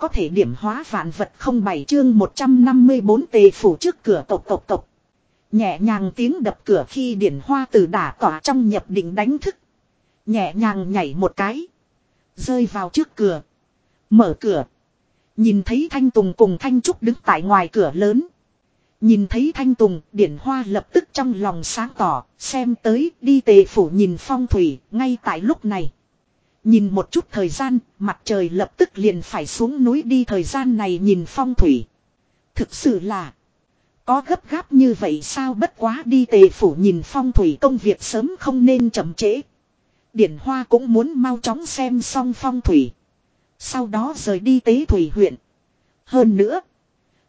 có thể điểm hóa vạn vật không bảy chương 154 tề phủ trước cửa tộc tộc tộc. Nhẹ nhàng tiếng đập cửa khi điển hoa từ đả tỏa trong nhập định đánh thức. Nhẹ nhàng nhảy một cái. Rơi vào trước cửa. Mở cửa. Nhìn thấy Thanh Tùng cùng Thanh Trúc đứng tại ngoài cửa lớn. Nhìn thấy Thanh Tùng, Điển Hoa lập tức trong lòng sáng tỏ, xem tới đi tề phủ nhìn phong thủy, ngay tại lúc này. Nhìn một chút thời gian, mặt trời lập tức liền phải xuống núi đi thời gian này nhìn phong thủy. Thực sự là có gấp gáp như vậy sao bất quá đi tề phủ nhìn phong thủy công việc sớm không nên chậm trễ. Điển Hoa cũng muốn mau chóng xem xong phong thủy. Sau đó rời đi tế thủy huyện. Hơn nữa.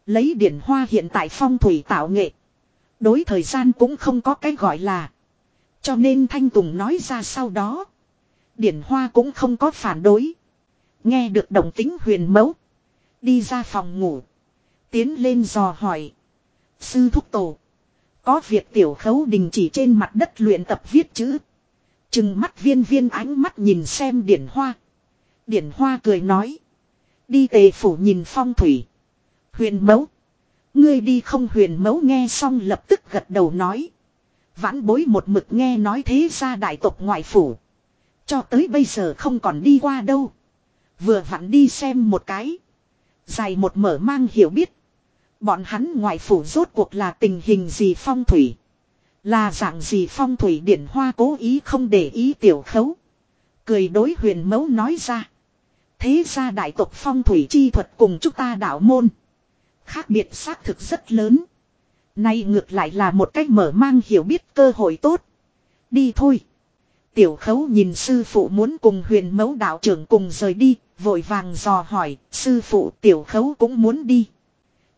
Lấy điển hoa hiện tại phong thủy tạo nghệ. Đối thời gian cũng không có cái gọi là. Cho nên Thanh Tùng nói ra sau đó. Điển hoa cũng không có phản đối. Nghe được động tính huyền mẫu. Đi ra phòng ngủ. Tiến lên dò hỏi. Sư thúc tổ. Có việc tiểu khấu đình chỉ trên mặt đất luyện tập viết chữ. Chừng mắt viên viên ánh mắt nhìn xem điển hoa. Điển hoa cười nói. Đi tề phủ nhìn phong thủy. Huyền mẫu. Ngươi đi không huyền mẫu nghe xong lập tức gật đầu nói. Vãn bối một mực nghe nói thế ra đại tộc ngoại phủ. Cho tới bây giờ không còn đi qua đâu. Vừa vặn đi xem một cái. Dài một mở mang hiểu biết. Bọn hắn ngoại phủ rốt cuộc là tình hình gì phong thủy. Là dạng gì phong thủy điển hoa cố ý không để ý tiểu khấu. Cười đối huyền mẫu nói ra. Thế ra đại tộc phong thủy chi thuật cùng chúng ta đạo môn. Khác biệt xác thực rất lớn. Nay ngược lại là một cách mở mang hiểu biết cơ hội tốt. Đi thôi. Tiểu khấu nhìn sư phụ muốn cùng huyền mẫu đạo trưởng cùng rời đi, vội vàng dò hỏi, sư phụ tiểu khấu cũng muốn đi.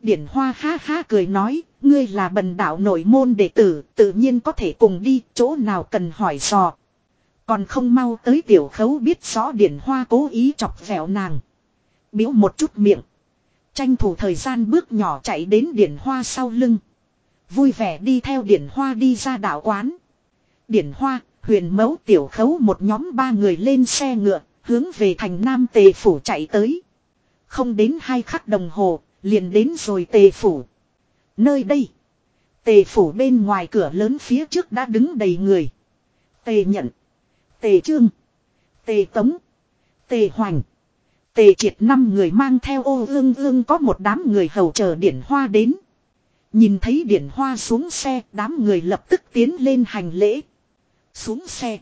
Điển hoa ha ha cười nói, ngươi là bần đạo nội môn đệ tử, tự nhiên có thể cùng đi, chỗ nào cần hỏi dò. Còn không mau tới tiểu khấu biết rõ điển hoa cố ý chọc vẹo nàng. Biếu một chút miệng. Tranh thủ thời gian bước nhỏ chạy đến điển hoa sau lưng. Vui vẻ đi theo điển hoa đi ra đạo quán. Điển hoa, huyền mẫu tiểu khấu một nhóm ba người lên xe ngựa, hướng về thành nam tề phủ chạy tới. Không đến hai khắc đồng hồ, liền đến rồi tề phủ. Nơi đây, tề phủ bên ngoài cửa lớn phía trước đã đứng đầy người. Tề nhận, tề trương, tề tống, tề hoành. Tề triệt năm người mang theo ô ương ương có một đám người hầu chờ điển hoa đến. Nhìn thấy điển hoa xuống xe, đám người lập tức tiến lên hành lễ. Xuống xe.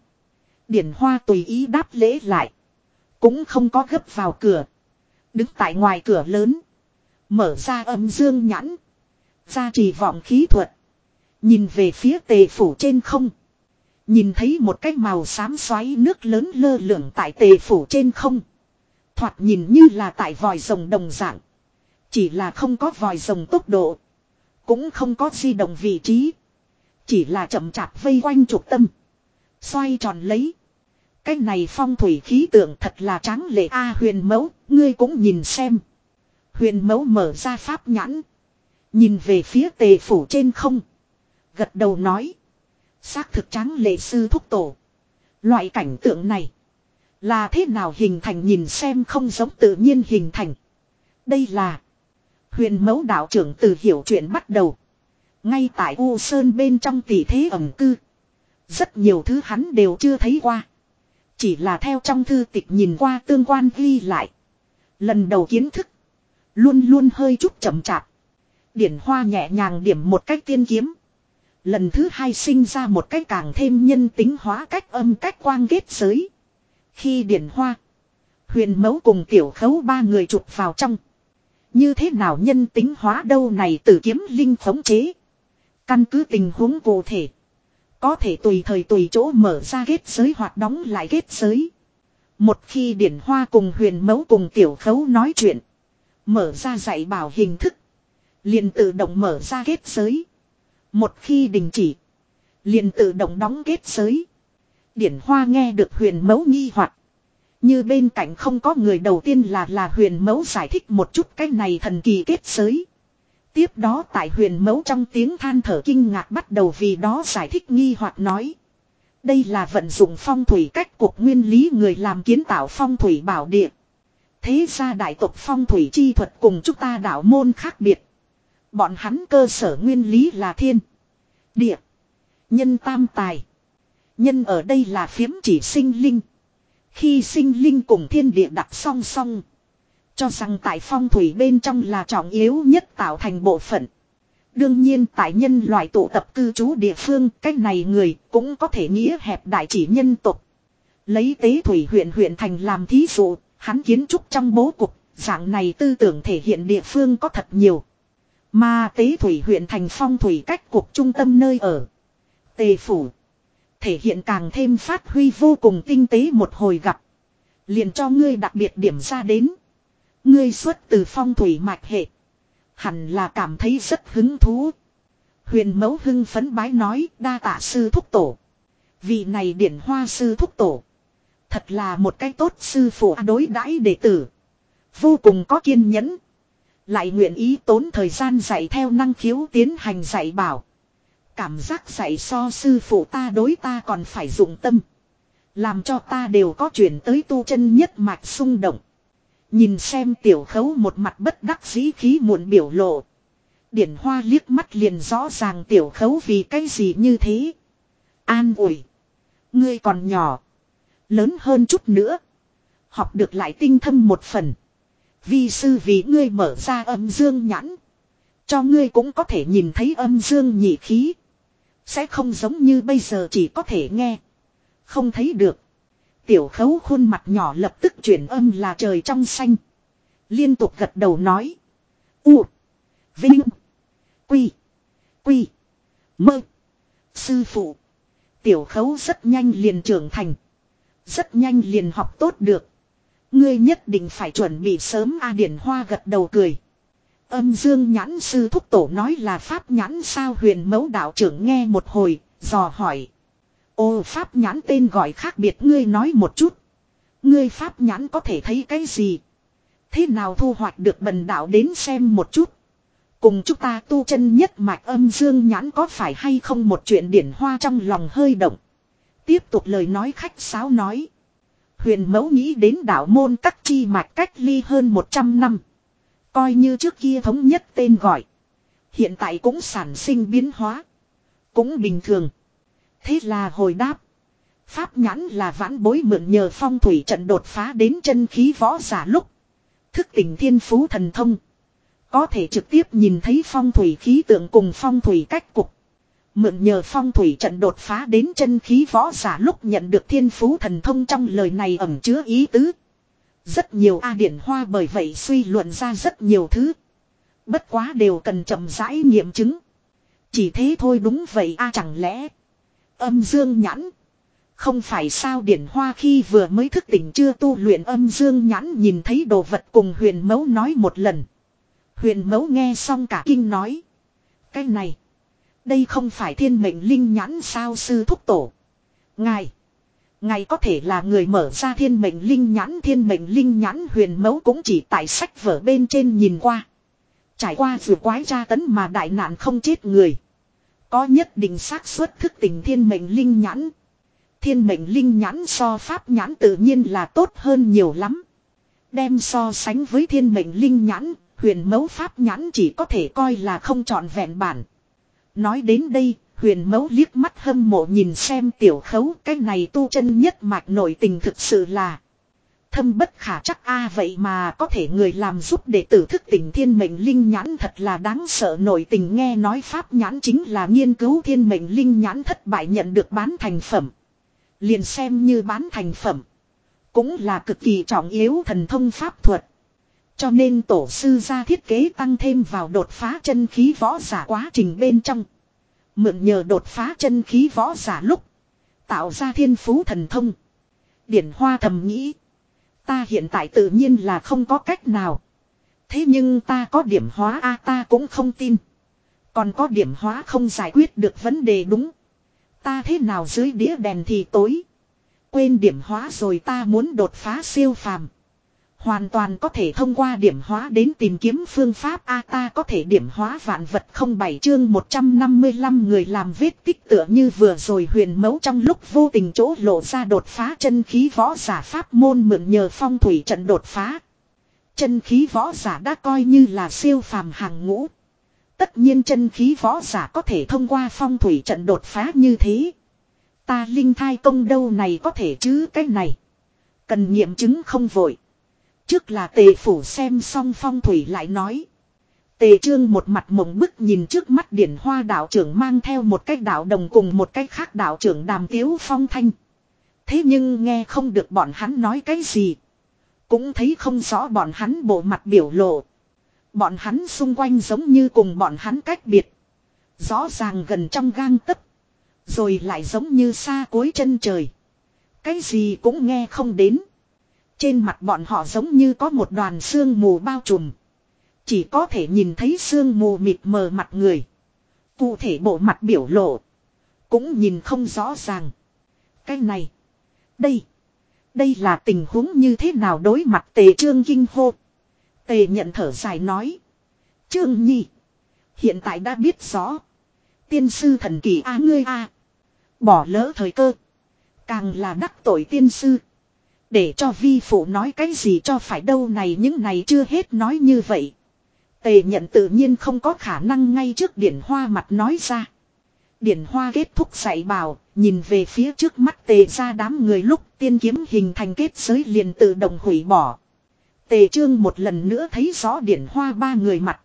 Điển hoa tùy ý đáp lễ lại. Cũng không có gấp vào cửa. Đứng tại ngoài cửa lớn. Mở ra âm dương nhãn. Ra trì vọng khí thuật. Nhìn về phía tề phủ trên không. Nhìn thấy một cái màu xám xoáy nước lớn lơ lửng tại tề phủ trên không. Thoạt nhìn như là tại vòi rồng đồng dạng. Chỉ là không có vòi rồng tốc độ. Cũng không có di động vị trí. Chỉ là chậm chạp vây quanh trục tâm. Xoay tròn lấy. Cái này phong thủy khí tượng thật là tráng lệ A à, huyền mẫu, ngươi cũng nhìn xem. Huyền mẫu mở ra pháp nhãn. Nhìn về phía tề phủ trên không. Gật đầu nói. Xác thực tráng lệ sư thúc tổ. Loại cảnh tượng này. Là thế nào hình thành nhìn xem không giống tự nhiên hình thành. Đây là. Huyền mẫu đạo trưởng từ hiểu chuyện bắt đầu. Ngay tại U Sơn bên trong tỷ thế ẩm cư. Rất nhiều thứ hắn đều chưa thấy qua. Chỉ là theo trong thư tịch nhìn qua tương quan ghi lại. Lần đầu kiến thức. Luôn luôn hơi chút chậm chạp. Điển hoa nhẹ nhàng điểm một cách tiên kiếm. Lần thứ hai sinh ra một cách càng thêm nhân tính hóa cách âm cách quang kết giới. Khi điển hoa. Huyền mẫu cùng tiểu khấu ba người chụp vào trong. Như thế nào nhân tính hóa đâu này từ kiếm linh khống chế. Căn cứ tình huống cụ thể. Có thể tùy thời tùy chỗ mở ra kết giới hoặc đóng lại kết giới. Một khi điển hoa cùng huyền mẫu cùng tiểu khấu nói chuyện. Mở ra dạy bảo hình thức. liền tự động mở ra kết giới. Một khi đình chỉ. liền tự động đóng kết giới. Điển hoa nghe được huyền mẫu nghi hoặc, Như bên cạnh không có người đầu tiên là là huyền mẫu giải thích một chút cái này thần kỳ kết giới. Tiếp đó tại huyền mẫu trong tiếng than thở kinh ngạc bắt đầu vì đó giải thích nghi hoặc nói. Đây là vận dụng phong thủy cách cuộc nguyên lý người làm kiến tạo phong thủy bảo địa. Thế ra đại tộc phong thủy chi thuật cùng chúng ta đạo môn khác biệt. Bọn hắn cơ sở nguyên lý là thiên, địa, nhân tam tài. Nhân ở đây là phiếm chỉ sinh linh. Khi sinh linh cùng thiên địa đặt song song. Cho rằng tại phong thủy bên trong là trọng yếu nhất tạo thành bộ phận. Đương nhiên tại nhân loại tụ tập cư trú địa phương, cách này người cũng có thể nghĩa hẹp đại chỉ nhân tục. Lấy tế thủy huyện huyện thành làm thí dụ, hắn kiến trúc trong bố cục, dạng này tư tưởng thể hiện địa phương có thật nhiều. Mà tế thủy huyện thành phong thủy cách cục trung tâm nơi ở. Tề phủ. Thể hiện càng thêm phát huy vô cùng tinh tế một hồi gặp. Liền cho ngươi đặc biệt điểm ra đến. Ngươi xuất từ phong thủy mạch hệ. Hẳn là cảm thấy rất hứng thú. Huyền mẫu hưng phấn bái nói, đa tạ sư thúc tổ. Vị này điển hoa sư thúc tổ. Thật là một cái tốt sư phụ à, đối đãi đệ tử. Vô cùng có kiên nhẫn. Lại nguyện ý tốn thời gian dạy theo năng khiếu tiến hành dạy bảo. Cảm giác dạy so sư phụ ta đối ta còn phải dụng tâm. Làm cho ta đều có chuyển tới tu chân nhất mạch xung động. Nhìn xem tiểu khấu một mặt bất đắc dĩ khí muộn biểu lộ. Điển hoa liếc mắt liền rõ ràng tiểu khấu vì cái gì như thế. An ủi. Ngươi còn nhỏ. Lớn hơn chút nữa. Học được lại tinh thâm một phần. Vi sư vì ngươi mở ra âm dương nhãn. Cho ngươi cũng có thể nhìn thấy âm dương nhị khí. Sẽ không giống như bây giờ chỉ có thể nghe. Không thấy được. Tiểu khấu khuôn mặt nhỏ lập tức chuyển âm là trời trong xanh. Liên tục gật đầu nói. U. Vinh. Quy. Quy. Mơ. Sư phụ. Tiểu khấu rất nhanh liền trưởng thành. Rất nhanh liền học tốt được. Ngươi nhất định phải chuẩn bị sớm A Điển Hoa gật đầu cười. Âm dương nhãn sư thúc tổ nói là pháp nhãn sao huyền mẫu đạo trưởng nghe một hồi, dò hỏi. Ô, pháp nhãn tên gọi khác biệt, ngươi nói một chút. Ngươi pháp nhãn có thể thấy cái gì? Thế nào thu hoạch được bần đạo đến xem một chút. Cùng chúng ta tu chân nhất mạch âm dương nhãn có phải hay không một chuyện điển hoa trong lòng hơi động. Tiếp tục lời nói khách sáo nói. Huyền mẫu nghĩ đến đạo môn các chi mạch cách ly hơn 100 năm. Coi như trước kia thống nhất tên gọi. Hiện tại cũng sản sinh biến hóa. Cũng bình thường. Thế là hồi đáp. Pháp nhãn là vãn bối mượn nhờ phong thủy trận đột phá đến chân khí võ giả lúc. Thức tỉnh thiên phú thần thông. Có thể trực tiếp nhìn thấy phong thủy khí tượng cùng phong thủy cách cục. Mượn nhờ phong thủy trận đột phá đến chân khí võ giả lúc nhận được thiên phú thần thông trong lời này ẩm chứa ý tứ. Rất nhiều A điển hoa bởi vậy suy luận ra rất nhiều thứ. Bất quá đều cần chậm rãi nghiệm chứng. Chỉ thế thôi đúng vậy A chẳng lẽ. Âm dương nhãn. Không phải sao điển hoa khi vừa mới thức tỉnh chưa tu luyện âm dương nhãn nhìn thấy đồ vật cùng huyền mẫu nói một lần. Huyền mẫu nghe xong cả kinh nói. Cái này. Đây không phải thiên mệnh linh nhãn sao sư thúc tổ. Ngài. Ngài có thể là người mở ra thiên mệnh linh nhãn, thiên mệnh linh nhãn huyền mẫu cũng chỉ tại sách vở bên trên nhìn qua. Trải qua vừa quái tra tấn mà đại nạn không chết người. Có nhất định xác suất thức tỉnh thiên mệnh linh nhãn. Thiên mệnh linh nhãn so pháp nhãn tự nhiên là tốt hơn nhiều lắm. Đem so sánh với thiên mệnh linh nhãn, huyền mẫu pháp nhãn chỉ có thể coi là không trọn vẹn bản. Nói đến đây, huyền mẫu liếc mắt hâm mộ nhìn xem tiểu khấu cái này tu chân nhất mạch nội tình thực sự là thâm bất khả chắc a, vậy mà có thể người làm giúp để tử thức tỉnh thiên mệnh linh nhãn thật là đáng sợ nổi tình nghe nói pháp nhãn chính là nghiên cứu thiên mệnh linh nhãn thất bại nhận được bán thành phẩm liền xem như bán thành phẩm, cũng là cực kỳ trọng yếu thần thông pháp thuật cho nên tổ sư ra thiết kế tăng thêm vào đột phá chân khí võ giả quá trình bên trong Mượn nhờ đột phá chân khí võ giả lúc. Tạo ra thiên phú thần thông. Điển hoa thầm nghĩ. Ta hiện tại tự nhiên là không có cách nào. Thế nhưng ta có điểm hóa a, ta cũng không tin. Còn có điểm hóa không giải quyết được vấn đề đúng. Ta thế nào dưới đĩa đèn thì tối. Quên điểm hóa rồi ta muốn đột phá siêu phàm. Hoàn toàn có thể thông qua điểm hóa đến tìm kiếm phương pháp A ta có thể điểm hóa vạn vật không bảy chương 155 người làm vết tích tựa như vừa rồi huyền mẫu trong lúc vô tình chỗ lộ ra đột phá chân khí võ giả pháp môn mượn nhờ phong thủy trận đột phá. Chân khí võ giả đã coi như là siêu phàm hàng ngũ. Tất nhiên chân khí võ giả có thể thông qua phong thủy trận đột phá như thế. Ta linh thai công đâu này có thể chứ, cái này. Cần nghiệm chứng không vội. Trước là tề phủ xem xong phong thủy lại nói. Tề trương một mặt mộng bức nhìn trước mắt điển hoa đạo trưởng mang theo một cách đạo đồng cùng một cách khác đạo trưởng đàm tiếu phong thanh. Thế nhưng nghe không được bọn hắn nói cái gì. Cũng thấy không rõ bọn hắn bộ mặt biểu lộ. Bọn hắn xung quanh giống như cùng bọn hắn cách biệt. Rõ ràng gần trong gang tấc. Rồi lại giống như xa cuối chân trời. Cái gì cũng nghe không đến. Trên mặt bọn họ giống như có một đoàn sương mù bao trùm. Chỉ có thể nhìn thấy sương mù mịt mờ mặt người. Cụ thể bộ mặt biểu lộ. Cũng nhìn không rõ ràng. Cái này. Đây. Đây là tình huống như thế nào đối mặt tề trương kinh hô. Tề nhận thở dài nói. Trương Nhi. Hiện tại đã biết rõ. Tiên sư thần kỳ a ngươi a Bỏ lỡ thời cơ. Càng là đắc tội tiên sư. Để cho vi phụ nói cái gì cho phải đâu này những này chưa hết nói như vậy. Tề nhận tự nhiên không có khả năng ngay trước điển hoa mặt nói ra. Điển hoa kết thúc dạy bảo, nhìn về phía trước mắt tề ra đám người lúc tiên kiếm hình thành kết giới liền tự động hủy bỏ. Tề trương một lần nữa thấy rõ điển hoa ba người mặt.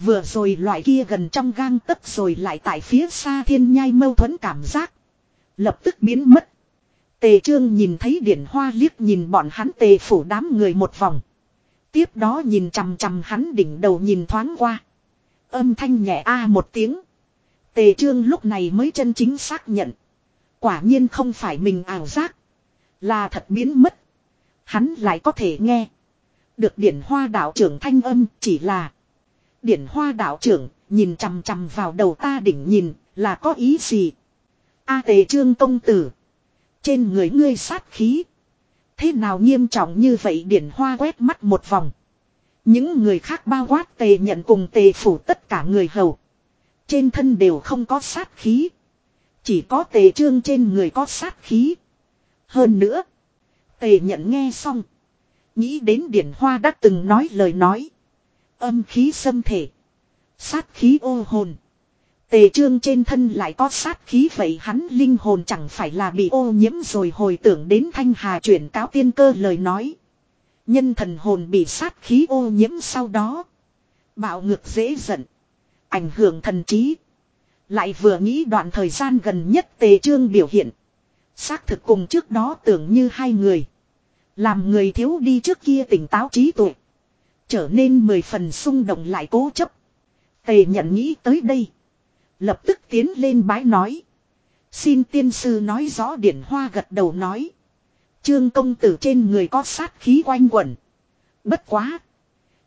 Vừa rồi loại kia gần trong gang tấc rồi lại tại phía xa thiên nhai mâu thuẫn cảm giác. Lập tức biến mất. Tề trương nhìn thấy điển hoa liếc nhìn bọn hắn tề phủ đám người một vòng. Tiếp đó nhìn chằm chằm hắn đỉnh đầu nhìn thoáng qua. Âm thanh nhẹ a một tiếng. Tề trương lúc này mới chân chính xác nhận. Quả nhiên không phải mình ảo giác. Là thật biến mất. Hắn lại có thể nghe. Được điển hoa đạo trưởng thanh âm chỉ là. Điển hoa đạo trưởng, nhìn chằm chằm vào đầu ta đỉnh nhìn, là có ý gì. A tề trương công tử. Trên người ngươi sát khí. Thế nào nghiêm trọng như vậy điển hoa quét mắt một vòng. Những người khác bao quát tề nhận cùng tề phủ tất cả người hầu. Trên thân đều không có sát khí. Chỉ có tề trương trên người có sát khí. Hơn nữa. Tề nhận nghe xong. Nghĩ đến điển hoa đã từng nói lời nói. Âm khí xâm thể. Sát khí ô hồn. Tề trương trên thân lại có sát khí vậy hắn linh hồn chẳng phải là bị ô nhiễm rồi hồi tưởng đến thanh hà chuyển cáo tiên cơ lời nói. Nhân thần hồn bị sát khí ô nhiễm sau đó. Bạo ngược dễ giận. Ảnh hưởng thần trí. Lại vừa nghĩ đoạn thời gian gần nhất tề trương biểu hiện. Xác thực cùng trước đó tưởng như hai người. Làm người thiếu đi trước kia tỉnh táo trí tuệ. Trở nên mười phần xung động lại cố chấp. Tề nhận nghĩ tới đây. Lập tức tiến lên bái nói. Xin tiên sư nói rõ điển hoa gật đầu nói. Trương công tử trên người có sát khí quanh quẩn. Bất quá.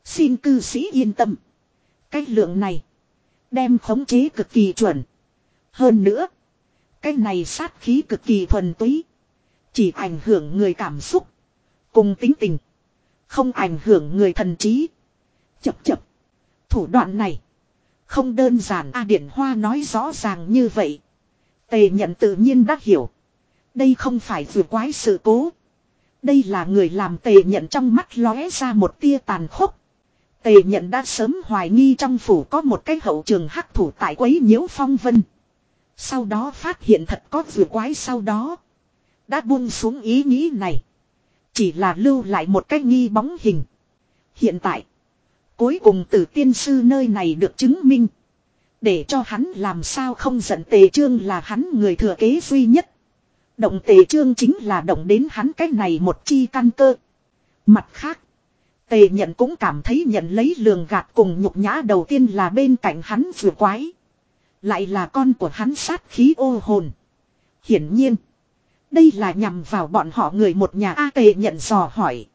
Xin cư sĩ yên tâm. Cái lượng này. Đem khống chế cực kỳ chuẩn. Hơn nữa. Cái này sát khí cực kỳ thuần túy. Chỉ ảnh hưởng người cảm xúc. Cùng tính tình. Không ảnh hưởng người thần trí. Chập chập. Thủ đoạn này. Không đơn giản, A Điển Hoa nói rõ ràng như vậy. Tề nhận tự nhiên đã hiểu. Đây không phải vừa quái sự cố. Đây là người làm tề nhận trong mắt lóe ra một tia tàn khốc. Tề nhận đã sớm hoài nghi trong phủ có một cái hậu trường hắc thủ tại quấy nhiễu phong vân. Sau đó phát hiện thật có vừa quái sau đó. Đã buông xuống ý nghĩ này. Chỉ là lưu lại một cái nghi bóng hình. Hiện tại. Cuối cùng từ tiên sư nơi này được chứng minh. Để cho hắn làm sao không giận tề trương là hắn người thừa kế duy nhất. Động tề trương chính là động đến hắn cái này một chi căn cơ. Mặt khác. Tề nhận cũng cảm thấy nhận lấy lường gạt cùng nhục nhã đầu tiên là bên cạnh hắn vừa quái. Lại là con của hắn sát khí ô hồn. Hiển nhiên. Đây là nhằm vào bọn họ người một nhà A tề nhận dò hỏi.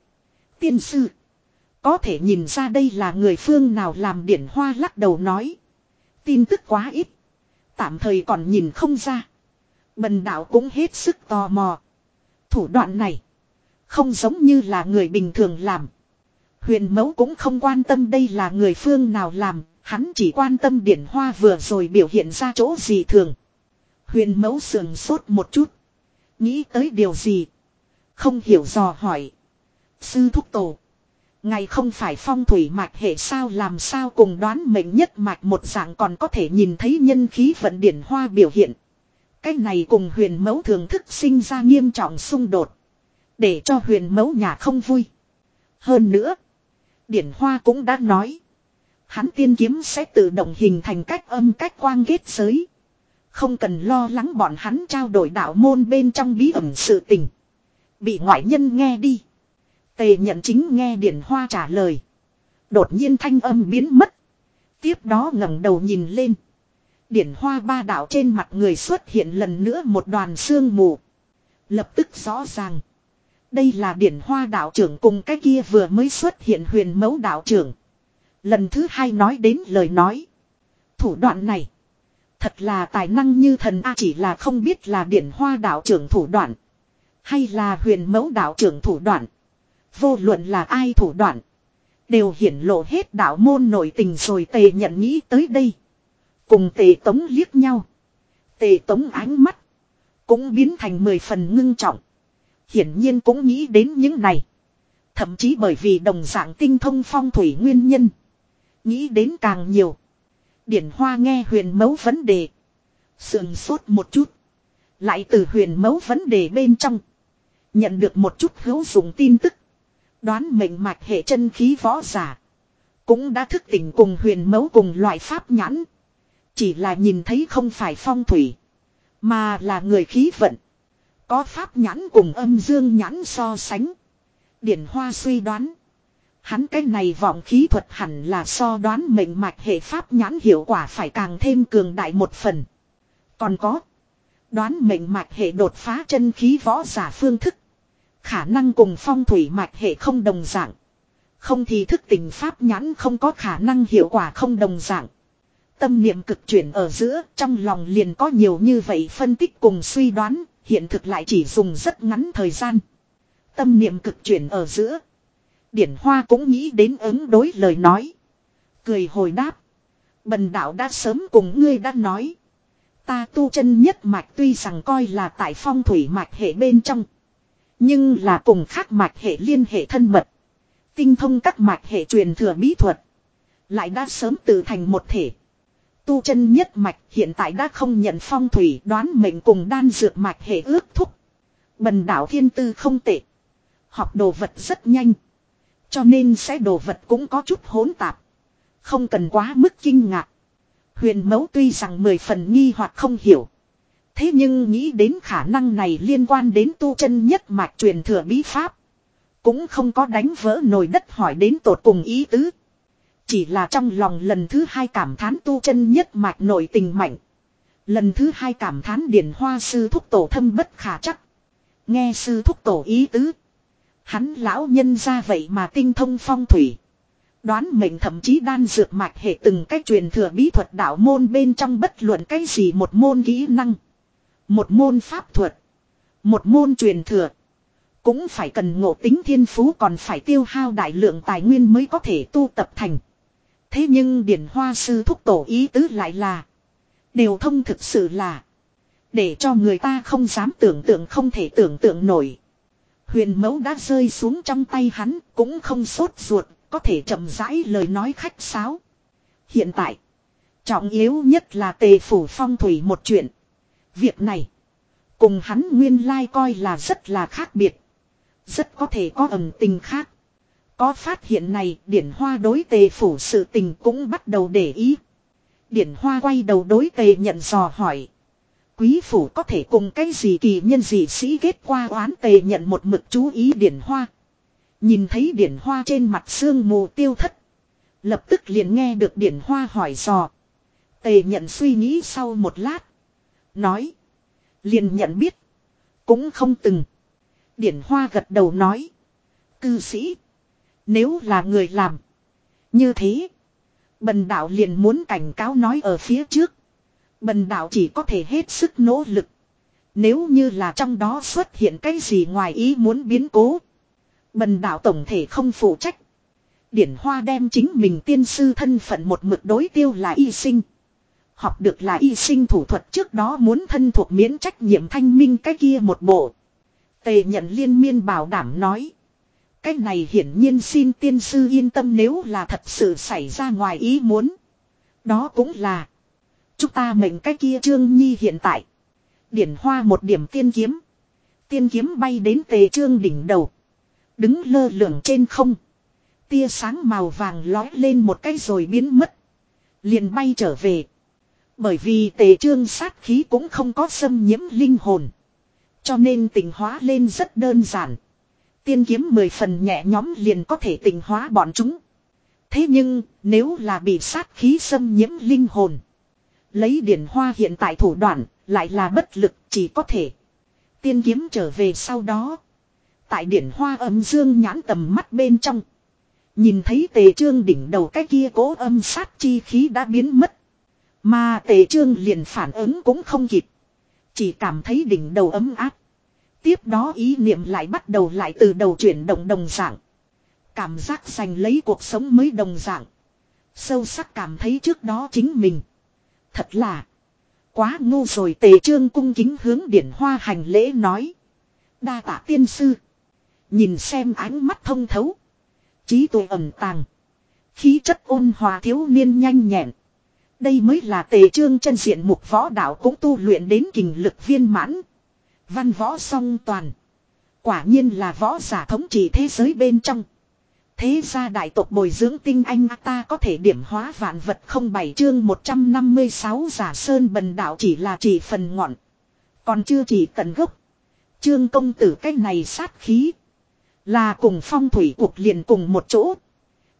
Tiên sư. Có thể nhìn ra đây là người phương nào làm điển hoa lắc đầu nói. Tin tức quá ít. Tạm thời còn nhìn không ra. Bần đạo cũng hết sức tò mò. Thủ đoạn này. Không giống như là người bình thường làm. Huyền mẫu cũng không quan tâm đây là người phương nào làm. Hắn chỉ quan tâm điển hoa vừa rồi biểu hiện ra chỗ gì thường. Huyền mẫu sườn sốt một chút. Nghĩ tới điều gì. Không hiểu dò hỏi. Sư thúc tổ. Ngày không phải phong thủy mạch hệ sao, làm sao cùng đoán mệnh nhất mạch một dạng còn có thể nhìn thấy nhân khí vận điển hoa biểu hiện. Cái này cùng huyền mẫu thường thức sinh ra nghiêm trọng xung đột. Để cho huyền mẫu nhà không vui. Hơn nữa. Điển hoa cũng đã nói. Hắn tiên kiếm sẽ tự động hình thành cách âm cách quang kết giới. Không cần lo lắng bọn hắn trao đổi đạo môn bên trong bí ẩn sự tình. Bị ngoại nhân nghe đi. Tề nhận chính nghe điển hoa trả lời. Đột nhiên thanh âm biến mất. Tiếp đó ngẩng đầu nhìn lên. Điển hoa ba đạo trên mặt người xuất hiện lần nữa một đoàn sương mù. Lập tức rõ ràng. Đây là điển hoa đạo trưởng cùng cái kia vừa mới xuất hiện huyền mẫu đạo trưởng. Lần thứ hai nói đến lời nói. Thủ đoạn này. Thật là tài năng như thần A chỉ là không biết là điển hoa đạo trưởng thủ đoạn. Hay là huyền mẫu đạo trưởng thủ đoạn. Vô luận là ai thủ đoạn. Đều hiển lộ hết đạo môn nội tình rồi tề nhận nghĩ tới đây. Cùng tề tống liếc nhau. Tề tống ánh mắt. Cũng biến thành mười phần ngưng trọng. Hiển nhiên cũng nghĩ đến những này. Thậm chí bởi vì đồng dạng tinh thông phong thủy nguyên nhân. Nghĩ đến càng nhiều. Điển Hoa nghe huyền mấu vấn đề. Sườn sốt một chút. Lại từ huyền mấu vấn đề bên trong. Nhận được một chút hữu dụng tin tức. Đoán mệnh mạch hệ chân khí võ giả. Cũng đã thức tỉnh cùng huyền mấu cùng loại pháp nhãn. Chỉ là nhìn thấy không phải phong thủy. Mà là người khí vận. Có pháp nhãn cùng âm dương nhãn so sánh. Điển Hoa suy đoán. Hắn cái này vọng khí thuật hẳn là so đoán mệnh mạch hệ pháp nhãn hiệu quả phải càng thêm cường đại một phần. Còn có. Đoán mệnh mạch hệ đột phá chân khí võ giả phương thức. Khả năng cùng phong thủy mạch hệ không đồng dạng. Không thì thức tình pháp nhãn không có khả năng hiệu quả không đồng dạng. Tâm niệm cực chuyển ở giữa trong lòng liền có nhiều như vậy phân tích cùng suy đoán, hiện thực lại chỉ dùng rất ngắn thời gian. Tâm niệm cực chuyển ở giữa. Điển Hoa cũng nghĩ đến ứng đối lời nói. Cười hồi đáp. Bần đạo đã sớm cùng ngươi đã nói. Ta tu chân nhất mạch tuy rằng coi là tại phong thủy mạch hệ bên trong. Nhưng là cùng khác mạch hệ liên hệ thân mật. Tinh thông các mạch hệ truyền thừa bí thuật. Lại đã sớm tự thành một thể. Tu chân nhất mạch hiện tại đã không nhận phong thủy đoán mệnh cùng đan dược mạch hệ ước thúc. Bần đảo thiên tư không tệ. Học đồ vật rất nhanh. Cho nên sẽ đồ vật cũng có chút hỗn tạp. Không cần quá mức kinh ngạc. Huyền mẫu tuy rằng mười phần nghi hoặc không hiểu. Thế nhưng nghĩ đến khả năng này liên quan đến tu chân nhất mạch truyền thừa bí pháp. Cũng không có đánh vỡ nồi đất hỏi đến tột cùng ý tứ. Chỉ là trong lòng lần thứ hai cảm thán tu chân nhất mạch nội tình mạnh. Lần thứ hai cảm thán điển hoa sư thúc tổ thâm bất khả chắc. Nghe sư thúc tổ ý tứ. Hắn lão nhân ra vậy mà tinh thông phong thủy. Đoán mệnh thậm chí đan dược mạch hệ từng cách truyền thừa bí thuật đạo môn bên trong bất luận cái gì một môn kỹ năng. Một môn pháp thuật. Một môn truyền thừa. Cũng phải cần ngộ tính thiên phú còn phải tiêu hao đại lượng tài nguyên mới có thể tu tập thành. Thế nhưng điển hoa sư thúc tổ ý tứ lại là. Đều thông thực sự là. Để cho người ta không dám tưởng tượng không thể tưởng tượng nổi. Huyền mẫu đã rơi xuống trong tay hắn cũng không sốt ruột. Có thể chậm rãi lời nói khách sáo. Hiện tại. Trọng yếu nhất là tề phủ phong thủy một chuyện. Việc này. Cùng hắn nguyên lai coi là rất là khác biệt. Rất có thể có ẩn tình khác. Có phát hiện này, điển hoa đối tề phủ sự tình cũng bắt đầu để ý. Điển hoa quay đầu đối tề nhận dò hỏi. Quý phủ có thể cùng cái gì kỳ nhân gì sĩ kết qua oán tề nhận một mực chú ý điển hoa. Nhìn thấy điển hoa trên mặt sương mù tiêu thất. Lập tức liền nghe được điển hoa hỏi dò. Tề nhận suy nghĩ sau một lát. Nói. Liền nhận biết. Cũng không từng. Điển hoa gật đầu nói. Cư sĩ. Nếu là người làm. Như thế. Bần đạo liền muốn cảnh cáo nói ở phía trước. Bần đạo chỉ có thể hết sức nỗ lực. Nếu như là trong đó xuất hiện cái gì ngoài ý muốn biến cố. Bần đạo tổng thể không phụ trách. Điển Hoa đem chính mình tiên sư thân phận một mực đối tiêu là y sinh. Học được là y sinh thủ thuật trước đó muốn thân thuộc miễn trách nhiệm thanh minh cái kia một bộ. Tề nhận liên miên bảo đảm nói. Cái này hiển nhiên xin tiên sư yên tâm nếu là thật sự xảy ra ngoài ý muốn. Đó cũng là. Chúng ta mệnh cái kia Trương Nhi hiện tại. Điển hoa một điểm tiên kiếm. Tiên kiếm bay đến tề trương đỉnh đầu. Đứng lơ lửng trên không. Tia sáng màu vàng lói lên một cái rồi biến mất. Liền bay trở về. Bởi vì tề trương sát khí cũng không có xâm nhiễm linh hồn. Cho nên tình hóa lên rất đơn giản. Tiên kiếm mười phần nhẹ nhóm liền có thể tình hóa bọn chúng. Thế nhưng, nếu là bị sát khí xâm nhiễm linh hồn. Lấy điển hoa hiện tại thủ đoạn, lại là bất lực chỉ có thể. Tiên kiếm trở về sau đó. Tại điển hoa âm dương nhãn tầm mắt bên trong. Nhìn thấy tề trương đỉnh đầu cái kia cố âm sát chi khí đã biến mất. Mà tề trương liền phản ứng cũng không kịp. Chỉ cảm thấy đỉnh đầu ấm áp. Tiếp đó ý niệm lại bắt đầu lại từ đầu chuyển động đồng dạng. Cảm giác giành lấy cuộc sống mới đồng dạng. Sâu sắc cảm thấy trước đó chính mình. Thật là. Quá ngu rồi tề trương cung kính hướng điển hoa hành lễ nói. Đa tạ tiên sư. Nhìn xem ánh mắt thông thấu. Trí tuệ ẩn tàng. Khí chất ôn hòa thiếu niên nhanh nhẹn. Đây mới là tề trương chân diện mục võ đạo cũng tu luyện đến kình lực viên mãn. Văn võ song toàn. Quả nhiên là võ giả thống trị thế giới bên trong. Thế ra đại tộc bồi dưỡng tinh anh ta có thể điểm hóa vạn vật không bảy chương 156 giả sơn bần đạo chỉ là chỉ phần ngọn. Còn chưa chỉ tận gốc. Trương công tử cách này sát khí. Là cùng phong thủy cục liền cùng một chỗ.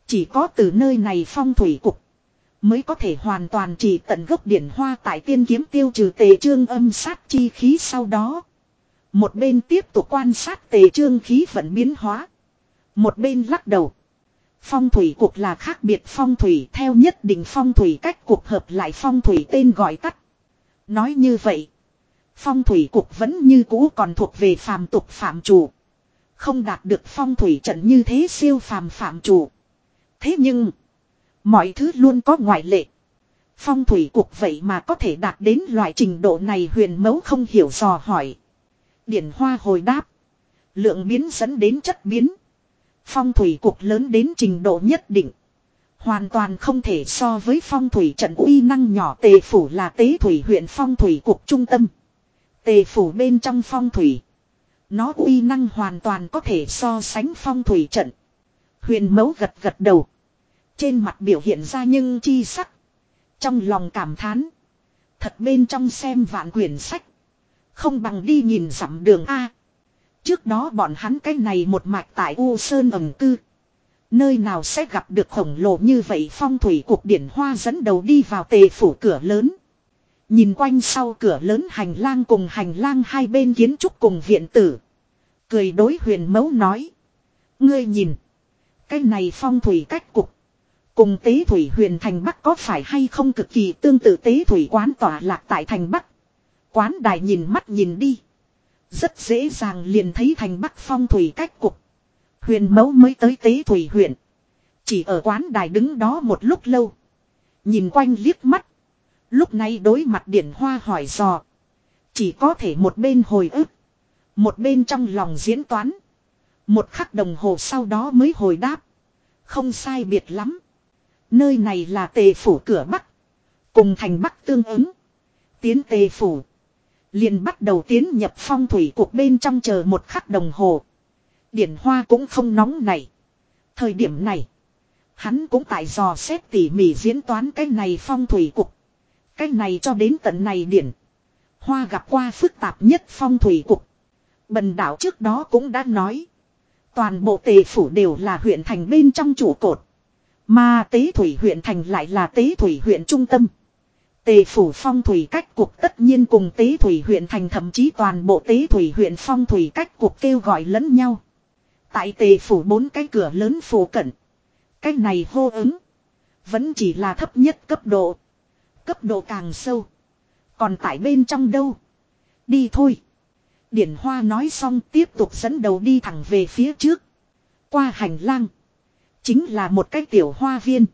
Chỉ có từ nơi này phong thủy cục. Mới có thể hoàn toàn chỉ tận gốc điển hoa tại tiên kiếm tiêu trừ tề trương âm sát chi khí sau đó. Một bên tiếp tục quan sát tề trương khí vận biến hóa. Một bên lắc đầu. Phong thủy cuộc là khác biệt phong thủy, theo nhất định phong thủy cách cuộc hợp lại phong thủy tên gọi tắt. Nói như vậy. Phong thủy cuộc vẫn như cũ còn thuộc về phàm tục phạm chủ. Không đạt được phong thủy trận như thế siêu phàm phạm chủ. Thế nhưng. Mọi thứ luôn có ngoại lệ. Phong thủy cuộc vậy mà có thể đạt đến loại trình độ này huyền Mẫu không hiểu dò hỏi. Điển hoa hồi đáp. Lượng biến dẫn đến chất biến. Phong thủy cuộc lớn đến trình độ nhất định. Hoàn toàn không thể so với phong thủy trận uy năng nhỏ tề phủ là tế thủy huyện phong thủy cuộc trung tâm. Tề phủ bên trong phong thủy. Nó uy năng hoàn toàn có thể so sánh phong thủy trận. Huyền Mẫu gật gật đầu. Trên mặt biểu hiện ra nhưng chi sắc. Trong lòng cảm thán. Thật bên trong xem vạn quyển sách. Không bằng đi nhìn dặm đường A. Trước đó bọn hắn cái này một mạch tại U Sơn ẩm cư. Nơi nào sẽ gặp được khổng lồ như vậy phong thủy cuộc điển hoa dẫn đầu đi vào tề phủ cửa lớn. Nhìn quanh sau cửa lớn hành lang cùng hành lang hai bên kiến trúc cùng viện tử. Cười đối huyền mấu nói. Ngươi nhìn. Cái này phong thủy cách cục. Cùng tế thủy huyền thành Bắc có phải hay không cực kỳ tương tự tế thủy quán tỏa lạc tại thành Bắc. Quán đài nhìn mắt nhìn đi. Rất dễ dàng liền thấy thành bắc phong thủy cách cục. Huyền mẫu mới tới tế thủy huyện. Chỉ ở quán đài đứng đó một lúc lâu. Nhìn quanh liếc mắt. Lúc này đối mặt điển hoa hỏi dò. Chỉ có thể một bên hồi ức. Một bên trong lòng diễn toán. Một khắc đồng hồ sau đó mới hồi đáp. Không sai biệt lắm. Nơi này là tề phủ cửa bắc. Cùng thành bắc tương ứng. Tiến tề phủ. Liền bắt đầu tiến nhập phong thủy cuộc bên trong chờ một khắc đồng hồ. Điển hoa cũng không nóng này. Thời điểm này. Hắn cũng tại dò xét tỉ mỉ diễn toán cái này phong thủy cục. Cái này cho đến tận này điển. Hoa gặp qua phức tạp nhất phong thủy cục. Bần đảo trước đó cũng đã nói. Toàn bộ tề phủ đều là huyện thành bên trong trụ cột. Mà tế thủy huyện thành lại là tế thủy huyện trung tâm. Tề phủ phong thủy cách cuộc tất nhiên cùng tế thủy huyện thành thậm chí toàn bộ tế thủy huyện phong thủy cách cuộc kêu gọi lẫn nhau. Tại tề phủ bốn cái cửa lớn phủ cận. Cái này hô ứng. Vẫn chỉ là thấp nhất cấp độ. Cấp độ càng sâu. Còn tại bên trong đâu. Đi thôi. Điển Hoa nói xong tiếp tục dẫn đầu đi thẳng về phía trước. Qua hành lang. Chính là một cái tiểu hoa viên.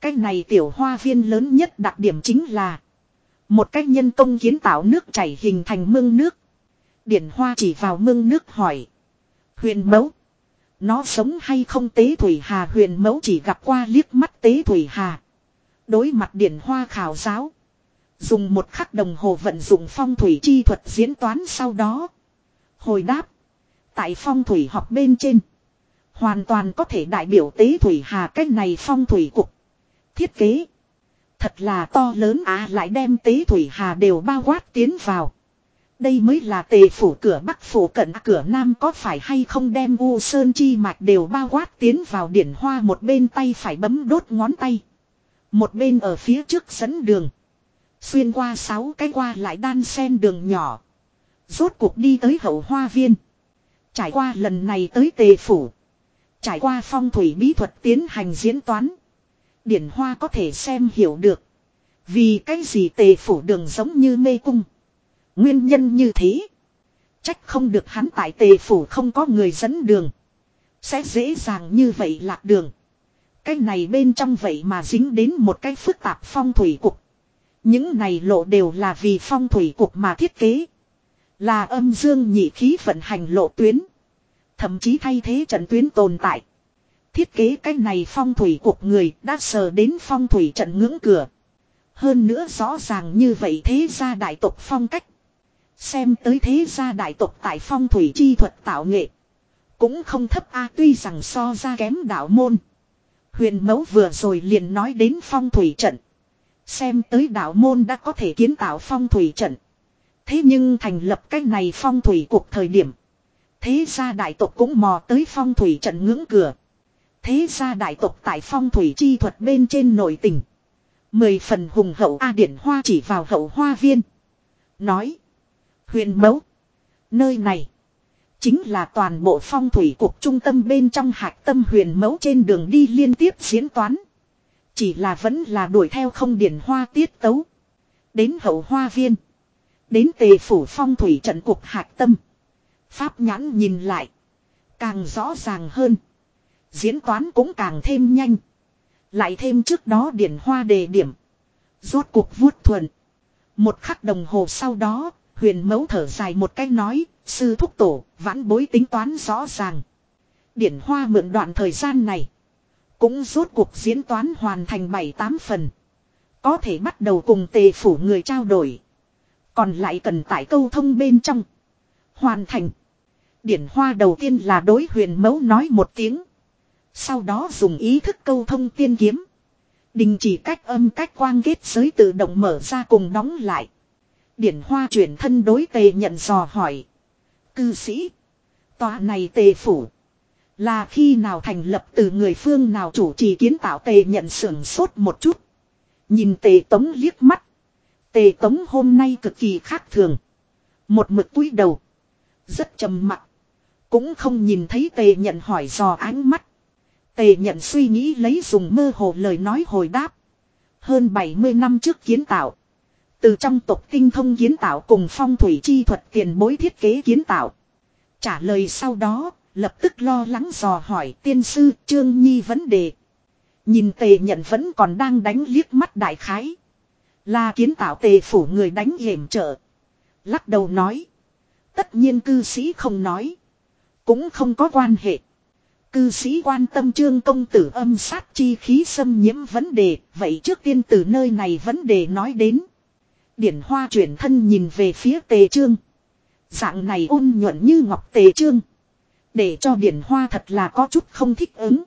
Cái này tiểu hoa viên lớn nhất đặc điểm chính là một cách nhân công kiến tạo nước chảy hình thành mương nước. Điển hoa chỉ vào mương nước hỏi. Huyền mẫu. Nó sống hay không tế Thủy Hà, huyền mẫu chỉ gặp qua liếc mắt tế Thủy Hà. Đối mặt điển hoa khảo giáo. Dùng một khắc đồng hồ vận dụng phong thủy chi thuật diễn toán sau đó. Hồi đáp. Tại phong thủy học bên trên. Hoàn toàn có thể đại biểu tế thủy hà cách này phong thủy cục. Thiết kế. Thật là to lớn à lại đem tế thủy hà đều bao quát tiến vào. Đây mới là tề phủ cửa bắc phủ cận, cửa nam có phải hay không đem u sơn chi mạch đều bao quát tiến vào điển hoa một bên tay phải bấm đốt ngón tay. Một bên ở phía trước dẫn đường. Xuyên qua sáu cái qua lại đan sen đường nhỏ. Rốt cuộc đi tới hậu hoa viên. Trải qua lần này tới tề phủ. Trải qua phong thủy bí thuật tiến hành diễn toán. Điển hoa có thể xem hiểu được. Vì cái gì tề phủ đường giống như mê cung. Nguyên nhân như thế. Trách không được hắn tại tề phủ không có người dẫn đường. Sẽ dễ dàng như vậy lạc đường. Cái này bên trong vậy mà dính đến một cái phức tạp phong thủy cục. Những này lộ đều là vì phong thủy cục mà thiết kế. Là âm dương nhị khí vận hành lộ tuyến. Thậm chí thay thế trận tuyến tồn tại. Thiết kế cái này phong thủy cuộc người đã sờ đến phong thủy trận ngưỡng cửa. Hơn nữa rõ ràng như vậy thế gia đại tộc phong cách. Xem tới thế gia đại tộc tại phong thủy chi thuật tạo nghệ. Cũng không thấp a, tuy rằng so ra kém đạo môn. Huyền mẫu vừa rồi liền nói đến phong thủy trận. Xem tới đạo môn đã có thể kiến tạo phong thủy trận. Thế nhưng thành lập cái này phong thủy cuộc thời điểm. Thế gia đại tộc cũng mò tới phong thủy trận ngưỡng cửa. Thế gia đại tộc tại phong thủy chi thuật bên trên nội tình. Mười phần hùng hậu A Điển Hoa chỉ vào hậu hoa viên. Nói. Huyền mẫu. Nơi này. Chính là toàn bộ phong thủy cục trung tâm bên trong hạc tâm huyền mẫu trên đường đi liên tiếp diễn toán. Chỉ là vẫn là đuổi theo không điển hoa tiết tấu. Đến hậu hoa viên. Đến tề phủ phong thủy trận cục hạc tâm. Pháp nhãn nhìn lại. Càng rõ ràng hơn. Diễn toán cũng càng thêm nhanh. Lại thêm trước đó điển hoa đề điểm. Rốt cuộc vuốt thuần Một khắc đồng hồ sau đó, huyền mẫu thở dài một cái nói, sư thúc tổ, vãn bối tính toán rõ ràng. Điển hoa mượn đoạn thời gian này. Cũng rốt cuộc diễn toán hoàn thành 7-8 phần. Có thể bắt đầu cùng tề phủ người trao đổi. Còn lại cần tại câu thông bên trong. Hoàn thành. Điển hoa đầu tiên là đối huyền mẫu nói một tiếng. Sau đó dùng ý thức câu thông tiên kiếm. Đình chỉ cách âm cách quang kết giới tự động mở ra cùng đóng lại. Điển hoa chuyển thân đối tề nhận dò hỏi. Cư sĩ. Tòa này tề phủ. Là khi nào thành lập từ người phương nào chủ trì kiến tạo tề nhận sưởng sốt một chút. Nhìn tề tống liếc mắt. Tề tống hôm nay cực kỳ khác thường. Một mực cúi đầu. Rất trầm mặc. Cũng không nhìn thấy tề nhận hỏi dò ánh mắt. Tề nhận suy nghĩ lấy dùng mơ hồ lời nói hồi đáp. Hơn 70 năm trước kiến tạo. Từ trong tộc tinh thông kiến tạo cùng phong thủy chi thuật tiền bối thiết kế kiến tạo. Trả lời sau đó, lập tức lo lắng dò hỏi tiên sư Trương Nhi vấn đề. Nhìn tề nhận vẫn còn đang đánh liếc mắt đại khái. Là kiến tạo tề phủ người đánh hiểm trợ. Lắc đầu nói. Tất nhiên cư sĩ không nói. Cũng không có quan hệ. Cư sĩ quan tâm trương công tử âm sát chi khí xâm nhiễm vấn đề. Vậy trước tiên từ nơi này vấn đề nói đến. Điển hoa chuyển thân nhìn về phía tề trương. Dạng này ôn nhuận như ngọc tề trương. Để cho điển hoa thật là có chút không thích ứng.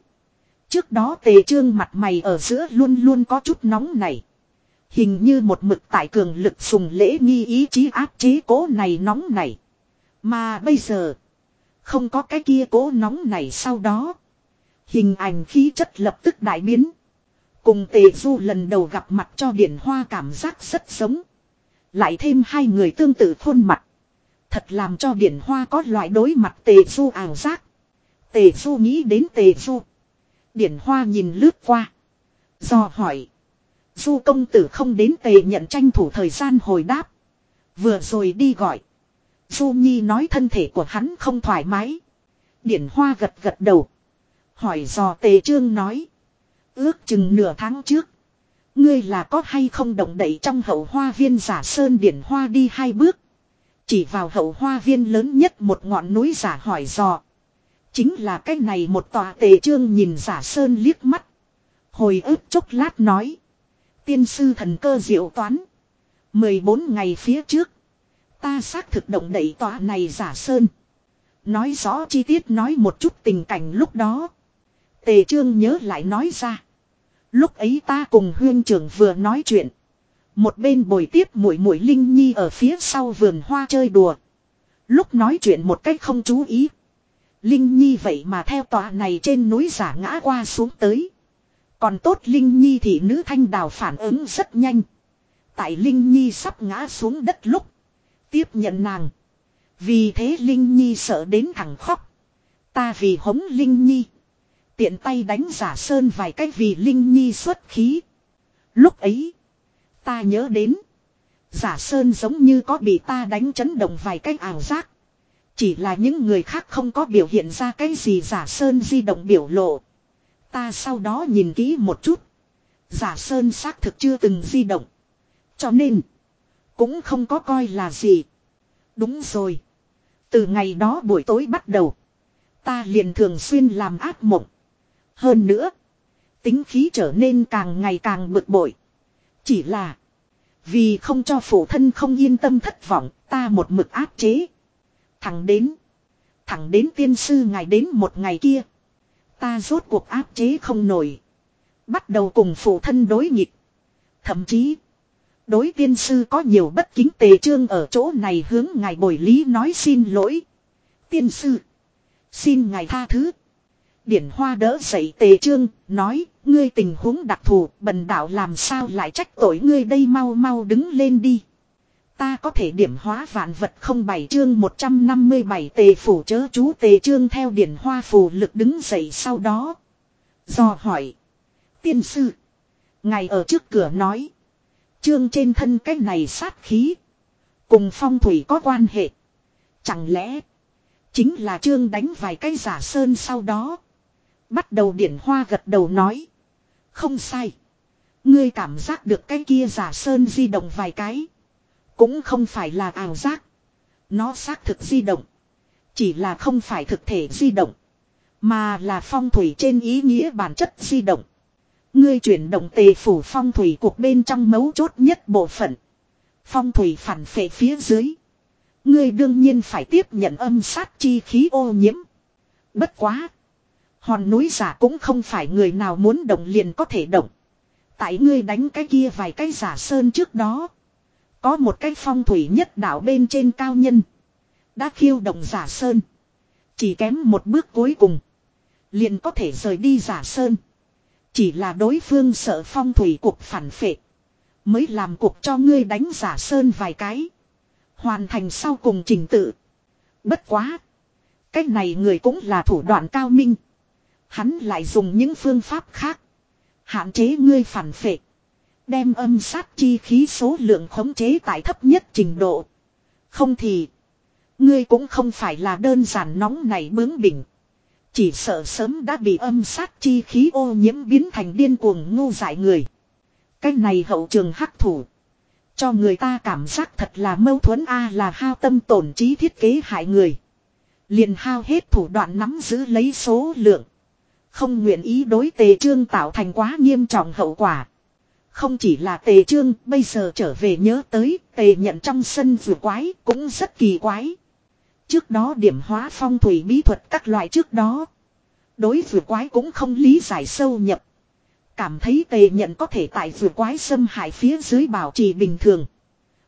Trước đó tề trương mặt mày ở giữa luôn luôn có chút nóng này. Hình như một mực tại cường lực sùng lễ nghi ý chí áp chế cố này nóng này. Mà bây giờ. Không có cái kia cố nóng này sau đó. Hình ảnh khí chất lập tức đại biến. Cùng tề du lần đầu gặp mặt cho điển hoa cảm giác rất giống. Lại thêm hai người tương tự khuôn mặt. Thật làm cho điển hoa có loại đối mặt tề du ảo giác. Tề du nghĩ đến tề du. Điển hoa nhìn lướt qua. Do hỏi. Du công tử không đến tề nhận tranh thủ thời gian hồi đáp. Vừa rồi đi gọi. Du Nhi nói thân thể của hắn không thoải mái. Điển hoa gật gật đầu. Hỏi dò tề trương nói. Ước chừng nửa tháng trước. Ngươi là có hay không động đậy trong hậu hoa viên giả sơn điển hoa đi hai bước. Chỉ vào hậu hoa viên lớn nhất một ngọn núi giả hỏi dò. Chính là cái này một tòa tề trương nhìn giả sơn liếc mắt. Hồi ức chốc lát nói. Tiên sư thần cơ diệu toán. 14 ngày phía trước. Ta xác thực động đẩy tòa này giả sơn. Nói rõ chi tiết nói một chút tình cảnh lúc đó. Tề trương nhớ lại nói ra. Lúc ấy ta cùng huyên trưởng vừa nói chuyện. Một bên bồi tiếp mũi mũi linh nhi ở phía sau vườn hoa chơi đùa. Lúc nói chuyện một cách không chú ý. Linh nhi vậy mà theo tòa này trên núi giả ngã qua xuống tới. Còn tốt Linh nhi thì nữ thanh đào phản ứng rất nhanh. Tại Linh nhi sắp ngã xuống đất lúc. Tiếp nhận nàng. Vì thế Linh nhi sợ đến thẳng khóc. Ta vì hống Linh nhi. Tiện tay đánh giả sơn vài cách vì Linh nhi xuất khí. Lúc ấy. Ta nhớ đến. Giả Sơn giống như có bị ta đánh chấn động vài cách ảo giác. Chỉ là những người khác không có biểu hiện ra cái gì Giả Sơn di động biểu lộ. Ta sau đó nhìn kỹ một chút. Giả Sơn xác thực chưa từng di động. Cho nên. Cũng không có coi là gì. Đúng rồi. Từ ngày đó buổi tối bắt đầu. Ta liền thường xuyên làm ác mộng. Hơn nữa. Tính khí trở nên càng ngày càng bực bội. Chỉ là. Vì không cho phụ thân không yên tâm thất vọng, ta một mực áp chế. Thẳng đến. Thẳng đến tiên sư ngày đến một ngày kia. Ta rốt cuộc áp chế không nổi. Bắt đầu cùng phụ thân đối nghịch. Thậm chí. Đối tiên sư có nhiều bất kính tề trương ở chỗ này hướng ngài bồi lý nói xin lỗi. Tiên sư. Xin ngài tha thứ. Điển hoa đỡ dậy tề trương, nói, ngươi tình huống đặc thù, bần đạo làm sao lại trách tội ngươi đây mau mau đứng lên đi. Ta có thể điểm hóa vạn vật không bảy chương 157 tề phủ chớ chú tề trương theo điển hoa phù lực đứng dậy sau đó. Do hỏi. Tiên sư. Ngài ở trước cửa nói. Trương trên thân cái này sát khí. Cùng phong thủy có quan hệ. Chẳng lẽ. Chính là trương đánh vài cái giả sơn sau đó. Bắt đầu điển hoa gật đầu nói. Không sai. Ngươi cảm giác được cái kia giả sơn di động vài cái. Cũng không phải là ảo giác. Nó xác thực di động. Chỉ là không phải thực thể di động. Mà là phong thủy trên ý nghĩa bản chất di động. Ngươi chuyển động tề phủ phong thủy cuộc bên trong mấu chốt nhất bộ phận. Phong thủy phản phệ phía dưới. Ngươi đương nhiên phải tiếp nhận âm sát chi khí ô nhiễm. Bất quá. Hòn núi giả cũng không phải người nào muốn động liền có thể động. Tại ngươi đánh cái kia vài cái giả sơn trước đó. Có một cái phong thủy nhất đảo bên trên cao nhân. Đã khiêu động giả sơn. Chỉ kém một bước cuối cùng. Liền có thể rời đi giả sơn. Chỉ là đối phương sợ phong thủy cuộc phản phệ. Mới làm cuộc cho ngươi đánh giả sơn vài cái. Hoàn thành sau cùng trình tự. Bất quá. Cách này người cũng là thủ đoạn cao minh. Hắn lại dùng những phương pháp khác. Hạn chế ngươi phản phệ. Đem âm sát chi khí số lượng khống chế tại thấp nhất trình độ. Không thì. Ngươi cũng không phải là đơn giản nóng này bướng bỉnh. Chỉ sợ sớm đã bị âm sát chi khí ô nhiễm biến thành điên cuồng ngu dại người. Cái này hậu trường hắc thủ. Cho người ta cảm giác thật là mâu thuẫn A là hao tâm tổn trí thiết kế hại người. Liền hao hết thủ đoạn nắm giữ lấy số lượng. Không nguyện ý đối tề trương tạo thành quá nghiêm trọng hậu quả. Không chỉ là tề trương, bây giờ trở về nhớ tới, tề nhận trong sân vừa quái, cũng rất kỳ quái. Trước đó điểm hóa phong thủy bí thuật các loại trước đó. Đối vừa quái cũng không lý giải sâu nhập. Cảm thấy tề nhận có thể tại vừa quái xâm hại phía dưới bảo trì bình thường.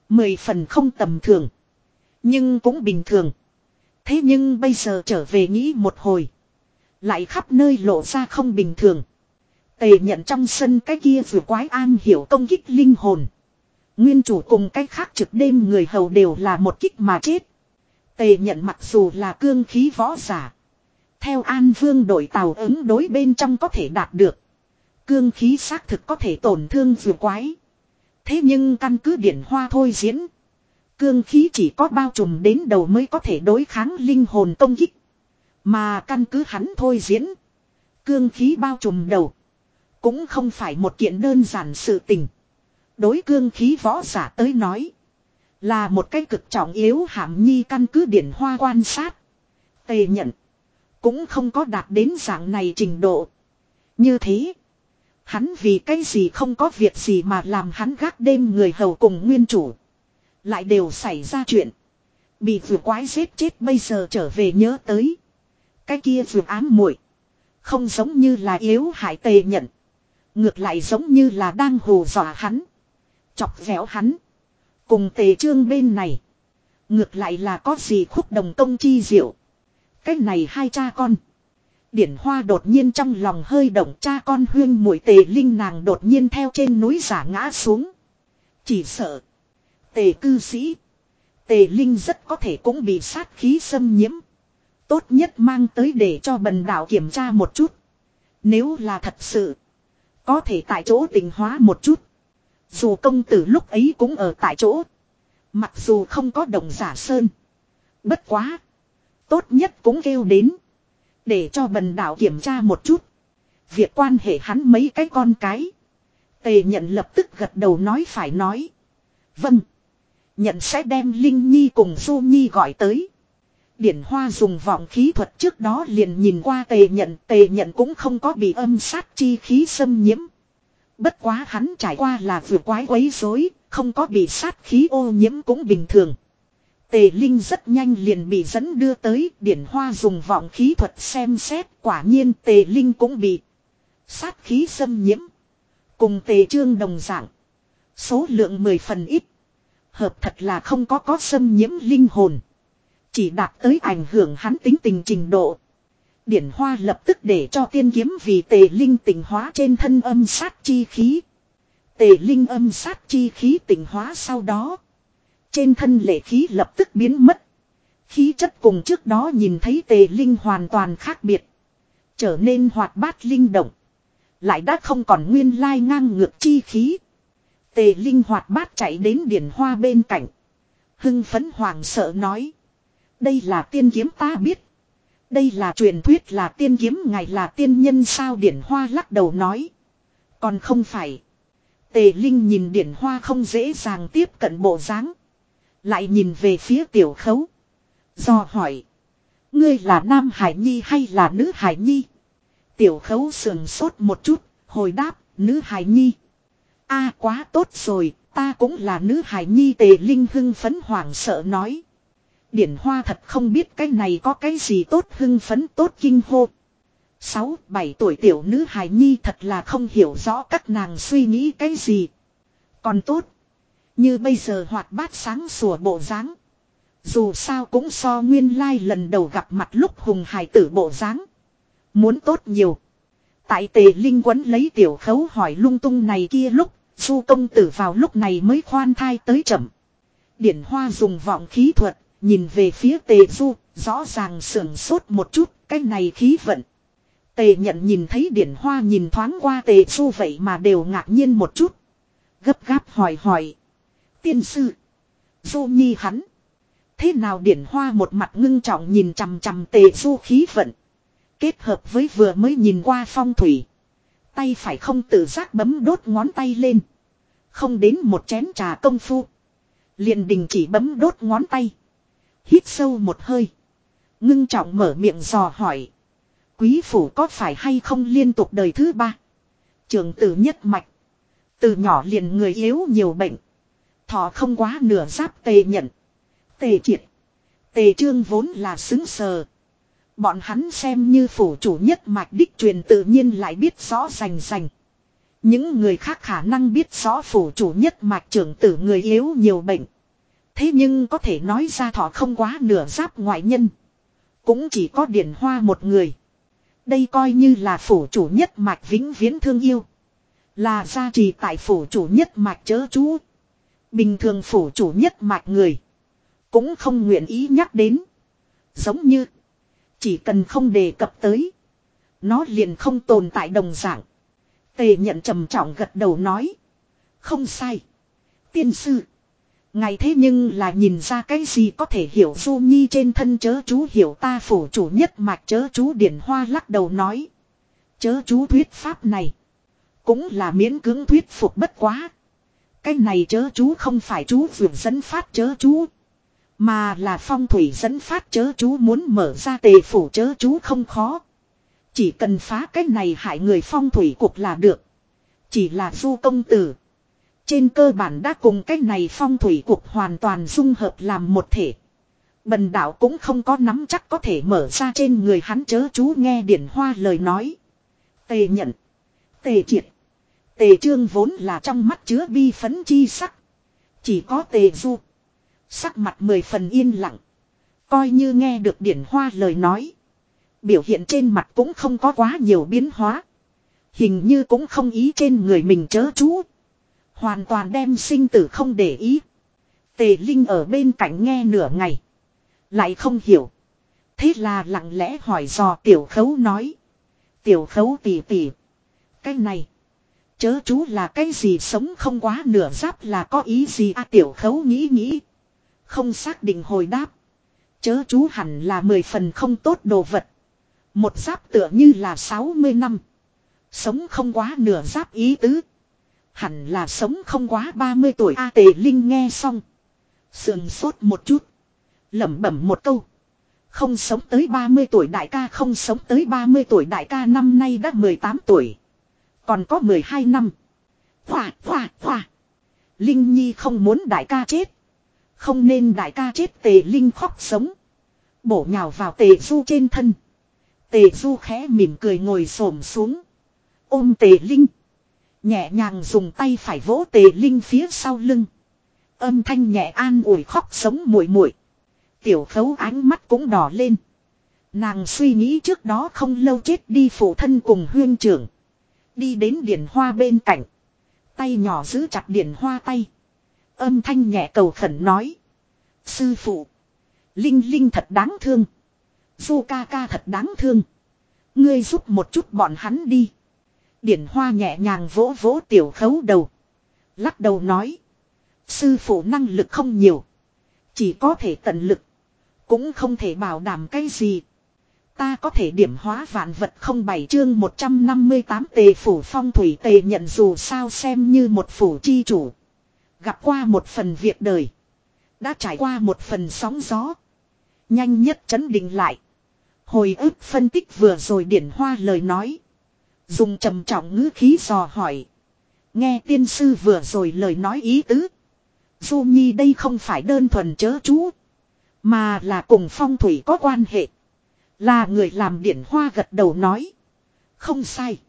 Mười phần không tầm thường. Nhưng cũng bình thường. Thế nhưng bây giờ trở về nghĩ một hồi. Lại khắp nơi lộ ra không bình thường. Tề nhận trong sân cái kia vừa quái an hiểu công kích linh hồn. Nguyên chủ cùng cái khác trực đêm người hầu đều là một kích mà chết. Tề nhận mặc dù là cương khí võ giả. Theo an vương đội tàu ứng đối bên trong có thể đạt được. Cương khí xác thực có thể tổn thương dù quái. Thế nhưng căn cứ điển hoa thôi diễn. Cương khí chỉ có bao trùm đến đầu mới có thể đối kháng linh hồn công kích. Mà căn cứ hắn thôi diễn. Cương khí bao trùm đầu. Cũng không phải một kiện đơn giản sự tình. Đối cương khí võ giả tới nói. Là một cái cực trọng yếu hàm nhi căn cứ điển hoa quan sát. Tề nhận. Cũng không có đạt đến dạng này trình độ. Như thế. Hắn vì cái gì không có việc gì mà làm hắn gác đêm người hầu cùng nguyên chủ. Lại đều xảy ra chuyện. Bị vừa quái giết chết bây giờ trở về nhớ tới. Cái kia vừa ám muội Không giống như là yếu hại tề nhận. Ngược lại giống như là đang hù dọa hắn. Chọc véo hắn. Cùng tề trương bên này. Ngược lại là có gì khúc đồng công chi diệu. cách này hai cha con. Điển hoa đột nhiên trong lòng hơi động cha con huyên mũi tề linh nàng đột nhiên theo trên núi giả ngã xuống. Chỉ sợ. Tề cư sĩ. Tề linh rất có thể cũng bị sát khí xâm nhiễm. Tốt nhất mang tới để cho bần đạo kiểm tra một chút. Nếu là thật sự. Có thể tại chỗ tình hóa một chút. Dù công tử lúc ấy cũng ở tại chỗ. Mặc dù không có đồng giả sơn. Bất quá. Tốt nhất cũng kêu đến. Để cho bần đạo kiểm tra một chút. Việc quan hệ hắn mấy cái con cái. Tề nhận lập tức gật đầu nói phải nói. Vâng. Nhận sẽ đem Linh Nhi cùng Du Nhi gọi tới. Điển Hoa dùng vọng khí thuật trước đó liền nhìn qua tề nhận. Tề nhận cũng không có bị âm sát chi khí xâm nhiễm. Bất quá hắn trải qua là vừa quái quấy rối, không có bị sát khí ô nhiễm cũng bình thường. Tề Linh rất nhanh liền bị dẫn đưa tới, điển hoa dùng vọng khí thuật xem xét, quả nhiên Tề Linh cũng bị sát khí xâm nhiễm. Cùng Tề Trương đồng dạng. Số lượng mười phần ít. Hợp thật là không có có xâm nhiễm linh hồn. Chỉ đạt tới ảnh hưởng hắn tính tình trình độ. Điển hoa lập tức để cho tiên kiếm vì tề linh tỉnh hóa trên thân âm sát chi khí. Tề linh âm sát chi khí tỉnh hóa sau đó. Trên thân lệ khí lập tức biến mất. Khí chất cùng trước đó nhìn thấy tề linh hoàn toàn khác biệt. Trở nên hoạt bát linh động. Lại đã không còn nguyên lai ngang ngược chi khí. Tề linh hoạt bát chạy đến điển hoa bên cạnh. Hưng phấn hoàng sợ nói. Đây là tiên kiếm ta biết. Đây là truyền thuyết là tiên kiếm ngài là tiên nhân sao điển hoa lắc đầu nói. Còn không phải. Tề Linh nhìn điển hoa không dễ dàng tiếp cận bộ dáng Lại nhìn về phía tiểu khấu. Do hỏi. Ngươi là nam hải nhi hay là nữ hải nhi? Tiểu khấu sườn sốt một chút, hồi đáp, nữ hải nhi. a quá tốt rồi, ta cũng là nữ hải nhi tề linh hưng phấn hoảng sợ nói. Điển hoa thật không biết cái này có cái gì tốt hưng phấn tốt kinh hô. Sáu, bảy tuổi tiểu nữ hài nhi thật là không hiểu rõ các nàng suy nghĩ cái gì. Còn tốt. Như bây giờ hoạt bát sáng sủa bộ dáng Dù sao cũng so nguyên lai lần đầu gặp mặt lúc hùng hài tử bộ dáng Muốn tốt nhiều. Tại tề linh quấn lấy tiểu khấu hỏi lung tung này kia lúc, du công tử vào lúc này mới khoan thai tới chậm. Điển hoa dùng vọng khí thuật, Nhìn về phía tề du, rõ ràng sưởng sốt một chút, cái này khí vận. Tề nhận nhìn thấy điển hoa nhìn thoáng qua tề du vậy mà đều ngạc nhiên một chút. Gấp gáp hỏi hỏi. Tiên sư. Du nhi hắn. Thế nào điển hoa một mặt ngưng trọng nhìn chằm chằm tề du khí vận. Kết hợp với vừa mới nhìn qua phong thủy. Tay phải không tự giác bấm đốt ngón tay lên. Không đến một chén trà công phu. liền đình chỉ bấm đốt ngón tay. Hít sâu một hơi. Ngưng trọng mở miệng dò hỏi. Quý phủ có phải hay không liên tục đời thứ ba? Trường tử nhất mạch. Từ nhỏ liền người yếu nhiều bệnh. Thọ không quá nửa giáp tề nhận. Tề triệt. Tề trương vốn là xứng sờ. Bọn hắn xem như phủ chủ nhất mạch đích truyền tự nhiên lại biết rõ rành rành. Những người khác khả năng biết rõ phủ chủ nhất mạch trưởng tử người yếu nhiều bệnh. Thế nhưng có thể nói ra thọ không quá nửa giáp ngoại nhân. Cũng chỉ có điển hoa một người. Đây coi như là phủ chủ nhất mạch vĩnh viễn thương yêu. Là gia trì tại phủ chủ nhất mạch chớ chú. Bình thường phủ chủ nhất mạch người. Cũng không nguyện ý nhắc đến. Giống như. Chỉ cần không đề cập tới. Nó liền không tồn tại đồng dạng. Tề nhận trầm trọng gật đầu nói. Không sai. Tiên sư. Ngày thế nhưng là nhìn ra cái gì có thể hiểu Du Nhi trên thân chớ chú hiểu ta phủ chủ nhất mạch chớ chú Điển Hoa lắc đầu nói. Chớ chú thuyết pháp này. Cũng là miễn cưỡng thuyết phục bất quá. Cái này chớ chú không phải chú vượt dẫn phát chớ chú. Mà là phong thủy dẫn phát chớ chú muốn mở ra tề phủ chớ chú không khó. Chỉ cần phá cái này hại người phong thủy cuộc là được. Chỉ là du công tử. Trên cơ bản đã cùng cái này phong thủy cuộc hoàn toàn dung hợp làm một thể. Bần đạo cũng không có nắm chắc có thể mở ra trên người hắn chớ chú nghe điển hoa lời nói. Tề nhận. Tề triệt. Tề trương vốn là trong mắt chứa bi phấn chi sắc. Chỉ có tề du. Sắc mặt mười phần yên lặng. Coi như nghe được điển hoa lời nói. Biểu hiện trên mặt cũng không có quá nhiều biến hóa. Hình như cũng không ý trên người mình chớ chú. Hoàn toàn đem sinh tử không để ý. Tề Linh ở bên cạnh nghe nửa ngày. Lại không hiểu. Thế là lặng lẽ hỏi dò tiểu khấu nói. Tiểu khấu tỉ tỉ. Cái này. Chớ chú là cái gì sống không quá nửa giáp là có ý gì à tiểu khấu nghĩ nghĩ. Không xác định hồi đáp. Chớ chú hẳn là mười phần không tốt đồ vật. Một giáp tựa như là 60 năm. Sống không quá nửa giáp ý tứ. Hẳn là sống không quá 30 tuổi A tề linh nghe xong. Sườn sốt một chút. lẩm bẩm một câu. Không sống tới 30 tuổi đại ca không sống tới 30 tuổi đại ca năm nay đã 18 tuổi. Còn có 12 năm. Hòa, hòa, hòa. Linh Nhi không muốn đại ca chết. Không nên đại ca chết tề Linh khóc sống. Bổ nhào vào tề du trên thân. Tề du khẽ mỉm cười ngồi xổm xuống. Ôm tề Linh. Nhẹ nhàng dùng tay phải vỗ tề Linh phía sau lưng. Âm thanh nhẹ an ủi khóc sống muội muội. Tiểu khấu ánh mắt cũng đỏ lên. Nàng suy nghĩ trước đó không lâu chết đi phụ thân cùng huyên trưởng. Đi đến điển hoa bên cạnh. Tay nhỏ giữ chặt điển hoa tay. Âm thanh nhẹ cầu khẩn nói. Sư phụ. Linh Linh thật đáng thương. Du ca ca thật đáng thương. Ngươi giúp một chút bọn hắn đi. Điển hoa nhẹ nhàng vỗ vỗ tiểu khấu đầu. Lắc đầu nói. Sư phụ năng lực không nhiều. Chỉ có thể tận lực. Cũng không thể bảo đảm cái gì. Ta có thể điểm hóa vạn vật không bảy chương 158 tề phủ phong thủy tề nhận dù sao xem như một phủ chi chủ. Gặp qua một phần việc đời. Đã trải qua một phần sóng gió. Nhanh nhất chấn định lại. Hồi ức phân tích vừa rồi điển hoa lời nói. Dùng trầm trọng ngữ khí dò hỏi. Nghe tiên sư vừa rồi lời nói ý tứ. Du Nhi đây không phải đơn thuần chớ chú. Mà là cùng phong thủy có quan hệ. Là người làm điển hoa gật đầu nói. Không sai.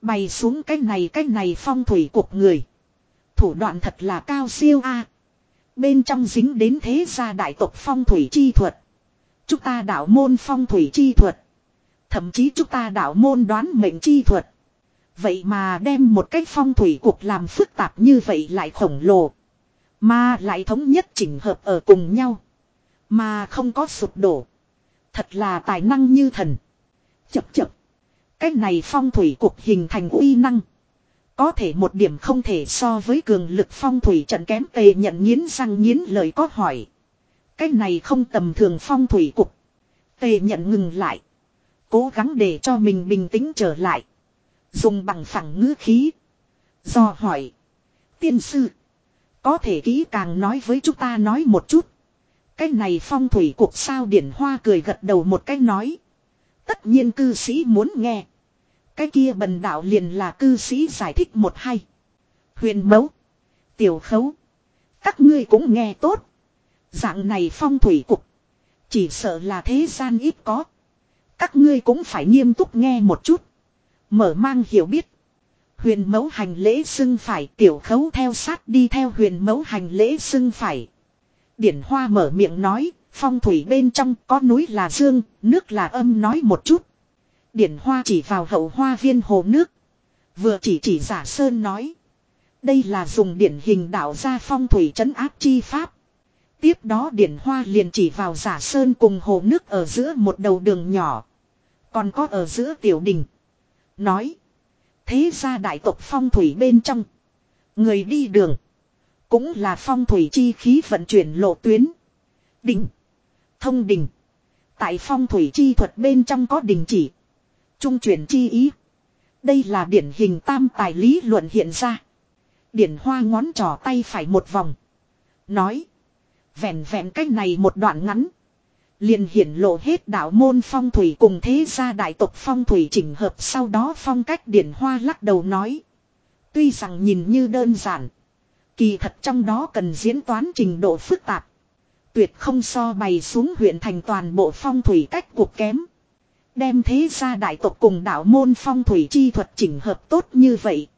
Bày xuống cái này cái này phong thủy cuộc người. Thủ đoạn thật là cao siêu a. Bên trong dính đến thế gia đại tộc phong thủy chi thuật. Chúng ta đạo môn phong thủy chi thuật. Thậm chí chúng ta đạo môn đoán mệnh chi thuật. Vậy mà đem một cái phong thủy cuộc làm phức tạp như vậy lại khổng lồ. Mà lại thống nhất chỉnh hợp ở cùng nhau. Mà không có sụp đổ. Thật là tài năng như thần. Chập chập. Cái này phong thủy cuộc hình thành uy năng. Có thể một điểm không thể so với cường lực phong thủy trận kém tề nhận nghiến răng nghiến lời có hỏi. Cái này không tầm thường phong thủy cục. Tề nhận ngừng lại. Cố gắng để cho mình bình tĩnh trở lại. Dùng bằng phẳng ngữ khí. Do hỏi. Tiên sư. Có thể kỹ càng nói với chúng ta nói một chút. Cái này phong thủy cuộc sao điển hoa cười gật đầu một cái nói. Tất nhiên cư sĩ muốn nghe. Cái kia bần đạo liền là cư sĩ giải thích một hay. Huyền mẫu. Tiểu khấu. Các ngươi cũng nghe tốt. Dạng này phong thủy cục. Chỉ sợ là thế gian ít có. Các ngươi cũng phải nghiêm túc nghe một chút. Mở mang hiểu biết. Huyền mẫu hành lễ xưng phải tiểu khấu theo sát đi theo huyền mẫu hành lễ xưng phải. Điển hoa mở miệng nói, phong thủy bên trong có núi là dương, nước là âm nói một chút. Điển hoa chỉ vào hậu hoa viên hồ nước. Vừa chỉ chỉ giả sơn nói. Đây là dùng điển hình đạo ra phong thủy trấn áp chi pháp. Tiếp đó điển hoa liền chỉ vào giả sơn cùng hồ nước ở giữa một đầu đường nhỏ. Còn có ở giữa tiểu đình. Nói. Thế ra đại tộc phong thủy bên trong. Người đi đường. Cũng là phong thủy chi khí vận chuyển lộ tuyến. Đình. Thông đình. Tại phong thủy chi thuật bên trong có đình chỉ. Trung chuyển chi ý. Đây là điển hình tam tài lý luận hiện ra. Điển hoa ngón trỏ tay phải một vòng. Nói. Vẹn vẹn cách này một đoạn ngắn. Liền hiển lộ hết đạo môn phong thủy cùng thế gia đại tộc phong thủy chỉnh hợp sau đó phong cách điển hoa lắc đầu nói. Tuy rằng nhìn như đơn giản. Kỳ thật trong đó cần diễn toán trình độ phức tạp. Tuyệt không so bày xuống huyện thành toàn bộ phong thủy cách cuộc kém. Đem thế gia đại tộc cùng đạo môn phong thủy chi thuật chỉnh hợp tốt như vậy.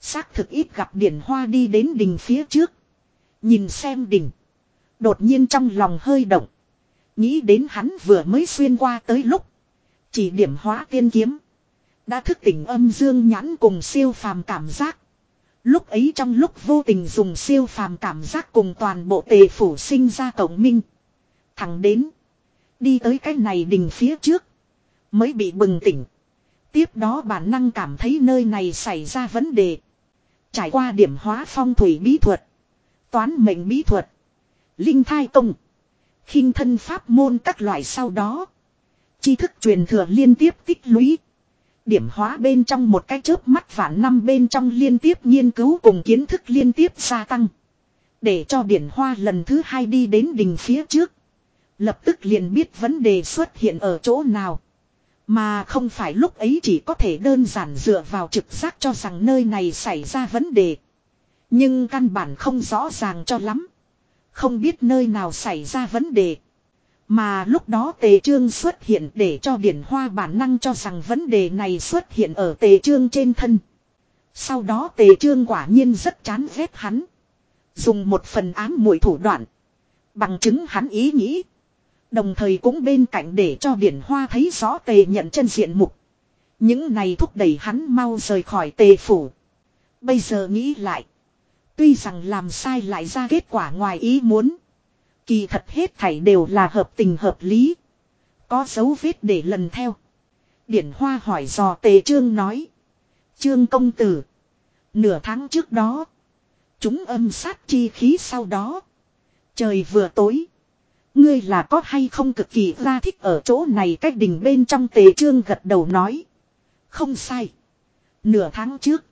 Xác thực ít gặp điển hoa đi đến đỉnh phía trước. Nhìn xem đỉnh. Đột nhiên trong lòng hơi động. Nghĩ đến hắn vừa mới xuyên qua tới lúc. Chỉ điểm hóa tiên kiếm. Đã thức tỉnh âm dương nhãn cùng siêu phàm cảm giác. Lúc ấy trong lúc vô tình dùng siêu phàm cảm giác cùng toàn bộ tề phủ sinh ra tổng minh. Thẳng đến. Đi tới cái này đình phía trước. Mới bị bừng tỉnh. Tiếp đó bản năng cảm thấy nơi này xảy ra vấn đề. Trải qua điểm hóa phong thủy bí thuật. Toán mệnh bí thuật. Linh thai công khinh thân pháp môn các loại sau đó. tri thức truyền thừa liên tiếp tích lũy. Điểm hóa bên trong một cái chớp mắt vạn năm bên trong liên tiếp nghiên cứu cùng kiến thức liên tiếp gia tăng. Để cho điển hoa lần thứ hai đi đến đỉnh phía trước. Lập tức liền biết vấn đề xuất hiện ở chỗ nào. Mà không phải lúc ấy chỉ có thể đơn giản dựa vào trực giác cho rằng nơi này xảy ra vấn đề. Nhưng căn bản không rõ ràng cho lắm. Không biết nơi nào xảy ra vấn đề. Mà lúc đó tề trương xuất hiện để cho điển hoa bản năng cho rằng vấn đề này xuất hiện ở tề trương trên thân. Sau đó tề trương quả nhiên rất chán ghét hắn. Dùng một phần ám muội thủ đoạn. Bằng chứng hắn ý nghĩ. Đồng thời cũng bên cạnh để cho điển hoa thấy rõ tề nhận chân diện mục. Những này thúc đẩy hắn mau rời khỏi tề phủ. Bây giờ nghĩ lại. Tuy rằng làm sai lại ra kết quả ngoài ý muốn. Kỳ thật hết thảy đều là hợp tình hợp lý. Có dấu vết để lần theo. Điển Hoa hỏi dò Tề Trương nói. Trương công tử. Nửa tháng trước đó. Chúng âm sát chi khí sau đó. Trời vừa tối. Ngươi là có hay không cực kỳ ra thích ở chỗ này cách đỉnh bên trong Tề Trương gật đầu nói. Không sai. Nửa tháng trước.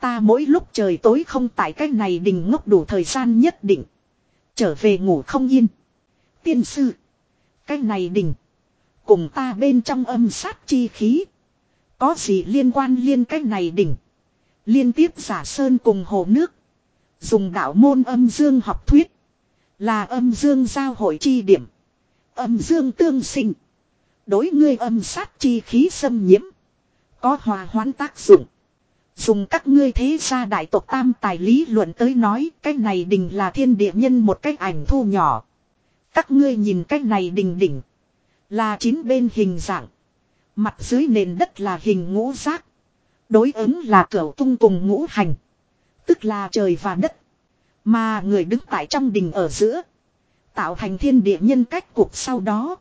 Ta mỗi lúc trời tối không tại cái này đình ngốc đủ thời gian nhất định. Trở về ngủ không yên. Tiên sư. Cái này đình. Cùng ta bên trong âm sát chi khí. Có gì liên quan liên cái này đỉnh. Liên tiếp giả sơn cùng hồ nước. Dùng đạo môn âm dương học thuyết. Là âm dương giao hội chi điểm. Âm dương tương sinh. Đối ngươi âm sát chi khí xâm nhiễm. Có hòa hoãn tác dụng. Dùng các ngươi thế gia đại tộc tam tài lý luận tới nói, cái này đình là thiên địa nhân một cái ảnh thu nhỏ. Các ngươi nhìn cái này đình đỉnh. Là chín bên hình dạng. Mặt dưới nền đất là hình ngũ giác. Đối ứng là cửa tung cùng ngũ hành. Tức là trời và đất. Mà người đứng tại trong đình ở giữa. Tạo thành thiên địa nhân cách cuộc sau đó.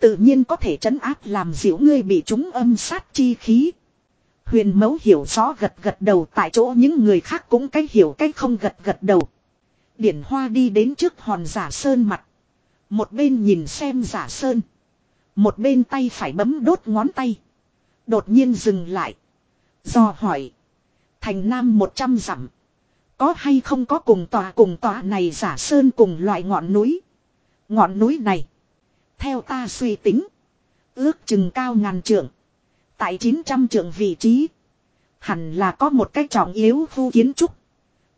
Tự nhiên có thể trấn áp làm dịu ngươi bị chúng âm sát chi khí. Huyền mẫu hiểu rõ gật gật đầu, tại chỗ những người khác cũng cách hiểu cách không gật gật đầu. Điển hoa đi đến trước hòn giả sơn mặt. Một bên nhìn xem giả sơn. Một bên tay phải bấm đốt ngón tay. Đột nhiên dừng lại. Do hỏi. Thành nam một trăm dặm. Có hay không có cùng tòa cùng tòa này giả sơn cùng loại ngọn núi. Ngọn núi này. Theo ta suy tính. Ước chừng cao ngàn trượng. Tại 900 trượng vị trí. Hẳn là có một cái trọng yếu khu kiến trúc.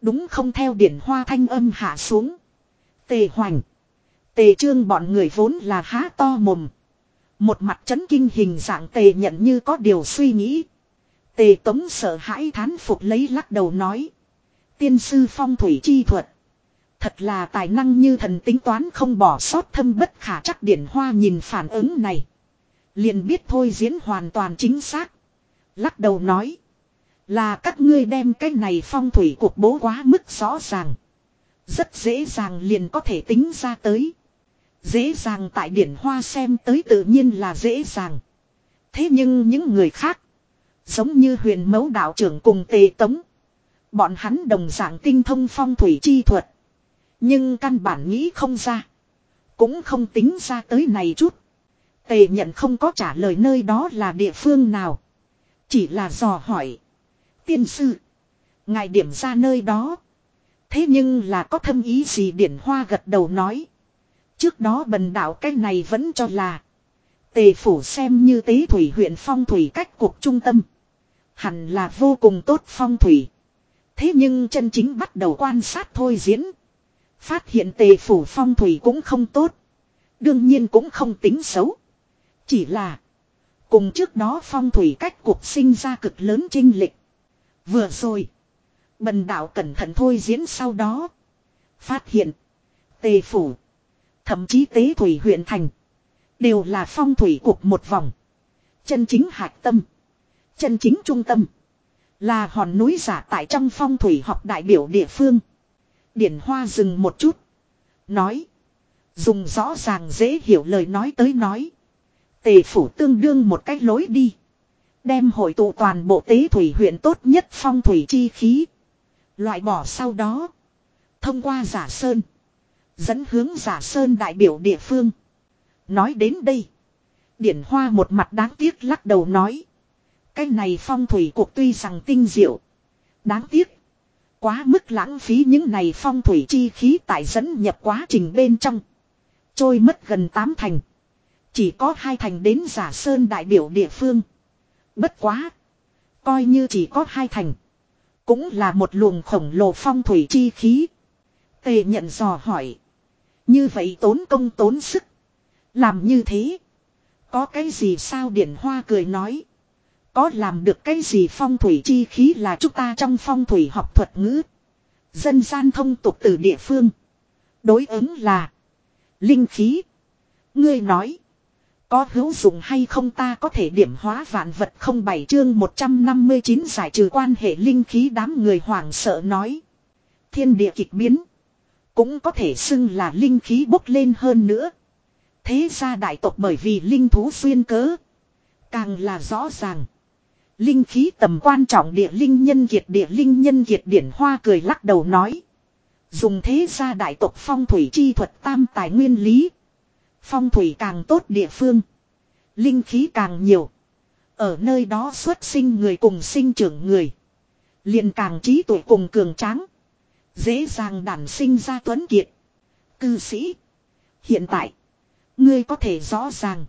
Đúng không theo điển hoa thanh âm hạ xuống. Tề hoành. Tề trương bọn người vốn là há to mồm. Một mặt chấn kinh hình dạng tề nhận như có điều suy nghĩ. Tề tống sợ hãi thán phục lấy lắc đầu nói. Tiên sư phong thủy chi thuật. Thật là tài năng như thần tính toán không bỏ sót thâm bất khả chắc điển hoa nhìn phản ứng này. Liền biết thôi diễn hoàn toàn chính xác. Lắc đầu nói. Là các ngươi đem cái này phong thủy cuộc bố quá mức rõ ràng. Rất dễ dàng liền có thể tính ra tới. Dễ dàng tại điển hoa xem tới tự nhiên là dễ dàng. Thế nhưng những người khác. Giống như huyền mẫu đạo trưởng cùng tề tống. Bọn hắn đồng dạng tinh thông phong thủy chi thuật. Nhưng căn bản nghĩ không ra. Cũng không tính ra tới này chút. Tề nhận không có trả lời nơi đó là địa phương nào. Chỉ là dò hỏi. Tiên sư. Ngài điểm ra nơi đó. Thế nhưng là có thâm ý gì điển hoa gật đầu nói. Trước đó bần đạo cái này vẫn cho là. Tề phủ xem như tế thủy huyện phong thủy cách cuộc trung tâm. Hẳn là vô cùng tốt phong thủy. Thế nhưng chân chính bắt đầu quan sát thôi diễn. Phát hiện tề phủ phong thủy cũng không tốt. Đương nhiên cũng không tính xấu. Chỉ là. Cùng trước đó phong thủy cách cuộc sinh ra cực lớn trinh lịch. Vừa rồi. Bần đạo cẩn thận thôi diễn sau đó. Phát hiện. Tề phủ. Thậm chí tế thủy huyện thành. Đều là phong thủy cuộc một vòng. Chân chính hạch tâm. Chân chính trung tâm. Là hòn núi giả tại trong phong thủy học đại biểu địa phương. Điển hoa dừng một chút. Nói. Dùng rõ ràng dễ hiểu lời nói tới nói. Tề phủ tương đương một cách lối đi. Đem hội tụ toàn bộ tế thủy huyện tốt nhất phong thủy chi khí. Loại bỏ sau đó. Thông qua giả sơn. Dẫn hướng giả sơn đại biểu địa phương. Nói đến đây. Điển hoa một mặt đáng tiếc lắc đầu nói. Cái này phong thủy cuộc tuy rằng tinh diệu. Đáng tiếc. Quá mức lãng phí những này phong thủy chi khí tại dẫn nhập quá trình bên trong. Trôi mất gần 8 thành. Chỉ có hai thành đến giả sơn đại biểu địa phương. Bất quá. Coi như chỉ có hai thành. Cũng là một luồng khổng lồ phong thủy chi khí. Tề nhận dò hỏi. Như vậy tốn công tốn sức. Làm như thế. Có cái gì sao điển hoa cười nói. Có làm được cái gì phong thủy chi khí là chúng ta trong phong thủy học thuật ngữ. Dân gian thông tục từ địa phương. Đối ứng là. Linh khí. Ngươi nói. Có hữu dụng hay không ta có thể điểm hóa vạn vật không bảy chương 159 giải trừ quan hệ linh khí đám người hoảng sợ nói. Thiên địa kịch biến. Cũng có thể xưng là linh khí bốc lên hơn nữa. Thế ra đại tộc bởi vì linh thú xuyên cớ. Càng là rõ ràng. Linh khí tầm quan trọng địa linh nhân kiệt địa linh nhân kiệt điển hoa cười lắc đầu nói. Dùng thế ra đại tộc phong thủy chi thuật tam tài nguyên lý. Phong thủy càng tốt địa phương. Linh khí càng nhiều. Ở nơi đó xuất sinh người cùng sinh trưởng người. liền càng trí tuệ cùng cường tráng. Dễ dàng đản sinh ra tuấn kiệt. Cư sĩ. Hiện tại. Ngươi có thể rõ ràng.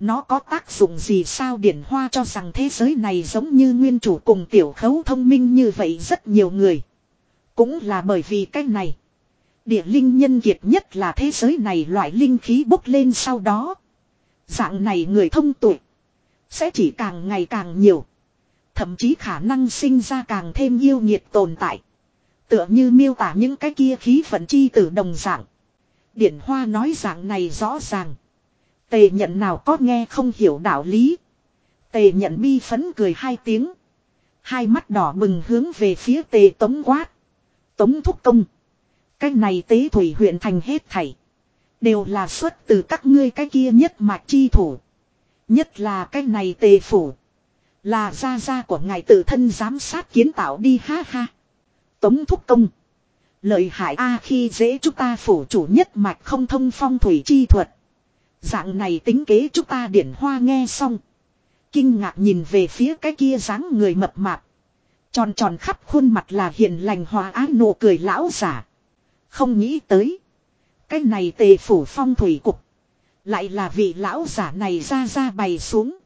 Nó có tác dụng gì sao điển hoa cho rằng thế giới này giống như nguyên chủ cùng tiểu khấu thông minh như vậy rất nhiều người. Cũng là bởi vì cái này. Địa linh nhân kiệt nhất là thế giới này loại linh khí bốc lên sau đó. Dạng này người thông tuệ. Sẽ chỉ càng ngày càng nhiều. Thậm chí khả năng sinh ra càng thêm yêu nhiệt tồn tại. Tựa như miêu tả những cái kia khí vận chi tử đồng dạng. Điển Hoa nói dạng này rõ ràng. Tề nhận nào có nghe không hiểu đạo lý. Tề nhận bi phấn cười hai tiếng. Hai mắt đỏ bừng hướng về phía tề tống quát. Tống thúc công. Cái này tế thủy huyện thành hết thảy. Đều là xuất từ các ngươi cái kia nhất mạch chi thủ. Nhất là cái này tề phủ. Là gia gia của ngài tự thân giám sát kiến tạo đi, ha ha. Tống thúc công. Lợi hại a khi dễ chúng ta phủ chủ nhất mạch không thông phong thủy chi thuật. Dạng này tính kế chúng ta điển hoa nghe xong. Kinh ngạc nhìn về phía cái kia dáng người mập mạp. Tròn tròn khắp khuôn mặt là hiền lành hòa ái nụ cười lão giả. Không nghĩ tới. Cái này tề phủ phong thủy cục. Lại là vị lão giả này ra ra bày xuống.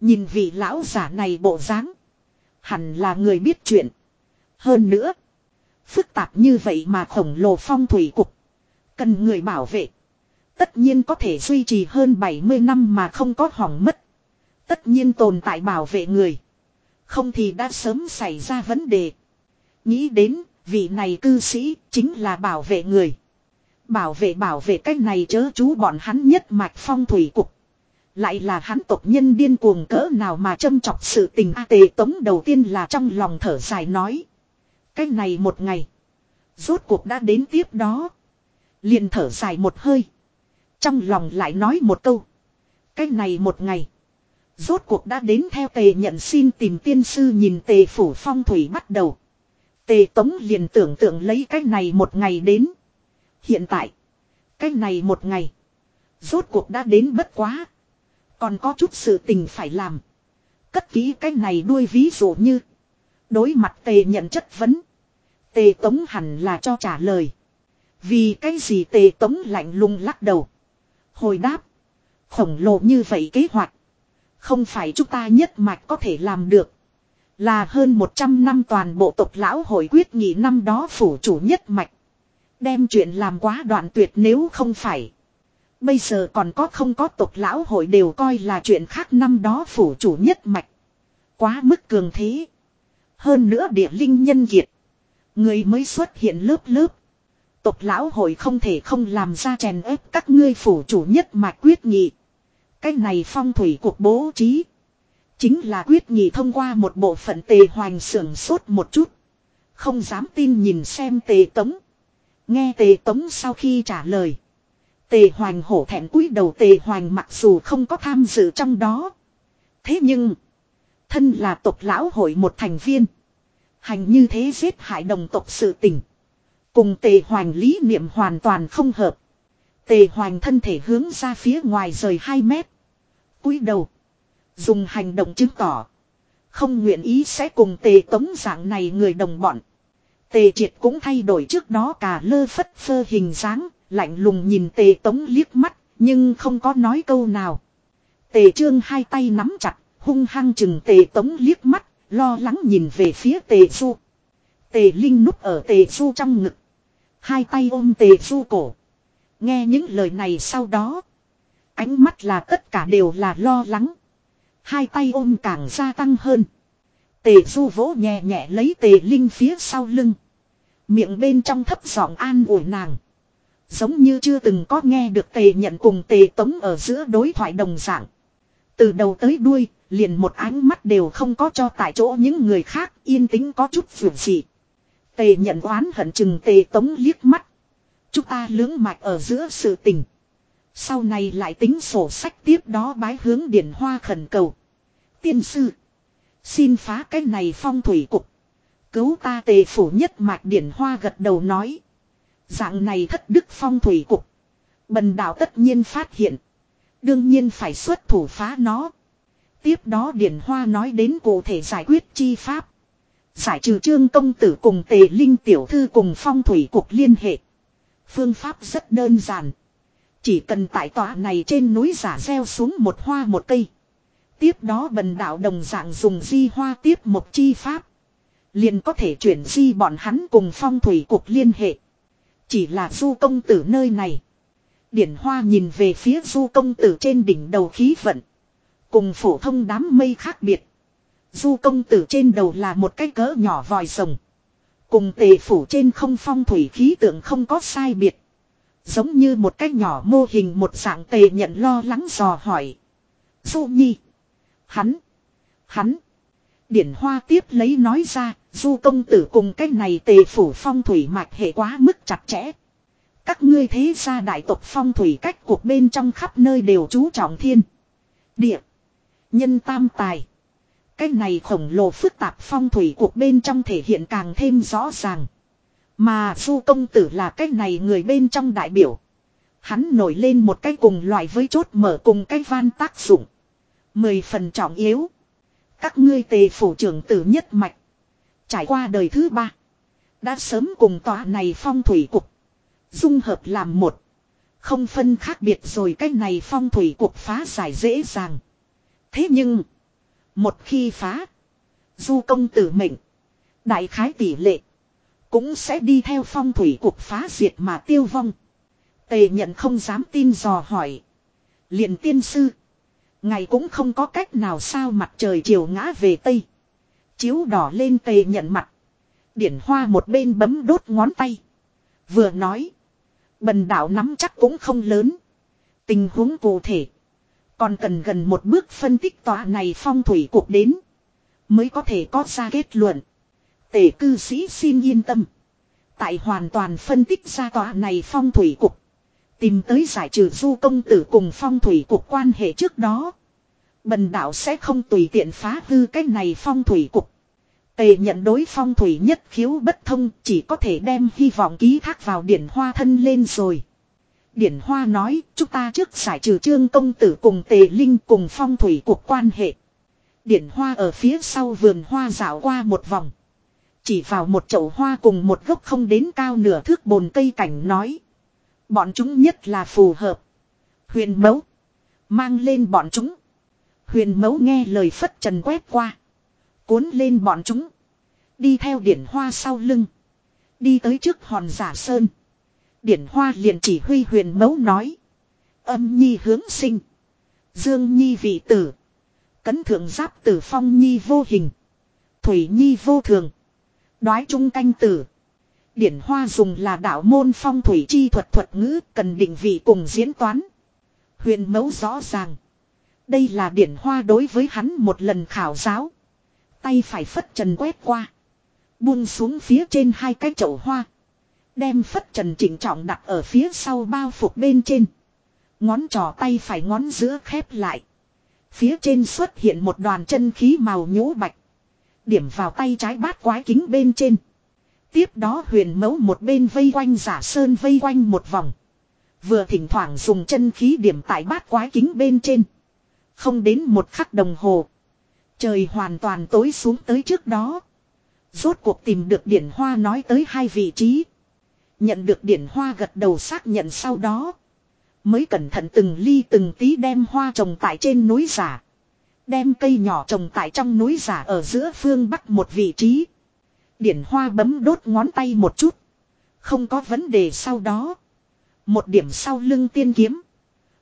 Nhìn vị lão giả này bộ dáng. Hẳn là người biết chuyện. Hơn nữa. Phức tạp như vậy mà khổng lồ phong thủy cục. Cần người bảo vệ. Tất nhiên có thể duy trì hơn 70 năm mà không có hỏng mất. Tất nhiên tồn tại bảo vệ người. Không thì đã sớm xảy ra vấn đề. Nghĩ đến, vị này cư sĩ chính là bảo vệ người. Bảo vệ bảo vệ cách này chớ chú bọn hắn nhất mạch phong thủy cục. Lại là hắn tộc nhân điên cuồng cỡ nào mà châm chọc sự tình A tề tống đầu tiên là trong lòng thở dài nói. Cách này một ngày. Rốt cuộc đã đến tiếp đó. Liền thở dài một hơi. Trong lòng lại nói một câu. Cách này một ngày. Rốt cuộc đã đến theo tề nhận xin tìm tiên sư nhìn tề phủ phong thủy bắt đầu. Tề tống liền tưởng tượng lấy cách này một ngày đến. Hiện tại. Cách này một ngày. Rốt cuộc đã đến bất quá. Còn có chút sự tình phải làm. Cất kỹ cái này đuôi ví dụ như. Đối mặt tề nhận chất vấn. Tề tống hẳn là cho trả lời. Vì cái gì tề tống lạnh lùng lắc đầu. Hồi đáp. Khổng lồ như vậy kế hoạch. Không phải chúng ta nhất mạch có thể làm được. Là hơn 100 năm toàn bộ tộc lão hội quyết nghị năm đó phủ chủ nhất mạch. Đem chuyện làm quá đoạn tuyệt nếu không phải. Bây giờ còn có không có tộc lão hội đều coi là chuyện khác năm đó phủ chủ nhất mạch. Quá mức cường thế. Hơn nữa địa linh nhân kiệt. Người mới xuất hiện lớp lớp. Tộc lão hội không thể không làm ra chèn ép các ngươi phủ chủ nhất mạch quyết nghị. Cái này phong thủy cuộc bố trí. Chính là quyết nghị thông qua một bộ phận tề hoành sưởng sốt một chút. Không dám tin nhìn xem tề tống. Nghe tề tống sau khi trả lời. Tề hoành hổ thẹn cúi đầu tề hoành mặc dù không có tham dự trong đó. Thế nhưng. Thân là tộc lão hội một thành viên. Hành như thế giết hại đồng tộc sự tình. Cùng tề hoành lý niệm hoàn toàn không hợp. Tề hoành thân thể hướng ra phía ngoài rời 2 mét. cúi đầu. Dùng hành động chứng tỏ. Không nguyện ý sẽ cùng tề tống dạng này người đồng bọn. Tề triệt cũng thay đổi trước đó cả lơ phất phơ hình dáng, lạnh lùng nhìn tề tống liếc mắt, nhưng không có nói câu nào. Tề trương hai tay nắm chặt, hung hăng chừng tề tống liếc mắt, lo lắng nhìn về phía tề du. Tề linh núp ở tề du trong ngực. Hai tay ôm tề du cổ. Nghe những lời này sau đó. Ánh mắt là tất cả đều là lo lắng. Hai tay ôm càng gia tăng hơn. Tề du vỗ nhẹ nhẹ lấy tề linh phía sau lưng. Miệng bên trong thấp giọng an ủi nàng. Giống như chưa từng có nghe được tề nhận cùng tề tống ở giữa đối thoại đồng dạng. Từ đầu tới đuôi, liền một ánh mắt đều không có cho tại chỗ những người khác yên tĩnh có chút vượt gì. Tề nhận oán hận chừng tề tống liếc mắt. Chúng ta lưỡng mạch ở giữa sự tình. Sau này lại tính sổ sách tiếp đó bái hướng điển hoa khẩn cầu. Tiên sư. Xin phá cái này phong thủy cục. Cứu ta tề phủ nhất mạch điển hoa gật đầu nói. Dạng này thất đức phong thủy cục. Bần đạo tất nhiên phát hiện. Đương nhiên phải xuất thủ phá nó. Tiếp đó điển hoa nói đến cụ thể giải quyết chi pháp. Giải trừ trương công tử cùng tề linh tiểu thư cùng phong thủy cục liên hệ. Phương pháp rất đơn giản. Chỉ cần tại tòa này trên núi giả gieo xuống một hoa một cây. Tiếp đó bần đạo đồng dạng dùng di hoa tiếp một chi pháp. Liền có thể chuyển di bọn hắn cùng phong thủy cục liên hệ. Chỉ là du công tử nơi này. Điển hoa nhìn về phía du công tử trên đỉnh đầu khí vận. Cùng phổ thông đám mây khác biệt. Du công tử trên đầu là một cái cỡ nhỏ vòi rồng. Cùng tề phủ trên không phong thủy khí tượng không có sai biệt. Giống như một cái nhỏ mô hình một dạng tề nhận lo lắng dò hỏi. Du nhi. Hắn. Hắn. Điển hoa tiếp lấy nói ra, du công tử cùng cái này tề phủ phong thủy mạch hệ quá mức chặt chẽ. Các ngươi thế gia đại tộc phong thủy cách cuộc bên trong khắp nơi đều chú trọng thiên. Địa. Nhân tam tài. Cái này khổng lồ phức tạp phong thủy cuộc bên trong thể hiện càng thêm rõ ràng. Mà du công tử là cái này người bên trong đại biểu. Hắn nổi lên một cái cùng loại với chốt mở cùng cái van tác dụng. Mười phần trọng yếu. Các ngươi tề phủ trưởng tử nhất mạch. Trải qua đời thứ ba. Đã sớm cùng tòa này phong thủy cục. Dung hợp làm một. Không phân khác biệt rồi cái này phong thủy cuộc phá giải dễ dàng. Thế nhưng. Một khi phá. Du công tử mệnh. Đại khái tỷ lệ. Cũng sẽ đi theo phong thủy cuộc phá diệt mà tiêu vong. Tề nhận không dám tin dò hỏi. liền tiên sư. Ngày cũng không có cách nào sao mặt trời chiều ngã về Tây. Chiếu đỏ lên tề nhận mặt. Điển hoa một bên bấm đốt ngón tay. Vừa nói. Bần đạo nắm chắc cũng không lớn. Tình huống cụ thể. Còn cần gần một bước phân tích tòa này phong thủy cuộc đến. Mới có thể có ra kết luận tề cư sĩ xin yên tâm. Tại hoàn toàn phân tích ra tòa này phong thủy cục. Tìm tới giải trừ du công tử cùng phong thủy cục quan hệ trước đó. Bần đạo sẽ không tùy tiện phá hư cái này phong thủy cục. Tề nhận đối phong thủy nhất khiếu bất thông chỉ có thể đem hy vọng ký thác vào điển hoa thân lên rồi. Điển hoa nói, chúng ta trước giải trừ trương công tử cùng tề linh cùng phong thủy cục quan hệ. Điển hoa ở phía sau vườn hoa dạo qua một vòng. Chỉ vào một chậu hoa cùng một gốc không đến cao nửa thước bồn cây cảnh nói. Bọn chúng nhất là phù hợp. Huyền mẫu. Mang lên bọn chúng. Huyền mẫu nghe lời phất trần quét qua. Cuốn lên bọn chúng. Đi theo điển hoa sau lưng. Đi tới trước hòn giả sơn. Điển hoa liền chỉ huy huyền mẫu nói. Âm nhi hướng sinh. Dương nhi vị tử. Cấn thượng giáp tử phong nhi vô hình. Thủy nhi vô thường. Đoái trung canh tử. Điển hoa dùng là đạo môn phong thủy chi thuật thuật ngữ cần định vị cùng diễn toán. Huyền mẫu rõ ràng. Đây là điển hoa đối với hắn một lần khảo giáo. Tay phải phất trần quét qua. Buông xuống phía trên hai cái chậu hoa. Đem phất trần chỉnh trọng đặt ở phía sau bao phục bên trên. Ngón trỏ tay phải ngón giữa khép lại. Phía trên xuất hiện một đoàn chân khí màu nhũ bạch. Điểm vào tay trái bát quái kính bên trên. Tiếp đó huyền mẫu một bên vây quanh giả sơn vây quanh một vòng. Vừa thỉnh thoảng dùng chân khí điểm tại bát quái kính bên trên. Không đến một khắc đồng hồ. Trời hoàn toàn tối xuống tới trước đó. Rốt cuộc tìm được điển hoa nói tới hai vị trí. Nhận được điển hoa gật đầu xác nhận sau đó. Mới cẩn thận từng ly từng tí đem hoa trồng tại trên núi giả. Đem cây nhỏ trồng tại trong núi giả ở giữa phương bắc một vị trí. Điển hoa bấm đốt ngón tay một chút. Không có vấn đề sau đó. Một điểm sau lưng tiên kiếm.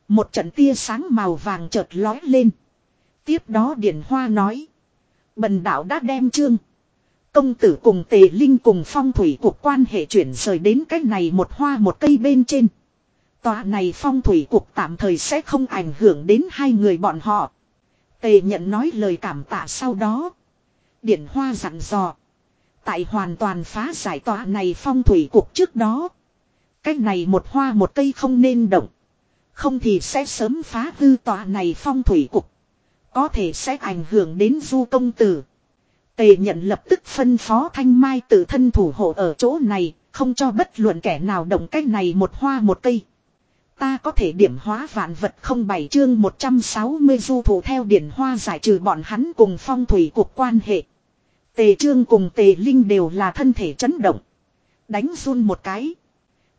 Một trận tia sáng màu vàng chợt lói lên. Tiếp đó điển hoa nói. Bần đạo đã đem trương. Công tử cùng tề linh cùng phong thủy cuộc quan hệ chuyển rời đến cách này một hoa một cây bên trên. Tòa này phong thủy cuộc tạm thời sẽ không ảnh hưởng đến hai người bọn họ. Tề nhận nói lời cảm tạ sau đó. Điển hoa dặn dò. Tại hoàn toàn phá giải tòa này phong thủy cuộc trước đó. cách này một hoa một cây không nên động. Không thì sẽ sớm phá hư tòa này phong thủy cục. Có thể sẽ ảnh hưởng đến du công tử. Tề nhận lập tức phân phó thanh mai tự thân thủ hộ ở chỗ này, không cho bất luận kẻ nào động cách này một hoa một cây. Ta có thể điểm hóa vạn vật không bảy chương 160 du thủ theo điển hoa giải trừ bọn hắn cùng phong thủy cuộc quan hệ. Tề trương cùng tề linh đều là thân thể chấn động. Đánh run một cái.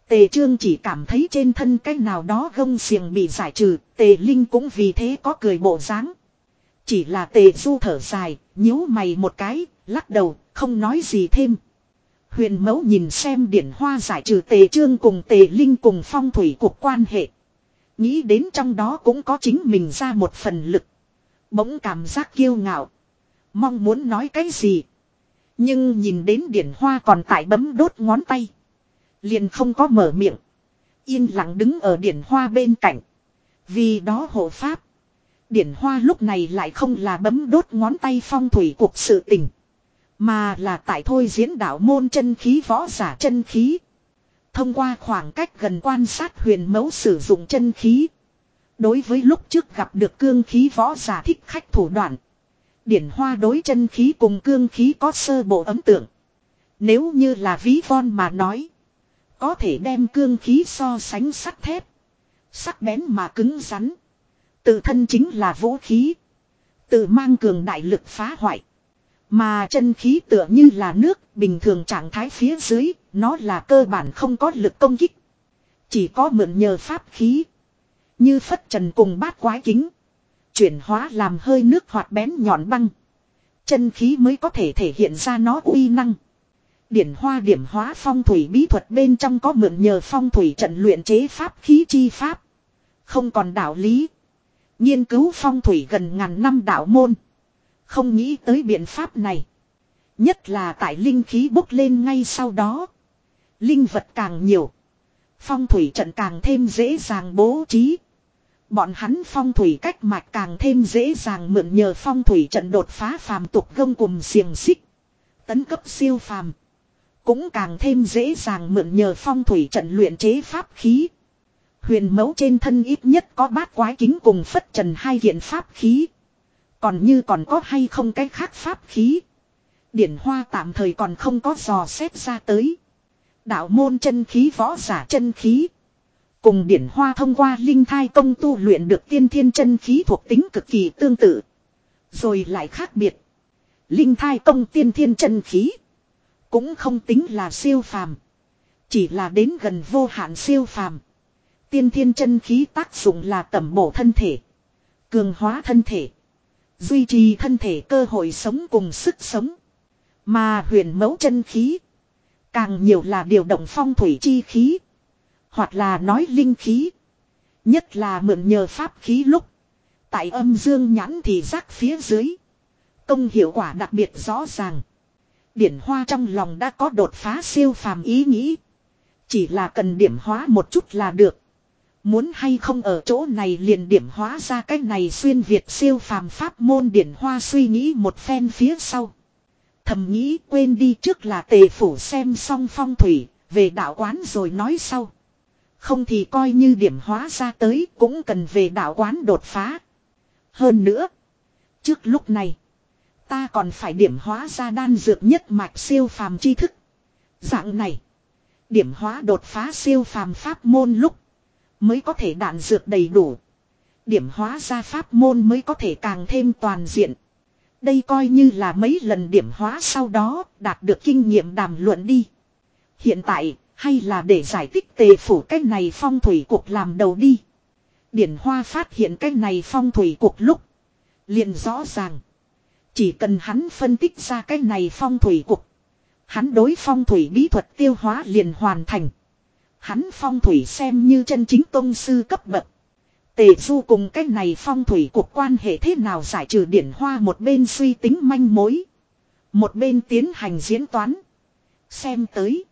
Tề trương chỉ cảm thấy trên thân cái nào đó gông xiềng bị giải trừ, tề linh cũng vì thế có cười bộ dáng. Chỉ là tề du thở dài, nhíu mày một cái, lắc đầu, không nói gì thêm. Huyền mẫu nhìn xem điển hoa giải trừ tề trương cùng tề linh cùng phong thủy cuộc quan hệ. Nghĩ đến trong đó cũng có chính mình ra một phần lực. Bỗng cảm giác kiêu ngạo. Mong muốn nói cái gì. Nhưng nhìn đến điển hoa còn tại bấm đốt ngón tay. Liền không có mở miệng. Yên lặng đứng ở điển hoa bên cạnh. Vì đó hộ pháp. Điển hoa lúc này lại không là bấm đốt ngón tay phong thủy cuộc sự tình. Mà là tại thôi diễn đạo môn chân khí, võ giả chân khí. Thông qua khoảng cách gần quan sát huyền mẫu sử dụng chân khí. Đối với lúc trước gặp được cương khí, võ giả thích khách thủ đoạn. Điển hoa đối chân khí cùng cương khí có sơ bộ ấn tượng. Nếu như là ví von mà nói. Có thể đem cương khí so sánh sắt thép. Sắc bén mà cứng rắn. Tự thân chính là vũ khí. Tự mang cường đại lực phá hoại. Mà chân khí tựa như là nước bình thường trạng thái phía dưới, nó là cơ bản không có lực công kích. Chỉ có mượn nhờ pháp khí. Như phất trần cùng bát quái kính. Chuyển hóa làm hơi nước hoạt bén nhọn băng. Chân khí mới có thể thể hiện ra nó uy năng. Điển hoa điểm hóa phong thủy bí thuật bên trong có mượn nhờ phong thủy trận luyện chế pháp khí chi pháp. Không còn đạo lý. Nghiên cứu phong thủy gần ngàn năm đạo môn. Không nghĩ tới biện pháp này. Nhất là tại linh khí bốc lên ngay sau đó. Linh vật càng nhiều. Phong thủy trận càng thêm dễ dàng bố trí. Bọn hắn phong thủy cách mạch càng thêm dễ dàng mượn nhờ phong thủy trận đột phá phàm tục gông cùng xiềng xích. Tấn cấp siêu phàm. Cũng càng thêm dễ dàng mượn nhờ phong thủy trận luyện chế pháp khí. Huyền mẫu trên thân ít nhất có bát quái kính cùng phất trần hai kiện pháp khí. Còn như còn có hay không cái khác pháp khí. Điển hoa tạm thời còn không có dò xét ra tới. Đạo môn chân khí, võ giả chân khí. Cùng điển hoa thông qua linh thai công tu luyện được tiên thiên chân khí thuộc tính cực kỳ tương tự. Rồi lại khác biệt. Linh thai công tiên thiên chân khí. Cũng không tính là siêu phàm. Chỉ là đến gần vô hạn siêu phàm. Tiên thiên chân khí tác dụng là tẩm bổ thân thể. Cường hóa thân thể. Duy trì thân thể cơ hội sống cùng sức sống. Mà huyền mẫu chân khí. Càng nhiều là điều động phong thủy chi khí. Hoặc là nói linh khí. Nhất là mượn nhờ pháp khí lúc. Tại âm dương nhãn thì rác phía dưới. Công hiệu quả đặc biệt rõ ràng. Điển hoa trong lòng đã có đột phá siêu phàm ý nghĩ. Chỉ là cần điểm hóa một chút là được. Muốn hay không ở chỗ này liền điểm hóa ra cái này xuyên Việt siêu phàm pháp môn điển hoa suy nghĩ một phen phía sau. Thầm nghĩ quên đi trước là tề phủ xem xong phong thủy, về đạo quán rồi nói sau. Không thì coi như điểm hóa ra tới cũng cần về đạo quán đột phá. Hơn nữa, trước lúc này, ta còn phải điểm hóa ra đan dược nhất mạch siêu phàm tri thức. Dạng này, điểm hóa đột phá siêu phàm pháp môn lúc, mới có thể đạn dược đầy đủ. Điểm hóa ra pháp môn mới có thể càng thêm toàn diện. Đây coi như là mấy lần điểm hóa sau đó đạt được kinh nghiệm đàm luận đi. Hiện tại, hay là để giải thích tề phủ cái này phong thủy cuộc làm đầu đi. Điển Hoa phát hiện cái này phong thủy cuộc lúc. liền rõ ràng. Chỉ cần hắn phân tích ra cái này phong thủy cuộc, Hắn đối phong thủy bí thuật tiêu hóa liền hoàn thành. Hắn phong thủy xem như chân chính tôn sư cấp bậc. Tề du cùng cái này phong thủy cuộc quan hệ thế nào giải trừ điển hoa một bên suy tính manh mối. Một bên tiến hành diễn toán. Xem tới.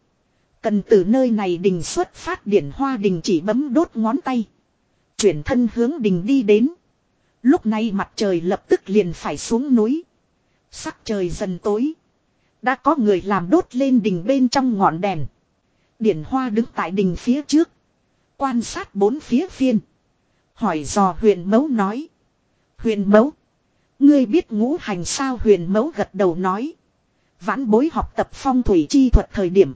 Cần từ nơi này đình xuất phát điển hoa đình chỉ bấm đốt ngón tay. Chuyển thân hướng đình đi đến. Lúc này mặt trời lập tức liền phải xuống núi. Sắc trời dần tối. Đã có người làm đốt lên đình bên trong ngọn đèn. Điển hoa đứng tại đình phía trước. Quan sát bốn phía phiên. Hỏi dò huyền mẫu nói. Huyền mẫu, Ngươi biết ngũ hành sao huyền mẫu gật đầu nói. Vãn bối học tập phong thủy chi thuật thời điểm.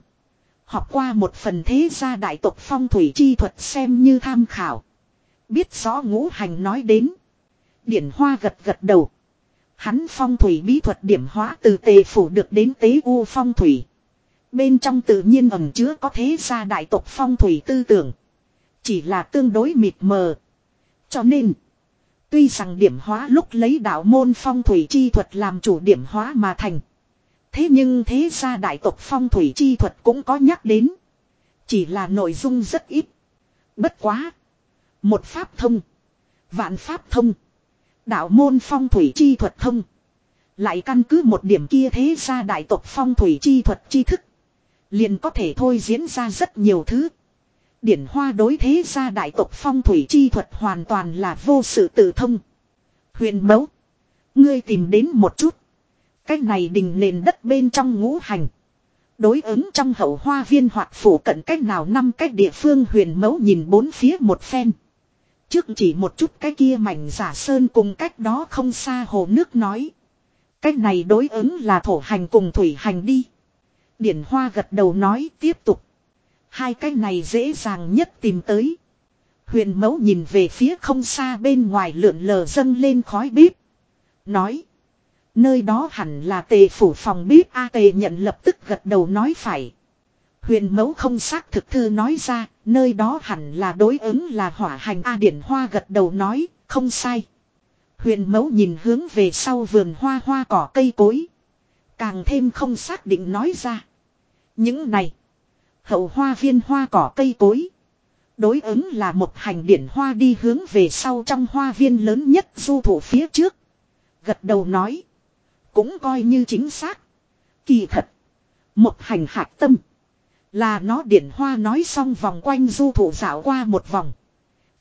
Học qua một phần thế gia đại tộc phong thủy chi thuật xem như tham khảo. Biết rõ ngũ hành nói đến. Điển hoa gật gật đầu. Hắn phong thủy bí thuật điểm hóa từ tề phủ được đến tế u phong thủy. Bên trong tự nhiên ẩm chứa có thế gia đại tộc phong thủy tư tưởng. Chỉ là tương đối mịt mờ. Cho nên, tuy rằng điểm hóa lúc lấy đạo môn phong thủy chi thuật làm chủ điểm hóa mà thành. Thế nhưng thế gia đại tộc phong thủy chi thuật cũng có nhắc đến. Chỉ là nội dung rất ít. Bất quá. Một pháp thông. Vạn pháp thông. Đạo môn phong thủy chi thuật thông. Lại căn cứ một điểm kia thế gia đại tộc phong thủy chi thuật chi thức. Liền có thể thôi diễn ra rất nhiều thứ. Điển hoa đối thế gia đại tộc phong thủy chi thuật hoàn toàn là vô sự tự thông. Huyền mẫu. Ngươi tìm đến một chút. Cách này đình nền đất bên trong ngũ hành. Đối ứng trong hậu hoa viên hoặc phủ cận cách nào năm cách địa phương huyền mẫu nhìn bốn phía một phen. Trước chỉ một chút cái kia mảnh giả sơn cùng cách đó không xa hồ nước nói. Cách này đối ứng là thổ hành cùng thủy hành đi. Điển hoa gật đầu nói tiếp tục. Hai cái này dễ dàng nhất tìm tới. Huyền mẫu nhìn về phía không xa bên ngoài lượn lờ dâng lên khói bếp. Nói. Nơi đó hẳn là tề phủ phòng bếp A tề nhận lập tức gật đầu nói phải. Huyền mẫu không xác thực thư nói ra, nơi đó hẳn là đối ứng là hỏa hành A điển hoa gật đầu nói, không sai. Huyền mẫu nhìn hướng về sau vườn hoa hoa cỏ cây cối. Càng thêm không xác định nói ra. Những này. Hậu hoa viên hoa cỏ cây cối. Đối ứng là một hành điển hoa đi hướng về sau trong hoa viên lớn nhất du thủ phía trước. Gật đầu nói. Cũng coi như chính xác. Kỳ thật. Một hành hạt tâm. Là nó điển hoa nói xong vòng quanh du thủ dạo qua một vòng.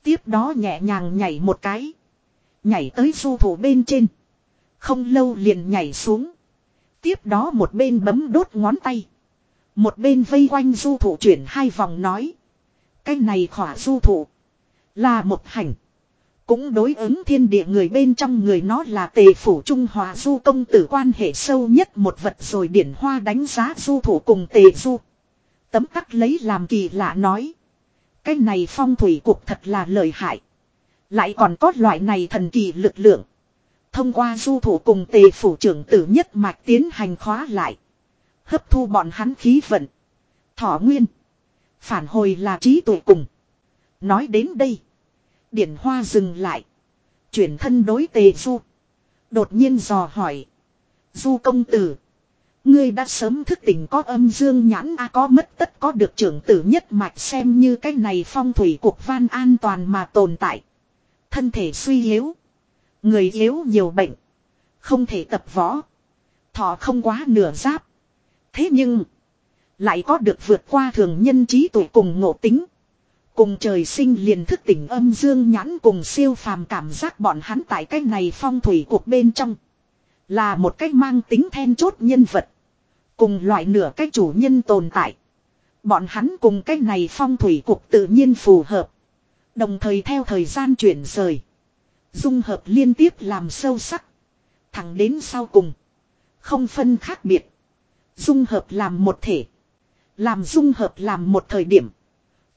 Tiếp đó nhẹ nhàng nhảy một cái. Nhảy tới du thủ bên trên. Không lâu liền nhảy xuống. Tiếp đó một bên bấm đốt ngón tay. Một bên vây quanh du thủ chuyển hai vòng nói. Cái này khỏa du thủ. Là một hành. Cũng đối ứng thiên địa người bên trong người nó là tề phủ trung hòa du công tử quan hệ sâu nhất một vật rồi điển hoa đánh giá du thủ cùng tề du. Tấm tắc lấy làm kỳ lạ nói. Cái này phong thủy cuộc thật là lợi hại. Lại còn có loại này thần kỳ lực lượng. Thông qua du thủ cùng tề phủ trưởng tử nhất mạch tiến hành khóa lại. Hấp thu bọn hắn khí vận. Thỏ nguyên. Phản hồi là trí tuệ cùng. Nói đến đây. Điển hoa dừng lại. Chuyển thân đối tề du. Đột nhiên dò hỏi. Du công tử. Ngươi đã sớm thức tỉnh có âm dương nhãn a có mất tất có được trưởng tử nhất mạch xem như cái này phong thủy cuộc van an toàn mà tồn tại. Thân thể suy yếu. Người yếu nhiều bệnh. Không thể tập võ. Thọ không quá nửa giáp. Thế nhưng. Lại có được vượt qua thường nhân trí tuổi cùng ngộ tính. Cùng trời sinh liền thức tỉnh âm dương nhãn cùng siêu phàm cảm giác bọn hắn tại cái này phong thủy cuộc bên trong. Là một cách mang tính then chốt nhân vật. Cùng loại nửa cách chủ nhân tồn tại. Bọn hắn cùng cách này phong thủy cuộc tự nhiên phù hợp. Đồng thời theo thời gian chuyển rời. Dung hợp liên tiếp làm sâu sắc. Thẳng đến sau cùng. Không phân khác biệt. Dung hợp làm một thể. Làm dung hợp làm một thời điểm.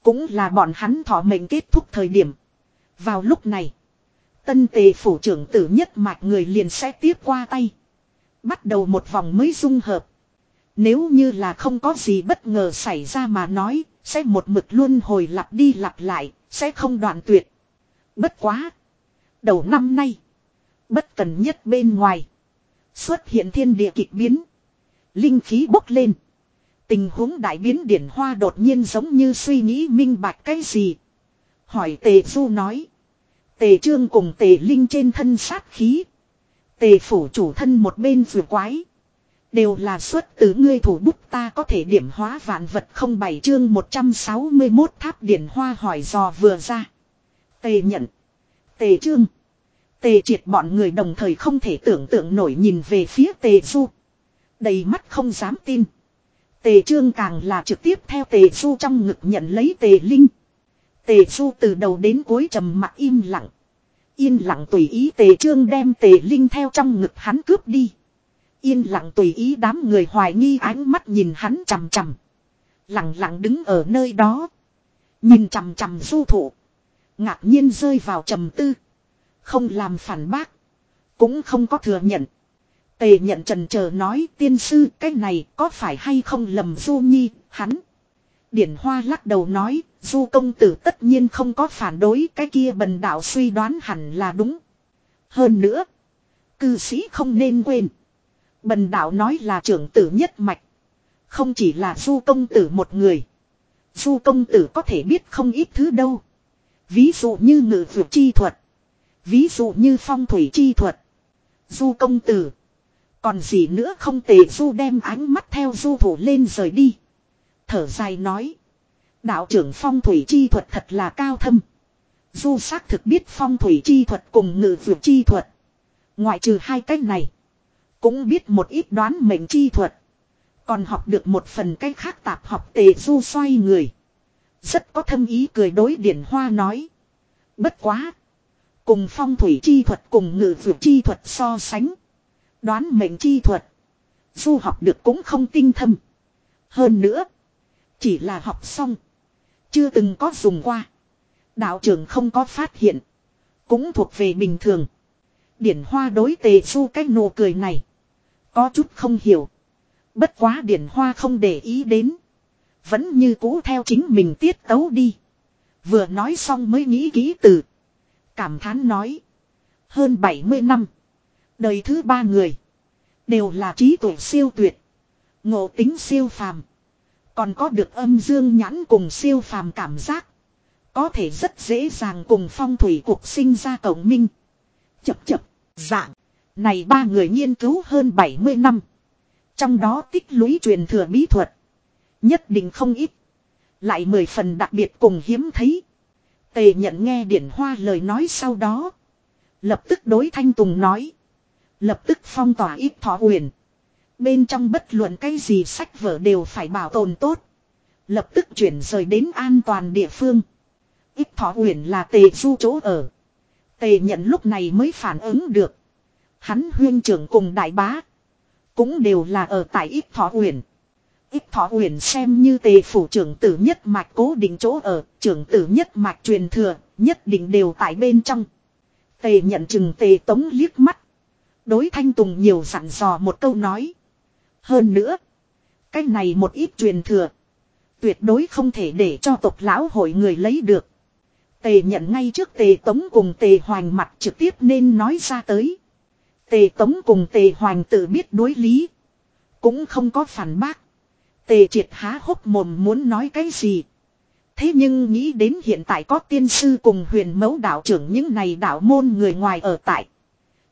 Cũng là bọn hắn thọ mệnh kết thúc thời điểm. Vào lúc này. Tân tề phủ trưởng tử nhất mạch người liền sẽ tiếp qua tay. Bắt đầu một vòng mới dung hợp. Nếu như là không có gì bất ngờ xảy ra mà nói, sẽ một mực luôn hồi lặp đi lặp lại, sẽ không đoạn tuyệt. Bất quá. Đầu năm nay. Bất cần nhất bên ngoài. Xuất hiện thiên địa kịch biến. Linh khí bốc lên. Tình huống đại biến điển hoa đột nhiên giống như suy nghĩ minh bạch cái gì. Hỏi tề du nói. Tề trương cùng tề linh trên thân sát khí. Tề phủ chủ thân một bên vừa quái. Đều là xuất từ ngươi thủ bút ta có thể điểm hóa vạn vật không bảy chương 161 tháp điển hoa hỏi dò vừa ra. Tề nhận. Tề trương. Tề triệt bọn người đồng thời không thể tưởng tượng nổi nhìn về phía tề du. Đầy mắt không dám tin. Tề trương càng là trực tiếp theo tề du trong ngực nhận lấy tề linh. Tề du từ đầu đến cuối trầm mặt im lặng. Yên lặng tùy ý tề trương đem tề linh theo trong ngực hắn cướp đi. Yên lặng tùy ý đám người hoài nghi ánh mắt nhìn hắn chằm chằm. Lặng lặng đứng ở nơi đó. Nhìn chằm chằm du thụ. Ngạc nhiên rơi vào trầm tư. Không làm phản bác. Cũng không có thừa nhận. Tề nhận trần chờ nói, tiên sư, cái này có phải hay không lầm du nhi hắn. Điển hoa lắc đầu nói, du công tử tất nhiên không có phản đối, cái kia bần đạo suy đoán hẳn là đúng. Hơn nữa. Cư sĩ không nên quên. Bần đạo nói là trưởng tử nhất mạch. Không chỉ là du công tử một người. Du công tử có thể biết không ít thứ đâu. Ví dụ như ngự vượt chi thuật. Ví dụ như phong thủy chi thuật. Du công tử. Còn gì nữa không tề du đem ánh mắt theo du thủ lên rời đi. Thở dài nói. Đạo trưởng phong thủy chi thuật thật là cao thâm. Du xác thực biết phong thủy chi thuật cùng ngự vượt chi thuật. Ngoại trừ hai cách này. Cũng biết một ít đoán mệnh chi thuật. Còn học được một phần cách khác tạp học tề du xoay người. Rất có thâm ý cười đối điển hoa nói. Bất quá. Cùng phong thủy chi thuật cùng ngự vượt chi thuật so sánh. Đoán mệnh chi thuật. Du học được cũng không tinh thâm. Hơn nữa. Chỉ là học xong. Chưa từng có dùng qua. Đạo trưởng không có phát hiện. Cũng thuộc về bình thường. Điển hoa đối tề du cái nụ cười này. Có chút không hiểu. Bất quá điển hoa không để ý đến. Vẫn như cũ theo chính mình tiết tấu đi. Vừa nói xong mới nghĩ ký từ. Cảm thán nói. Hơn 70 năm. Đời thứ ba người. Đều là trí tuệ siêu tuyệt. Ngộ tính siêu phàm. Còn có được âm dương nhãn cùng siêu phàm cảm giác. Có thể rất dễ dàng cùng phong thủy cuộc sinh ra cổng minh. Chập chập, dạng. Này ba người nghiên cứu hơn 70 năm. Trong đó tích lũy truyền thừa bí thuật. Nhất định không ít. Lại mười phần đặc biệt cùng hiếm thấy. Tề nhận nghe điển hoa lời nói sau đó. Lập tức đối Thanh Tùng nói. Lập tức phong tỏa ít thọ huyền. Bên trong bất luận cái gì sách vở đều phải bảo tồn tốt. Lập tức chuyển rời đến an toàn địa phương. Ít thọ huyền là tề du chỗ ở. Tề nhận lúc này mới phản ứng được. Hắn huyên trưởng cùng đại bá. Cũng đều là ở tại ít thọ huyền. Ít thọ uyển xem như tề phủ trưởng tử nhất mạch cố định chỗ ở, trưởng tử nhất mạch truyền thừa, nhất định đều tại bên trong. Tề nhận chừng tề tống liếc mắt. Đối thanh tùng nhiều dặn dò một câu nói. Hơn nữa, Cái này một ít truyền thừa. Tuyệt đối không thể để cho tộc lão hội người lấy được. Tề nhận ngay trước tề tống cùng tề hoành mặt trực tiếp nên nói ra tới. Tề tống cùng tề hoành tự biết đối lý. Cũng không có phản bác. Tề triệt há hốc mồm muốn nói cái gì. Thế nhưng nghĩ đến hiện tại có tiên sư cùng huyền mẫu đạo trưởng những này đạo môn người ngoài ở tại.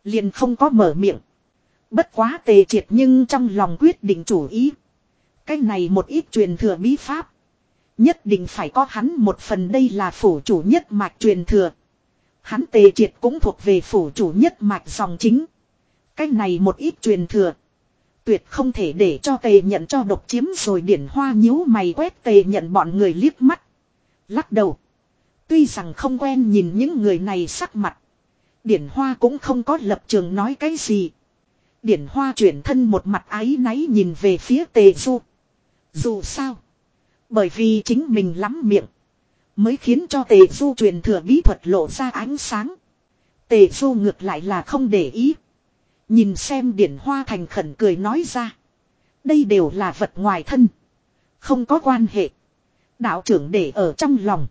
Liền không có mở miệng. Bất quá tề triệt nhưng trong lòng quyết định chủ ý. Cái này một ít truyền thừa bí pháp. Nhất định phải có hắn một phần đây là phủ chủ nhất mạch truyền thừa. Hắn tề triệt cũng thuộc về phủ chủ nhất mạch dòng chính. Cái này một ít truyền thừa. Tuyệt không thể để cho tề nhận cho độc chiếm rồi điển hoa nhíu mày quét tề nhận bọn người liếc mắt. Lắc đầu. Tuy rằng không quen nhìn những người này sắc mặt. Điển hoa cũng không có lập trường nói cái gì. Điển hoa chuyển thân một mặt ái náy nhìn về phía tề du. Dù sao. Bởi vì chính mình lắm miệng. Mới khiến cho tề du truyền thừa bí thuật lộ ra ánh sáng. Tề du ngược lại là không để ý. Nhìn xem điển hoa thành khẩn cười nói ra. Đây đều là vật ngoài thân. Không có quan hệ. Đạo trưởng để ở trong lòng.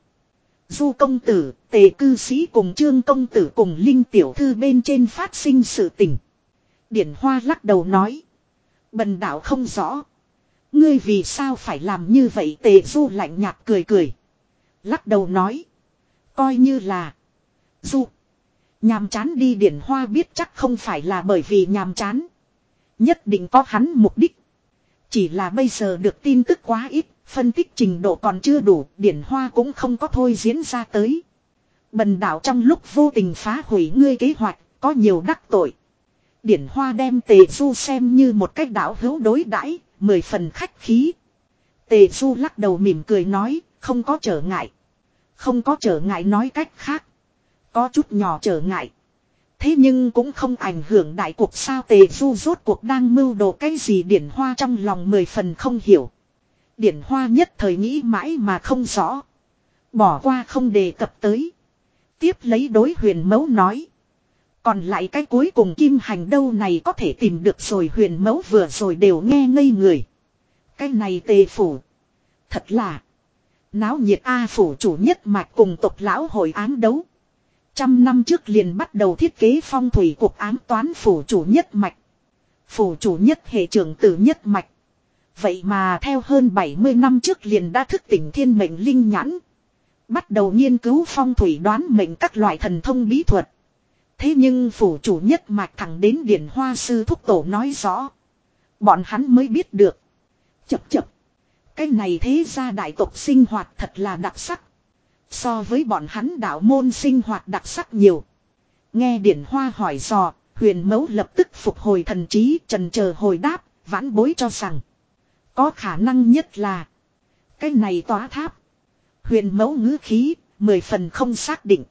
Du công tử, tề cư sĩ cùng trương công tử cùng linh tiểu thư bên trên phát sinh sự tình. Điển hoa lắc đầu nói. Bần đạo không rõ. Ngươi vì sao phải làm như vậy tề du lạnh nhạt cười cười. Lắc đầu nói. Coi như là. Du. Nhàm chán đi điển hoa biết chắc không phải là bởi vì nhàm chán. Nhất định có hắn mục đích. Chỉ là bây giờ được tin tức quá ít, phân tích trình độ còn chưa đủ, điển hoa cũng không có thôi diễn ra tới. Bần đạo trong lúc vô tình phá hủy ngươi kế hoạch, có nhiều đắc tội. Điển hoa đem tề du xem như một cách đảo hữu đối đãi mười phần khách khí. Tề du lắc đầu mỉm cười nói, không có trở ngại. Không có trở ngại nói cách khác. Có chút nhỏ trở ngại. Thế nhưng cũng không ảnh hưởng đại cuộc sao tề du rốt cuộc đang mưu đồ cái gì điển hoa trong lòng mười phần không hiểu. Điển hoa nhất thời nghĩ mãi mà không rõ. Bỏ qua không đề cập tới. Tiếp lấy đối huyền mẫu nói. Còn lại cái cuối cùng kim hành đâu này có thể tìm được rồi huyền mẫu vừa rồi đều nghe ngây người. Cái này tề phủ. Thật là. Náo nhiệt A phủ chủ nhất mạch cùng tộc lão hội án đấu. Trăm năm trước liền bắt đầu thiết kế phong thủy cuộc án toán phủ chủ nhất mạch. Phủ chủ nhất hệ trưởng tử nhất mạch. Vậy mà theo hơn 70 năm trước liền đã thức tỉnh thiên mệnh linh nhãn. Bắt đầu nghiên cứu phong thủy đoán mệnh các loại thần thông bí thuật. Thế nhưng phủ chủ nhất mạch thẳng đến điển hoa sư thúc tổ nói rõ. Bọn hắn mới biết được. Chập chập. Cái này thế ra đại tộc sinh hoạt thật là đặc sắc. So với bọn hắn đạo môn sinh hoạt đặc sắc nhiều. Nghe điển hoa hỏi dò, huyền mẫu lập tức phục hồi thần trí trần chờ hồi đáp, vãn bối cho rằng. Có khả năng nhất là. Cái này tỏa tháp. Huyền mẫu ngữ khí, mười phần không xác định.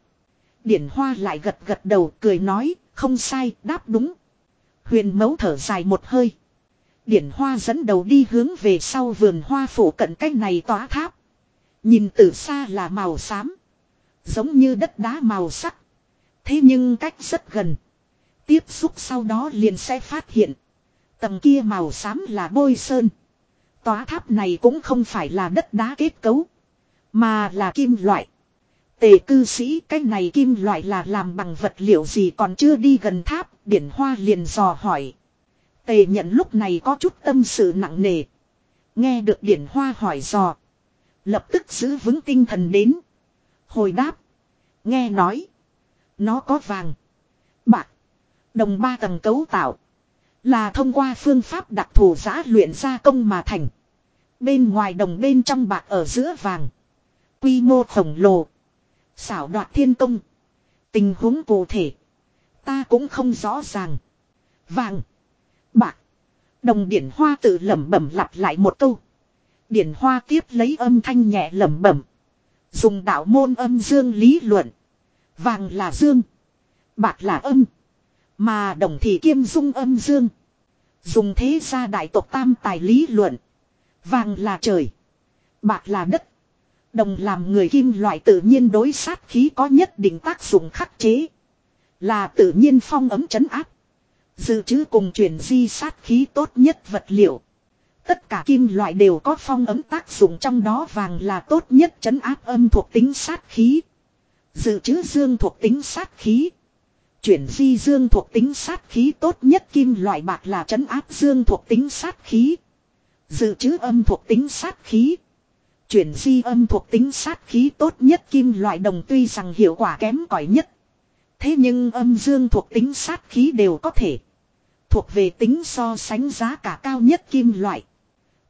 Điển hoa lại gật gật đầu cười nói, không sai, đáp đúng. Huyền mẫu thở dài một hơi. Điển hoa dẫn đầu đi hướng về sau vườn hoa phủ cận cái này tỏa tháp. Nhìn từ xa là màu xám. Giống như đất đá màu sắc. Thế nhưng cách rất gần. Tiếp xúc sau đó liền sẽ phát hiện. Tầng kia màu xám là bôi sơn. Tòa tháp này cũng không phải là đất đá kết cấu. Mà là kim loại. Tề cư sĩ, cái này kim loại là làm bằng vật liệu gì còn chưa đi gần tháp. Điển hoa liền dò hỏi. Tề nhận lúc này có chút tâm sự nặng nề. Nghe được điển hoa hỏi dò. Lập tức giữ vững tinh thần đến. Hồi đáp. Nghe nói. Nó có vàng. Bạc. Đồng ba tầng cấu tạo. Là thông qua phương pháp đặc thù giã luyện gia công mà thành. Bên ngoài đồng bên trong bạc ở giữa vàng. Quy mô khổng lồ. Xảo đoạt thiên công. Tình huống cụ thể. Ta cũng không rõ ràng. Vàng. Bạc. Đồng điển hoa tự lẩm bẩm lặp lại một câu. Điển hoa tiếp lấy âm thanh nhẹ lẩm bẩm. Dùng đạo môn âm dương lý luận. Vàng là dương. Bạc là âm. Mà đồng thì kiêm dung âm dương. Dùng thế gia đại tộc tam tài lý luận. Vàng là trời. Bạc là đất. Đồng làm người kim loại tự nhiên đối sát khí có nhất định tác dụng khắc chế. Là tự nhiên phong ấm chấn áp. Dự trữ cùng truyền di sát khí tốt nhất vật liệu. Tất cả kim loại đều có phong ấm tác dụng trong đó vàng là tốt nhất chấn áp âm thuộc tính sát khí. Dự trữ dương thuộc tính sát khí. Chuyển di dương thuộc tính sát khí tốt nhất kim loại bạc là chấn áp dương thuộc tính sát khí. Dự trữ âm thuộc tính sát khí. Chuyển di âm thuộc tính sát khí tốt nhất kim loại đồng tuy rằng hiệu quả kém cỏi nhất. Thế nhưng âm dương thuộc tính sát khí đều có thể. Thuộc về tính so sánh giá cả cao nhất kim loại.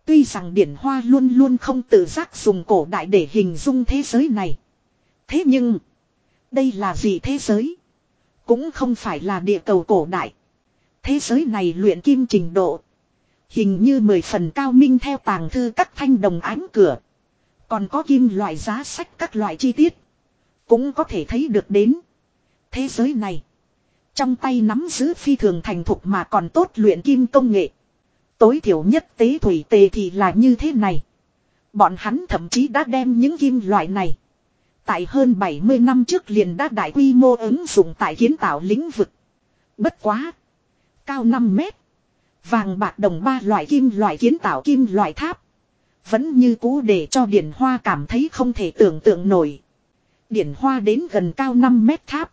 Tuy rằng điển hoa luôn luôn không tự giác dùng cổ đại để hình dung thế giới này. Thế nhưng, đây là gì thế giới? Cũng không phải là địa cầu cổ đại. Thế giới này luyện kim trình độ. Hình như mười phần cao minh theo tàng thư các thanh đồng ánh cửa. Còn có kim loại giá sách các loại chi tiết. Cũng có thể thấy được đến. Thế giới này. Trong tay nắm giữ phi thường thành thục mà còn tốt luyện kim công nghệ. Tối thiểu nhất tế thủy tề thì là như thế này. Bọn hắn thậm chí đã đem những kim loại này. Tại hơn 70 năm trước liền đã đại quy mô ứng dụng tại kiến tạo lĩnh vực. Bất quá. Cao 5 mét. Vàng bạc đồng ba loại kim loại kiến tạo kim loại tháp. Vẫn như cũ để cho Điển Hoa cảm thấy không thể tưởng tượng nổi. Điển Hoa đến gần cao 5 mét tháp.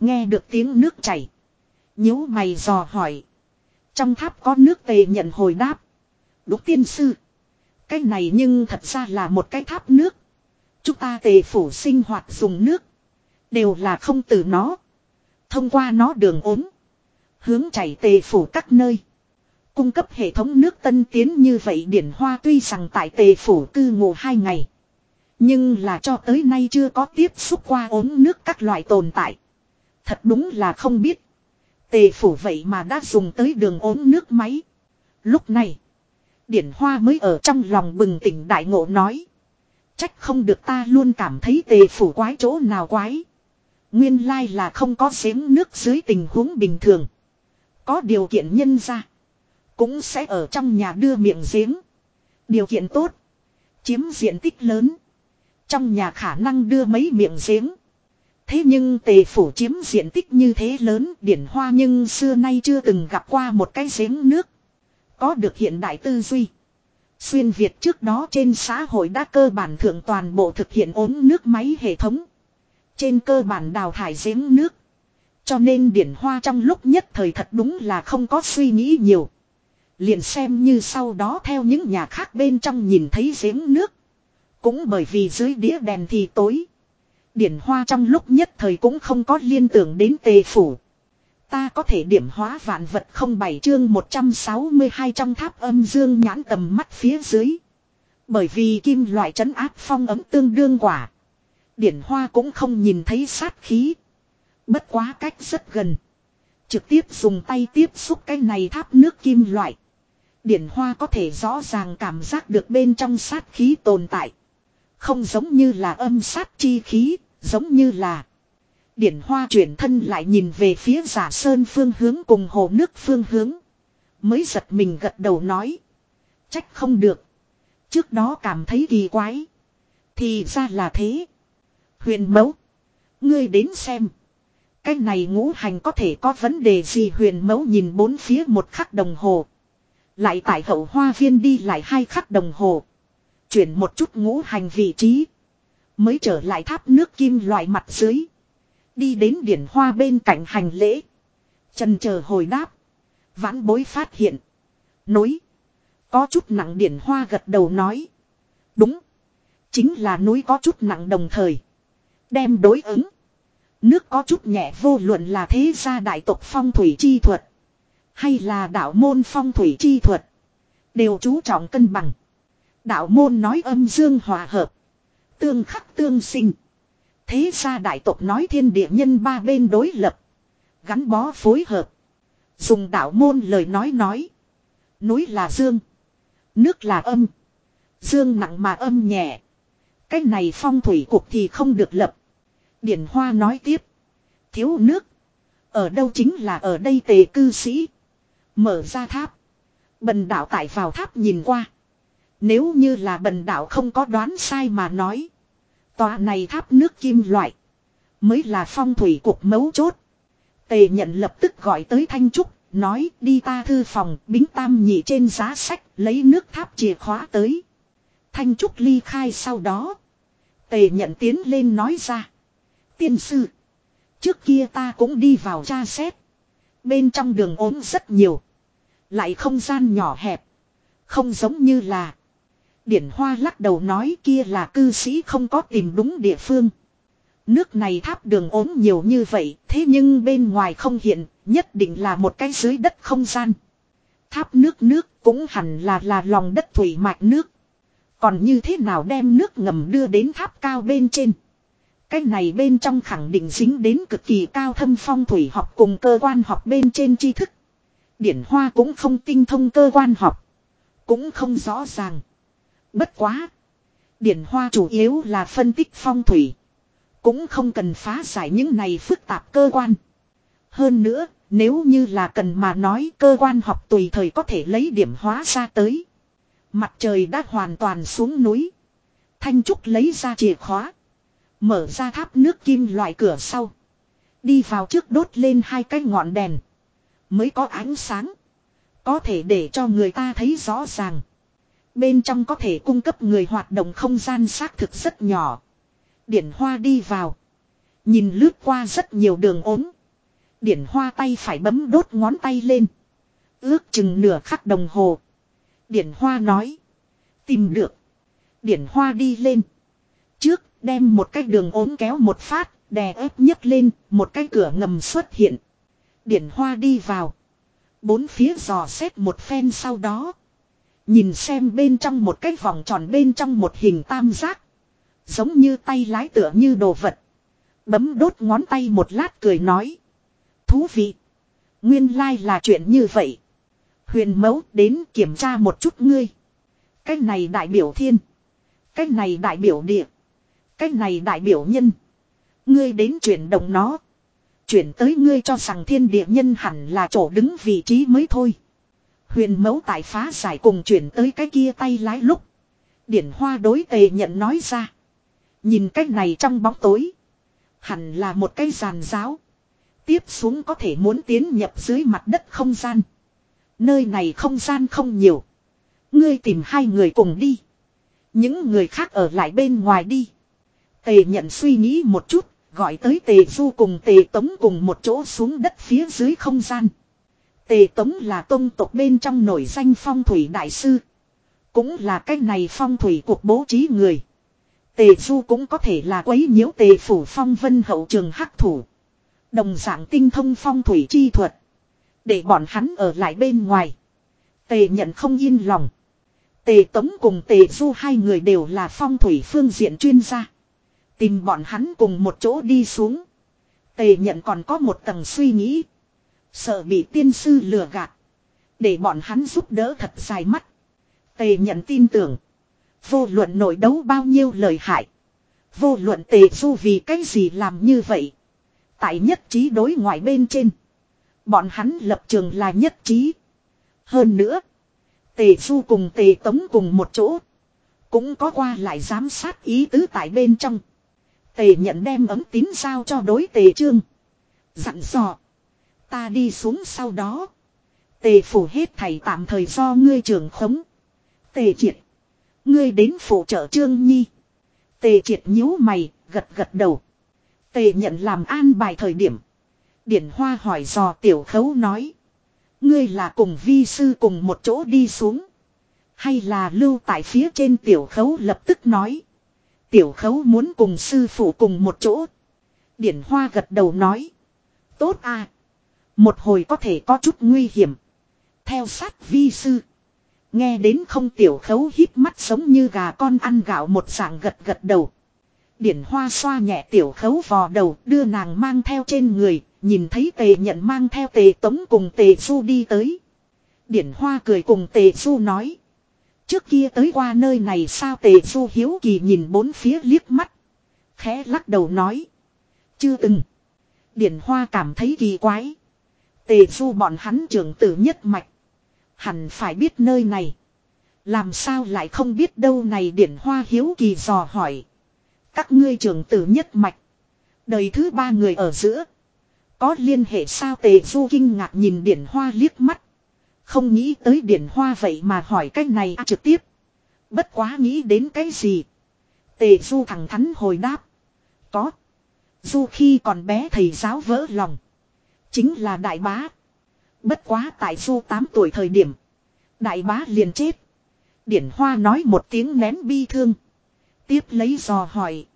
Nghe được tiếng nước chảy. nhíu mày dò hỏi. Trong tháp có nước tề nhận hồi đáp. Đúc tiên sư. Cái này nhưng thật ra là một cái tháp nước. Chúng ta tề phủ sinh hoạt dùng nước. Đều là không từ nó. Thông qua nó đường ốm. Hướng chảy tề phủ các nơi. Cung cấp hệ thống nước tân tiến như vậy điển hoa tuy rằng tại tề phủ cư ngụ hai ngày. Nhưng là cho tới nay chưa có tiếp xúc qua ốm nước các loại tồn tại. Thật đúng là không biết. Tề phủ vậy mà đã dùng tới đường ốm nước máy. Lúc này. Điển hoa mới ở trong lòng bừng tỉnh đại ngộ nói. Trách không được ta luôn cảm thấy tề phủ quái chỗ nào quái. Nguyên lai là không có giếng nước dưới tình huống bình thường. Có điều kiện nhân ra. Cũng sẽ ở trong nhà đưa miệng giếng. Điều kiện tốt. Chiếm diện tích lớn. Trong nhà khả năng đưa mấy miệng giếng. Thế nhưng tề phủ chiếm diện tích như thế lớn, điển hoa nhưng xưa nay chưa từng gặp qua một cái giếng nước. Có được hiện đại tư duy. Xuyên Việt trước đó trên xã hội đã cơ bản thượng toàn bộ thực hiện ốm nước máy hệ thống. Trên cơ bản đào thải giếng nước. Cho nên điển hoa trong lúc nhất thời thật đúng là không có suy nghĩ nhiều. Liền xem như sau đó theo những nhà khác bên trong nhìn thấy giếng nước. Cũng bởi vì dưới đĩa đèn thì tối. Điển hoa trong lúc nhất thời cũng không có liên tưởng đến tề phủ. Ta có thể điểm hóa vạn vật không bảy chương 162 trong tháp âm dương nhãn tầm mắt phía dưới. Bởi vì kim loại trấn áp phong ấm tương đương quả. Điển hoa cũng không nhìn thấy sát khí. Bất quá cách rất gần. Trực tiếp dùng tay tiếp xúc cái này tháp nước kim loại. Điển hoa có thể rõ ràng cảm giác được bên trong sát khí tồn tại. Không giống như là âm sát chi khí, giống như là, Điển hoa chuyển thân lại nhìn về phía giả sơn phương hướng cùng hồ nước phương hướng. Mới giật mình gật đầu nói. Trách không được. Trước đó cảm thấy kỳ quái. Thì ra là thế. Huyền mẫu. Ngươi đến xem. Cái này ngũ hành có thể có vấn đề gì huyền mẫu nhìn bốn phía một khắc đồng hồ. Lại tại hậu hoa viên đi lại hai khắc đồng hồ. Chuyển một chút ngũ hành vị trí. Mới trở lại tháp nước kim loại mặt dưới. Đi đến điển hoa bên cạnh hành lễ. Trần chờ hồi đáp. Vãn bối phát hiện. Núi. Có chút nặng điển hoa gật đầu nói. Đúng. Chính là núi có chút nặng đồng thời. Đem đối ứng. Nước có chút nhẹ vô luận là thế gia đại tộc phong thủy chi thuật. Hay là đạo môn phong thủy chi thuật. Đều chú trọng cân bằng. Đạo môn nói âm dương hòa hợp. Tương khắc tương sinh. Thế ra đại tộc nói thiên địa nhân ba bên đối lập. Gắn bó phối hợp. Dùng đạo môn lời nói nói. Núi là dương. Nước là âm. Dương nặng mà âm nhẹ. Cái này phong thủy cuộc thì không được lập. Điển Hoa nói tiếp. Thiếu nước. Ở đâu chính là ở đây tề cư sĩ. Mở ra tháp. Bần đạo tại vào tháp nhìn qua. Nếu như là bần đạo không có đoán sai mà nói. Tòa này tháp nước kim loại. Mới là phong thủy cục mấu chốt. Tề nhận lập tức gọi tới Thanh Trúc, nói đi ta thư phòng, bính tam nhị trên giá sách, lấy nước tháp chìa khóa tới. Thanh Trúc ly khai sau đó. Tề nhận tiến lên nói ra. Tiên sư. Trước kia ta cũng đi vào tra xét. Bên trong đường ốm rất nhiều. Lại không gian nhỏ hẹp. Không giống như là. Điển Hoa lắc đầu nói kia là cư sĩ không có tìm đúng địa phương. Nước này tháp đường ốm nhiều như vậy, thế nhưng bên ngoài không hiện, nhất định là một cái dưới đất không gian. Tháp nước nước cũng hẳn là là lòng đất thủy mạch nước. Còn như thế nào đem nước ngầm đưa đến tháp cao bên trên. Cái này bên trong khẳng định dính đến cực kỳ cao thâm phong thủy học cùng cơ quan học bên trên tri thức. Điển Hoa cũng không tinh thông cơ quan học. Cũng không rõ ràng. Bất quá. Điển Hoa chủ yếu là phân tích phong thủy. Cũng không cần phá giải những này phức tạp cơ quan. Hơn nữa, nếu như là cần mà nói cơ quan học tùy thời có thể lấy điểm hóa ra tới. Mặt trời đã hoàn toàn xuống núi. Thanh Trúc lấy ra chìa khóa. Mở ra tháp nước kim loại cửa sau. Đi vào trước đốt lên hai cái ngọn đèn. Mới có ánh sáng. Có thể để cho người ta thấy rõ ràng. Bên trong có thể cung cấp người hoạt động không gian xác thực rất nhỏ. Điển hoa đi vào. Nhìn lướt qua rất nhiều đường ốm. Điển hoa tay phải bấm đốt ngón tay lên. Ước chừng nửa khắc đồng hồ. Điển hoa nói. Tìm được. Điển hoa đi lên. Trước đem một cái đường ốm kéo một phát. Đè ép nhấc lên. Một cái cửa ngầm xuất hiện. Điển hoa đi vào. Bốn phía dò xét một phen sau đó. Nhìn xem bên trong một cái vòng tròn bên trong một hình tam giác. Giống như tay lái tựa như đồ vật. Bấm đốt ngón tay một lát cười nói. Thú vị. Nguyên lai là chuyện như vậy. Huyền mẫu đến kiểm tra một chút ngươi. Cái này đại biểu thiên. Cái này đại biểu địa. Cái này đại biểu nhân. Ngươi đến chuyển động nó. Chuyển tới ngươi cho rằng thiên địa nhân hẳn là chỗ đứng vị trí mới thôi. Huyền mẫu tại phá giải cùng chuyển tới cái kia tay lái lúc. Điển hoa đối tề nhận nói ra. Nhìn cái này trong bóng tối. Hẳn là một cái giàn giáo. Tiếp xuống có thể muốn tiến nhập dưới mặt đất không gian. Nơi này không gian không nhiều. Ngươi tìm hai người cùng đi. Những người khác ở lại bên ngoài đi. Tề nhận suy nghĩ một chút, gọi tới tề du cùng tề tống cùng một chỗ xuống đất phía dưới không gian. Tề tống là tôn tộc bên trong nổi danh phong thủy đại sư. Cũng là cách này phong thủy cuộc bố trí người. Tề du cũng có thể là quấy nhiễu tề phủ phong vân hậu trường hắc thủ. Đồng dạng tinh thông phong thủy chi thuật. Để bọn hắn ở lại bên ngoài. Tề nhận không yên lòng. Tề Tống cùng Tề Du hai người đều là phong thủy phương diện chuyên gia. Tìm bọn hắn cùng một chỗ đi xuống. Tề nhận còn có một tầng suy nghĩ. Sợ bị tiên sư lừa gạt. Để bọn hắn giúp đỡ thật dài mắt. Tề nhận tin tưởng. Vô luận nội đấu bao nhiêu lời hại. Vô luận tề du vì cái gì làm như vậy. Tại nhất trí đối ngoại bên trên. Bọn hắn lập trường là nhất trí. Hơn nữa. Tề du cùng tề tống cùng một chỗ. Cũng có qua lại giám sát ý tứ tại bên trong. Tề nhận đem ấm tín sao cho đối tề trương. Dặn dò. Ta đi xuống sau đó. Tề phủ hết thầy tạm thời do ngươi trưởng khống. Tề triệt. Ngươi đến phụ trợ trương nhi. Tề triệt nhíu mày, gật gật đầu. Tề nhận làm an bài thời điểm. Điển hoa hỏi dò tiểu khấu nói. Ngươi là cùng vi sư cùng một chỗ đi xuống. Hay là lưu tại phía trên tiểu khấu lập tức nói. Tiểu khấu muốn cùng sư phụ cùng một chỗ. Điển hoa gật đầu nói. Tốt à. Một hồi có thể có chút nguy hiểm. Theo sát vi sư. Nghe đến không tiểu khấu hít mắt giống như gà con ăn gạo một dạng gật gật đầu. Điển hoa xoa nhẹ tiểu khấu vò đầu đưa nàng mang theo trên người, nhìn thấy tề nhận mang theo tề tống cùng tề du đi tới. Điển hoa cười cùng tề du nói. Trước kia tới qua nơi này sao tề du hiếu kỳ nhìn bốn phía liếc mắt. Khẽ lắc đầu nói. Chưa từng. Điển hoa cảm thấy kỳ quái. Tề du bọn hắn trưởng tử nhất mạch. Hẳn phải biết nơi này. Làm sao lại không biết đâu này điển hoa hiếu kỳ dò hỏi. Các ngươi trưởng tử nhất mạch. Đời thứ ba người ở giữa. Có liên hệ sao tề du kinh ngạc nhìn điển hoa liếc mắt. Không nghĩ tới điển hoa vậy mà hỏi cái này à, trực tiếp. Bất quá nghĩ đến cái gì. Tề du thẳng thắn hồi đáp. Có. Du khi còn bé thầy giáo vỡ lòng. Chính là đại bá. Bất quá tại du 8 tuổi thời điểm. Đại bá liền chết. Điển hoa nói một tiếng nén bi thương. Tiếp lấy dò hỏi.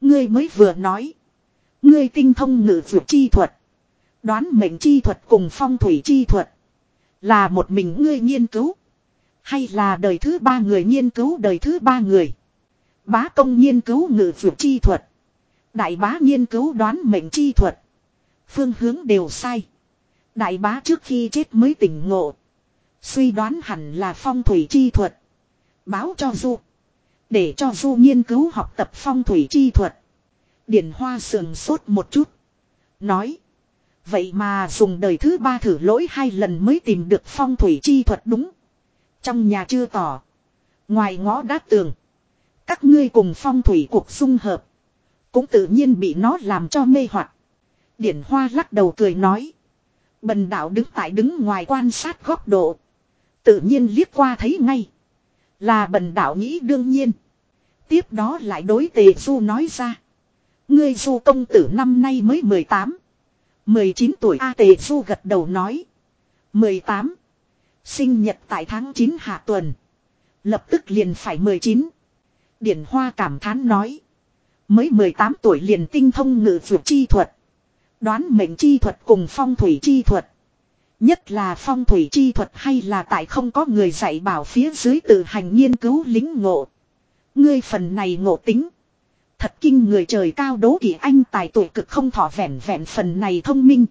Ngươi mới vừa nói. Ngươi tinh thông ngự vượt chi thuật. Đoán mệnh chi thuật cùng phong thủy chi thuật. Là một mình ngươi nghiên cứu. Hay là đời thứ ba người nghiên cứu đời thứ ba người. Bá công nghiên cứu ngự vượt chi thuật. Đại bá nghiên cứu đoán mệnh chi thuật. Phương hướng đều sai. Đại bá trước khi chết mới tỉnh ngộ. Suy đoán hẳn là phong thủy chi thuật. Báo cho Du. Để cho Du nghiên cứu học tập phong thủy chi thuật. Điển Hoa sườn sốt một chút. Nói. Vậy mà dùng đời thứ ba thử lỗi hai lần mới tìm được phong thủy chi thuật đúng. Trong nhà chưa tỏ. Ngoài ngõ đá tường. Các ngươi cùng phong thủy cuộc xung hợp. Cũng tự nhiên bị nó làm cho mê hoặc. Điển Hoa lắc đầu cười nói. Bần đạo đứng tại đứng ngoài quan sát góc độ. Tự nhiên liếc qua thấy ngay. Là bần đạo nghĩ đương nhiên. Tiếp đó lại đối tề du nói ra. Ngươi du công tử năm nay mới 18. 19 tuổi A tề du gật đầu nói. 18. Sinh nhật tại tháng 9 hạ tuần. Lập tức liền phải 19. Điển Hoa cảm thán nói. Mới 18 tuổi liền tinh thông ngự vượt chi thuật. Đoán mệnh chi thuật cùng phong thủy chi thuật. Nhất là phong thủy chi thuật hay là tại không có người dạy bảo phía dưới tự hành nghiên cứu lính ngộ. Ngươi phần này ngộ tính. Thật kinh người trời cao đố kỵ anh tài tuổi cực không thọ vẹn vẹn phần này thông minh.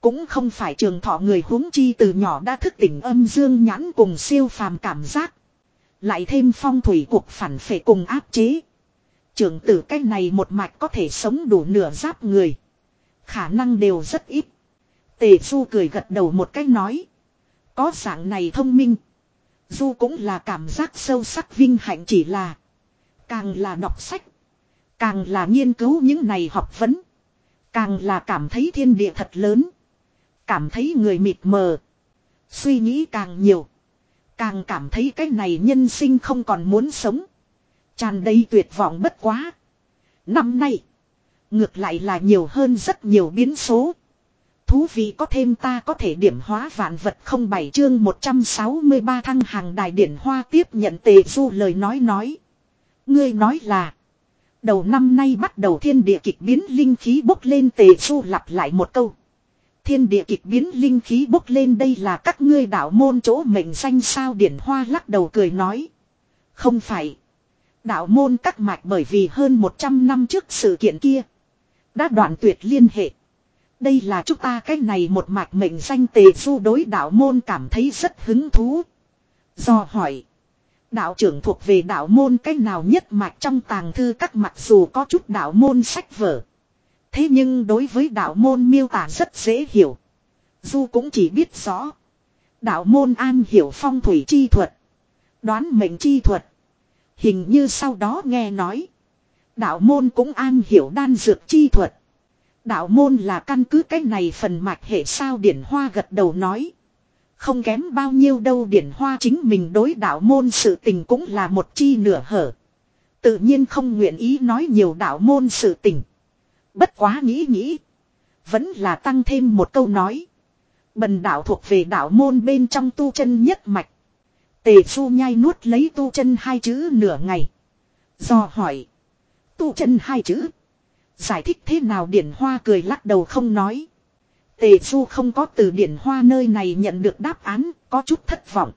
Cũng không phải trường thọ người huống chi từ nhỏ đã thức tỉnh âm dương nhãn cùng siêu phàm cảm giác. Lại thêm phong thủy cuộc phản phệ cùng áp chế. Trường tử cái này một mạch có thể sống đủ nửa giáp người. Khả năng đều rất ít. Tề Du cười gật đầu một cách nói. Có dạng này thông minh. Du cũng là cảm giác sâu sắc vinh hạnh chỉ là. Càng là đọc sách. Càng là nghiên cứu những này học vấn. Càng là cảm thấy thiên địa thật lớn. Cảm thấy người mịt mờ. Suy nghĩ càng nhiều. Càng cảm thấy cái này nhân sinh không còn muốn sống. Tràn đầy tuyệt vọng bất quá. Năm nay. Ngược lại là nhiều hơn rất nhiều biến số. Thú vị có thêm ta có thể điểm hóa vạn vật không bảy chương 163 thăng hàng đài điển hoa tiếp nhận tề du lời nói nói. Ngươi nói là. Đầu năm nay bắt đầu thiên địa kịch biến linh khí bốc lên tề du lặp lại một câu. Thiên địa kịch biến linh khí bốc lên đây là các ngươi đạo môn chỗ mệnh danh sao điển hoa lắc đầu cười nói. Không phải. Đạo môn các mạch bởi vì hơn 100 năm trước sự kiện kia. Đã đoạn tuyệt liên hệ. Đây là chúng ta cái này một mạch mệnh danh tề du đối đạo môn cảm thấy rất hứng thú. Do hỏi. Đạo trưởng thuộc về đạo môn cái nào nhất mạch trong tàng thư các mặc dù có chút đạo môn sách vở. Thế nhưng đối với đạo môn miêu tả rất dễ hiểu. Du cũng chỉ biết rõ. Đạo môn an hiểu phong thủy chi thuật. Đoán mệnh chi thuật. Hình như sau đó nghe nói. Đạo môn cũng an hiểu đan dược chi thuật. Đạo môn là căn cứ cái này phần mạch hệ sao điển hoa gật đầu nói. Không kém bao nhiêu đâu điển hoa chính mình đối đạo môn sự tình cũng là một chi nửa hở. Tự nhiên không nguyện ý nói nhiều đạo môn sự tình. Bất quá nghĩ nghĩ. Vẫn là tăng thêm một câu nói. Bần đạo thuộc về đạo môn bên trong tu chân nhất mạch. Tề su nhai nuốt lấy tu chân hai chữ nửa ngày. Do hỏi. Tu chân hai chữ. Giải thích thế nào điển hoa cười lắc đầu không nói. Tề Du không có từ điển hoa nơi này nhận được đáp án, có chút thất vọng.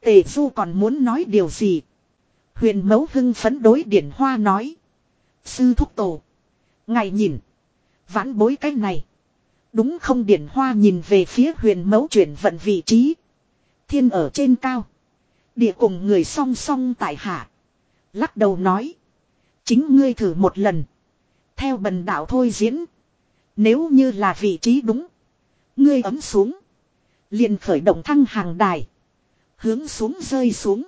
Tề Du còn muốn nói điều gì? Huyền mấu hưng phấn đối điển hoa nói. Sư thúc tổ. Ngài nhìn. Vãn bối cái này. Đúng không điển hoa nhìn về phía huyền mấu chuyển vận vị trí. Thiên ở trên cao. Địa cùng người song song tại hạ. Lắc đầu nói. Chính ngươi thử một lần. Theo bần đạo thôi diễn. Nếu như là vị trí đúng. Ngươi ấm xuống. Liền khởi động thăng hàng đài. Hướng xuống rơi xuống.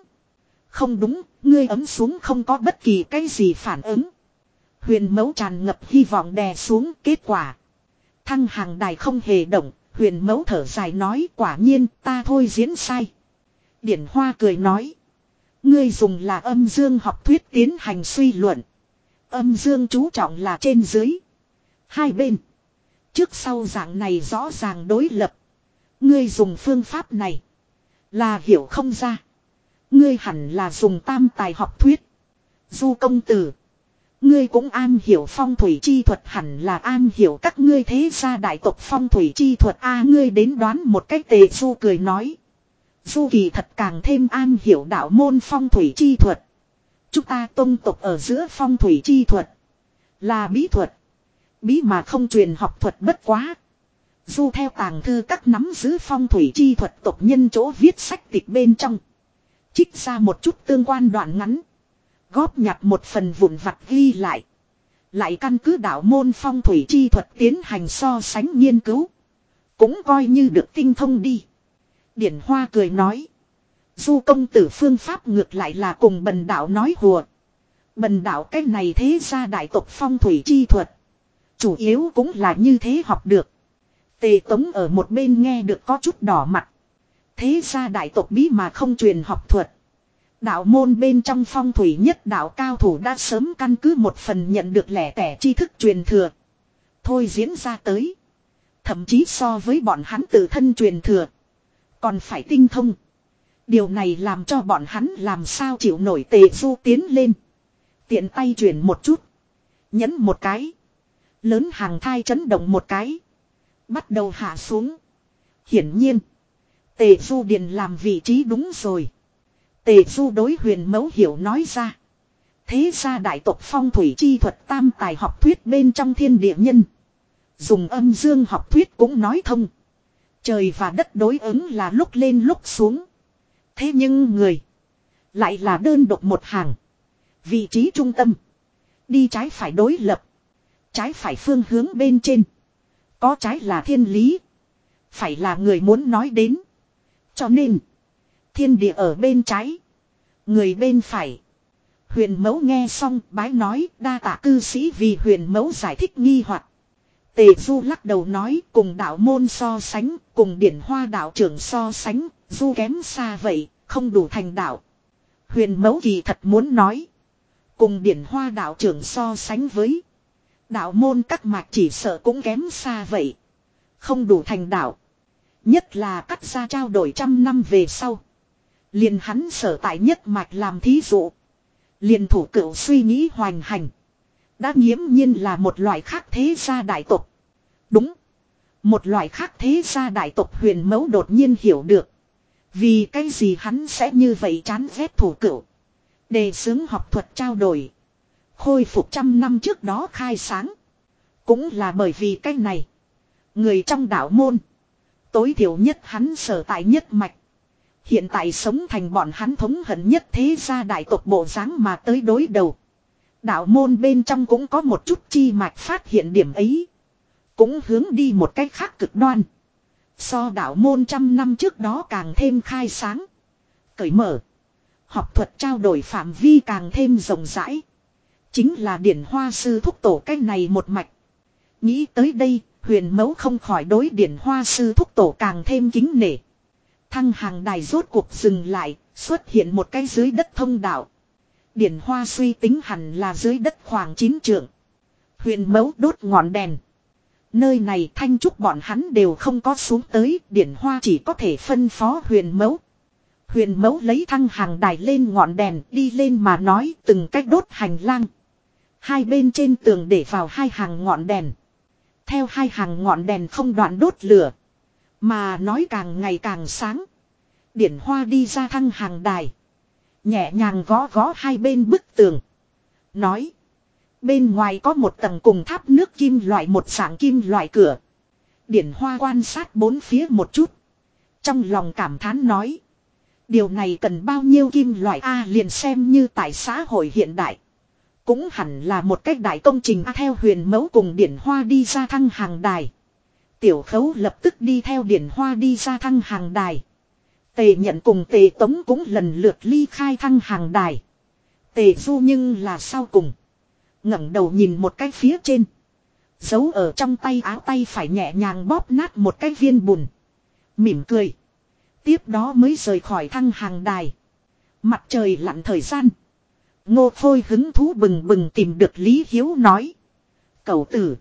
Không đúng, ngươi ấm xuống không có bất kỳ cái gì phản ứng. Huyền mẫu tràn ngập hy vọng đè xuống kết quả. Thăng hàng đài không hề động, huyền mẫu thở dài nói quả nhiên ta thôi diễn sai. Điển Hoa cười nói. Ngươi dùng là âm dương học thuyết tiến hành suy luận. Âm dương chú trọng là trên dưới. Hai bên. Trước sau dạng này rõ ràng đối lập. Ngươi dùng phương pháp này. Là hiểu không ra. Ngươi hẳn là dùng tam tài học thuyết. Du công tử. Ngươi cũng an hiểu phong thủy chi thuật hẳn là an hiểu các ngươi thế gia đại tộc phong thủy chi thuật a, ngươi đến đoán một cách tề du cười nói. Du kỳ thật càng thêm an hiểu đạo môn phong thủy chi thuật. Chúng ta tôn tục ở giữa phong thủy chi thuật. Là bí thuật. Bí mà không truyền học thuật bất quá. Du theo tàng thư các nắm giữ phong thủy chi thuật tộc nhân chỗ viết sách tịch bên trong. Trích ra một chút tương quan đoạn ngắn. Góp nhặt một phần vụn vặt ghi lại. Lại căn cứ đạo môn phong thủy chi thuật tiến hành so sánh nghiên cứu. Cũng coi như được tinh thông đi. Điển Hoa cười nói. Du công tử phương pháp ngược lại là cùng bần đạo nói hùa. Bần đạo cái này thế ra đại tộc phong thủy chi thuật. Chủ yếu cũng là như thế học được. Tề Tống ở một bên nghe được có chút đỏ mặt. Thế ra đại tộc bí mà không truyền học thuật. Đạo môn bên trong phong thủy nhất đạo cao thủ đã sớm căn cứ một phần nhận được lẻ tẻ tri thức truyền thừa. Thôi diễn ra tới. Thậm chí so với bọn hắn tự thân truyền thừa. Còn phải tinh thông. Điều này làm cho bọn hắn làm sao chịu nổi tề du tiến lên. Tiện tay chuyển một chút. Nhấn một cái. Lớn hàng thai chấn động một cái. Bắt đầu hạ xuống. Hiển nhiên. Tề du điền làm vị trí đúng rồi. Tề du đối huyền mẫu hiểu nói ra. Thế ra đại tộc phong thủy chi thuật tam tài học thuyết bên trong thiên địa nhân. Dùng âm dương học thuyết cũng nói thông. Trời và đất đối ứng là lúc lên lúc xuống. Thế nhưng người. Lại là đơn độc một hàng. Vị trí trung tâm. Đi trái phải đối lập. Trái phải phương hướng bên trên. Có trái là thiên lý. Phải là người muốn nói đến. Cho nên. Thiên địa ở bên trái. Người bên phải. Huyền mẫu nghe xong bái nói, đa tạ cư sĩ vì huyền mẫu giải thích nghi hoặc Tề Du lắc đầu nói cùng đạo môn so sánh, cùng điển hoa đạo trưởng so sánh, Du kém xa vậy, không đủ thành đạo. Huyền mẫu kỳ thật muốn nói. Cùng điển hoa đạo trưởng so sánh với. Đạo môn các mạch chỉ sợ cũng kém xa vậy. Không đủ thành đạo. Nhất là cắt ra trao đổi trăm năm về sau. Liền hắn sở tại nhất mạch làm thí dụ. Liền thủ cựu suy nghĩ hoành hành. Đã nghiễm nhiên là một loại khác thế gia đại tộc. Đúng. Một loại khác thế gia đại tộc huyền mẫu đột nhiên hiểu được. Vì cái gì hắn sẽ như vậy chán ghét thủ cựu. Đề xướng học thuật trao đổi. Khôi phục trăm năm trước đó khai sáng. Cũng là bởi vì cái này. Người trong đạo môn. Tối thiểu nhất hắn sở tại nhất mạch. Hiện tại sống thành bọn hắn thống hận nhất thế gia đại tộc bộ dáng mà tới đối đầu. Đạo môn bên trong cũng có một chút chi mạch phát hiện điểm ấy. Cũng hướng đi một cách khác cực đoan. So đạo môn trăm năm trước đó càng thêm khai sáng. Cởi mở. Học thuật trao đổi phạm vi càng thêm rộng rãi. Chính là điển hoa sư thúc tổ cách này một mạch. Nghĩ tới đây, huyền mẫu không khỏi đối điển hoa sư thúc tổ càng thêm kính nể. Thăng hàng đài rốt cuộc dừng lại, xuất hiện một cái dưới đất thông đạo. Điển hoa suy tính hẳn là dưới đất khoảng 9 trượng. Huyền mẫu đốt ngọn đèn. Nơi này thanh trúc bọn hắn đều không có xuống tới, điển hoa chỉ có thể phân phó huyền mẫu. Huyền mẫu lấy thăng hàng đài lên ngọn đèn đi lên mà nói từng cách đốt hành lang. Hai bên trên tường để vào hai hàng ngọn đèn. Theo hai hàng ngọn đèn không đoạn đốt lửa. Mà nói càng ngày càng sáng. Điển hoa đi ra thăng hàng đài. Nhẹ nhàng gõ gõ hai bên bức tường. Nói. Bên ngoài có một tầng cùng tháp nước kim loại một sảng kim loại cửa. Điển hoa quan sát bốn phía một chút. Trong lòng cảm thán nói. Điều này cần bao nhiêu kim loại A, liền xem như tại xã hội hiện đại. Cũng hẳn là một cách đại công trình A, theo huyền mẫu cùng điển hoa đi ra thăng hàng đài. Tiểu khấu lập tức đi theo điển hoa đi ra thăng hàng đài. Tề nhận cùng tề tống cũng lần lượt ly khai thăng hàng đài. Tề du nhưng là sau cùng ngẩng đầu nhìn một cái phía trên. Giấu ở trong tay áo tay phải nhẹ nhàng bóp nát một cái viên bùn. Mỉm cười. Tiếp đó mới rời khỏi thăng hàng đài. Mặt trời lặn thời gian. Ngô Khôi hứng thú bừng bừng tìm được Lý Hiếu nói. Cậu tử.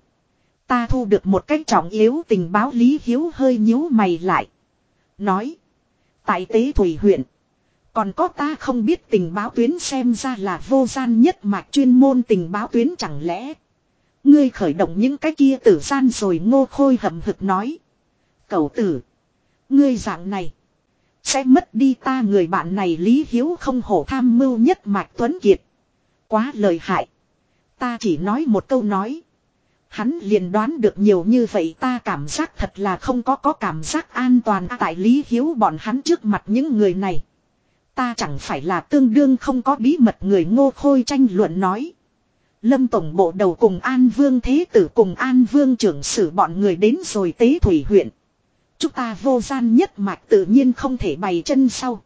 Ta thu được một cách trọng yếu tình báo Lý Hiếu hơi nhíu mày lại. Nói. Tại tế Thủy huyện. Còn có ta không biết tình báo tuyến xem ra là vô gian nhất mạch chuyên môn tình báo tuyến chẳng lẽ. Ngươi khởi động những cái kia tử gian rồi ngô khôi hậm hực nói. Cậu tử. Ngươi dạng này. Sẽ mất đi ta người bạn này Lý Hiếu không hổ tham mưu nhất mạch Tuấn Kiệt. Quá lời hại. Ta chỉ nói một câu nói. Hắn liền đoán được nhiều như vậy ta cảm giác thật là không có có cảm giác an toàn tại Lý Hiếu bọn hắn trước mặt những người này. Ta chẳng phải là tương đương không có bí mật người ngô khôi tranh luận nói. Lâm Tổng Bộ đầu cùng An Vương Thế Tử cùng An Vương trưởng sử bọn người đến rồi tế thủy huyện. Chúng ta vô gian nhất mạch tự nhiên không thể bày chân sau.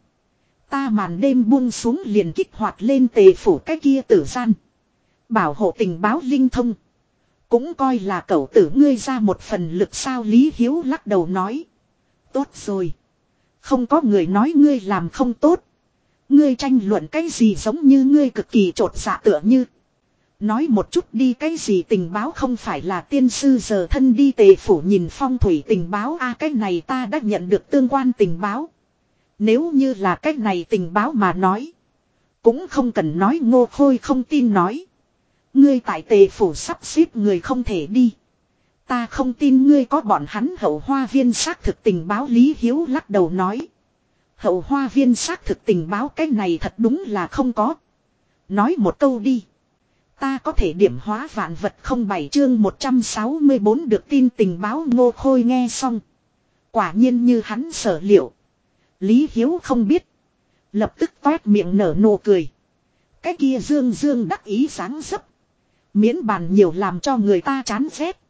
Ta màn đêm buông xuống liền kích hoạt lên tề phủ cái kia tử gian. Bảo hộ tình báo linh thông. Cũng coi là cậu tử ngươi ra một phần lực sao Lý Hiếu lắc đầu nói. Tốt rồi. Không có người nói ngươi làm không tốt. Ngươi tranh luận cái gì giống như ngươi cực kỳ trột dạ tựa như. Nói một chút đi cái gì tình báo không phải là tiên sư giờ thân đi tề phủ nhìn phong thủy tình báo a à, cái này ta đã nhận được tương quan tình báo. Nếu như là cái này tình báo mà nói. Cũng không cần nói ngô khôi không tin nói. Ngươi tại tề phủ sắp xếp người không thể đi. Ta không tin ngươi có bọn hắn hậu hoa viên xác thực tình báo Lý Hiếu lắc đầu nói. Hậu hoa viên xác thực tình báo cái này thật đúng là không có. Nói một câu đi. Ta có thể điểm hóa vạn vật không bảy chương 164 được tin tình báo ngô khôi nghe xong. Quả nhiên như hắn sở liệu. Lý Hiếu không biết. Lập tức toét miệng nở nụ cười. Cái kia dương dương đắc ý sáng dấp. Miễn bàn nhiều làm cho người ta chán ghét.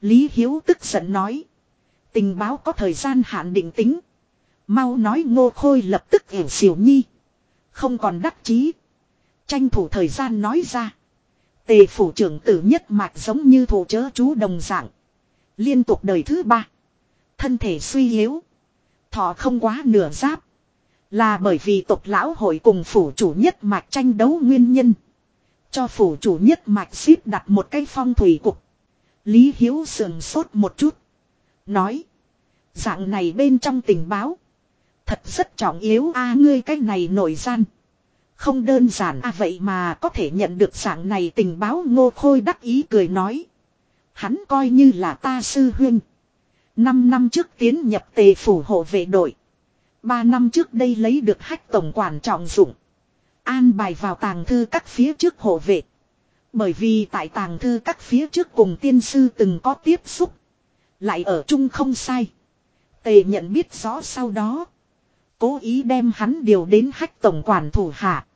Lý Hiếu tức giận nói. Tình báo có thời gian hạn định tính. Mau nói ngô khôi lập tức hiểu xỉu nhi. Không còn đắc chí. Tranh thủ thời gian nói ra. Tề phủ trưởng tử nhất mạch giống như thủ chớ chú đồng dạng. Liên tục đời thứ ba. Thân thể suy yếu. Thọ không quá nửa giáp. Là bởi vì tộc lão hội cùng phủ chủ nhất mạch tranh đấu nguyên nhân. Cho phủ chủ nhất mạch xếp đặt một cái phong thủy cục. Lý Hiếu sườn sốt một chút. Nói. Dạng này bên trong tình báo. Thật rất trọng yếu a, ngươi cái này nổi gian. Không đơn giản a, vậy mà có thể nhận được dạng này tình báo ngô khôi đắc ý cười nói. Hắn coi như là ta sư huyên. Năm năm trước tiến nhập tề phủ hộ vệ đội. Ba năm trước đây lấy được hách tổng quản trọng dụng. An bài vào tàng thư các phía trước hộ vệ. Bởi vì tại tàng thư các phía trước cùng tiên sư từng có tiếp xúc. Lại ở chung không sai. Tề nhận biết rõ sau đó. Cố ý đem hắn điều đến hách tổng quản thủ hạ.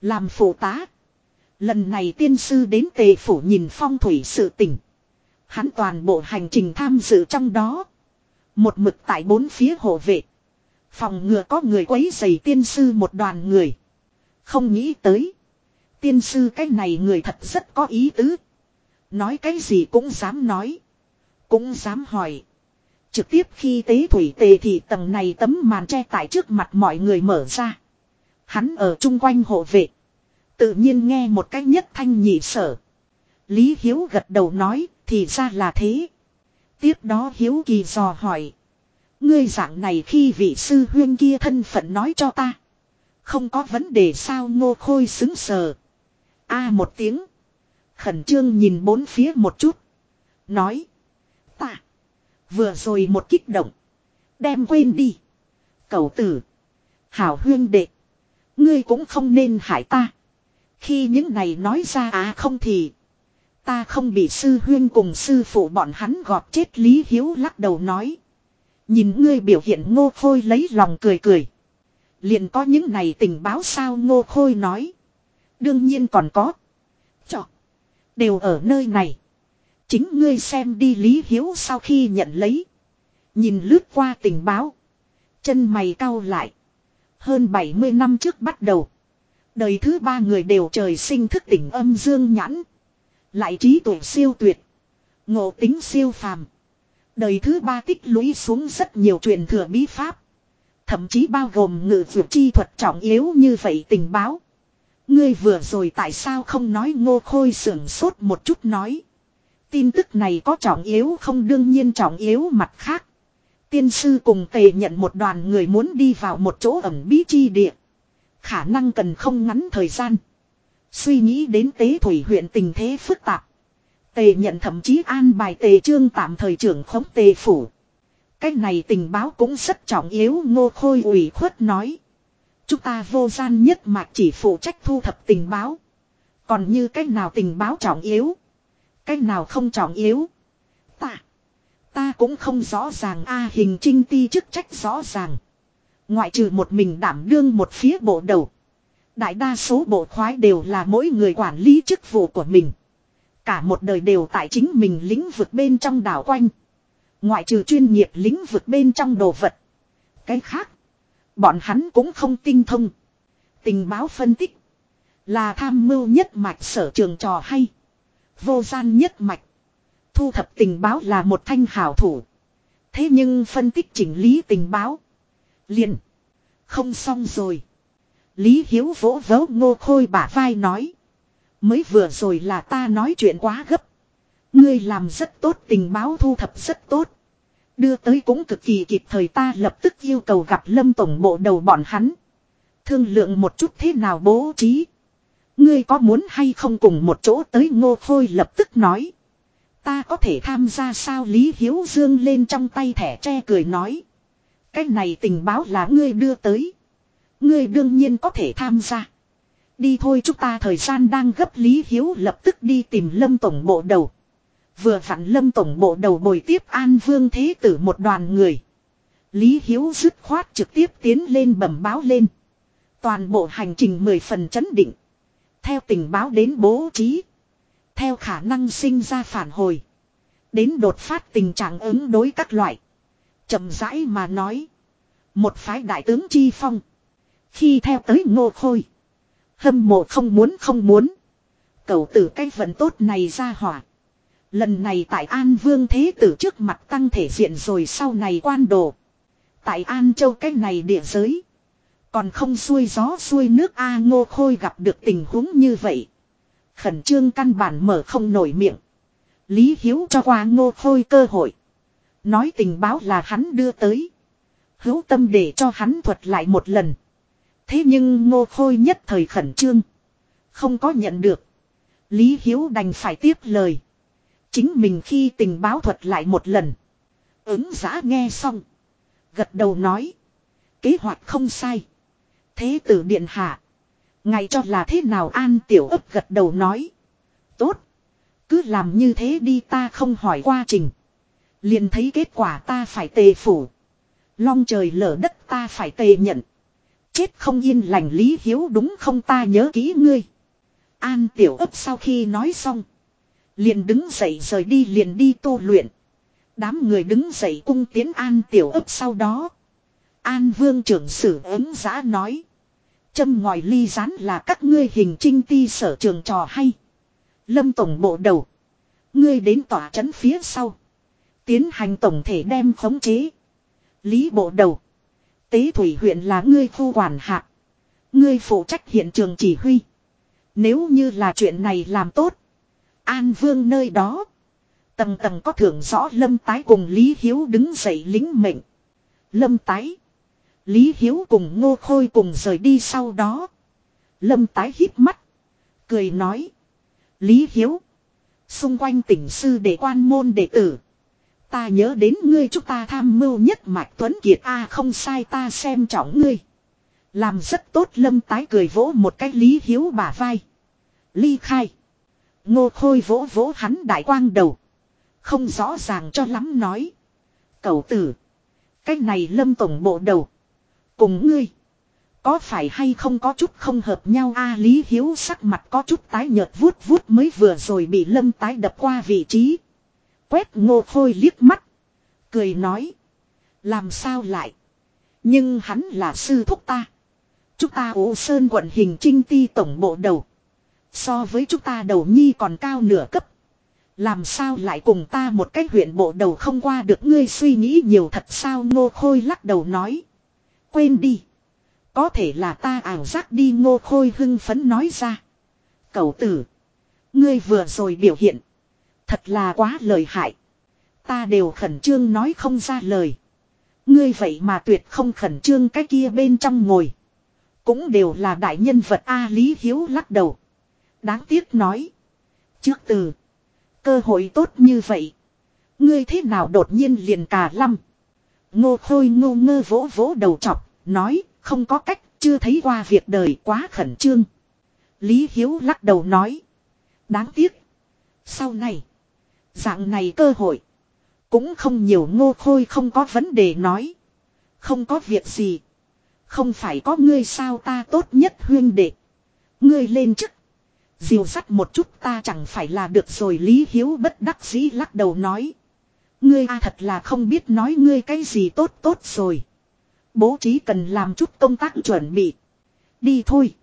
Làm phụ tá. Lần này tiên sư đến tề phủ nhìn phong thủy sự tình. Hắn toàn bộ hành trình tham dự trong đó. Một mực tại bốn phía hộ vệ. Phòng ngừa có người quấy dày tiên sư một đoàn người. Không nghĩ tới. Tiên sư cái này người thật rất có ý tứ. Nói cái gì cũng dám nói. Cũng dám hỏi. Trực tiếp khi tế thủy tề thì tầng này tấm màn che tại trước mặt mọi người mở ra. Hắn ở chung quanh hộ vệ. Tự nhiên nghe một cách nhất thanh nhị sở. Lý Hiếu gật đầu nói, thì ra là thế. Tiếp đó Hiếu kỳ dò hỏi. Ngươi dạng này khi vị sư huyên kia thân phận nói cho ta. Không có vấn đề sao ngô khôi xứng sờ. a một tiếng. Khẩn trương nhìn bốn phía một chút. Nói. Ta. Vừa rồi một kích động. Đem quên đi. Cầu tử. Hảo huyên đệ. Ngươi cũng không nên hại ta. Khi những này nói ra à không thì. Ta không bị sư huyên cùng sư phụ bọn hắn gọt chết Lý Hiếu lắc đầu nói. Nhìn ngươi biểu hiện ngô khôi lấy lòng cười cười. Liền có những này tình báo sao ngô khôi nói. Đương nhiên còn có. Chọ. Đều ở nơi này. Chính ngươi xem đi Lý Hiếu sau khi nhận lấy. Nhìn lướt qua tình báo. Chân mày cau lại. Hơn 70 năm trước bắt đầu. Đời thứ ba người đều trời sinh thức tỉnh âm dương nhãn. Lại trí tuệ siêu tuyệt. Ngộ tính siêu phàm. Đời thứ ba tích lũy xuống rất nhiều truyền thừa bí pháp. Thậm chí bao gồm ngự vượt chi thuật trọng yếu như vậy tình báo. Ngươi vừa rồi tại sao không nói ngô khôi sưởng sốt một chút nói. Tin tức này có trọng yếu không đương nhiên trọng yếu mặt khác. Tiên sư cùng tề nhận một đoàn người muốn đi vào một chỗ ẩm bí chi địa. Khả năng cần không ngắn thời gian. Suy nghĩ đến tế thủy huyện tình thế phức tạp. Tề nhận thậm chí an bài tề trương tạm thời trưởng khống tề phủ. Cách này tình báo cũng rất trọng yếu, ngô khôi ủy khuất nói. Chúng ta vô gian nhất mạch chỉ phụ trách thu thập tình báo. Còn như cách nào tình báo trọng yếu. Cách nào không trọng yếu. Ta. Ta cũng không rõ ràng a hình trinh ti chức trách rõ ràng. Ngoại trừ một mình đảm đương một phía bộ đầu. Đại đa số bộ khoái đều là mỗi người quản lý chức vụ của mình. Cả một đời đều tại chính mình lĩnh vực bên trong đảo quanh. Ngoại trừ chuyên nghiệp lĩnh vực bên trong đồ vật. Cái khác. Bọn hắn cũng không tinh thông. Tình báo phân tích. Là tham mưu nhất mạch sở trường trò hay. Vô gian nhất mạch. Thu thập tình báo là một thanh hảo thủ. Thế nhưng phân tích chỉnh lý tình báo. liền Không xong rồi. Lý Hiếu vỗ vỗ ngô khôi bả vai nói. Mới vừa rồi là ta nói chuyện quá gấp. Ngươi làm rất tốt, tình báo thu thập rất tốt. Đưa tới cũng cực kỳ kịp thời, ta lập tức yêu cầu gặp lâm tổng bộ đầu bọn hắn. Thương lượng một chút thế nào bố trí. Ngươi có muốn hay không cùng một chỗ tới ngô khôi lập tức nói. Ta có thể tham gia sao Lý Hiếu Dương lên trong tay thẻ tre cười nói. Cái này tình báo là ngươi đưa tới. Ngươi đương nhiên có thể tham gia. Đi thôi, chúng ta thời gian đang gấp Lý Hiếu lập tức đi tìm Lâm Tổng Bộ Đầu. Vừa vặn Lâm Tổng Bộ Đầu bồi tiếp An Vương Thế Tử một đoàn người. Lý Hiếu dứt khoát trực tiếp tiến lên bẩm báo lên. Toàn bộ hành trình mười phần chấn định. Theo tình báo đến bố trí. Theo khả năng sinh ra phản hồi. Đến đột phát tình trạng ứng đối các loại. chậm rãi mà nói. Một phái đại tướng Chi Phong. Khi theo tới ngô khôi. Hâm mộ không muốn không muốn. Cầu tử cái vận tốt này ra hỏa. Lần này tại An Vương Thế Tử trước mặt tăng thể diện rồi sau này quan đồ. Tại An Châu cách này địa giới. Còn không xuôi gió xuôi nước A ngô khôi gặp được tình huống như vậy. Khẩn trương căn bản mở không nổi miệng. Lý Hiếu cho qua ngô khôi cơ hội. Nói tình báo là hắn đưa tới. Hữu tâm để cho hắn thuật lại một lần. Thế nhưng ngô khôi nhất thời khẩn trương. Không có nhận được. Lý Hiếu đành phải tiếp lời. Chính mình khi tình báo thuật lại một lần. Ứng giã nghe xong. Gật đầu nói. Kế hoạch không sai. Thế tử điện hạ. Ngày cho là thế nào an tiểu ấp gật đầu nói. Tốt. Cứ làm như thế đi ta không hỏi qua trình. Liền thấy kết quả ta phải tề phủ. Long trời lở đất ta phải tề nhận. Chết không yên lành lý hiếu đúng không ta nhớ kỹ ngươi. An tiểu ấp sau khi nói xong. Liền đứng dậy rời đi liền đi tu luyện. Đám người đứng dậy cung tiến an tiểu ấp sau đó. An vương trưởng sử ứng giã nói. Châm ngòi ly rán là các ngươi hình trinh ti sở trường trò hay. Lâm tổng bộ đầu. Ngươi đến tỏa trấn phía sau. Tiến hành tổng thể đem khống chế. Lý bộ đầu. Tế thủy huyện là ngươi khu quản hạt. Ngươi phụ trách hiện trường chỉ huy. Nếu như là chuyện này làm tốt. An vương nơi đó. Tầng tầng có thưởng rõ lâm tái cùng Lý Hiếu đứng dậy lính mệnh. Lâm tái. Lý Hiếu cùng ngô khôi cùng rời đi sau đó. Lâm tái hít mắt. Cười nói. Lý Hiếu. Xung quanh tỉnh sư để quan môn đệ tử. Ta nhớ đến ngươi chúng ta tham mưu nhất mạch Tuấn Kiệt A không sai, ta xem trọng ngươi. Làm rất tốt, lâm tái cười vỗ một cái Lý Hiếu bả vai. Ly khai. Ngô khôi vỗ vỗ hắn đại quang đầu. Không rõ ràng cho lắm nói. cậu tử. Cái này lâm tổng bộ đầu. Cùng ngươi. Có phải hay không có chút không hợp nhau a Lý Hiếu sắc mặt có chút tái nhợt vuốt vuốt mới vừa rồi bị lâm tái đập qua vị trí. Quét ngô khôi liếc mắt. Cười nói. Làm sao lại. Nhưng hắn là sư thúc ta. Chúng ta ủ sơn quận hình trinh ti tổng bộ đầu. So với chúng ta đầu nhi còn cao nửa cấp. Làm sao lại cùng ta một cách huyện bộ đầu không qua được ngươi suy nghĩ nhiều thật sao ngô khôi lắc đầu nói. Quên đi. Có thể là ta ảo giác đi ngô khôi hưng phấn nói ra. Cậu tử. Ngươi vừa rồi biểu hiện. Thật là quá lời hại. Ta đều khẩn trương nói không ra lời. Ngươi vậy mà tuyệt không khẩn trương cái kia bên trong ngồi. Cũng đều là đại nhân vật A Lý Hiếu lắc đầu. Đáng tiếc nói. Trước từ. Cơ hội tốt như vậy. Ngươi thế nào đột nhiên liền cả lâm. Ngô khôi ngô ngơ vỗ vỗ đầu chọc. Nói, không có cách, chưa thấy qua việc đời quá khẩn trương. Lý Hiếu lắc đầu nói. Đáng tiếc. Sau này. Dạng này cơ hội. Cũng không nhiều ngô khôi không có vấn đề nói. Không có việc gì. Không phải có ngươi sao ta tốt nhất huyên đệ. Ngươi lên chức. Diều sắt một chút ta chẳng phải là được rồi, Lý Hiếu bất đắc dĩ lắc đầu nói. Ngươi a thật là không biết nói ngươi cái gì tốt tốt rồi. Bố trí cần làm chút công tác chuẩn bị. Đi thôi.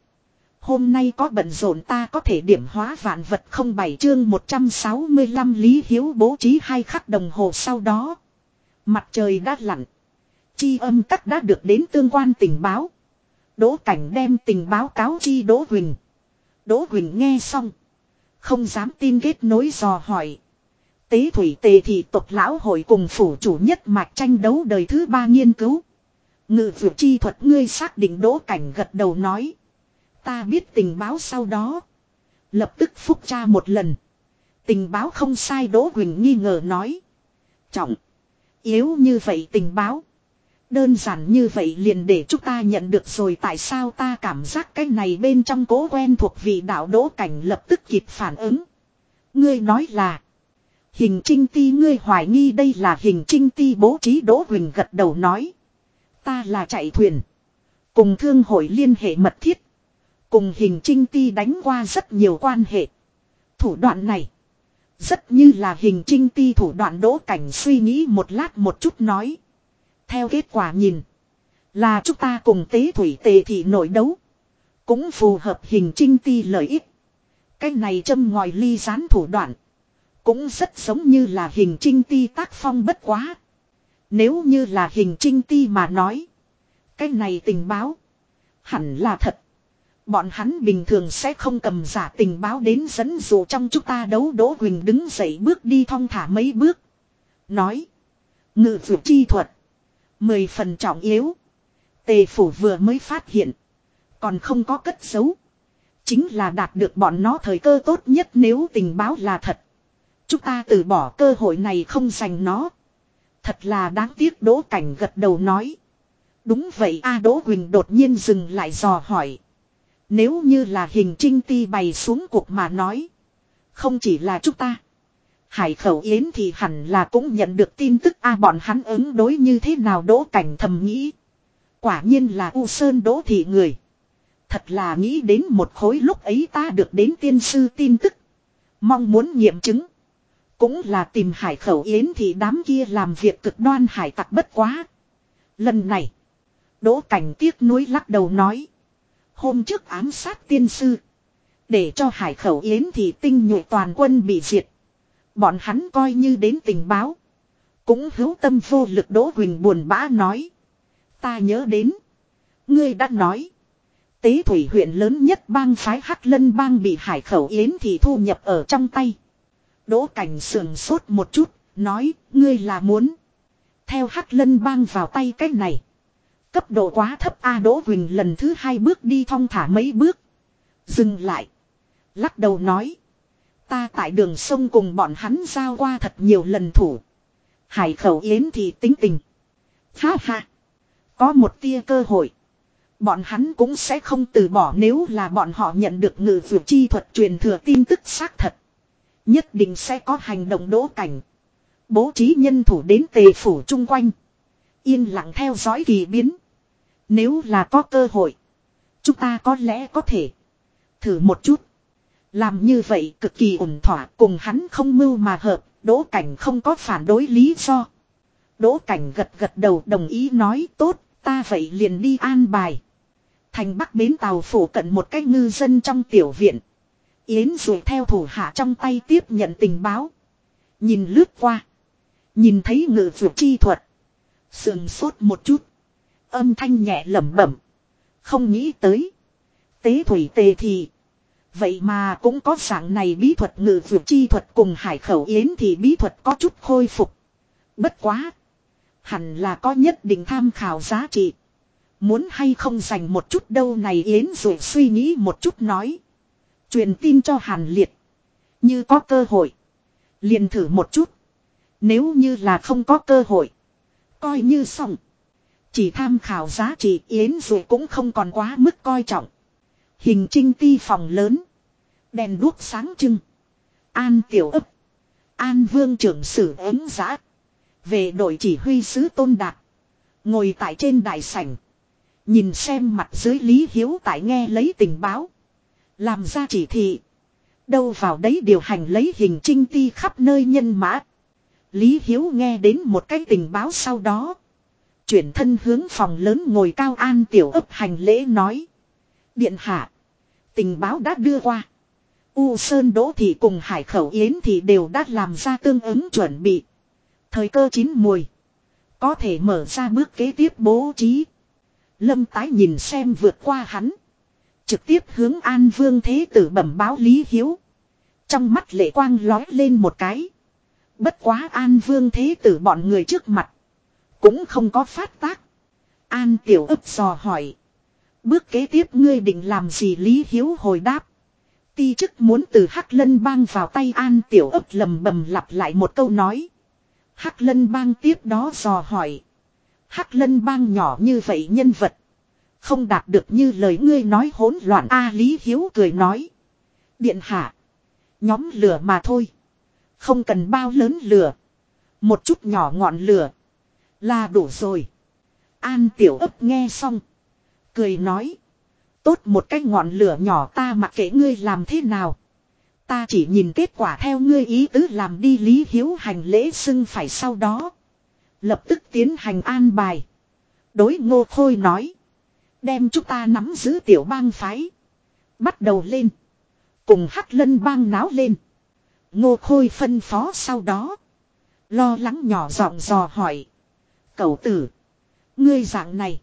Hôm nay có bận rộn ta có thể điểm hóa vạn vật không bảy chương 165 Lý Hiếu bố trí hai khắc đồng hồ sau đó. Mặt trời đã lặn. Chi âm cắt đã được đến tương quan tình báo. Đỗ cảnh đem tình báo cáo chi Đỗ Huỳnh. Đỗ Huỳnh nghe xong. Không dám tin kết nối dò hỏi. Tế thủy tề thị tộc lão hội cùng phủ chủ nhất mạch tranh đấu đời thứ ba nghiên cứu. Ngự vượt chi thuật ngươi xác định đỗ cảnh gật đầu nói. Ta biết tình báo sau đó. Lập tức phúc tra một lần. Tình báo không sai Đỗ Quỳnh nghi ngờ nói. Trọng. Yếu như vậy tình báo. Đơn giản như vậy liền để chúng ta nhận được rồi tại sao ta cảm giác cái này bên trong cố quen thuộc vị đạo đỗ cảnh lập tức kịp phản ứng. Ngươi nói là. Hình trinh ti, ngươi hoài nghi đây là hình trinh ti bố trí đỗ huỳnh gật đầu nói. Ta là chạy thuyền. Cùng thương hội liên hệ mật thiết. Cùng hình trinh ti đánh qua rất nhiều quan hệ. Thủ đoạn này. Rất như là hình trinh ti thủ đoạn đỗ cảnh suy nghĩ một lát một chút nói. Theo kết quả nhìn. Là chúng ta cùng tế thủy tề thị nội đấu. Cũng phù hợp hình trinh ti lợi ích. Cái này châm ngòi ly gián thủ đoạn. Cũng rất giống như là hình trinh ti tác phong bất quá. Nếu như là hình trinh ti mà nói. Cái này tình báo. Hẳn là thật. Bọn hắn bình thường sẽ không cầm giả tình báo đến dẫn dụ trong chúng ta đấu Đỗ Quỳnh đứng dậy bước đi thong thả mấy bước. Nói. Ngự vượt chi thuật. Mười phần trọng yếu. Tề phủ vừa mới phát hiện. Còn không có cất giấu. Chính là đạt được bọn nó thời cơ tốt nhất nếu tình báo là thật. Chúng ta từ bỏ cơ hội này không giành nó. Thật là đáng tiếc Đỗ Cảnh gật đầu nói. Đúng vậy a, Đỗ Quỳnh đột nhiên dừng lại dò hỏi. Nếu như là hình trinh ti bày xuống cuộc mà nói. Không chỉ là chúng ta. Hải khẩu yến thì hẳn là cũng nhận được tin tức a, bọn hắn ứng đối như thế nào đỗ cảnh thầm nghĩ. Quả nhiên là U Sơn đỗ thị người. Thật là nghĩ đến một khối lúc ấy ta được đến tiên sư tin tức. Mong muốn nghiệm chứng. Cũng là tìm hải khẩu yến thì đám kia làm việc cực đoan hải tặc bất quá. Lần này. Đỗ cảnh tiếc nuối lắc đầu nói. Hôm trước ám sát tiên sư. Để cho hải khẩu yến thì tinh nhuệ toàn quân bị diệt. Bọn hắn coi như đến tình báo. Cũng hữu tâm vô lực Đỗ Huỳnh buồn bã nói. Ta nhớ đến. Ngươi đã nói. Tế thủy huyện lớn nhất bang phái Hắc Lân bang bị hải khẩu yến thì thu nhập ở trong tay. Đỗ cảnh sườn sốt một chút, nói, ngươi là muốn. Theo Hắc Lân bang vào tay cái này. Cấp độ quá thấp A Đỗ Huỳnh lần thứ hai bước đi thong thả mấy bước. Dừng lại. Lắc đầu nói. Ta tại đường sông cùng bọn hắn giao qua thật nhiều lần thủ. Hải khẩu yến thì tính tình. Ha ha. Có một tia cơ hội. Bọn hắn cũng sẽ không từ bỏ nếu là bọn họ nhận được ngự vượt chi thuật truyền thừa tin tức xác thật. Nhất định sẽ có hành động đỗ cảnh. Bố trí nhân thủ đến tề phủ chung quanh. Yên lặng theo dõi kỳ biến. Nếu là có cơ hội. Chúng ta có lẽ có thể. Thử một chút. Làm như vậy cực kỳ ổn thỏa, cùng hắn không mưu mà hợp. Đỗ cảnh không có phản đối lý do. Đỗ cảnh gật gật đầu đồng ý nói, tốt. Ta vậy liền đi an bài. Thành bắc bến tàu phủ cận một cái ngư dân trong tiểu viện. Yến rồi theo thủ hạ trong tay tiếp nhận tình báo. Nhìn lướt qua. Nhìn thấy ngự vượt chi thuật. Sườn sốt một chút. Âm thanh nhẹ lẩm bẩm. Không nghĩ tới. Tế thủy tề thì. Vậy mà cũng có dạng này bí thuật ngự vượt chi thuật cùng hải khẩu yến thì bí thuật có chút khôi phục. Bất quá. Hẳn là có nhất định tham khảo giá trị. Muốn hay không dành một chút đâu này yến rồi suy nghĩ một chút nói. Truyền tin cho Hàn Liệt. Như có cơ hội. Liền thử một chút. Nếu như là không có cơ hội. Coi như xong. Chỉ tham khảo giá trị yến rồi cũng không còn quá mức coi trọng. Hình trinh ti phòng lớn. Đèn đuốc sáng trưng. An tiểu ấp. An vương trưởng sử ứng giã. Về đội chỉ huy sứ tôn đạt. Ngồi tại trên đại sảnh. Nhìn xem mặt dưới Lý Hiếu tại nghe lấy tình báo. Làm ra chỉ thị. Đâu vào đấy điều hành lấy hình trinh ti khắp nơi nhân mã. Lý Hiếu nghe đến một cái tình báo sau đó. Chuyển thân hướng phòng lớn ngồi cao an tiểu ấp hành lễ nói. Điện hạ. Tình báo đã đưa qua. U Sơn Đỗ Thị cùng Hải Khẩu Yến Thị đều đã làm ra tương ứng chuẩn bị. Thời cơ chín mùi. Có thể mở ra bước kế tiếp bố trí. Lâm tái nhìn xem vượt qua hắn. Trực tiếp hướng An Vương Thế Tử bẩm báo Lý Hiếu. Trong mắt lệ quang lói lên một cái. Bất quá An Vương Thế Tử bọn người trước mặt. Cũng không có phát tác. An Tiểu ấp dò hỏi. Bước kế tiếp ngươi định làm gì Lý Hiếu hồi đáp. Ti chức muốn từ Hắc Lân Bang vào tay An Tiểu ấp lầm bầm lặp lại một câu nói. Hắc Lân Bang tiếp đó dò hỏi. Hắc Lân Bang nhỏ như vậy nhân vật. Không đạt được như lời ngươi nói hỗn loạn A Lý Hiếu cười nói. Điện hạ. Nhóm lửa mà thôi. Không cần bao lớn lửa. Một chút nhỏ ngọn lửa. Là đủ rồi. An tiểu ấp nghe xong. Cười nói. Tốt một cái ngọn lửa nhỏ ta mặc kệ ngươi làm thế nào. Ta chỉ nhìn kết quả theo ngươi ý tứ làm đi lý hiếu hành lễ xưng phải sau đó. Lập tức tiến hành an bài. Đối ngô khôi nói. Đem chúng ta nắm giữ tiểu bang phái. Bắt đầu lên. Cùng hắc lân bang náo lên. Ngô khôi phân phó sau đó. Lo lắng nhỏ giọng dò hỏi. Cậu tử. Ngươi dạng này.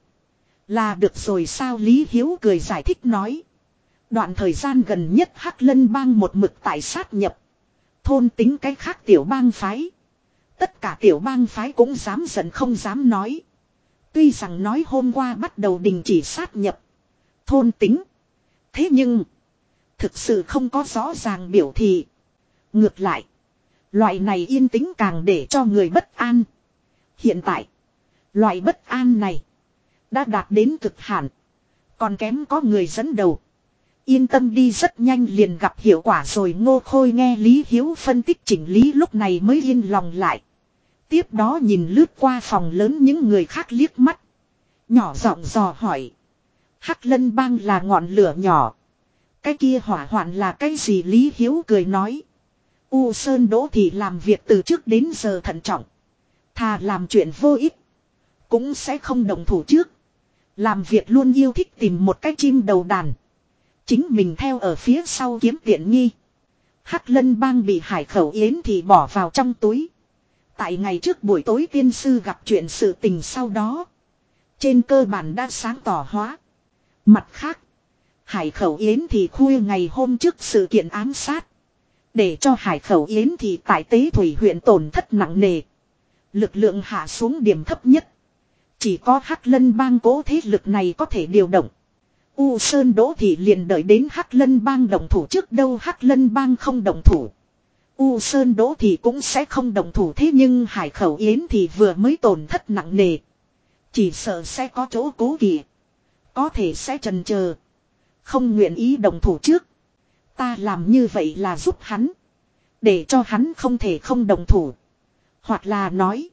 Là được rồi sao Lý Hiếu cười giải thích nói. Đoạn thời gian gần nhất Hắc Lân bang một mực tại sát nhập. Thôn tính cái khác tiểu bang phái. Tất cả tiểu bang phái cũng dám giận không dám nói. Tuy rằng nói hôm qua bắt đầu đình chỉ sát nhập. Thôn tính. Thế nhưng. Thực sự không có rõ ràng biểu thị. Ngược lại. Loại này yên tĩnh càng để cho người bất an. Hiện tại. Loại bất an này. Đã đạt đến cực hạn. Còn kém có người dẫn đầu. Yên tâm đi rất nhanh liền gặp hiệu quả rồi ngô khôi nghe Lý Hiếu phân tích chỉnh lý lúc này mới yên lòng lại. Tiếp đó nhìn lướt qua phòng lớn những người khác liếc mắt. Nhỏ giọng dò hỏi. Hắc lân bang là ngọn lửa nhỏ. Cái kia hỏa hoạn là cái gì Lý Hiếu cười nói. U Sơn Đỗ thì làm việc từ trước đến giờ thận trọng. Thà làm chuyện vô ích. Cũng sẽ không đồng thủ trước. Làm việc luôn yêu thích tìm một cái chim đầu đàn. Chính mình theo ở phía sau kiếm tiện nghi. Hắc lân bang bị hải khẩu yến thì bỏ vào trong túi. Tại ngày trước buổi tối tiên sư gặp chuyện sự tình sau đó. Trên cơ bản đã sáng tỏ hóa. Mặt khác. Hải khẩu yến thì khuya ngày hôm trước sự kiện ám sát. Để cho hải khẩu yến thì tại tế thủy huyện tổn thất nặng nề. Lực lượng hạ xuống điểm thấp nhất. Chỉ có Hắc Lân bang cố thế lực này có thể điều động. U Sơn Đỗ Thị liền đợi đến Hắc Lân bang động thủ trước đâu Hắc Lân bang không động thủ. U Sơn Đỗ Thị cũng sẽ không động thủ thế nhưng Hải Khẩu Yến thì vừa mới tổn thất nặng nề. Chỉ sợ sẽ có chỗ cố kỵ. Có thể sẽ trần chờ Không nguyện ý đồng thủ trước. Ta làm như vậy là giúp hắn. Để cho hắn không thể không đồng thủ. Hoặc là nói.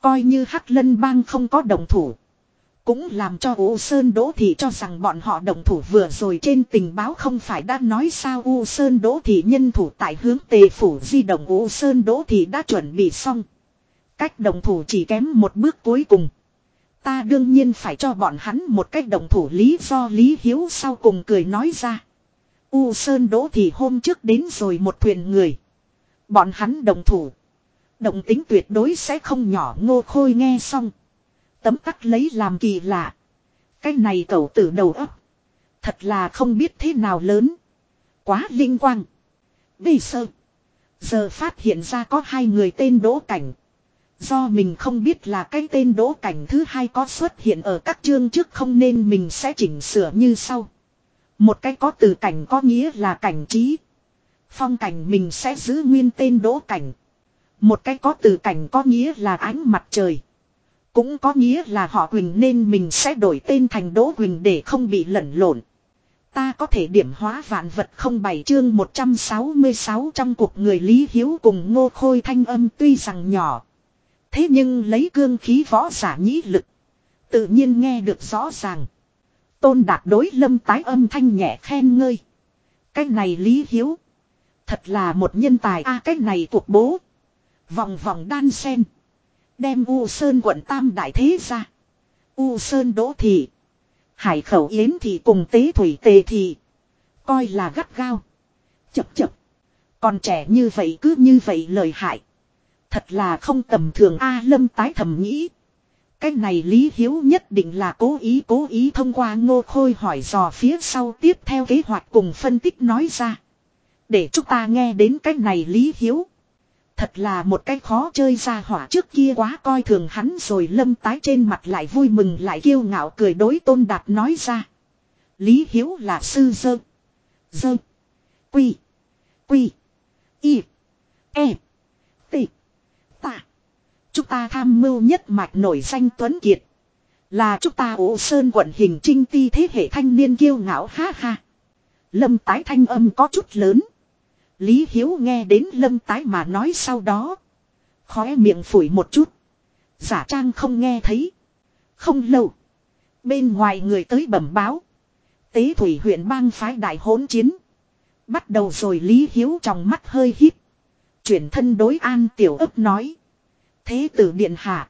Coi như Hắc Lân Bang không có đồng thủ. Cũng làm cho U Sơn Đỗ Thị cho rằng bọn họ đồng thủ vừa rồi trên tình báo không phải đã nói sao U Sơn Đỗ Thị nhân thủ tại hướng tề phủ di động U Sơn Đỗ Thị đã chuẩn bị xong. Cách đồng thủ chỉ kém một bước cuối cùng. Ta đương nhiên phải cho bọn hắn một cách đồng thủ lý do Lý Hiếu sau cùng cười nói ra. U Sơn Đỗ Thị hôm trước đến rồi một thuyền người. Bọn hắn đồng thủ. Động tính tuyệt đối sẽ không nhỏ, ngô khôi nghe xong. Tấm tắc lấy làm kỳ lạ. Cái này cậu tử đầu ấp. Thật là không biết thế nào lớn. Quá linh quang. Bây sơ. Giờ phát hiện ra có hai người tên đỗ cảnh. Do mình không biết là cái tên đỗ cảnh thứ hai có xuất hiện ở các chương trước không nên mình sẽ chỉnh sửa như sau. Một cái có từ cảnh có nghĩa là cảnh trí. Phong cảnh mình sẽ giữ nguyên tên đỗ cảnh. Một cái có từ cảnh có nghĩa là ánh mặt trời. Cũng có nghĩa là họ Quỳnh nên mình sẽ đổi tên thành Đỗ Quỳnh để không bị lẫn lộn. Ta có thể điểm hóa vạn vật không bảy chương 166 trong cuộc người Lý Hiếu cùng ngô khôi thanh âm tuy rằng nhỏ. Thế nhưng lấy cương khí võ giả nhĩ lực. Tự nhiên nghe được rõ ràng. Tôn đạt đối lâm tái âm thanh nhẹ khen ngơi. Cái này Lý Hiếu. Thật là một nhân tài a à, cái này cuộc bố. Vòng vòng đan sen. Đem U Sơn quận Tam Đại Thế ra. U Sơn Đỗ Thị. Hải Khẩu Yến Thị cùng Tế Thủy Tề Thị. Coi là gắt gao. Chập chập. Còn trẻ như vậy cứ như vậy lời hại. Thật là không tầm thường A Lâm tái thầm nghĩ. Cái này Lý Hiếu nhất định là cố ý cố ý thông qua ngô khôi hỏi dò phía sau tiếp theo kế hoạch cùng phân tích nói ra. Để chúng ta nghe đến cái này Lý Hiếu. Thật là một cái khó chơi ra hỏa trước kia quá coi thường hắn rồi lâm tái trên mặt lại vui mừng lại kiêu ngạo cười đối tôn đạt nói ra. Lý Hiếu là sư dơ. Dơ. Quy. Quy. Y. E. T. Ta. Chúng ta tham mưu nhất mạch nổi danh Tuấn Kiệt. Là chúng ta ổ sơn quận hình trinh ti thế hệ thanh niên kiêu ngạo ha ha. Lâm tái thanh âm có chút lớn. Lý Hiếu nghe đến lâm tái mà nói sau đó. Khóe miệng phủi một chút. Giả trang không nghe thấy. Không lâu. Bên ngoài người tới bẩm báo. Tế thủy huyện bang phái đại hỗn chiến. Bắt đầu rồi Lý Hiếu trong mắt hơi hít. Chuyển thân đối an tiểu ấp nói. Thế tử điện hạ.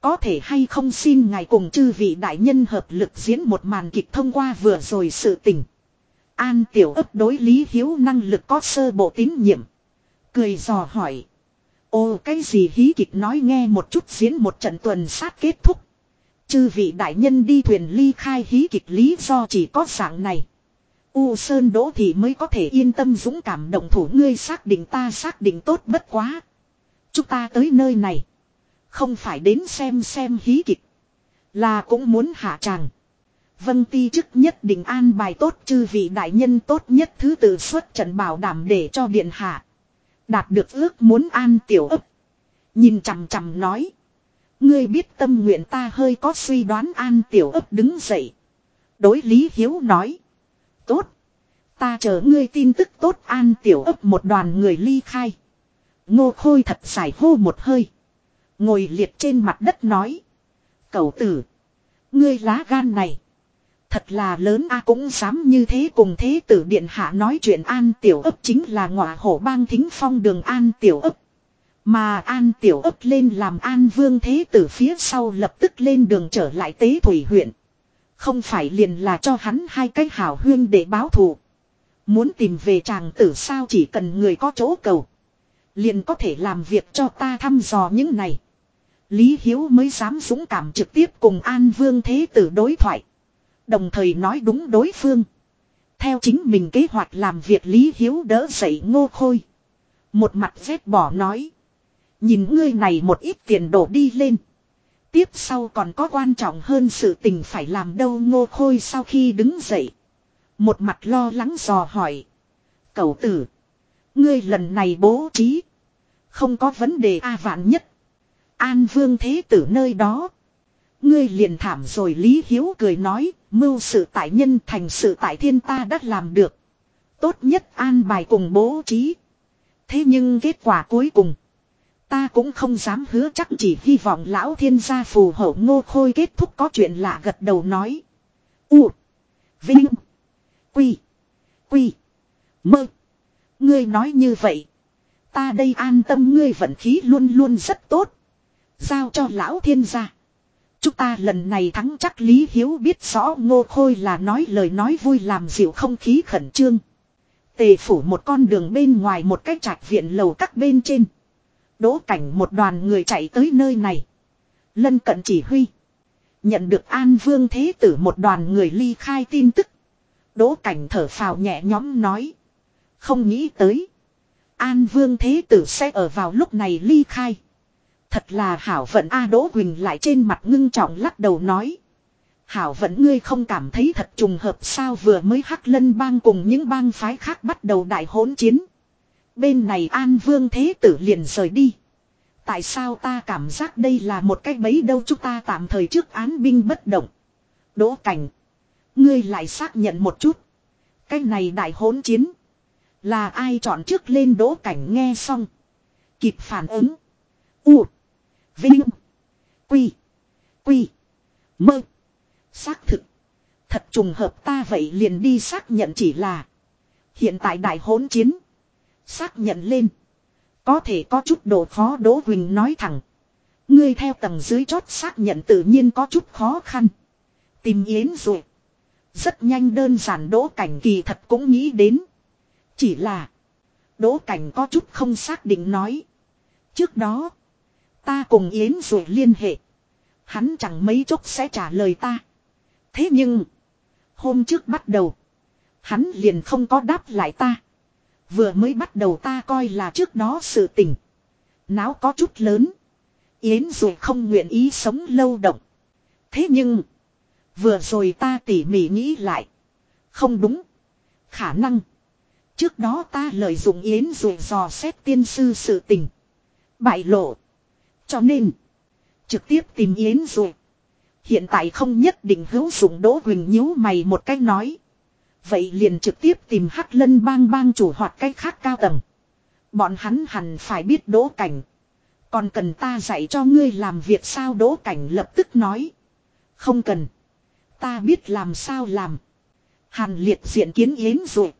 Có thể hay không xin ngài cùng chư vị đại nhân hợp lực diễn một màn kịch thông qua vừa rồi sự tình. An tiểu ấp đối Lý Hiếu năng lực có sơ bộ tín nhiệm. Cười dò hỏi. Ô, cái gì hí kịch nói nghe một chút diễn một trận tuần sát kết thúc. Chư vị đại nhân đi thuyền ly khai hí kịch lý do chỉ có dạng này. U Sơn Đỗ thì mới có thể yên tâm dũng cảm động thủ ngươi xác định ta xác định tốt bất quá. Chúng ta tới nơi này. Không phải đến xem xem hí kịch. Là cũng muốn hạ tràng. Vân ti chức nhất định an bài tốt chư vị đại nhân tốt nhất thứ tự xuất trận bảo đảm để cho điện hạ. Đạt được ước muốn an tiểu ấp. Nhìn chằm chằm nói. Ngươi biết tâm nguyện ta hơi có suy đoán an tiểu ấp đứng dậy. Đối lý hiếu nói. Tốt. Ta chờ ngươi tin tức tốt an tiểu ấp một đoàn người ly khai. Ngô khôi thật giải hô một hơi. Ngồi liệt trên mặt đất nói. cậu tử. Ngươi lá gan này. Thật là lớn a cũng dám như thế cùng thế tử điện hạ nói chuyện an tiểu ấp chính là ngọa hổ bang thính phong đường an tiểu ấp. Mà an tiểu ấp lên làm an vương thế tử phía sau lập tức lên đường trở lại tế thủy huyện. Không phải liền là cho hắn hai cái hảo huyên để báo thù. Muốn tìm về chàng tử sao chỉ cần người có chỗ cầu. Liền có thể làm việc cho ta thăm dò những này. Lý Hiếu mới dám dũng cảm trực tiếp cùng An Vương Thế Tử đối thoại. Đồng thời nói đúng đối phương. Theo chính mình kế hoạch làm việc Lý Hiếu đỡ dậy ngô khôi. Một mặt vết bỏ nói. Nhìn ngươi này một ít tiền đổ đi lên. Tiếp sau còn có quan trọng hơn sự tình phải làm đâu ngô khôi sau khi đứng dậy. Một mặt lo lắng dò hỏi. cậu tử. Ngươi lần này bố trí. Không có vấn đề a vạn nhất. An vương thế tử nơi đó. Ngươi liền thảm rồi Lý Hiếu cười nói, mưu sự tại nhân thành sự tại thiên ta đã làm được. Tốt nhất an bài cùng bố trí. Thế nhưng kết quả cuối cùng. Ta cũng không dám hứa chắc chỉ hy vọng lão thiên gia phù hộ ngô khôi kết thúc có chuyện lạ gật đầu nói. U. Vinh. Quy. Quy. Mơ. Ngươi nói như vậy. Ta đây an tâm ngươi vận khí luôn luôn rất tốt. Giao cho lão thiên gia. Chúng ta lần này thắng chắc Lý Hiếu biết rõ ngô khôi là nói lời nói vui làm dịu không khí khẩn trương. Tề phủ một con đường bên ngoài một cái trạch viện lầu các bên trên. Đỗ cảnh một đoàn người chạy tới nơi này. Lân cận chỉ huy. Nhận được An Vương Thế Tử một đoàn người ly khai tin tức. Đỗ cảnh thở phào nhẹ nhõm nói. Không nghĩ tới. An Vương Thế Tử sẽ ở vào lúc này ly khai. Thật là hảo vận A Đỗ Quỳnh lại trên mặt ngưng trọng lắc đầu nói. Hảo vận ngươi không cảm thấy thật trùng hợp sao vừa mới hắc lân bang cùng những bang phái khác bắt đầu đại hỗn chiến. Bên này An Vương Thế Tử liền rời đi. Tại sao ta cảm giác đây là một cách bấy đâu chúng ta tạm thời trước án binh bất động. Đỗ cảnh. Ngươi lại xác nhận một chút. Cái này đại hỗn chiến. Là ai chọn trước lên đỗ cảnh nghe xong. Kịp phản ứng. U. Vinh. Quy. Quy. Mơ. Xác thực. Thật trùng hợp ta vậy liền đi xác nhận chỉ là. Hiện tại đại hỗn chiến. Xác nhận lên. Có thể có chút độ khó Đỗ Quỳnh nói thẳng. Ngươi theo tầng dưới chót xác nhận tự nhiên có chút khó khăn. Tìm yến rồi. Rất nhanh đơn giản đỗ cảnh kỳ thật cũng nghĩ đến. Chỉ là. Đỗ cảnh có chút không xác định nói. Trước đó. Ta cùng Yến rồi liên hệ. Hắn chẳng mấy chốc sẽ trả lời ta. Thế nhưng. Hôm trước bắt đầu. Hắn liền không có đáp lại ta. Vừa mới bắt đầu ta coi là trước đó sự tình. Náo có chút lớn. Yến rồi không nguyện ý sống lâu động. Thế nhưng. Vừa rồi ta tỉ mỉ nghĩ lại. Không đúng. Khả năng. Trước đó ta lợi dụng Yến rồi dò xét tiên sư sự tình. Bại lộ. Cho nên. Trực tiếp tìm Yến rồi. Hiện tại không nhất định hữu dụng Đỗ Quỳnh nhíu mày một cách nói. Vậy liền trực tiếp tìm Hắc Lân bang bang chủ hoặc cách khác cao tầng. Bọn hắn hẳn phải biết đỗ cảnh. Còn cần ta dạy cho ngươi làm việc sao đỗ cảnh lập tức nói. Không cần. Ta biết làm sao làm. Hàn liệt diện kiến Yến rồi.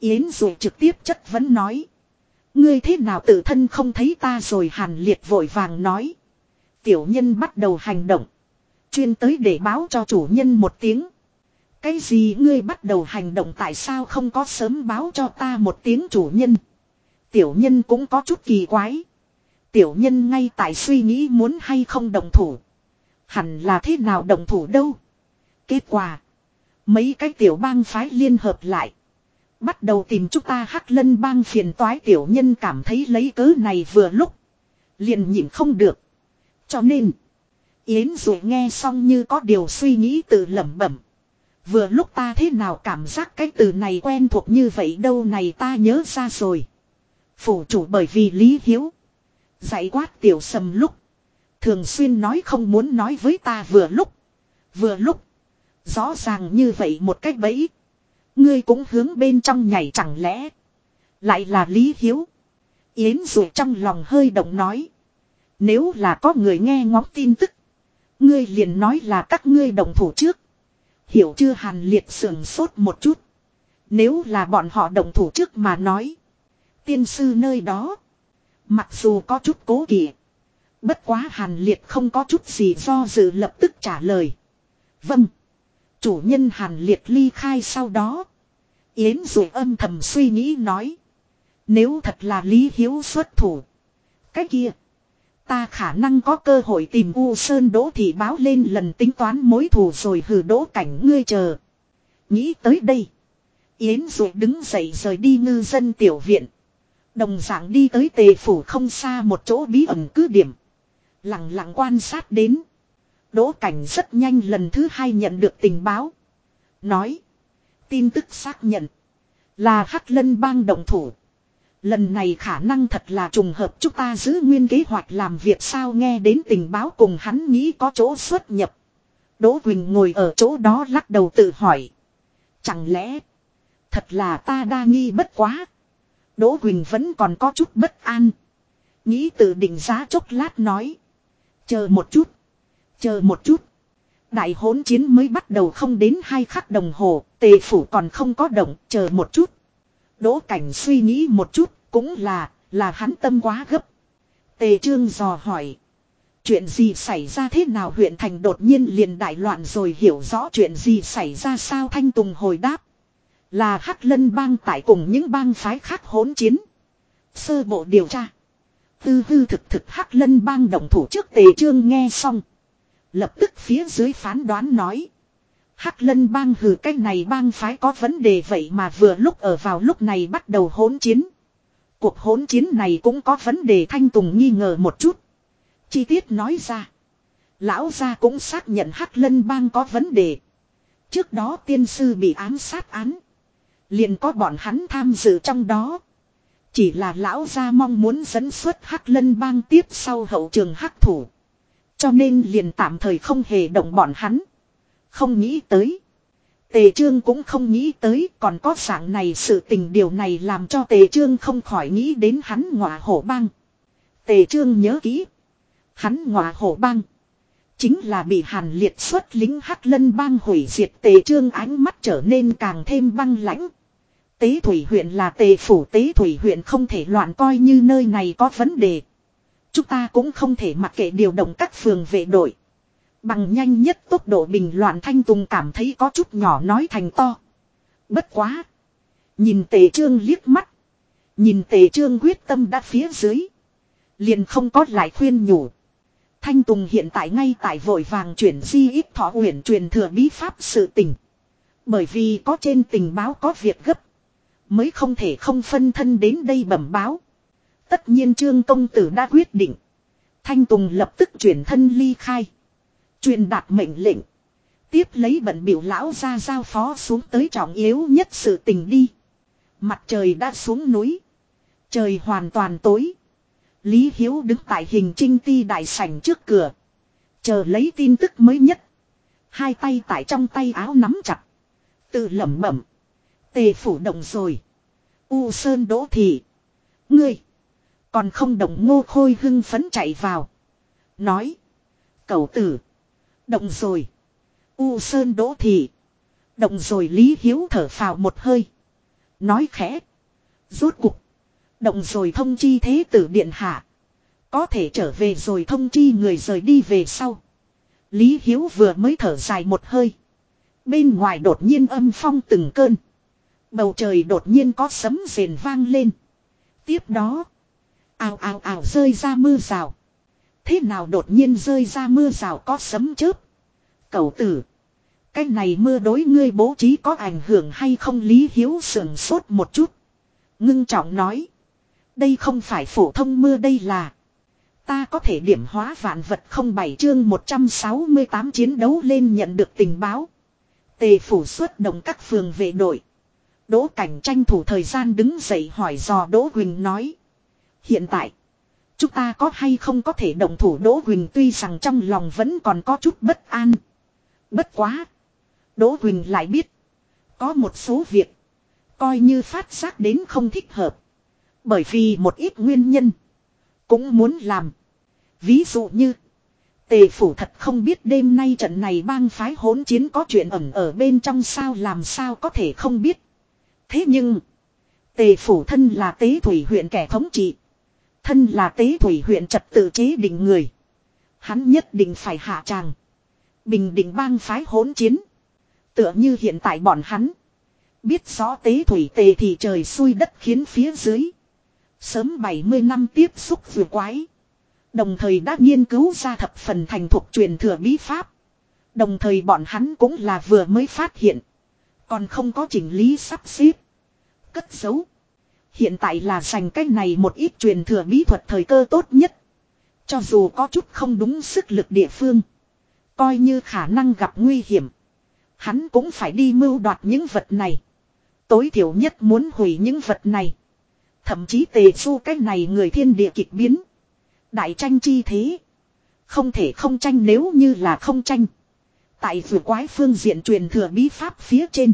Yến rồi trực tiếp chất vấn nói. Ngươi thế nào tự thân không thấy ta rồi hàn liệt vội vàng nói. Tiểu nhân bắt đầu hành động. Chuyên tới để báo cho chủ nhân một tiếng. Cái gì ngươi bắt đầu hành động tại sao không có sớm báo cho ta một tiếng chủ nhân. Tiểu nhân cũng có chút kỳ quái. Tiểu nhân ngay tại suy nghĩ muốn hay không đồng thủ. Hẳn là thế nào đồng thủ đâu. Kết quả. Mấy cái tiểu bang phái liên hợp lại. Bắt đầu tìm chúng ta hắc lân bang phiền toái tiểu nhân cảm thấy lấy cớ này vừa lúc. Liền nhịn không được. Cho nên. Yến rồi nghe xong như có điều suy nghĩ tự lẩm bẩm. Vừa lúc ta thế nào cảm giác cái từ này quen thuộc như vậy đâu này ta nhớ ra rồi. Phủ chủ bởi vì Lý Hiếu. Dạy quát tiểu sầm lúc. Thường xuyên nói không muốn nói với ta vừa lúc. Vừa lúc. Rõ ràng như vậy một cách bẫy. Ngươi cũng hướng bên trong nhảy chẳng lẽ. Lại là Lý Hiếu. Yến dù trong lòng hơi động nói. Nếu là có người nghe ngóng tin tức. Ngươi liền nói là các ngươi đồng thủ trước. Hiểu chưa hàn liệt sườn sốt một chút. Nếu là bọn họ đồng thủ trước mà nói. Tiên sư nơi đó. Mặc dù có chút cố kỵ. Bất quá hàn liệt không có chút gì do dự lập tức trả lời. Vâng. Chủ nhân hàn liệt ly khai sau đó. Yến rồi âm thầm suy nghĩ nói. Nếu thật là Lý Hiếu xuất thủ. Cái kia. Ta khả năng có cơ hội tìm U Sơn Đỗ Thị báo lên lần tính toán mối thù rồi hử đỗ cảnh ngươi chờ. Nghĩ tới đây. Yến rồi đứng dậy rời đi ngư dân tiểu viện. Đồng dạng đi tới tề phủ không xa một chỗ bí ẩn cứ điểm. Lặng lặng quan sát đến. Đỗ cảnh rất nhanh lần thứ hai nhận được tình báo. Nói. Tin tức xác nhận. Là Hắc Lân bang động thủ. Lần này khả năng thật là trùng hợp chúng ta giữ nguyên kế hoạch làm việc sao nghe đến tình báo cùng hắn nghĩ có chỗ xuất nhập. Đỗ Quỳnh ngồi ở chỗ đó lắc đầu tự hỏi. Chẳng lẽ, thật là ta đa nghi bất quá. Đỗ Quỳnh vẫn còn có chút bất an. Nghĩ tự định giá chốc lát nói. Chờ một chút. Chờ một chút. Đại hỗn chiến mới bắt đầu không đến hai khắc đồng hồ. Tề phủ còn không có động. Chờ một chút. Đỗ cảnh suy nghĩ một chút, cũng là, là hắn tâm quá gấp. Tề trương dò hỏi. Chuyện gì xảy ra thế nào huyện thành đột nhiên liền đại loạn rồi hiểu rõ chuyện gì xảy ra sao Thanh Tùng hồi đáp. Là Hắc Lân bang tại cùng những bang phái khác hỗn chiến. Sơ bộ điều tra. Tư hư thực thực hắc lân bang động thủ trước tề trương nghe xong. Lập tức phía dưới phán đoán nói. Hắc lân bang hử cái này bang phái có vấn đề vậy mà vừa lúc ở vào lúc này bắt đầu hỗn chiến. Cuộc hỗn chiến này cũng có vấn đề, Thanh Tùng nghi ngờ một chút. Chi tiết nói ra. Lão gia cũng xác nhận Hắc lân bang có vấn đề. Trước đó tiên sư bị ám sát án. Liền có bọn hắn tham dự trong đó. Chỉ là lão gia mong muốn dẫn xuất Hắc lân bang tiếp sau hậu trường Hắc thủ. Cho nên liền tạm thời không hề động bọn hắn. Không nghĩ tới. Tề Trương cũng không nghĩ tới, còn có dạng này sự tình điều này làm cho Tề Trương không khỏi nghĩ đến hắn ngọa hổ bang. Tề Trương nhớ kỹ. Hắn ngọa hổ bang. Chính là bị hàn liệt xuất lính hắc lân bang hủy diệt Tề Trương ánh mắt trở nên càng thêm băng lãnh. Tế Thủy huyện là Tề phủ, Tế Thủy huyện không thể loạn coi như nơi này có vấn đề. Chúng ta cũng không thể mặc kệ điều động các phường vệ đội. Bằng nhanh nhất tốc độ bình loạn thanh tùng cảm thấy có chút nhỏ nói thành to. Bất quá. Nhìn tề trương liếc mắt. Nhìn tề trương quyết tâm đã phía dưới. Liền không có lại khuyên nhủ. Thanh Tùng hiện tại ngay tại vội vàng chuyển di ít thọ huyền truyền thừa bí pháp sự tình. Bởi vì có trên tình báo có việc gấp. Mới không thể không phân thân đến đây bẩm báo. Tất nhiên trương công tử đã quyết định. Thanh Tùng lập tức chuyển thân ly khai. Truyền đạt mệnh lệnh. Tiếp lấy bận biểu lão ra giao phó xuống tới trọng yếu nhất sự tình đi. Mặt trời đã xuống núi. Trời hoàn toàn tối. Lý Hiếu đứng tại hình trinh ti đại sảnh trước cửa. Chờ lấy tin tức mới nhất. Hai tay tại trong tay áo nắm chặt. Tự lẩm bẩm. Tề phủ động rồi. U Sơn Đỗ Thị. Ngươi. Còn không động ngô khôi hưng phấn chạy vào. Nói. cậu tử. Động rồi. U Sơn Đỗ Thị. Động rồi Lý Hiếu thở phào một hơi. Nói khẽ. Rốt cục. Động rồi thông chi thế tử điện hạ. Có thể trở về rồi thông chi người rời đi về sau. Lý Hiếu vừa mới thở dài một hơi. Bên ngoài đột nhiên âm phong từng cơn. Bầu trời đột nhiên có sấm rền vang lên. Tiếp đó. Ào ào ào rơi ra mưa rào. Thế nào đột nhiên rơi ra mưa rào có sấm chớp. Cậu tử. Cái này mưa đối ngươi bố trí có ảnh hưởng hay không Lý Hiếu sườn sốt một chút. Ngưng trọng nói. Đây không phải phổ thông mưa đây là. Ta có thể điểm hóa vạn vật không bảy chương 168 chiến đấu lên nhận được tình báo. Tề phủ xuất động các phường vệ đội. Đỗ cảnh tranh thủ thời gian đứng dậy hỏi dò Đỗ Huỳnh nói. Hiện tại. Chúng ta có hay không có thể động thủ Đỗ Quỳnh tuy rằng trong lòng vẫn còn có chút bất an. Bất quá. Đỗ Quỳnh lại biết. Có một số việc. Coi như phát giác đến không thích hợp. Bởi vì một ít nguyên nhân. Cũng muốn làm. Ví dụ như. Tề phủ thật không biết đêm nay trận này bang phái hỗn chiến có chuyện ẩn ở bên trong sao, làm sao có thể không biết. Thế nhưng. Tề phủ thân là tế thủy huyện kẻ thống trị. Thân là tế thủy huyện trật tự chế định người. Hắn nhất định phải hạ tràng. Bình định bang phái hỗn chiến. Tựa như hiện tại bọn hắn. Biết rõ tế thủy tề thì trời xui đất khiến phía dưới. Sớm 70 năm tiếp xúc vừa quái. Đồng thời đã nghiên cứu ra thập phần thành thuộc truyền thừa bí pháp. Đồng thời bọn hắn cũng là vừa mới phát hiện. Còn không có chỉnh lý sắp xếp. Cất giấu. Hiện tại là dành cách này một ít truyền thừa bí thuật thời cơ tốt nhất. Cho dù có chút không đúng sức lực địa phương. Coi như khả năng gặp nguy hiểm. Hắn cũng phải đi mưu đoạt những vật này. Tối thiểu nhất muốn hủy những vật này. Thậm chí tề su cái này người thiên địa kịch biến. Đại tranh chi thế. Không thể không tranh nếu như là không tranh. Tại vừa quái phương diện truyền thừa bí pháp phía trên.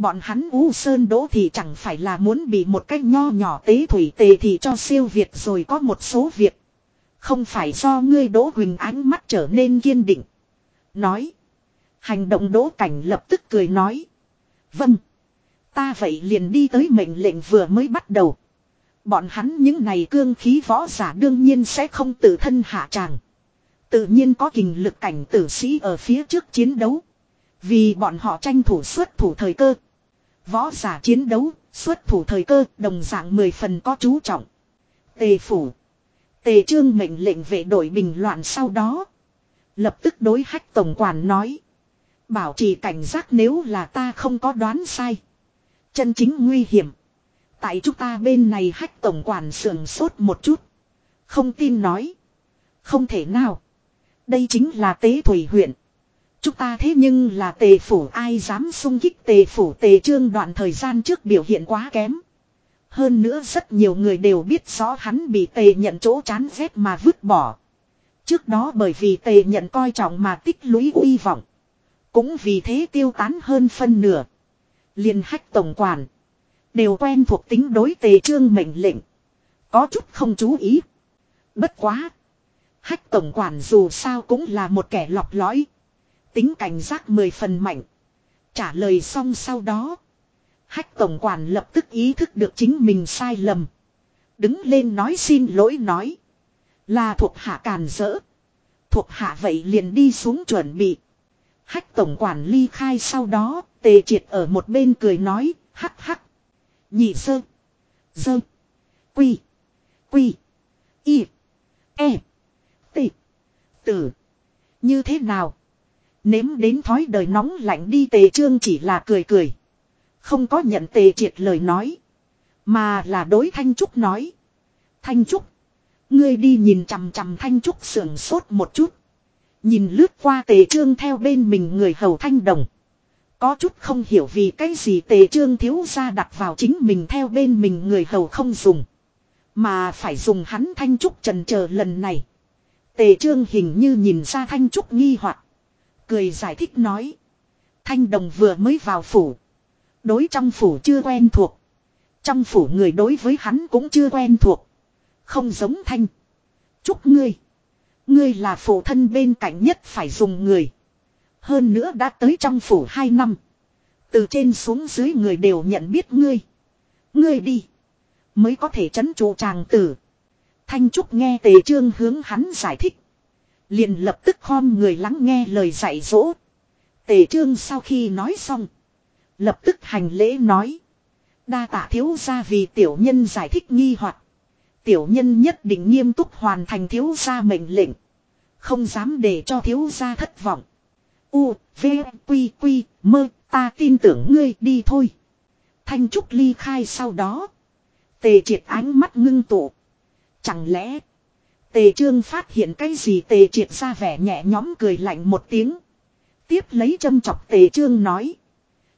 Bọn hắn U Sơn Đỗ thì chẳng phải là muốn bị một cách nho nhỏ tế thủy tề thì cho siêu việt rồi có một số việc. Không phải do ngươi Đỗ Huỳnh ánh mắt trở nên kiên định. Nói. Hành động Đỗ Cảnh lập tức cười nói. Vâng. Ta vậy liền đi tới mệnh lệnh vừa mới bắt đầu. Bọn hắn những này cương khí võ giả đương nhiên sẽ không tự thân hạ tràng. Tự nhiên có kình lực cảnh tử sĩ ở phía trước chiến đấu. Vì bọn họ tranh thủ xuất thủ thời cơ. Võ giả chiến đấu, xuất thủ thời cơ, đồng dạng mười phần có chú trọng. Tề phủ. Tề trương mệnh lệnh vệ đội bình loạn sau đó. Lập tức đối hách tổng quản nói. Bảo trì cảnh giác nếu là ta không có đoán sai. Chân chính nguy hiểm. Tại chúng ta bên này hách tổng quản sườn sốt một chút. Không tin nói. Không thể nào. Đây chính là tế thủy huyện. Chúng ta thế nhưng là tề phủ, ai dám sung kích tề phủ tề trương đoạn thời gian trước biểu hiện quá kém. Hơn nữa rất nhiều người đều biết rõ hắn bị tề nhận chỗ chán rét mà vứt bỏ. Trước đó bởi vì tề nhận coi trọng mà tích lũy uy vọng. Cũng vì thế tiêu tán hơn phân nửa. liền hách tổng quản. Đều quen thuộc tính đối tề trương mệnh lệnh. Có chút không chú ý. Bất quá. Hách tổng quản dù sao cũng là một kẻ lọc lõi. Tính cảnh giác mười phần mạnh. Trả lời xong sau đó. Hách tổng quản lập tức ý thức được chính mình sai lầm. Đứng lên nói xin lỗi nói. Là thuộc hạ càn rỡ. Thuộc hạ vậy liền đi xuống chuẩn bị. Hách tổng quản ly khai sau đó, tề triệt ở một bên cười nói, hắc hắc. Nhị sơ. Dơ. Quy. Quy. Y. E. T. Tử. Như thế nào? Nếm đến thói đời nóng lạnh đi tề trương chỉ là cười cười. Không có nhận tề triệt lời nói. Mà là đối Thanh Trúc nói. Thanh Trúc. Ngươi đi nhìn chằm chằm Thanh Trúc sưởng sốt một chút. Nhìn lướt qua tề trương theo bên mình người hầu thanh đồng. Có chút không hiểu vì cái gì tề trương thiếu ra đặt vào chính mình theo bên mình người hầu không dùng. Mà phải dùng hắn thanh trúc trần chờ lần này. Tề trương hình như nhìn ra thanh trúc nghi hoặc Cười giải thích nói. Thanh đồng vừa mới vào phủ. Đối trong phủ chưa quen thuộc. Trong phủ người đối với hắn cũng chưa quen thuộc. Không giống thanh. Chúc ngươi. Ngươi là phụ thân bên cạnh nhất phải dùng người. Hơn nữa đã tới trong phủ hai năm. Từ trên xuống dưới người đều nhận biết ngươi. Ngươi đi. Mới có thể chấn trụ tràng tử. Thanh Trúc nghe tề trương hướng hắn giải thích. Liền lập tức khom người lắng nghe lời dạy dỗ. Tề trương sau khi nói xong. Lập tức hành lễ nói. Đa tạ thiếu gia vì tiểu nhân giải thích nghi hoặc Tiểu nhân nhất định nghiêm túc hoàn thành thiếu gia mệnh lệnh. Không dám để cho thiếu gia thất vọng. U, V, Quy, Quy, mơ, ta tin tưởng ngươi đi thôi. Thanh Trúc ly khai sau đó. Tề triệt ánh mắt ngưng tụ. Chẳng lẽ. Tề trương phát hiện cái gì tề triệt ra vẻ nhẹ nhõm cười lạnh một tiếng. Tiếp lấy châm chọc tề trương nói.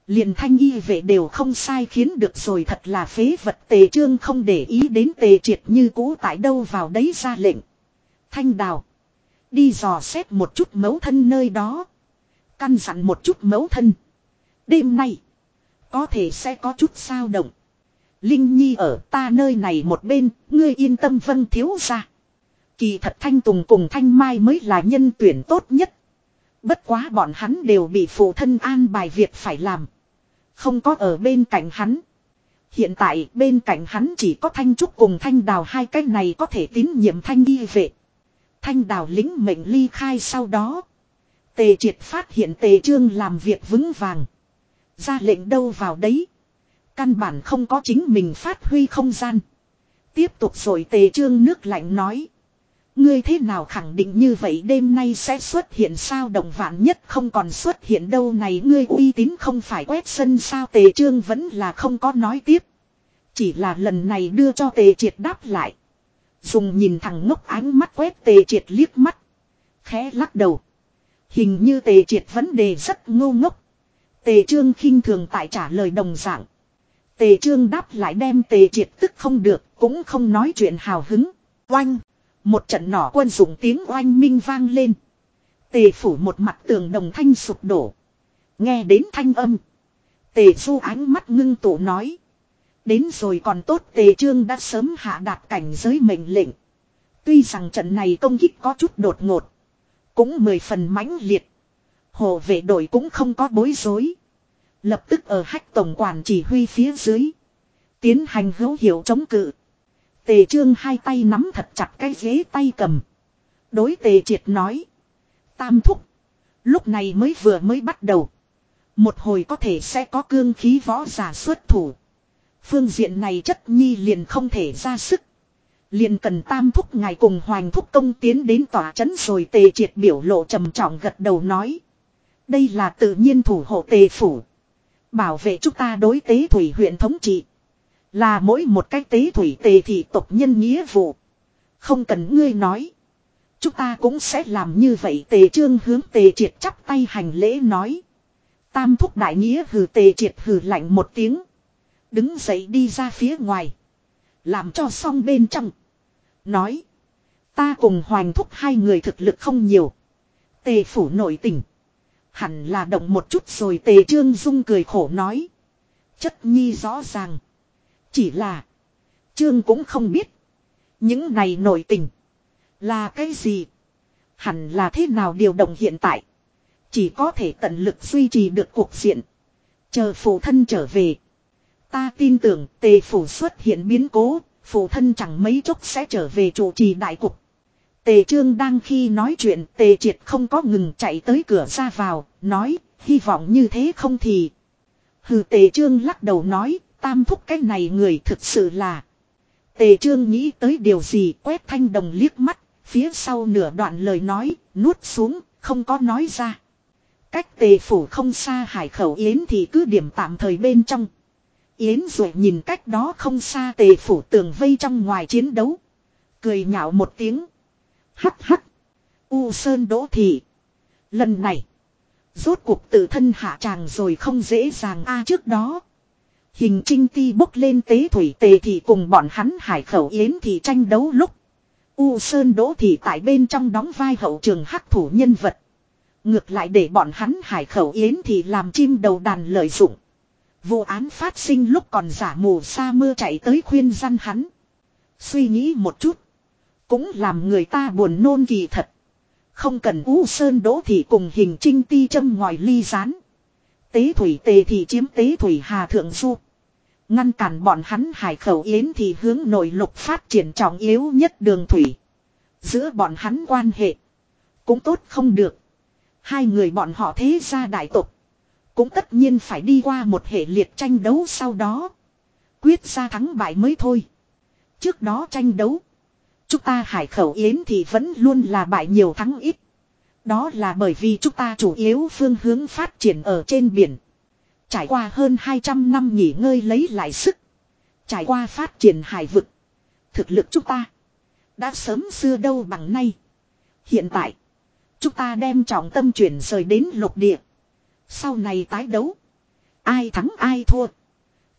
Liền thanh y vệ đều không sai khiến được rồi thật là phế vật tề trương không để ý đến tề triệt như cũ tại đâu vào đấy ra lệnh. Thanh đào. Đi dò xét một chút mấu thân nơi đó. Căn dặn một chút mấu thân. Đêm nay. Có thể sẽ có chút sao động. Linh Nhi ở ta nơi này một bên, ngươi yên tâm vân thiếu ra. Kỳ thật Thanh Tùng cùng Thanh Mai mới là nhân tuyển tốt nhất. Bất quá bọn hắn đều bị phụ thân an bài việc phải làm. Không có ở bên cạnh hắn. Hiện tại bên cạnh hắn chỉ có Thanh Trúc cùng Thanh Đào hai cái này có thể tín nhiệm Thanh y vệ. Thanh Đào lính mệnh ly khai sau đó. Tề triệt phát hiện tề trương làm việc vững vàng. Ra lệnh đâu vào đấy. Căn bản không có chính mình phát huy không gian. Tiếp tục rồi tề trương nước lạnh nói. Ngươi thế nào khẳng định như vậy đêm nay sẽ xuất hiện sao đồng vạn nhất không còn xuất hiện đâu này ngươi uy tín không phải quét sân sao tề trương vẫn là không có nói tiếp. Chỉ là lần này đưa cho tề triệt đáp lại. Dùng nhìn thằng ngốc ánh mắt quét tề triệt liếc mắt. Khẽ lắc đầu. Hình như tề triệt vấn đề rất ngô ngốc. Tề trương khinh thường tại trả lời đồng dạng. Tề trương đáp lại đem tề triệt tức không được, cũng không nói chuyện hào hứng. Oanh. Một trận nỏ quân dụng tiếng oanh minh vang lên. Tề phủ một mặt tường đồng thanh sụp đổ. Nghe đến thanh âm. Tề du ánh mắt ngưng tụ nói. Đến rồi còn tốt tề trương đã sớm hạ đạt cảnh giới mệnh lệnh. Tuy rằng trận này công kích có chút đột ngột. Cũng mười phần mãnh liệt. Hồ vệ đội cũng không có bối rối. Lập tức ở hách tổng quản chỉ huy phía dưới. Tiến hành hữu hiệu chống cự. Tề trương hai tay nắm thật chặt cái ghế tay cầm. Đối tề triệt nói. Tam thúc. Lúc này mới vừa mới bắt đầu. Một hồi có thể sẽ có cương khí võ giả xuất thủ. Phương diện này chất nhi liền không thể ra sức. liền cần tam thúc ngài cùng Hoàng thúc công tiến đến tòa trấn rồi tề triệt biểu lộ trầm trọng gật đầu nói. Đây là tự nhiên thủ hộ tề phủ. Bảo vệ chúng ta đối tế thủy huyện thống trị. Là mỗi một cách tế thủy tề thị tộc nhân nghĩa vụ. Không cần ngươi nói. Chúng ta cũng sẽ làm như vậy, tề trương hướng tề triệt chắp tay hành lễ nói. Tam thúc đại nghĩa hừ tề triệt hừ lạnh một tiếng. Đứng dậy đi ra phía ngoài. Làm cho xong bên trong. Nói. Ta cùng hoàng thúc hai người thực lực không nhiều. Tề phủ nội tình. Hẳn là động một chút rồi tề trương dung cười khổ nói. Chất nhi rõ ràng. Chỉ là. Trương cũng không biết. Những này nổi tình. Là cái gì? Hẳn là thế nào điều động hiện tại? Chỉ có thể tận lực duy trì được cuộc diện. Chờ phụ thân trở về. Ta tin tưởng tề phủ xuất hiện biến cố, phụ thân chẳng mấy chốc sẽ trở về chủ trì đại cục. Tề trương đang khi nói chuyện tề triệt không có ngừng chạy tới cửa ra vào, nói, hy vọng như thế không thì. Hừ tề trương lắc đầu nói, tam thúc cái này người thực sự là. Tề trương nghĩ tới điều gì quét thanh đồng liếc mắt, phía sau nửa đoạn lời nói, nuốt xuống, không có nói ra. Cách tề phủ không xa hải khẩu yến thì cứ điểm tạm thời bên trong. Yến rồi nhìn cách đó không xa tề phủ tường vây trong ngoài chiến đấu. Cười nhạo một tiếng. Hắc hắc. U Sơn Đỗ Thị. Lần này. Rốt cuộc tự thân hạ tràng rồi không dễ dàng a à, trước đó. Hình trinh ti bốc lên tế thủy tề thì cùng bọn hắn hải khẩu yến thì tranh đấu lúc. U Sơn Đỗ thì tại bên trong đóng vai hậu trường hắc thủ nhân vật. Ngược lại để bọn hắn hải khẩu yến thì làm chim đầu đàn lợi dụng. Vụ án phát sinh lúc còn giả mù sa mưa chạy tới khuyên răn hắn. Suy nghĩ một chút. Cũng làm người ta buồn nôn kỳ thật. Không cần U Sơn Đỗ thì cùng hình trinh ti châm ngòi ly rán. Tế thủy tề thì chiếm tế thủy hà thượng du. Ngăn cản bọn hắn hải khẩu yến thì hướng nội lục phát triển trọng yếu nhất đường thủy. Giữa bọn hắn quan hệ. Cũng tốt không được. Hai người bọn họ thế ra đại tục. Cũng tất nhiên phải đi qua một hệ liệt tranh đấu sau đó. Quyết ra thắng bại mới thôi. Trước đó tranh đấu. Chúng ta hải khẩu yến thì vẫn luôn là bại nhiều thắng ít. Đó là bởi vì chúng ta chủ yếu phương hướng phát triển ở trên biển. Trải qua hơn 200 năm nghỉ ngơi lấy lại sức. Trải qua phát triển hải vực. Thực lực chúng ta. Đã sớm xưa đâu bằng nay. Hiện tại. Chúng ta đem trọng tâm chuyển rời đến lục địa. Sau này tái đấu. Ai thắng ai thua.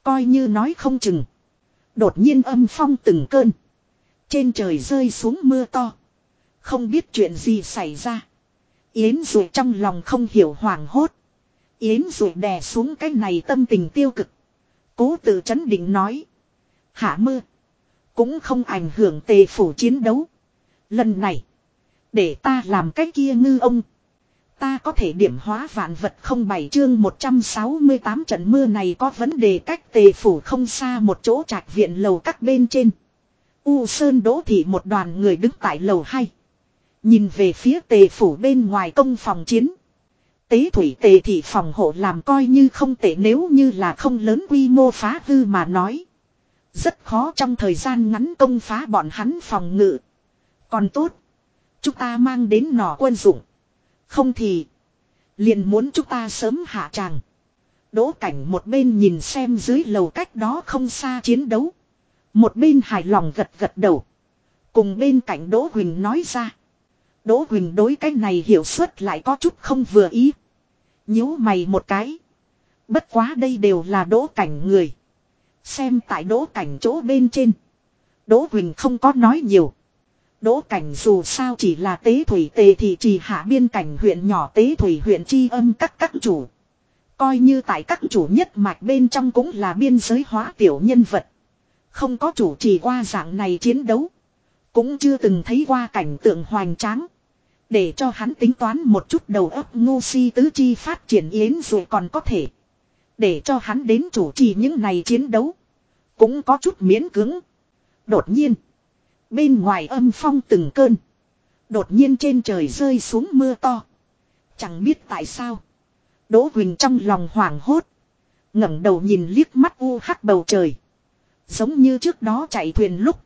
Coi như nói không chừng. Đột nhiên âm phong từng cơn. Trên trời rơi xuống mưa to. Không biết chuyện gì xảy ra. Yến Dụ trong lòng không hiểu hoảng hốt. Yến Dụ đè xuống cái này tâm tình tiêu cực. Cố tự chấn định nói. Hạ mưa. Cũng không ảnh hưởng tề phủ chiến đấu. Lần này. Để ta làm cái kia ngư ông. Ta có thể điểm hóa vạn vật không bảy chương 168 trận mưa này có vấn đề cách tề phủ không xa một chỗ trạch viện lầu các bên trên. U Sơn Đỗ Thị một đoàn người đứng tại lầu 2. Nhìn về phía tề phủ bên ngoài công phòng chiến. Tế thủy tề thị phòng hộ làm coi như không tệ nếu như là không lớn quy mô phá hư mà nói. Rất khó trong thời gian ngắn công phá bọn hắn phòng ngự. Còn tốt. Chúng ta mang đến nỏ quân dụng. Không thì. Liền muốn chúng ta sớm hạ tràng. Đỗ cảnh một bên nhìn xem dưới lầu cách đó không xa chiến đấu. Một bên hài lòng gật gật đầu. Cùng bên cạnh Đỗ Huỳnh nói ra. Đỗ Huỳnh đối cái này hiểu suất lại có chút không vừa ý. nhíu mày một cái. Bất quá đây đều là đỗ cảnh người. Xem tại đỗ cảnh chỗ bên trên. Đỗ Huỳnh không có nói nhiều. Đỗ cảnh dù sao chỉ là tế thủy tề thì chỉ hạ biên cảnh huyện nhỏ tế thủy huyện chi âm các các chủ. Coi như tại các chủ nhất mạch bên trong cũng là biên giới hóa tiểu nhân vật. Không có chủ trì qua dạng này chiến đấu. Cũng chưa từng thấy qua cảnh tượng hoành tráng. Để cho hắn tính toán một chút đầu óc ngu si tứ chi phát triển yến rồi còn có thể. Để cho hắn đến chủ trì những này chiến đấu. Cũng có chút miễn cứng. Đột nhiên. Bên ngoài âm phong từng cơn. Đột nhiên trên trời rơi xuống mưa to. Chẳng biết tại sao. Đỗ Huỳnh trong lòng hoảng hốt. ngẩng đầu nhìn liếc mắt u hắc bầu trời. Giống như trước đó chạy thuyền lúc.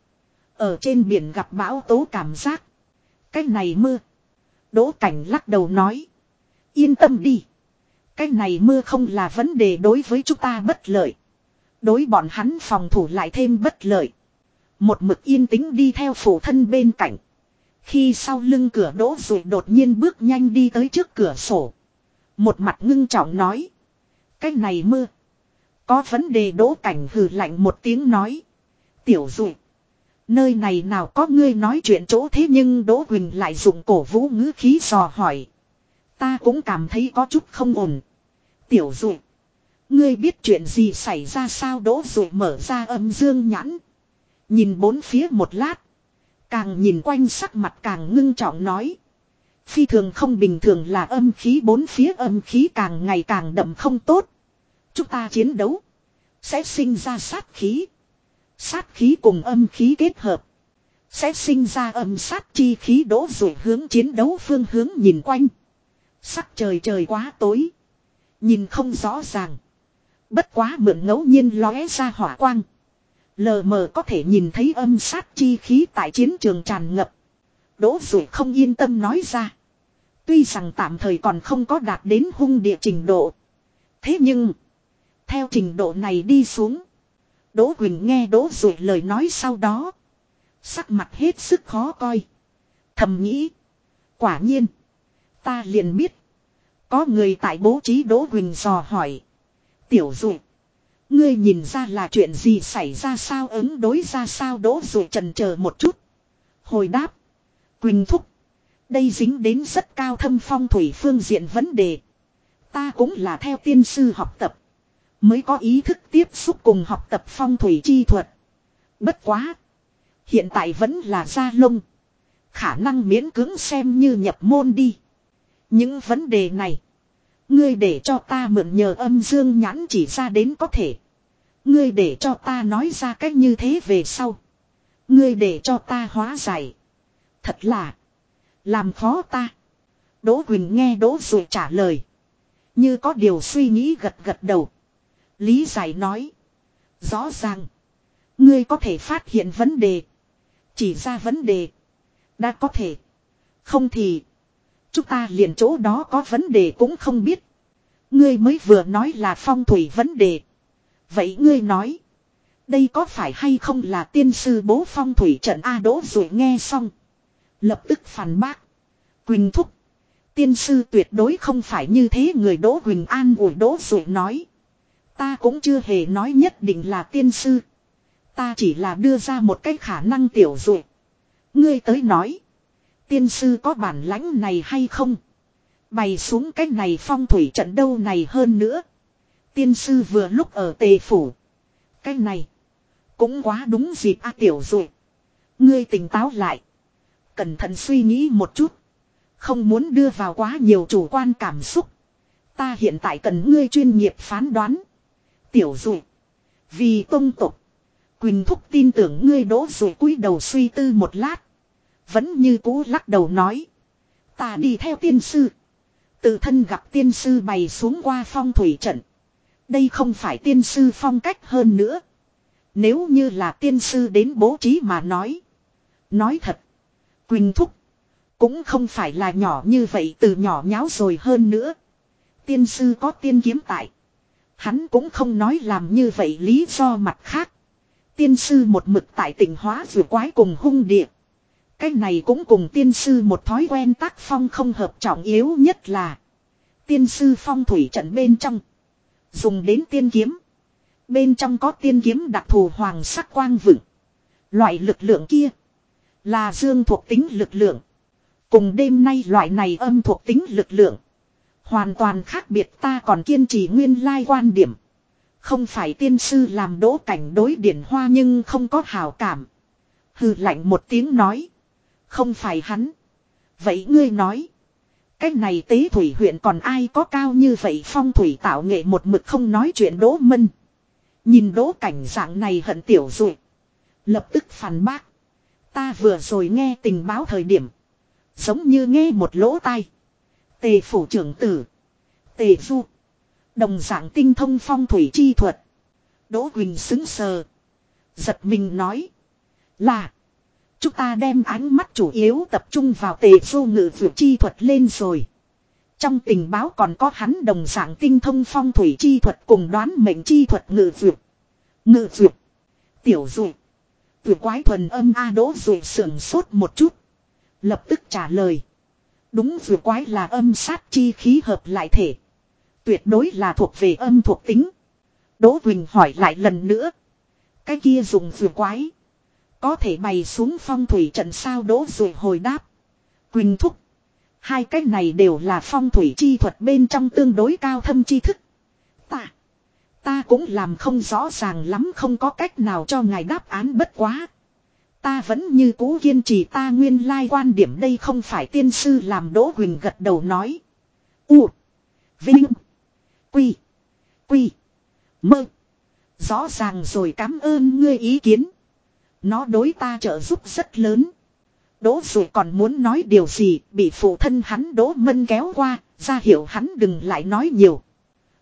Ở trên biển gặp bão tố cảm giác. Cái này mưa. Đỗ cảnh lắc đầu nói. Yên tâm đi. Cái này mưa không là vấn đề đối với chúng ta bất lợi. Đối bọn hắn phòng thủ lại thêm bất lợi. Một mực yên tĩnh đi theo phủ thân bên cạnh. Khi sau lưng cửa đỗ rồi đột nhiên bước nhanh đi tới trước cửa sổ. Một mặt ngưng trọng nói. Cái này mưa. Có vấn đề đỗ cảnh hừ lạnh một tiếng nói. Tiểu dụ. Nơi này nào có ngươi nói chuyện chỗ thế nhưng Đỗ Quỳnh lại dùng cổ vũ ngữ khí dò hỏi. Ta cũng cảm thấy có chút không ổn. Tiểu dụ. Ngươi biết chuyện gì xảy ra sao Đỗ dụ mở ra âm dương nhãn. Nhìn bốn phía một lát. Càng nhìn quanh sắc mặt càng ngưng trọng nói. Phi thường không bình thường là âm khí, bốn phía âm khí càng ngày càng đậm không tốt. Chúng ta chiến đấu. Sẽ sinh ra sát khí. Sát khí cùng âm khí kết hợp. Sẽ sinh ra âm sát chi khí đỗ rủi hướng chiến đấu phương hướng nhìn quanh. Sắc trời trời quá tối. Nhìn không rõ ràng. Bất quá mượn ngẫu nhiên lóe ra hỏa quang. Lờ mờ có thể nhìn thấy âm sát chi khí tại chiến trường tràn ngập. Đỗ rủi không yên tâm nói ra. Tuy rằng tạm thời còn không có đạt đến hung địa trình độ. Thế nhưng. Theo trình độ này đi xuống. Đỗ Quỳnh nghe Đỗ Dụ lời nói sau đó. Sắc mặt hết sức khó coi. Thầm nghĩ. Quả nhiên. Ta liền biết. Có người tại bố trí Đỗ Quỳnh dò hỏi. Tiểu Dụ. Ngươi nhìn ra là chuyện gì xảy ra sao ứng đối ra sao Đỗ Dụ trần chờ một chút. Hồi đáp. Quỳnh Thúc. Đây dính đến rất cao thâm phong thủy phương diện vấn đề. Ta cũng là theo tiên sư học tập. Mới có ý thức tiếp xúc cùng học tập phong thủy chi thuật. Bất quá. Hiện tại vẫn là gia lông. Khả năng miễn cưỡng xem như nhập môn đi. Những vấn đề này. Ngươi để cho ta mượn nhờ âm dương nhãn chỉ ra đến có thể. Ngươi để cho ta nói ra cách như thế về sau. Ngươi để cho ta hóa giải. Thật là. Làm khó ta. Đỗ Quỳnh nghe Đỗ Dụ trả lời. Như có điều suy nghĩ gật gật đầu. Lý giải nói. Rõ ràng. Ngươi có thể phát hiện vấn đề. Chỉ ra vấn đề. Đã có thể. Không thì. Chúng ta liền chỗ đó có vấn đề cũng không biết. Ngươi mới vừa nói là phong thủy vấn đề. Vậy ngươi nói. Đây có phải hay không là tiên sư bố phong thủy trận A đỗ rồi nghe xong. Lập tức phản bác. Quỳnh thúc. Tiên sư tuyệt đối không phải như thế người đỗ Quỳnh an ủi đỗ rồi nói. Ta cũng chưa hề nói nhất định là tiên sư. Ta chỉ là đưa ra một cái khả năng tiểu dụ. Ngươi tới nói. Tiên sư có bản lãnh này hay không? Bày xuống cái này phong thủy trận đâu này hơn nữa. Tiên sư vừa lúc ở tề phủ. Cái này. Cũng quá đúng dịp a tiểu dụ. Ngươi tỉnh táo lại. Cẩn thận suy nghĩ một chút. Không muốn đưa vào quá nhiều chủ quan cảm xúc. Ta hiện tại cần ngươi chuyên nghiệp phán đoán. Tiểu dụ. Vì công tục. Quỳnh thúc tin tưởng ngươi đỗ dụ cúi đầu suy tư một lát. Vẫn như cũ lắc đầu nói. Ta đi theo tiên sư. Tự thân gặp tiên sư bày xuống qua phong thủy trận. Đây không phải tiên sư phong cách hơn nữa. Nếu như là tiên sư đến bố trí mà nói. Nói thật. Quỳnh thúc. Cũng không phải là nhỏ như vậy từ nhỏ nháo rồi hơn nữa. Tiên sư có tiên kiếm tại. Hắn cũng không nói làm như vậy lý do mặt khác. Tiên sư một mực tại tỉnh hóa vừa quái cùng hung địa. Cái này cũng cùng tiên sư một thói quen tác phong không hợp trọng yếu nhất là. Tiên sư phong thủy trận bên trong. Dùng đến tiên kiếm. Bên trong có tiên kiếm đặc thù hoàng sắc quang vựng. Loại lực lượng kia. Là dương thuộc tính lực lượng. Cùng đêm nay loại này âm thuộc tính lực lượng. Hoàn toàn khác biệt ta còn kiên trì nguyên lai quan điểm. Không phải tiên sư làm đỗ cảnh đối điển hoa nhưng không có hào cảm. Hừ lạnh một tiếng nói. Không phải hắn. Vậy ngươi nói. Cái này tế thủy huyện còn ai có cao như vậy phong thủy tạo nghệ một mực không nói chuyện đỗ mân. Nhìn đỗ cảnh dạng này hận tiểu dụ. Lập tức phản bác. Ta vừa rồi nghe tình báo thời điểm. Giống như nghe một lỗ tai. Tề phủ trưởng tử. Tề du. Đồng dạng tinh thông phong thủy chi thuật. Đỗ Quỳnh xứng sờ. Giật mình nói. Là. Chúng ta đem ánh mắt chủ yếu tập trung vào tề du ngự vượt chi thuật lên rồi. Trong tình báo còn có hắn đồng dạng tinh thông phong thủy chi thuật cùng đoán mệnh chi thuật ngự vượt. Ngự vượt. Tiểu dụ. Vượt quái thuần âm A đỗ dụ sưởng sốt một chút. Lập tức trả lời. Đúng vừa quái là âm sát chi khí hợp lại thể. Tuyệt đối là thuộc về âm thuộc tính. Đỗ Quỳnh hỏi lại lần nữa. Cái kia dùng vừa quái. Có thể bày xuống phong thủy trận sao đỗ rồi hồi đáp. Quỳnh thúc. Hai cái này đều là phong thủy chi thuật bên trong tương đối cao thâm chi thức. Ta. Ta cũng làm không rõ ràng lắm không có cách nào cho ngài đáp án bất quá. Ta vẫn như cũ kiên trì ta nguyên lai quan điểm đây không phải tiên sư làm Đỗ Quỳnh gật đầu nói. U. Vinh. Quy. Quy. Mơ. Rõ ràng rồi cảm ơn ngươi ý kiến. Nó đối ta trợ giúp rất lớn. Đỗ dù còn muốn nói điều gì bị phụ thân hắn đỗ mân kéo qua, ra hiểu hắn đừng lại nói nhiều.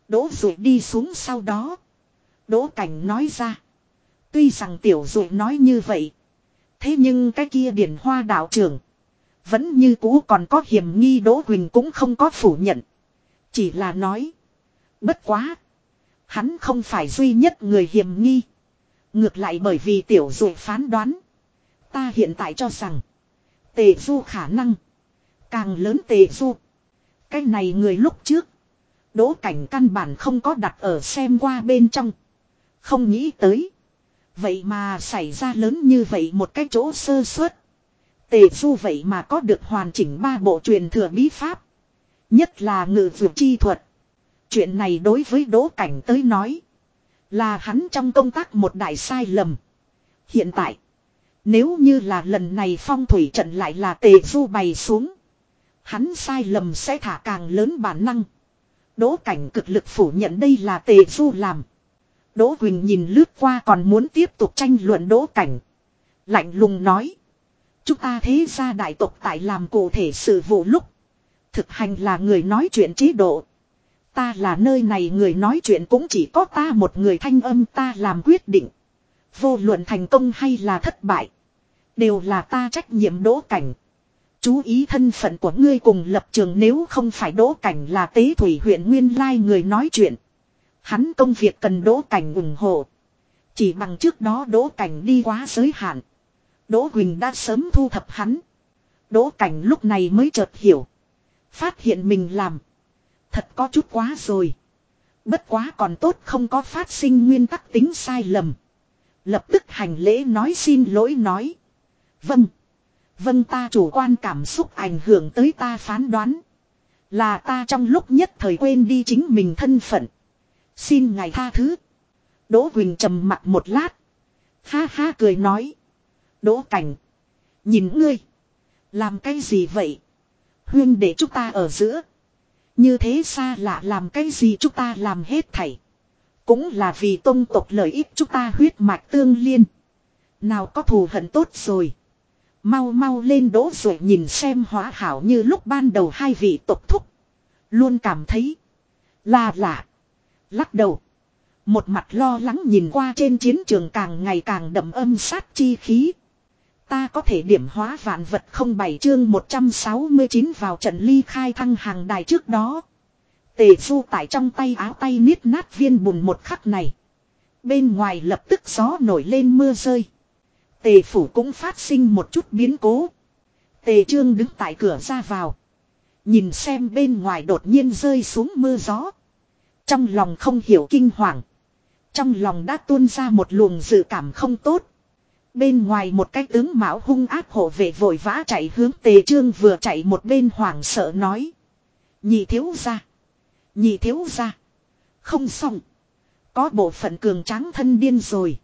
Đỗ dù đi xuống sau đó. Đỗ cảnh nói ra. Tuy rằng tiểu dụ nói như vậy. Thế nhưng cái kia điển hoa đạo trưởng. Vẫn như cũ còn có hiểm nghi Đỗ Quỳnh cũng không có phủ nhận. Chỉ là nói. Bất quá. Hắn không phải duy nhất người hiểm nghi. Ngược lại bởi vì tiểu dụ phán đoán. Ta hiện tại cho rằng. Tề du khả năng. Càng lớn tề du. Cái này người lúc trước. Đỗ cảnh căn bản không có đặt ở xem qua bên trong. Không nghĩ tới. Vậy mà xảy ra lớn như vậy một cái chỗ sơ suất. Tề du vậy mà có được hoàn chỉnh ba bộ truyền thừa bí pháp. Nhất là ngự vượt chi thuật. Chuyện này đối với đỗ cảnh tới nói. Là hắn trong công tác một đại sai lầm. Hiện tại. Nếu như là lần này phong thủy trận lại là tề du bày xuống. Hắn sai lầm sẽ thả càng lớn bản năng. Đỗ cảnh cực lực phủ nhận đây là tề du làm. Đỗ Quỳnh nhìn lướt qua còn muốn tiếp tục tranh luận đỗ cảnh. Lạnh lùng nói. Chúng ta thế ra đại tộc tại làm cụ thể sự vụ lúc. Thực hành là người nói chuyện chế độ. Ta là nơi này người nói chuyện cũng chỉ có ta một người thanh âm ta làm quyết định. Vô luận thành công hay là thất bại. Đều là ta trách nhiệm đỗ cảnh. Chú ý thân phận của ngươi cùng lập trường nếu không phải đỗ cảnh là tế thủy huyện nguyên lai người nói chuyện. Hắn công việc cần đỗ cảnh ủng hộ. Chỉ bằng trước đó đỗ cảnh đi quá giới hạn. Đỗ huỳnh đã sớm thu thập hắn. Đỗ cảnh lúc này mới chợt hiểu. Phát hiện mình làm. Thật có chút quá rồi. Bất quá còn tốt không có phát sinh nguyên tắc tính sai lầm. Lập tức hành lễ nói xin lỗi nói. Vâng. Vâng ta chủ quan cảm xúc ảnh hưởng tới ta phán đoán. Là ta trong lúc nhất thời quên đi chính mình thân phận. Xin ngài tha thứ. Đỗ Quỳnh trầm mặt một lát. Ha ha cười nói. Đỗ Cảnh. Nhìn ngươi. Làm cái gì vậy? Huyên để chúng ta ở giữa. Như thế xa lạ làm cái gì chúng ta làm hết thảy. Cũng là vì tôn tộc lợi ích chúng ta huyết mạch tương liên. Nào có thù hận tốt rồi. Mau mau lên đỗ rồi nhìn xem hóa hảo như lúc ban đầu hai vị tộc thúc. Luôn cảm thấy là lạ. Lắc đầu. Một mặt lo lắng nhìn qua trên chiến trường càng ngày càng đậm âm sát chi khí. Ta có thể điểm hóa vạn vật không bảy chương 169 vào trận ly khai thăng hàng đài trước đó. Tề du tại trong tay áo tay niết nát viên bùn một khắc này. Bên ngoài lập tức gió nổi lên mưa rơi. Tề phủ cũng phát sinh một chút biến cố. Tề trương đứng tại cửa ra vào. Nhìn xem bên ngoài đột nhiên rơi xuống mưa gió. Trong lòng không hiểu kinh hoàng. Trong lòng đã tuôn ra một luồng dự cảm không tốt. Bên ngoài một cái tướng mão hung ác hộ vệ vội vã chạy hướng tề trương vừa chạy một bên hoảng sợ nói. Nhị thiếu ra. Nhị thiếu ra. Không xong. Có bộ phận cường tráng thân điên rồi.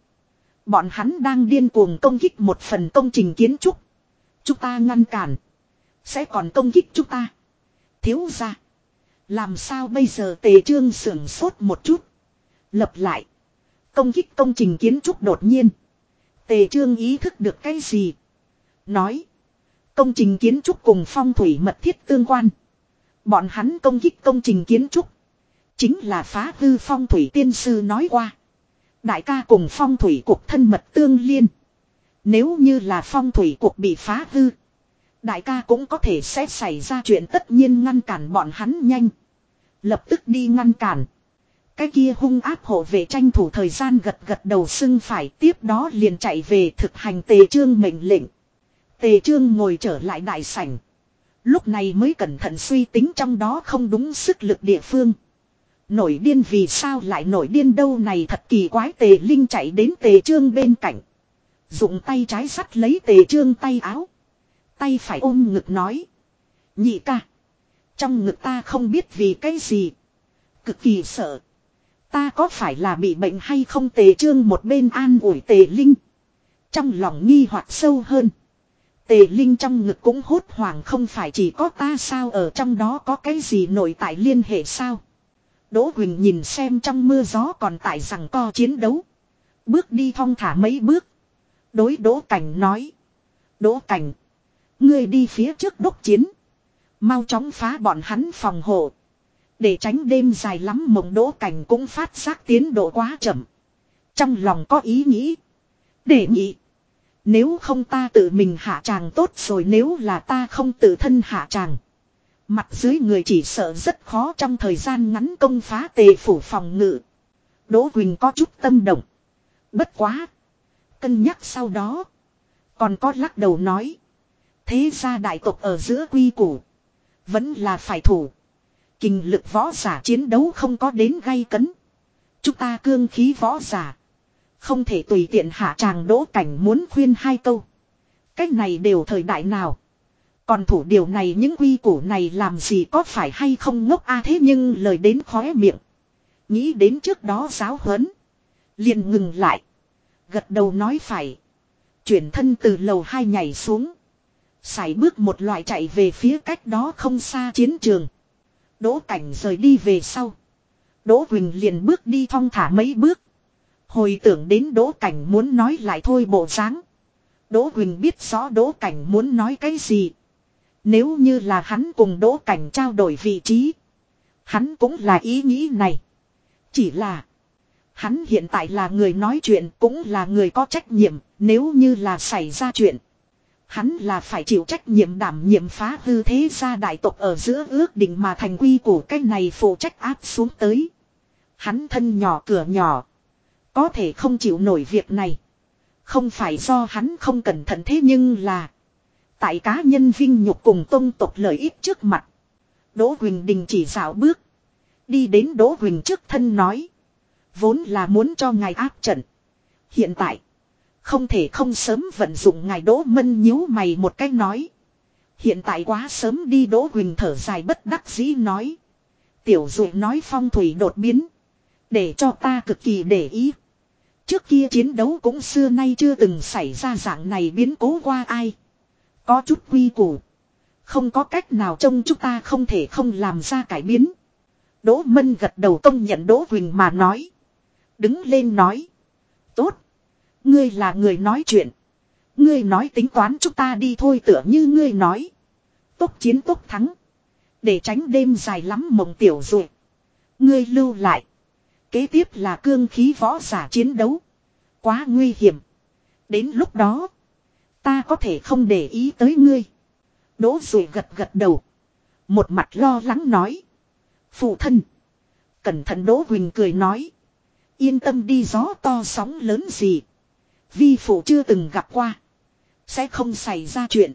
Bọn hắn đang điên cuồng công kích một phần công trình kiến trúc. Chúng ta ngăn cản. Sẽ còn công kích chúng ta. Thiếu ra. Làm sao bây giờ tề trương sưởng sốt một chút. Lập lại. Công kích công trình kiến trúc đột nhiên. Tề trương ý thức được cái gì? Nói. Công trình kiến trúc cùng phong thủy mật thiết tương quan. Bọn hắn công kích công trình kiến trúc. Chính là phá hư phong thủy tiên sư nói qua. Đại ca cùng phong thủy cục thân mật tương liên. Nếu như là phong thủy cuộc bị phá hư. Đại ca cũng có thể sẽ xảy ra chuyện tất nhiên ngăn cản bọn hắn nhanh. Lập tức đi ngăn cản. Cái kia hung áp hộ vệ tranh thủ thời gian gật gật đầu xưng phải, tiếp đó liền chạy về thực hành tề trương mệnh lệnh. Tề trương ngồi trở lại đại sảnh. Lúc này mới cẩn thận suy tính trong đó không đúng sức lực địa phương. Nổi điên vì sao lại nổi điên đâu này thật kỳ quái, tề linh chạy đến tề trương bên cạnh. Dụng tay trái sắt lấy tề trương tay áo. Tay phải ôm ngực nói. Nhị ca. Trong ngực ta không biết vì cái gì. Cực kỳ sợ. Ta có phải là bị bệnh hay không tề trương một bên an ủi tề linh. Trong lòng nghi hoặc sâu hơn. Tề Linh trong ngực cũng hốt hoảng không phải chỉ có ta sao ở trong đó có cái gì nội tại liên hệ sao. Đỗ Quỳnh nhìn xem trong mưa gió còn tại rằng co chiến đấu. Bước đi thong thả mấy bước. Đối Đỗ Cảnh nói. Đỗ Cảnh. Ngươi đi phía trước đốc chiến. Mau chóng phá bọn hắn phòng hộ. Để tránh đêm dài lắm mộng Đỗ Cảnh cũng phát giác tiến độ quá chậm. Trong lòng có ý nghĩ. Để nghị. Nếu không ta tự mình hạ tràng tốt rồi nếu là ta không tự thân hạ tràng. Mặt dưới người chỉ sợ rất khó trong thời gian ngắn công phá tề phủ phòng ngự. Đỗ Quỳnh có chút tâm động. Bất quá. Cân nhắc sau đó. Còn có lắc đầu nói. Thế ra đại tộc ở giữa quy củ. Vẫn là phải thủ. Kinh lực võ giả chiến đấu không có đến gây cấn. Chúng ta cương khí võ giả. Không thể tùy tiện hạ tràng đỗ cảnh muốn khuyên hai câu. Cách này đều thời đại nào. Còn thủ điều này những quy củ này làm gì có phải hay không ngốc a à thế nhưng lời đến khóe miệng. Nghĩ đến trước đó giáo huấn. liền ngừng lại. Gật đầu nói phải. Chuyển thân từ lầu hai nhảy xuống. Sải bước một loại chạy về phía cách đó không xa chiến trường. Đỗ cảnh rời đi về sau. Đỗ Quỳnh liền bước đi thong thả mấy bước. Hồi tưởng đến Đỗ Cảnh muốn nói lại thôi bộ dáng. Đỗ Quỳnh biết rõ Đỗ Cảnh muốn nói cái gì. Nếu như là hắn cùng Đỗ Cảnh trao đổi vị trí. Hắn cũng là ý nghĩ này. Chỉ là. Hắn hiện tại là người nói chuyện cũng là người có trách nhiệm. Nếu như là xảy ra chuyện. Hắn là phải chịu trách nhiệm đảm nhiệm phá hư thế gia đại tộc ở giữa ước định mà thành quy của cái này phụ trách áp xuống tới. Hắn thân nhỏ cửa nhỏ. Có thể không chịu nổi việc này. Không phải do hắn không cẩn thận thế nhưng là. Tại cá nhân vinh nhục cùng tôn tộc lợi ích trước mặt. Đỗ Huỳnh Đình chỉ dạo bước. Đi đến Đỗ Huỳnh trước thân nói. Vốn là muốn cho ngài áp trận. Hiện tại. Không thể không sớm vận dụng ngài Đỗ Mân nhíu mày một cách nói. Hiện tại quá sớm đi, Đỗ Huỳnh thở dài bất đắc dĩ nói. Tiểu dụ nói phong thủy đột biến. Để cho ta cực kỳ để ý. Trước kia chiến đấu cũng xưa nay chưa từng xảy ra dạng này biến cố qua ai. Có chút quy củ. Không có cách nào trông chúng ta không thể không làm ra cải biến. Đỗ Mân gật đầu công nhận Đỗ Huỳnh mà nói. Đứng lên nói. Tốt. Ngươi là người nói chuyện. Ngươi nói tính toán chúng ta đi thôi tựa như ngươi nói. Tốt chiến tốt thắng. Để tránh đêm dài lắm mộng tiểu rồi. Ngươi lưu lại. Kế tiếp là cương khí võ giả chiến đấu. Quá nguy hiểm. Đến lúc đó. Ta có thể không để ý tới ngươi. Đỗ rồi gật gật đầu. Một mặt lo lắng nói. Phụ thân. Cẩn thận Đỗ Huỳnh cười nói. Yên tâm đi, gió to sóng lớn gì. Vi phụ chưa từng gặp qua. Sẽ không xảy ra chuyện.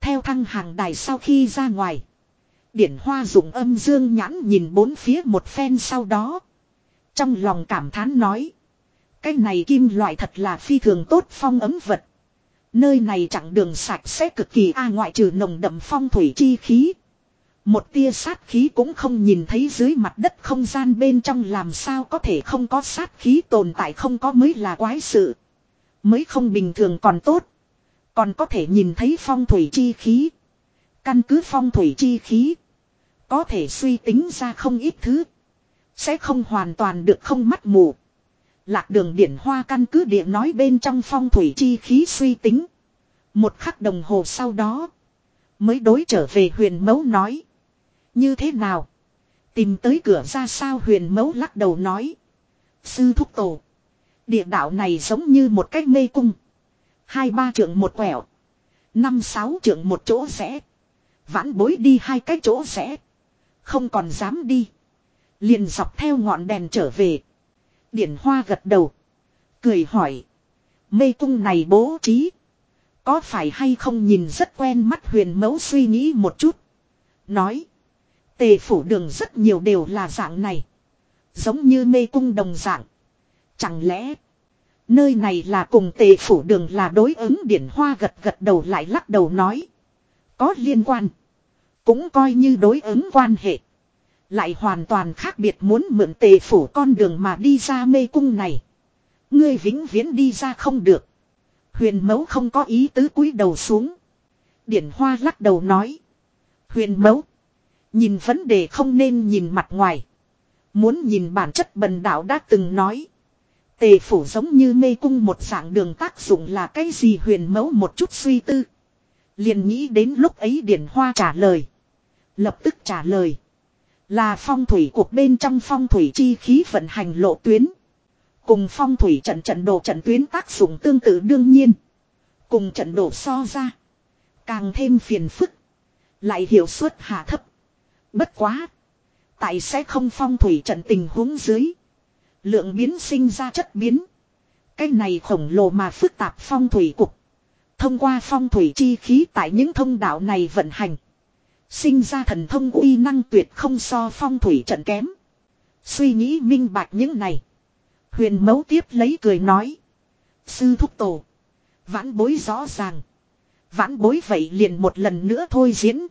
Theo thăng hàng đài sau khi ra ngoài. Điển hoa dùng âm dương nhãn nhìn bốn phía một phen sau đó. Trong lòng cảm thán nói. Cái này kim loại thật là phi thường tốt phong ấm vật. Nơi này chặng đường sạch sẽ cực kỳ, a, ngoại trừ nồng đậm phong thủy chi khí. Một tia sát khí cũng không nhìn thấy dưới mặt đất không gian bên trong làm sao có thể không có sát khí tồn tại không có mới là quái sự. Mới không bình thường còn tốt. Còn có thể nhìn thấy phong thủy chi khí. Căn cứ phong thủy chi khí. Có thể suy tính ra không ít thứ. Sẽ không hoàn toàn được không mắt mù. Lạc đường điển hoa căn cứ địa nói bên trong phong thủy chi khí suy tính. Một khắc đồng hồ sau đó. Mới đối trở về huyền mẫu nói. Như thế nào? Tìm tới cửa ra sao huyền mẫu lắc đầu nói. Sư thúc tổ. Địa đạo này giống như một cái mê cung. Hai ba trượng một quẹo. Năm sáu trượng một chỗ rẽ. Vãn bối đi hai cái chỗ rẽ. Không còn dám đi. Liền dọc theo ngọn đèn trở về. Điển hoa gật đầu. Cười hỏi. Mê cung này bố trí. Có phải hay không nhìn rất quen mắt huyền mẫu suy nghĩ một chút. Nói. Tề phủ đường rất nhiều đều là dạng này. Giống như mê cung đồng dạng. Chẳng lẽ. Nơi này là cùng tề phủ đường là đối ứng điển hoa gật gật đầu lại lắc đầu nói. Có liên quan. Cũng coi như đối ứng quan hệ. Lại hoàn toàn khác biệt muốn mượn tề phủ con đường mà đi ra mê cung này. Ngươi vĩnh viễn đi ra không được. Huyền mẫu không có ý tứ cúi đầu xuống. Điển hoa lắc đầu nói. Huyền mẫu. Nhìn vấn đề không nên nhìn mặt ngoài. Muốn nhìn bản chất bần đạo đã từng nói. Tề phủ giống như mê cung một dạng đường tác dụng là cái gì huyền mẫu một chút suy tư. Liền nghĩ đến lúc ấy điển hoa trả lời. Lập tức trả lời. Là phong thủy cuộc bên trong phong thủy chi khí vận hành lộ tuyến. Cùng phong thủy trận trận đồ trận tuyến tác dụng tương tự đương nhiên. Cùng trận đồ so ra. Càng thêm phiền phức. Lại hiệu suất hạ thấp. Bất quá. Tại sẽ không phong thủy trận tình huống dưới. Lượng biến sinh ra chất biến. Cái này khổng lồ mà phức tạp phong thủy cục. Thông qua phong thủy chi khí tại những thông đạo này vận hành. Sinh ra thần thông uy năng tuyệt không so phong thủy trận kém. Suy nghĩ minh bạch những này. Huyền mấu tiếp lấy cười nói. Sư thúc tổ. Vãn bối rõ ràng. Vãn bối vậy liền một lần nữa thôi diễn.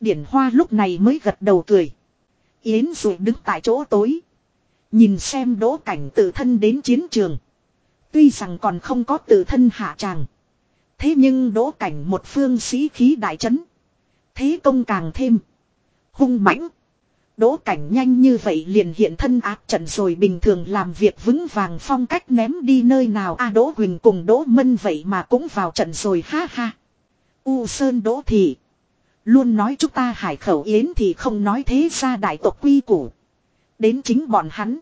Điển hoa lúc này mới gật đầu cười. Yến rồi đứng tại chỗ tối. Nhìn xem đỗ cảnh tự thân đến chiến trường. Tuy rằng còn không có tự thân hạ tràng. Thế nhưng đỗ cảnh một phương sĩ khí đại chấn. Thế công càng thêm. Hung mãnh. Đỗ cảnh nhanh như vậy liền hiện thân áp trận rồi bình thường làm việc vững vàng phong cách ném đi nơi nào a Đỗ Huỳnh cùng Đỗ Mân vậy mà cũng vào trận rồi, ha ha. U Sơn Đỗ Thị. Luôn nói chúng ta hải khẩu yến thì không nói thế ra đại tộc quy củ. Đến chính bọn hắn.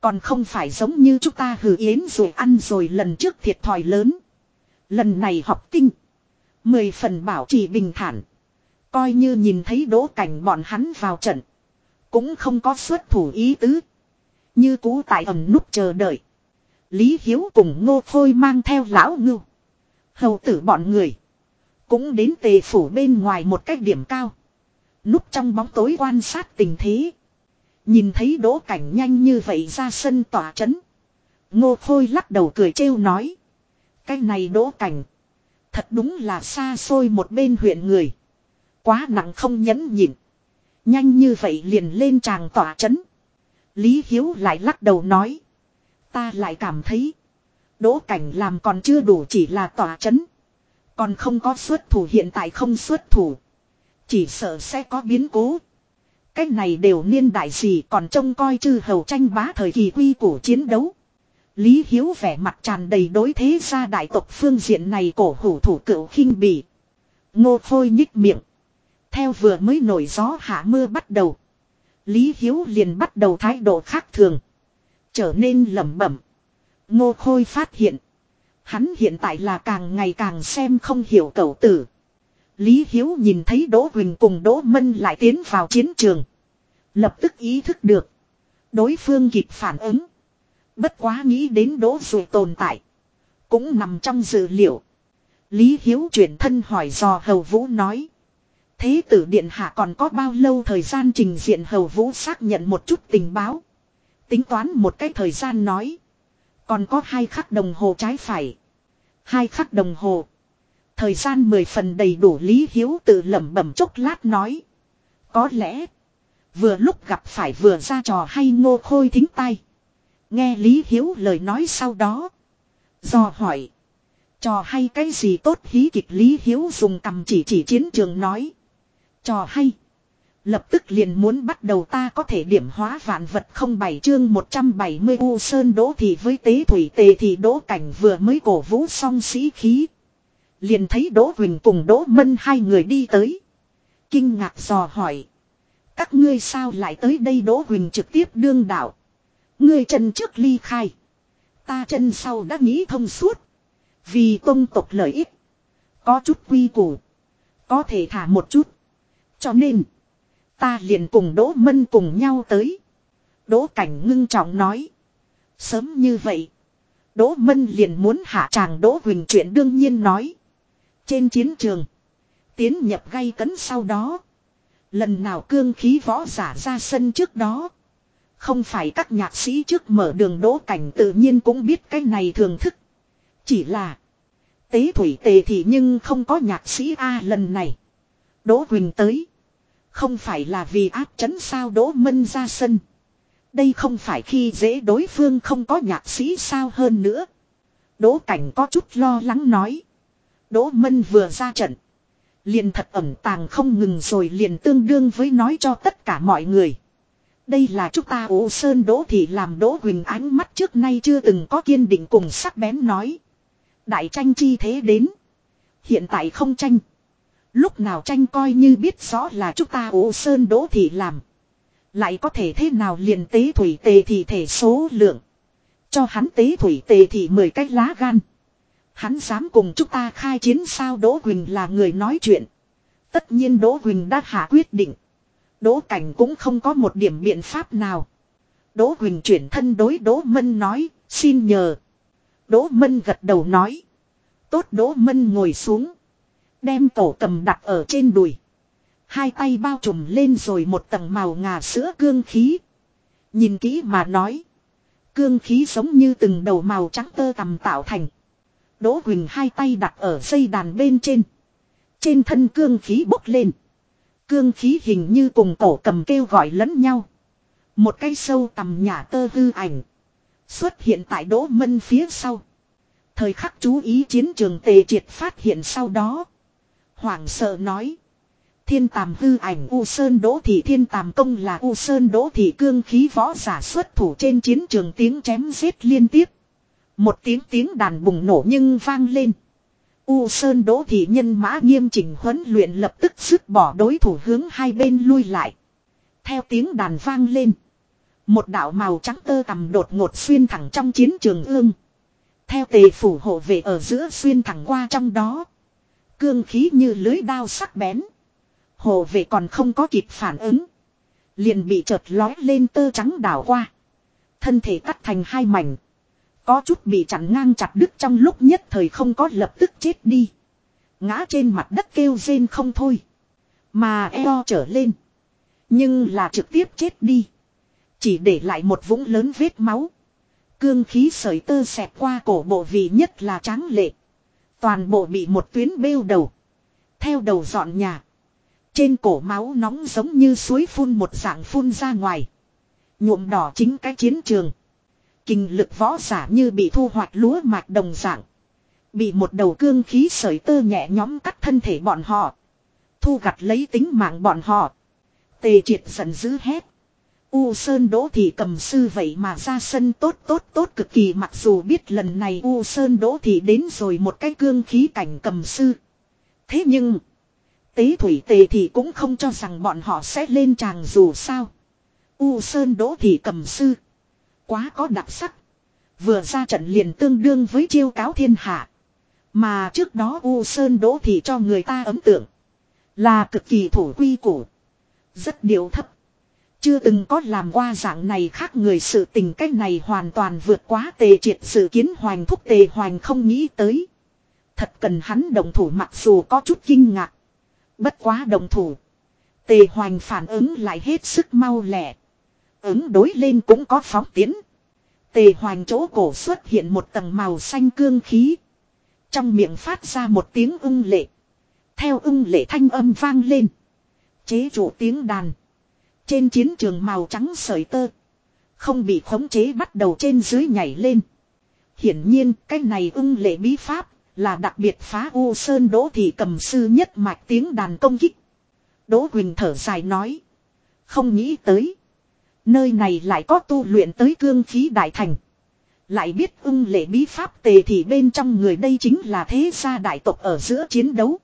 Còn không phải giống như chúng ta hử yến rồi ăn rồi lần trước thiệt thòi lớn. Lần này học tinh. Mười phần bảo trì bình thản. Coi như nhìn thấy đỗ cảnh bọn hắn vào trận. Cũng không có xuất thủ ý tứ. Như cũ tại ẩm nút chờ đợi. Lý Hiếu cùng ngô phôi mang theo lão ngưu. Hầu tử bọn người. Cũng đến tề phủ bên ngoài một cách điểm cao. Núp trong bóng tối quan sát tình thế. Nhìn thấy đỗ cảnh nhanh như vậy ra sân tỏa chấn. Ngô Khôi lắc đầu cười trêu nói. Cái này đỗ cảnh. Thật đúng là xa xôi một bên huyện người. Quá nặng không nhẫn nhịn. Nhanh như vậy liền lên tràng tỏa chấn. Lý Hiếu lại lắc đầu nói. Ta lại cảm thấy. Đỗ cảnh làm còn chưa đủ chỉ là tỏa chấn. Còn không có xuất thủ hiện tại không xuất thủ. Chỉ sợ sẽ có biến cố. Cái này đều niên đại gì còn trông coi chư hầu tranh bá thời kỳ quy của chiến đấu. Lý Hiếu vẻ mặt tràn đầy đối thế gia đại tộc phương diện này cổ hủ thủ cựu khinh bỉ. Ngô Khôi nhích miệng. Theo vừa mới nổi gió hạ mưa bắt đầu. Lý Hiếu liền bắt đầu thái độ khác thường. Trở nên lẩm bẩm. Ngô Khôi phát hiện. Hắn hiện tại là càng ngày càng xem không hiểu cậu tử. Lý Hiếu nhìn thấy Đỗ Huỳnh cùng Đỗ Mân lại tiến vào chiến trường. Lập tức ý thức được. Đối phương kịp phản ứng. Bất quá nghĩ đến Đỗ dù tồn tại. Cũng nằm trong dự liệu. Lý Hiếu chuyển thân hỏi dò Hầu Vũ nói. Thế tử Điện Hạ còn có bao lâu thời gian trình diện Hầu Vũ xác nhận một chút tình báo. Tính toán một cái thời gian nói. Còn có hai khắc đồng hồ trái phải. Hai khắc đồng hồ. Thời gian mười phần đầy đủ Lý Hiếu tự lẩm bẩm chốc lát nói. Có lẽ. Vừa lúc gặp phải vừa ra trò hay ngô khôi thính tay. Nghe Lý Hiếu lời nói sau đó. Do hỏi. Trò hay cái gì tốt hí kịch Lý Hiếu dùng cầm chỉ chỉ chiến trường nói. Trò hay. Lập tức liền muốn bắt đầu ta có thể điểm hóa vạn vật không bảy chương 170 U Sơn Đỗ Thị với tế thủy tề thì Đỗ Cảnh vừa mới cổ vũ xong sĩ khí. Liền thấy Đỗ Huỳnh cùng Đỗ Mân hai người đi tới. Kinh ngạc dò hỏi. Các ngươi sao lại tới đây Đỗ Huỳnh trực tiếp đương đạo. Ngươi chân trước ly khai. Ta chân sau đã nghĩ thông suốt. Vì tôn tộc lợi ích. Có chút quy củ. Có thể thả một chút. Cho nên. Ta liền cùng Đỗ Mân cùng nhau tới. Đỗ Cảnh ngưng trọng nói. Sớm như vậy. Đỗ Mân liền muốn hạ tràng Đỗ Huỳnh chuyện đương nhiên nói. Trên chiến trường. Tiến nhập gây cấn sau đó. Lần nào cương khí võ giả ra sân trước đó. Không phải các nhạc sĩ trước mở đường đỗ cảnh tự nhiên cũng biết cái này thường thức. Chỉ là. Tế thủy tề thì nhưng không có nhạc sĩ A lần này. Đỗ Huỳnh tới. Không phải là vì áp chấn sao Đỗ Mân ra sân. Đây không phải khi dễ đối phương không có nhạc sĩ sao hơn nữa. Đỗ Cảnh có chút lo lắng nói. Đỗ Mân vừa ra trận. Liền thật ẩm tàng không ngừng rồi liền tương đương với nói cho tất cả mọi người. Đây là chúng ta ố sơn đỗ thì làm đỗ huỳnh ánh mắt trước nay chưa từng có kiên định cùng sắc bén nói. Đại tranh chi thế đến. Hiện tại không tranh. Lúc nào tranh coi như biết rõ là chúng ta ố sơn đỗ thì làm. Lại có thể thế nào liền tế thủy tề thì thể số lượng. Cho hắn tế thủy tề thì mười cái lá gan. Hắn dám cùng chúng ta khai chiến sao Đỗ Quỳnh là người nói chuyện. Tất nhiên Đỗ Quỳnh đã hạ quyết định. Đỗ Cảnh cũng không có một điểm biện pháp nào. Đỗ Quỳnh chuyển thân đối Đỗ Mân nói, xin nhờ. Đỗ Mân gật đầu nói. Tốt Đỗ Mân ngồi xuống. Đem tổ cầm đặt ở trên đùi. Hai tay bao trùm lên rồi một tầng màu ngà sữa cương khí. Nhìn kỹ mà nói. Cương khí giống như từng đầu màu trắng tơ tầm tạo thành. Đỗ Quỳnh hai tay đặt ở dây đàn bên trên. Trên thân cương khí bốc lên. Cương khí hình như cùng cổ cầm kêu gọi lẫn nhau. Một cái sâu tầm nhà tơ hư ảnh. Xuất hiện tại Đỗ Mân phía sau. Thời khắc chú ý chiến trường tề triệt phát hiện sau đó. Hoàng sợ nói. Thiên tàm hư ảnh U Sơn Đỗ Thị Thiên tàm công là U Sơn Đỗ Thị cương khí võ giả xuất thủ trên chiến trường tiếng chém giết liên tiếp. Một tiếng tiếng đàn bùng nổ nhưng vang lên. U Sơn Đỗ Thị nhân mã nghiêm chỉnh huấn luyện lập tức dứt bỏ đối thủ hướng hai bên lui lại. Theo tiếng đàn vang lên. Một đạo màu trắng tơ tầm đột ngột xuyên thẳng trong chiến trường ương. Theo tề phủ hộ vệ ở giữa xuyên thẳng qua trong đó. Cương khí như lưới đao sắc bén. Hộ vệ còn không có kịp phản ứng. Liền bị chợt lói lên tơ trắng đảo qua. Thân thể cắt thành hai mảnh. Có chút bị chặn ngang chặt đứt trong lúc nhất thời không có lập tức chết đi. Ngã trên mặt đất kêu rên không thôi. Mà eo trở lên. Nhưng là trực tiếp chết đi. Chỉ để lại một vũng lớn vết máu. Cương khí sợi tơ xẹt qua cổ bộ vì nhất là tráng lệ. Toàn bộ bị một tuyến bêu đầu. Theo đầu dọn nhà. Trên cổ máu nóng giống như suối phun một dạng phun ra ngoài. Nhuộm đỏ chính cái chiến trường. Kinh lực võ giả như bị thu hoạch lúa mạch đồng dạng. Bị một đầu cương khí sởi tơ nhẹ nhóm cắt thân thể bọn họ. Thu gặt lấy tính mạng bọn họ. Tề triệt giận dữ hét. U Sơn Đỗ Thị cầm sư vậy mà ra sân tốt tốt tốt cực kỳ mặc dù biết lần này U Sơn Đỗ Thị đến rồi một cái cương khí cảnh cầm sư. Thế nhưng, tế thủy tề thì cũng không cho rằng bọn họ sẽ lên tràng dù sao. U Sơn Đỗ Thị cầm sư. Quá có đặc sắc. Vừa ra trận liền tương đương với chiêu cáo thiên hạ. Mà trước đó U Sơn Đỗ Thị cho người ta ấn tượng. Là cực kỳ thủ quy củ. Rất điều thấp. Chưa từng có làm qua dạng này khác người sự tình cách này hoàn toàn vượt quá tề triệt sự kiến hoành thúc tề hoành không nghĩ tới. Thật cần hắn đồng thủ mặc dù có chút kinh ngạc. Bất quá đồng thủ. Tề hoành phản ứng lại hết sức mau lẹ. Ứng đối lên cũng có phóng tiến. Tề hoành chỗ cổ xuất hiện một tầng màu xanh cương khí. Trong miệng phát ra một tiếng ưng lệ. Theo ưng lệ thanh âm vang lên. Chế chủ tiếng đàn. Trên chiến trường màu trắng sợi tơ. Không bị khống chế bắt đầu trên dưới nhảy lên. Hiển nhiên, cái này ưng lệ bí pháp là đặc biệt phá u sơn đỗ thị cầm sư nhất mạch tiếng đàn công kích. Đỗ Quỳnh thở dài nói. Không nghĩ tới. Nơi này lại có tu luyện tới cương khí đại thành. Lại biết ưng lệ bí pháp tề thì bên trong người đây chính là thế gia đại tộc ở giữa chiến đấu.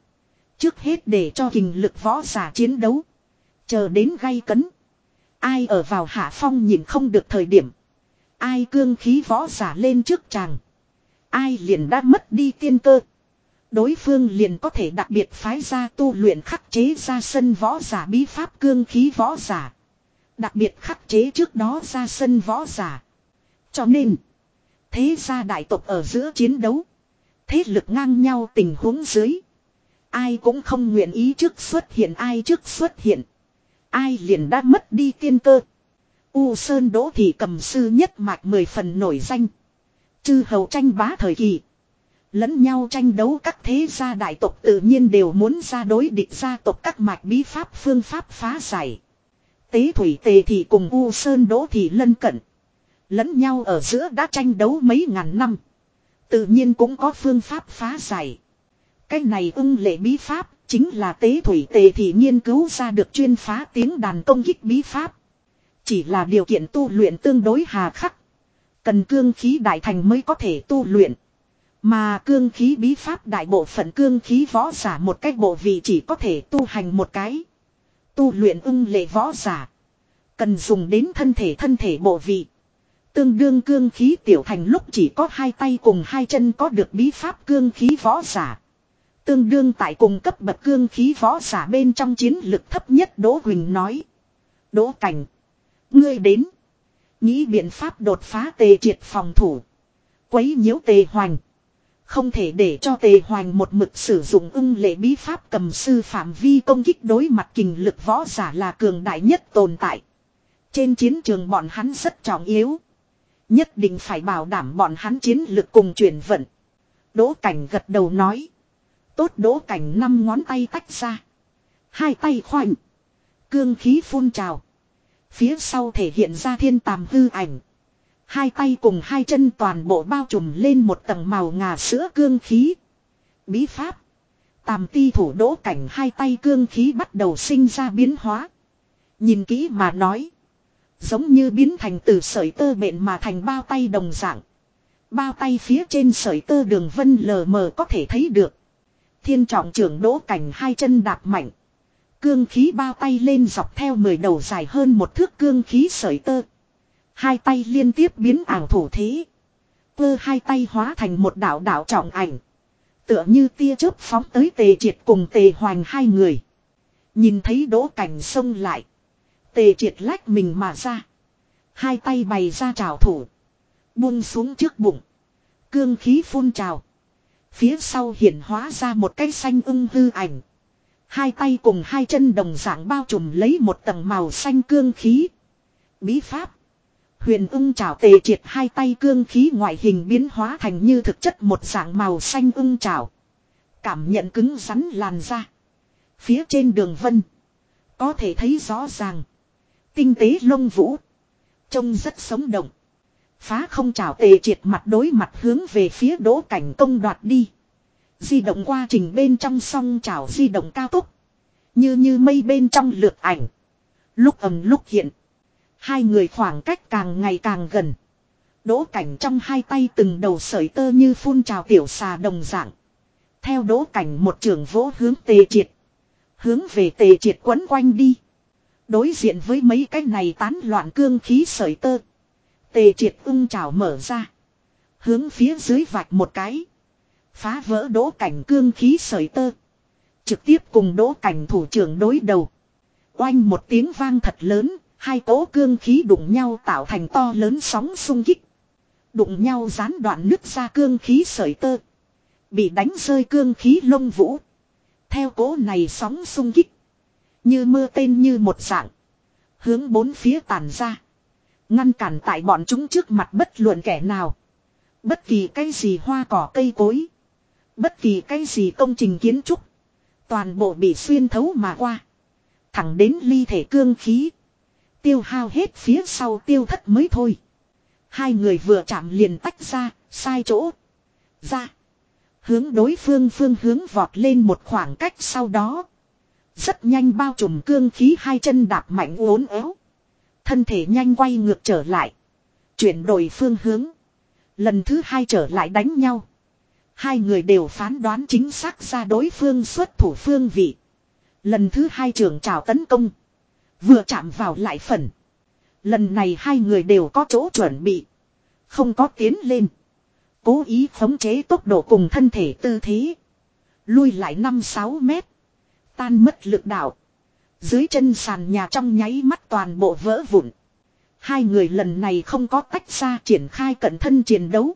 Trước hết để cho hình lực võ giả chiến đấu. Chờ đến gay cấn. Ai ở vào hạ phong nhìn không được thời điểm. Ai cương khí võ giả lên trước chàng. Ai liền đã mất đi tiên cơ. Đối phương liền có thể đặc biệt phái ra tu luyện khắc chế ra sân võ giả bí pháp cương khí võ giả. Đặc biệt khắc chế trước đó ra sân võ giả. Cho nên, thế gia đại tộc ở giữa chiến đấu. Thế lực ngang nhau tình huống dưới. Ai cũng không nguyện ý trước xuất hiện ai trước xuất hiện. Ai liền đã mất đi tiên cơ. U Sơn Đỗ Thị cầm sư nhất mạch mười phần nổi danh. Chư hầu tranh bá thời kỳ. Lẫn nhau tranh đấu các thế gia đại tộc tự nhiên đều muốn ra đối địch gia tộc các mạch bí pháp phương pháp phá giải. Tế thủy tề thì cùng U Sơn Đỗ thì lân cận. Lẫn nhau ở giữa đã tranh đấu mấy ngàn năm. Tự nhiên cũng có phương pháp phá giải. Cái này ưng lệ bí pháp chính là tế thủy tề thì nghiên cứu ra được chuyên phá tiếng đàn công kích bí pháp. Chỉ là điều kiện tu luyện tương đối hà khắc. Cần cương khí đại thành mới có thể tu luyện. Mà cương khí bí pháp đại bộ phận cương khí võ giả một cách bộ vị chỉ có thể tu hành một cái. Tu luyện ưng lệ võ giả. Cần dùng đến thân thể thân thể bộ vị. Tương đương cương khí tiểu thành lúc chỉ có hai tay cùng hai chân có được bí pháp cương khí võ giả. Tương đương tại cùng cấp bậc cương khí võ giả bên trong chiến lực thấp nhất Đỗ Huỳnh nói. Đỗ Cảnh. Ngươi đến. Nghĩ biện pháp đột phá tề triệt phòng thủ. Quấy nhiễu tề hoành. Không thể để cho tề hoành một mực sử dụng ưng lệ bí pháp cầm sư phạm vi công kích đối mặt kình lực võ giả là cường đại nhất tồn tại. Trên chiến trường bọn hắn rất trọng yếu. Nhất định phải bảo đảm bọn hắn chiến lực cùng chuyển vận. Đỗ cảnh gật đầu nói. Tốt đỗ cảnh năm ngón tay tách ra. Hai tay khoanh. Cương khí phun trào. Phía sau thể hiện ra thiên tàm hư ảnh. Hai tay cùng hai chân toàn bộ bao trùm lên một tầng màu ngà sữa cương khí. Bí pháp. Tàm ti thủ đỗ cảnh hai tay cương khí bắt đầu sinh ra biến hóa. Nhìn kỹ mà nói. Giống như biến thành từ sợi tơ bện mà thành bao tay đồng dạng. Bao tay phía trên sợi tơ đường vân lờ mờ có thể thấy được. Thiên trọng trưởng đỗ cảnh hai chân đạp mạnh. Cương khí bao tay lên dọc theo mười đầu dài hơn một thước cương khí sợi tơ. Hai tay liên tiếp biến ảo thủ thế. Cơ hai tay hóa thành một đạo đạo trọng ảnh. Tựa như tia chớp phóng tới tề triệt cùng tề hoành hai người. Nhìn thấy đỗ cảnh xông lại. Tề triệt lách mình mà ra. Hai tay bày ra trào thủ. Buông xuống trước bụng. Cương khí phun trào. Phía sau hiện hóa ra một cái xanh ưng hư ảnh. Hai tay cùng hai chân đồng dạng bao trùm lấy một tầng màu xanh cương khí. Bí pháp. Huyền ưng trào tề triệt hai tay cương khí ngoại hình biến hóa thành như thực chất một dạng màu xanh ưng trào. Cảm nhận cứng rắn làn ra. Phía trên đường vân. Có thể thấy rõ ràng. Tinh tế lông vũ. Trông rất sống động. Phá không trào tề triệt mặt đối mặt hướng về phía đỗ cảnh công đoạt đi. Di động qua trình bên trong song trào di động cao tốc. Như như mây bên trong lượt ảnh. Lúc ầm lúc hiện. Hai người khoảng cách càng ngày càng gần. Đỗ cảnh trong hai tay từng đầu sợi tơ như phun trào tiểu xà đồng dạng. Theo đỗ cảnh một trường vỗ hướng tề triệt. Hướng về tề triệt quấn quanh đi. Đối diện với mấy cái này tán loạn cương khí sợi tơ. Tề triệt ung trào mở ra. Hướng phía dưới vạch một cái. Phá vỡ đỗ cảnh cương khí sợi tơ. Trực tiếp cùng đỗ cảnh thủ trưởng đối đầu. Oanh một tiếng vang thật lớn, hai tố cương khí đụng nhau tạo thành to lớn sóng xung kích. Đụng nhau gián đoạn nứt ra cương khí sợi tơ. Bị đánh rơi cương khí lông vũ. Theo cố này sóng xung kích. Như mưa tên như một dạng. Hướng bốn phía tàn ra. Ngăn cản tại bọn chúng trước mặt bất luận kẻ nào. Bất kỳ cái gì hoa cỏ cây cối. Bất kỳ cái gì công trình kiến trúc. Toàn bộ bị xuyên thấu mà qua. Thẳng đến ly thể cương khí. Tiêu hao hết phía sau tiêu thất mới thôi. Hai người vừa chạm liền tách ra, sai chỗ. Ra. Hướng đối phương phương hướng vọt lên một khoảng cách sau đó. Rất nhanh bao trùm cương khí hai chân đạp mạnh uốn éo. Thân thể nhanh quay ngược trở lại. Chuyển đổi phương hướng. Lần thứ hai trở lại đánh nhau. Hai người đều phán đoán chính xác ra đối phương xuất thủ phương vị. Lần thứ hai trường trào tấn công. Vừa chạm vào lại phần. Lần này hai người đều có chỗ chuẩn bị. Không có tiến lên. Cố ý khống chế tốc độ cùng thân thể tư thế. Lui lại 5-6 mét. Tan mất lực đạo. Dưới chân sàn nhà trong nháy mắt toàn bộ vỡ vụn. Hai người lần này không có tách ra triển khai cận thân chiến đấu.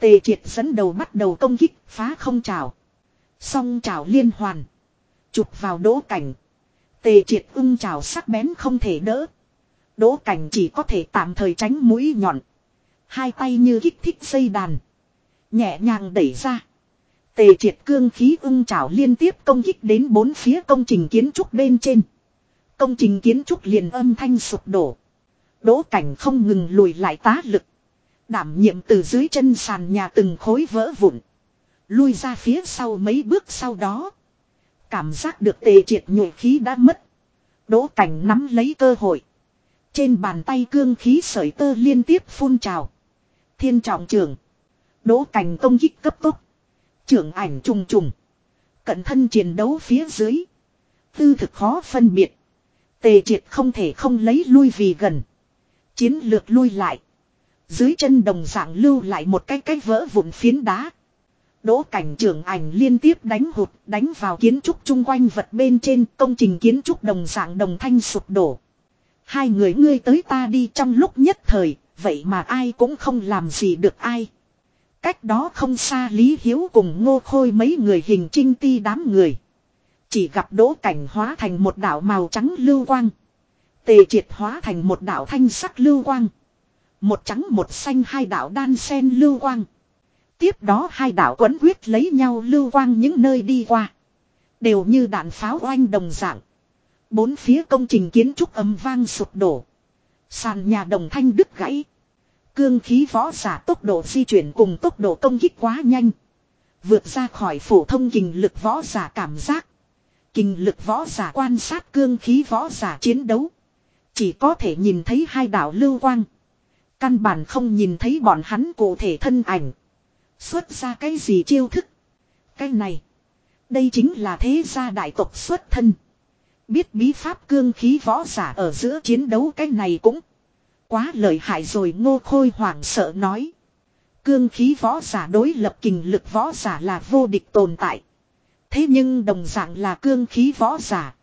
Tề triệt dẫn đầu bắt đầu công kích, phá không trào. Song trào liên hoàn. Chụp vào đỗ cảnh. Tề triệt ung trào sắc bén không thể đỡ. Đỗ cảnh chỉ có thể tạm thời tránh mũi nhọn. Hai tay như kích thích dây đàn. Nhẹ nhàng đẩy ra. Tề triệt cương khí ung trào liên tiếp công kích đến bốn phía công trình kiến trúc bên trên. Công trình kiến trúc liền âm thanh sụp đổ. Đỗ cảnh không ngừng lùi lại tá lực. Đảm nhiệm từ dưới chân sàn nhà từng khối vỡ vụn. Lui ra phía sau mấy bước sau đó. Cảm giác được tề triệt nhụy khí đã mất. Đỗ cảnh nắm lấy cơ hội. Trên bàn tay cương khí sợi tơ liên tiếp phun trào. Thiên trọng trưởng. Đỗ cảnh công kích cấp tốc. Trưởng ảnh trùng trùng. Cận thân chiến đấu phía dưới. Tư thực khó phân biệt. Tề triệt không thể không lấy lui vì gần. Chiến lược lui lại. Dưới chân đồng dạng lưu lại một cái cái vỡ vụn phiến đá. Đỗ cảnh trưởng ảnh liên tiếp đánh hụt, đánh vào kiến trúc chung quanh vật bên trên công trình kiến trúc đồng dạng đồng thanh sụp đổ. Hai người ngươi tới ta đi trong lúc nhất thời, vậy mà ai cũng không làm gì được ai. Cách đó không xa Lý Hiếu cùng ngô khôi mấy người hình trinh ti đám người. Chỉ gặp đỗ cảnh hóa thành một đảo màu trắng lưu quang. Tề triệt hóa thành một đảo thanh sắc lưu quang. Một trắng một xanh hai đảo đan sen lưu quang. Tiếp đó hai đảo quấn quyết lấy nhau lưu quang những nơi đi qua. Đều như đạn pháo oanh đồng dạng. Bốn phía công trình kiến trúc âm vang sụp đổ. Sàn nhà đồng thanh đứt gãy. Cương khí võ giả tốc độ di chuyển cùng tốc độ công kích quá nhanh. Vượt ra khỏi phổ thông kình lực võ giả cảm giác. Kình lực võ giả quan sát cương khí võ giả chiến đấu. Chỉ có thể nhìn thấy hai đảo lưu quang. Căn bản không nhìn thấy bọn hắn cụ thể thân ảnh. Xuất ra cái gì chiêu thức. Cái này. Đây chính là thế gia đại tộc xuất thân. Biết bí pháp cương khí võ giả ở giữa chiến đấu cái này cũng. Quá lợi hại rồi, ngô khôi hoảng sợ nói. Cương khí võ giả đối lập kình lực võ giả là vô địch tồn tại. Thế nhưng đồng dạng là cương khí võ giả.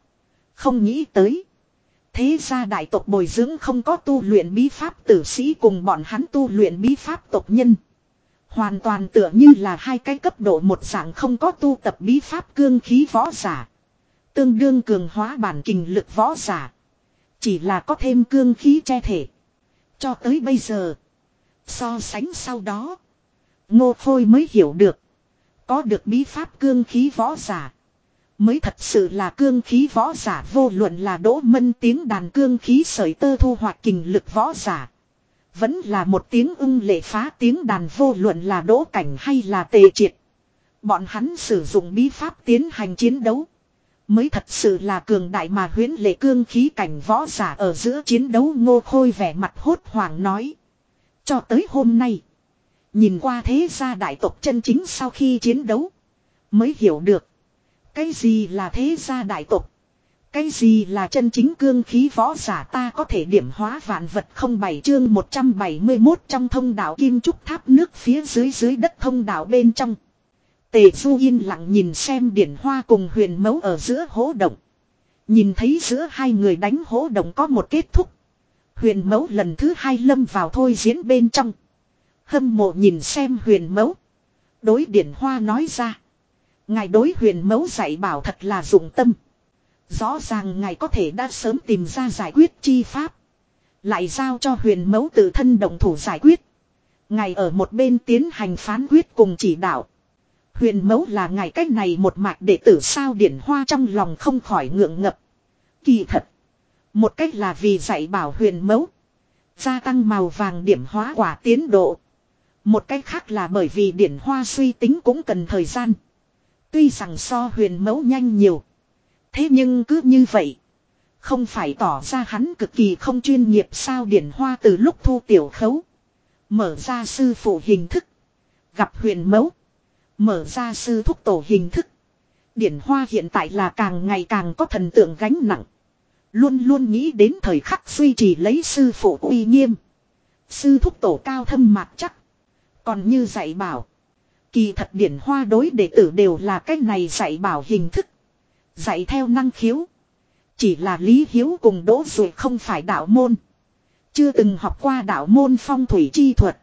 Không nghĩ tới. Thế ra đại tộc bồi dưỡng không có tu luyện bí pháp tử sĩ cùng bọn hắn tu luyện bí pháp tộc nhân. Hoàn toàn tựa như là hai cái cấp độ một dạng không có tu tập bí pháp cương khí võ giả. Tương đương cường hóa bản kình lực võ giả. Chỉ là có thêm cương khí che thể. Cho tới bây giờ. So sánh sau đó. Ngô Khôi mới hiểu được. Có được bí pháp cương khí võ giả. Mới thật sự là cương khí võ giả vô luận là đỗ mân tiếng đàn cương khí sởi tơ thu hoạch kình lực võ giả. Vẫn là một tiếng ung lệ phá tiếng đàn vô luận là đỗ cảnh hay là tề triệt. Bọn hắn sử dụng bí pháp tiến hành chiến đấu. Mới thật sự là cường đại mà huyến lệ cương khí cảnh võ giả ở giữa chiến đấu ngô khôi vẻ mặt hốt hoảng nói. Cho tới hôm nay. Nhìn qua thế gia đại tộc chân chính sau khi chiến đấu. Mới hiểu được. Cái gì là thế gia đại tộc? Cái gì là chân chính cương khí võ giả ta có thể điểm hóa vạn vật không bảy chương 171 trong thông đạo kim trúc tháp nước phía dưới dưới đất thông đạo bên trong. Tề Du yên lặng nhìn xem điển hoa cùng huyền mẫu ở giữa hố động. Nhìn thấy giữa hai người đánh hố động có một kết thúc. Huyền mẫu lần thứ hai lâm vào thôi diễn bên trong. Hâm mộ nhìn xem huyền mẫu Đối điển hoa nói ra. Ngài đối huyền mẫu dạy bảo thật là dụng tâm. Rõ ràng ngài có thể đã sớm tìm ra giải quyết chi pháp. Lại giao cho huyền Mẫu tự thân động thủ giải quyết. Ngài ở một bên tiến hành phán quyết cùng chỉ đạo. Huyền Mẫu là ngài cách này một mạch đệ tử sao điển hoa trong lòng không khỏi ngượng ngập. Kỳ thật. Một cách là vì dạy bảo huyền Mẫu, Gia tăng màu vàng điểm hóa quả tiến độ. Một cách khác là bởi vì điển hoa suy tính cũng cần thời gian. Tuy rằng so huyền mẫu nhanh nhiều. Thế nhưng cứ như vậy. Không phải tỏ ra hắn cực kỳ không chuyên nghiệp sao điển hoa từ lúc thu tiểu khấu. Mở ra sư phụ hình thức. Gặp huyền mẫu. Mở ra sư thúc tổ hình thức. Điển hoa hiện tại là càng ngày càng có thần tượng gánh nặng. Luôn luôn nghĩ đến thời khắc duy trì lấy sư phụ uy nghiêm. Sư thúc tổ cao thâm mạc chắc. Còn như dạy bảo. Kỳ thật điển hoa đối đệ tử đều là cách này dạy bảo hình thức. Dạy theo năng khiếu. Chỉ là Lý Hiếu cùng Đỗ Duệ không phải đạo môn. Chưa từng học qua đạo môn phong thủy chi thuật.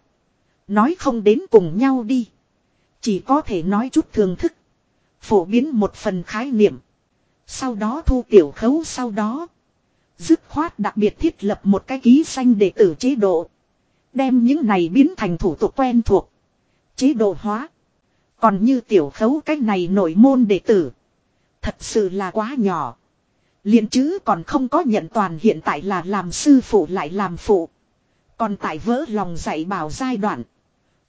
Nói không đến cùng nhau đi. Chỉ có thể nói chút thường thức. Phổ biến một phần khái niệm. Sau đó thu tiểu khấu sau đó. Dứt khoát đặc biệt thiết lập một cái ký xanh đệ tử chế độ. Đem những này biến thành thủ tục quen thuộc. Chế độ hóa. Còn như tiểu khấu cách này nội môn đệ tử. Thật sự là quá nhỏ. liền chứ còn không có nhận toàn hiện tại là làm sư phụ lại làm phụ. Còn tại vỡ lòng dạy bảo giai đoạn.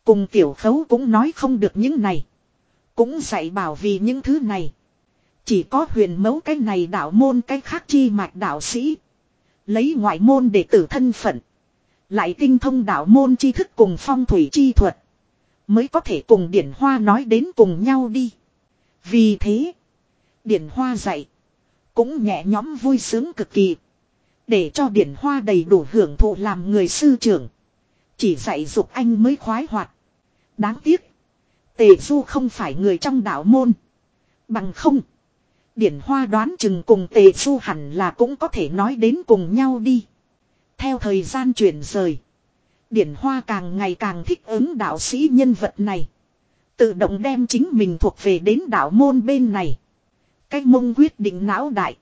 Cùng tiểu khấu cũng nói không được những này. Cũng dạy bảo vì những thứ này. Chỉ có huyền mấu cái này đạo môn cái khác chi mạch đạo sĩ. Lấy ngoại môn để tử thân phận. Lại tinh thông đạo môn chi thức cùng phong thủy chi thuật. Mới có thể cùng điển hoa nói đến cùng nhau đi. Vì thế. Điển hoa dạy. Cũng nhẹ nhóm vui sướng cực kỳ. Để cho điển hoa đầy đủ hưởng thụ làm người sư trưởng. Chỉ dạy dục anh mới khoái hoạt. Đáng tiếc. Tề Du không phải người trong đạo môn. Bằng không. Điển Hoa đoán chừng cùng Tề Du hẳn là cũng có thể nói đến cùng nhau đi. Theo thời gian chuyển rời. Điển Hoa càng ngày càng thích ứng đạo sĩ nhân vật này. Tự động đem chính mình thuộc về đến đạo môn bên này. Cái mông quyết định não đại.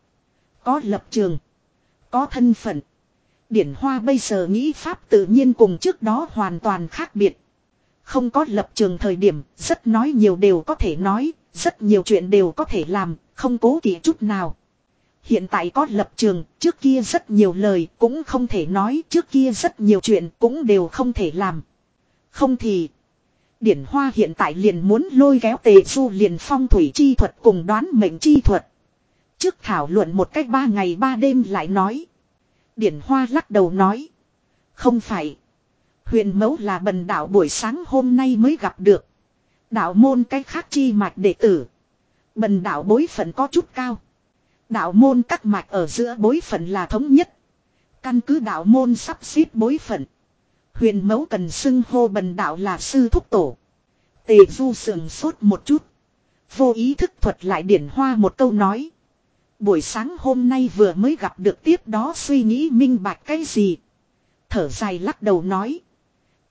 Có lập trường. Có thân phận. Điển Hoa bây giờ nghĩ pháp tự nhiên cùng trước đó hoàn toàn khác biệt. Không có lập trường thời điểm, rất nói nhiều đều có thể nói, rất nhiều chuyện đều có thể làm, không cố kỵ chút nào. Hiện tại có lập trường, trước kia rất nhiều lời cũng không thể nói, trước kia rất nhiều chuyện cũng đều không thể làm. Không thì, Điển Hoa hiện tại liền muốn lôi kéo tề du liền phong thủy chi thuật cùng đoán mệnh chi thuật. Trước thảo luận một cách ba ngày ba đêm lại nói. Điển Hoa lắc đầu nói. Không phải. Huyền mẫu là bần đạo buổi sáng hôm nay mới gặp được. Đạo môn cách khác chi mạch đệ tử. Bần đạo bối phận có chút cao. Đạo môn các mạch ở giữa bối phận là thống nhất. Căn cứ đạo môn sắp xếp bối phận. Huyền mẫu cần xưng hô bần đạo là sư thúc tổ. Tề du sườn sốt một chút. Vô ý thức thuật lại điển hoa một câu nói. Buổi sáng hôm nay vừa mới gặp được tiếp đó suy nghĩ minh bạch cái gì. Thở dài lắc đầu nói.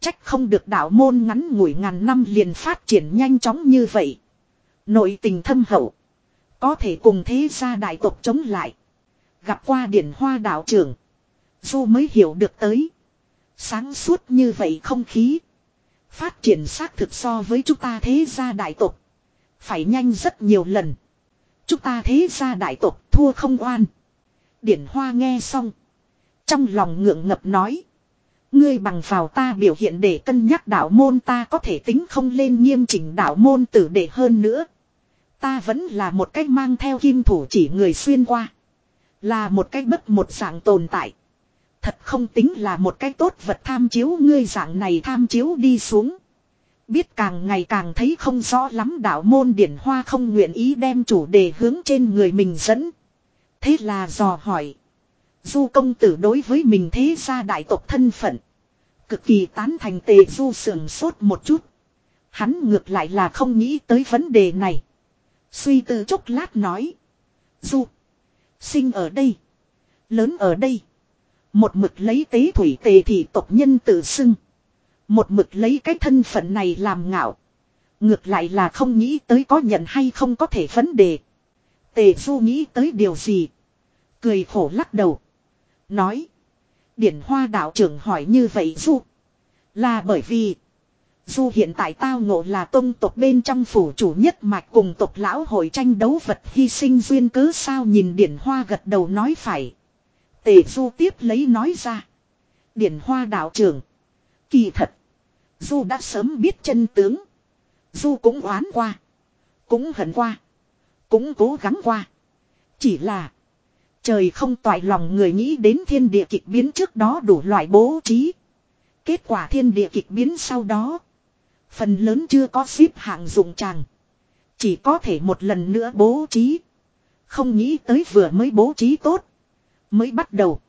Trách không được đạo môn ngắn ngủi ngàn năm liền phát triển nhanh chóng như vậy. Nội tình thâm hậu. Có thể cùng thế gia đại tộc chống lại. Gặp qua điển hoa đạo trưởng. Du mới hiểu được tới. Sáng suốt như vậy không khí. Phát triển xác thực so với chúng ta thế gia đại tộc. Phải nhanh rất nhiều lần. Chúng ta thế gia đại tộc thua không oan. Điển hoa nghe xong. Trong lòng ngượng ngập nói. Ngươi bằng vào ta biểu hiện để cân nhắc đạo môn ta có thể tính không lên nghiêm chỉnh đạo môn tử để hơn nữa. Ta vẫn là một cách mang theo kim thủ chỉ người xuyên qua. Là một cách bất một dạng tồn tại. Thật không tính là một cái tốt vật tham chiếu ngươi dạng này tham chiếu đi xuống. Biết càng ngày càng thấy không rõ lắm đạo môn điển hoa không nguyện ý đem chủ đề hướng trên người mình dẫn. Thế là dò hỏi. Du công tử đối với mình thế gia đại tộc thân phận. Cực kỳ tán thành tề du sườn sốt một chút. Hắn ngược lại là không nghĩ tới vấn đề này. Suy tư chốc lát nói. Du. Sinh ở đây. Lớn ở đây. Một mực lấy tế thủy tề thì tộc nhân tự xưng. Một mực lấy cái thân phận này làm ngạo. Ngược lại là không nghĩ tới có nhận hay không có thể vấn đề. Tề du nghĩ tới điều gì. Cười khổ lắc đầu. Nói. Điển hoa đạo trưởng hỏi như vậy Du. Là bởi vì. Du hiện tại tao ngộ là tôn tộc bên trong phủ chủ nhất mạch cùng tộc lão hội tranh đấu vật hy sinh duyên cớ sao nhìn điển hoa gật đầu nói phải. Tề Du tiếp lấy nói ra. Điển hoa đạo trưởng. Kỳ thật. Du đã sớm biết chân tướng. Du cũng oán qua. Cũng hận qua. Cũng cố gắng qua. Chỉ là. Trời không toại lòng người nghĩ đến thiên địa kịch biến trước đó đủ loại bố trí. Kết quả thiên địa kịch biến sau đó. Phần lớn chưa có xếp hạng dụng tràng. Chỉ có thể một lần nữa bố trí. Không nghĩ tới vừa mới bố trí tốt. Mới bắt đầu.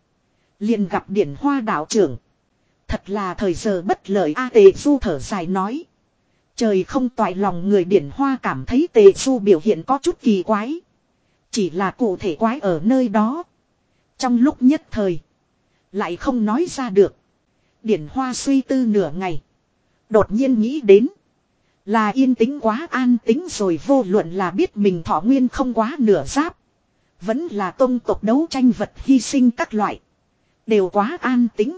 Liền gặp điển hoa đạo trưởng. Thật là thời giờ bất lợi A tề du thở dài nói. Trời không toại lòng người điển hoa cảm thấy tề du biểu hiện có chút kỳ quái. Chỉ là cụ thể quái ở nơi đó. Trong lúc nhất thời. Lại không nói ra được. Điển hoa suy tư nửa ngày. Đột nhiên nghĩ đến. Là yên tĩnh quá an tĩnh rồi vô luận là biết mình thọ nguyên không quá nửa giáp. Vẫn là tôn tộc đấu tranh vật hy sinh các loại. Đều quá an tĩnh.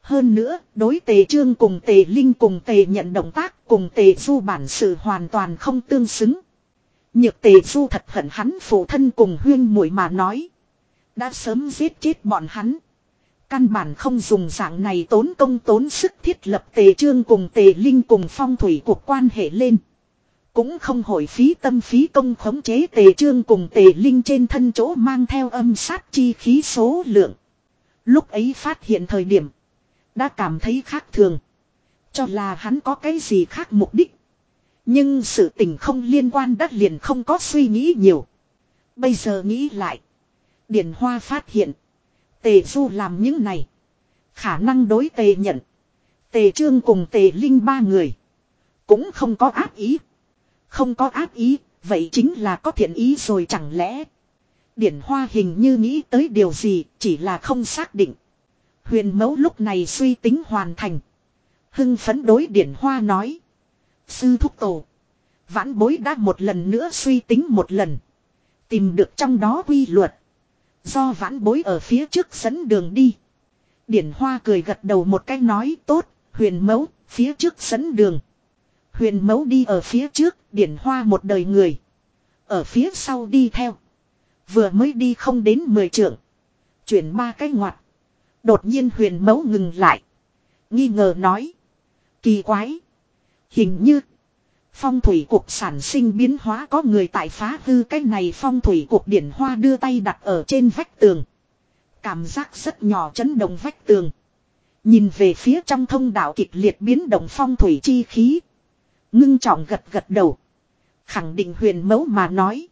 Hơn nữa, đối tề trương cùng tề linh cùng tề nhận động tác cùng tề du bản sự hoàn toàn không tương xứng. Nhược tề du thật hận hắn phụ thân cùng huyên muội mà nói. Đã sớm giết chết bọn hắn. Căn bản không dùng dạng này tốn công tốn sức thiết lập tề trương cùng tề linh cùng phong thủy cuộc quan hệ lên. Cũng không hồi phí tâm phí công khống chế tề trương cùng tề linh trên thân chỗ mang theo âm sát chi khí số lượng. Lúc ấy phát hiện thời điểm. Đã cảm thấy khác thường. Cho là hắn có cái gì khác mục đích. Nhưng sự tình không liên quan đất liền không có suy nghĩ nhiều. Bây giờ nghĩ lại. Điển Hoa phát hiện. Tề Du làm những này. Khả năng đối tề nhận. Tề Trương cùng tề Linh ba người. Cũng không có ác ý. Không có ác ý. Vậy chính là có thiện ý rồi chẳng lẽ. Điển Hoa hình như nghĩ tới điều gì. Chỉ là không xác định. Huyền mẫu lúc này suy tính hoàn thành. Hưng phấn đối Điển Hoa nói. Sư thúc tổ. Vãn bối đã một lần nữa suy tính một lần. Tìm được trong đó quy luật. Do vãn bối ở phía trước dẫn đường đi. Điển Hoa cười gật đầu một cái nói tốt, huyền mẫu, phía trước dẫn đường. Huyền mẫu đi ở phía trước, điển hoa một đời người. Ở phía sau đi theo. Vừa mới đi không đến mười trượng. Chuyển ba cái ngoặt. Đột nhiên huyền mẫu ngừng lại. Nghi ngờ nói. Kỳ quái. Hình như. Phong thủy cục sản sinh biến hóa có người tại phá hư cái này phong thủy cục điển hoa đưa tay đặt ở trên vách tường. Cảm giác rất nhỏ chấn động vách tường. Nhìn về phía trong thông đạo kịch liệt biến động phong thủy chi khí. Ngưng trọng gật gật đầu. Khẳng định huyền mẫu mà nói.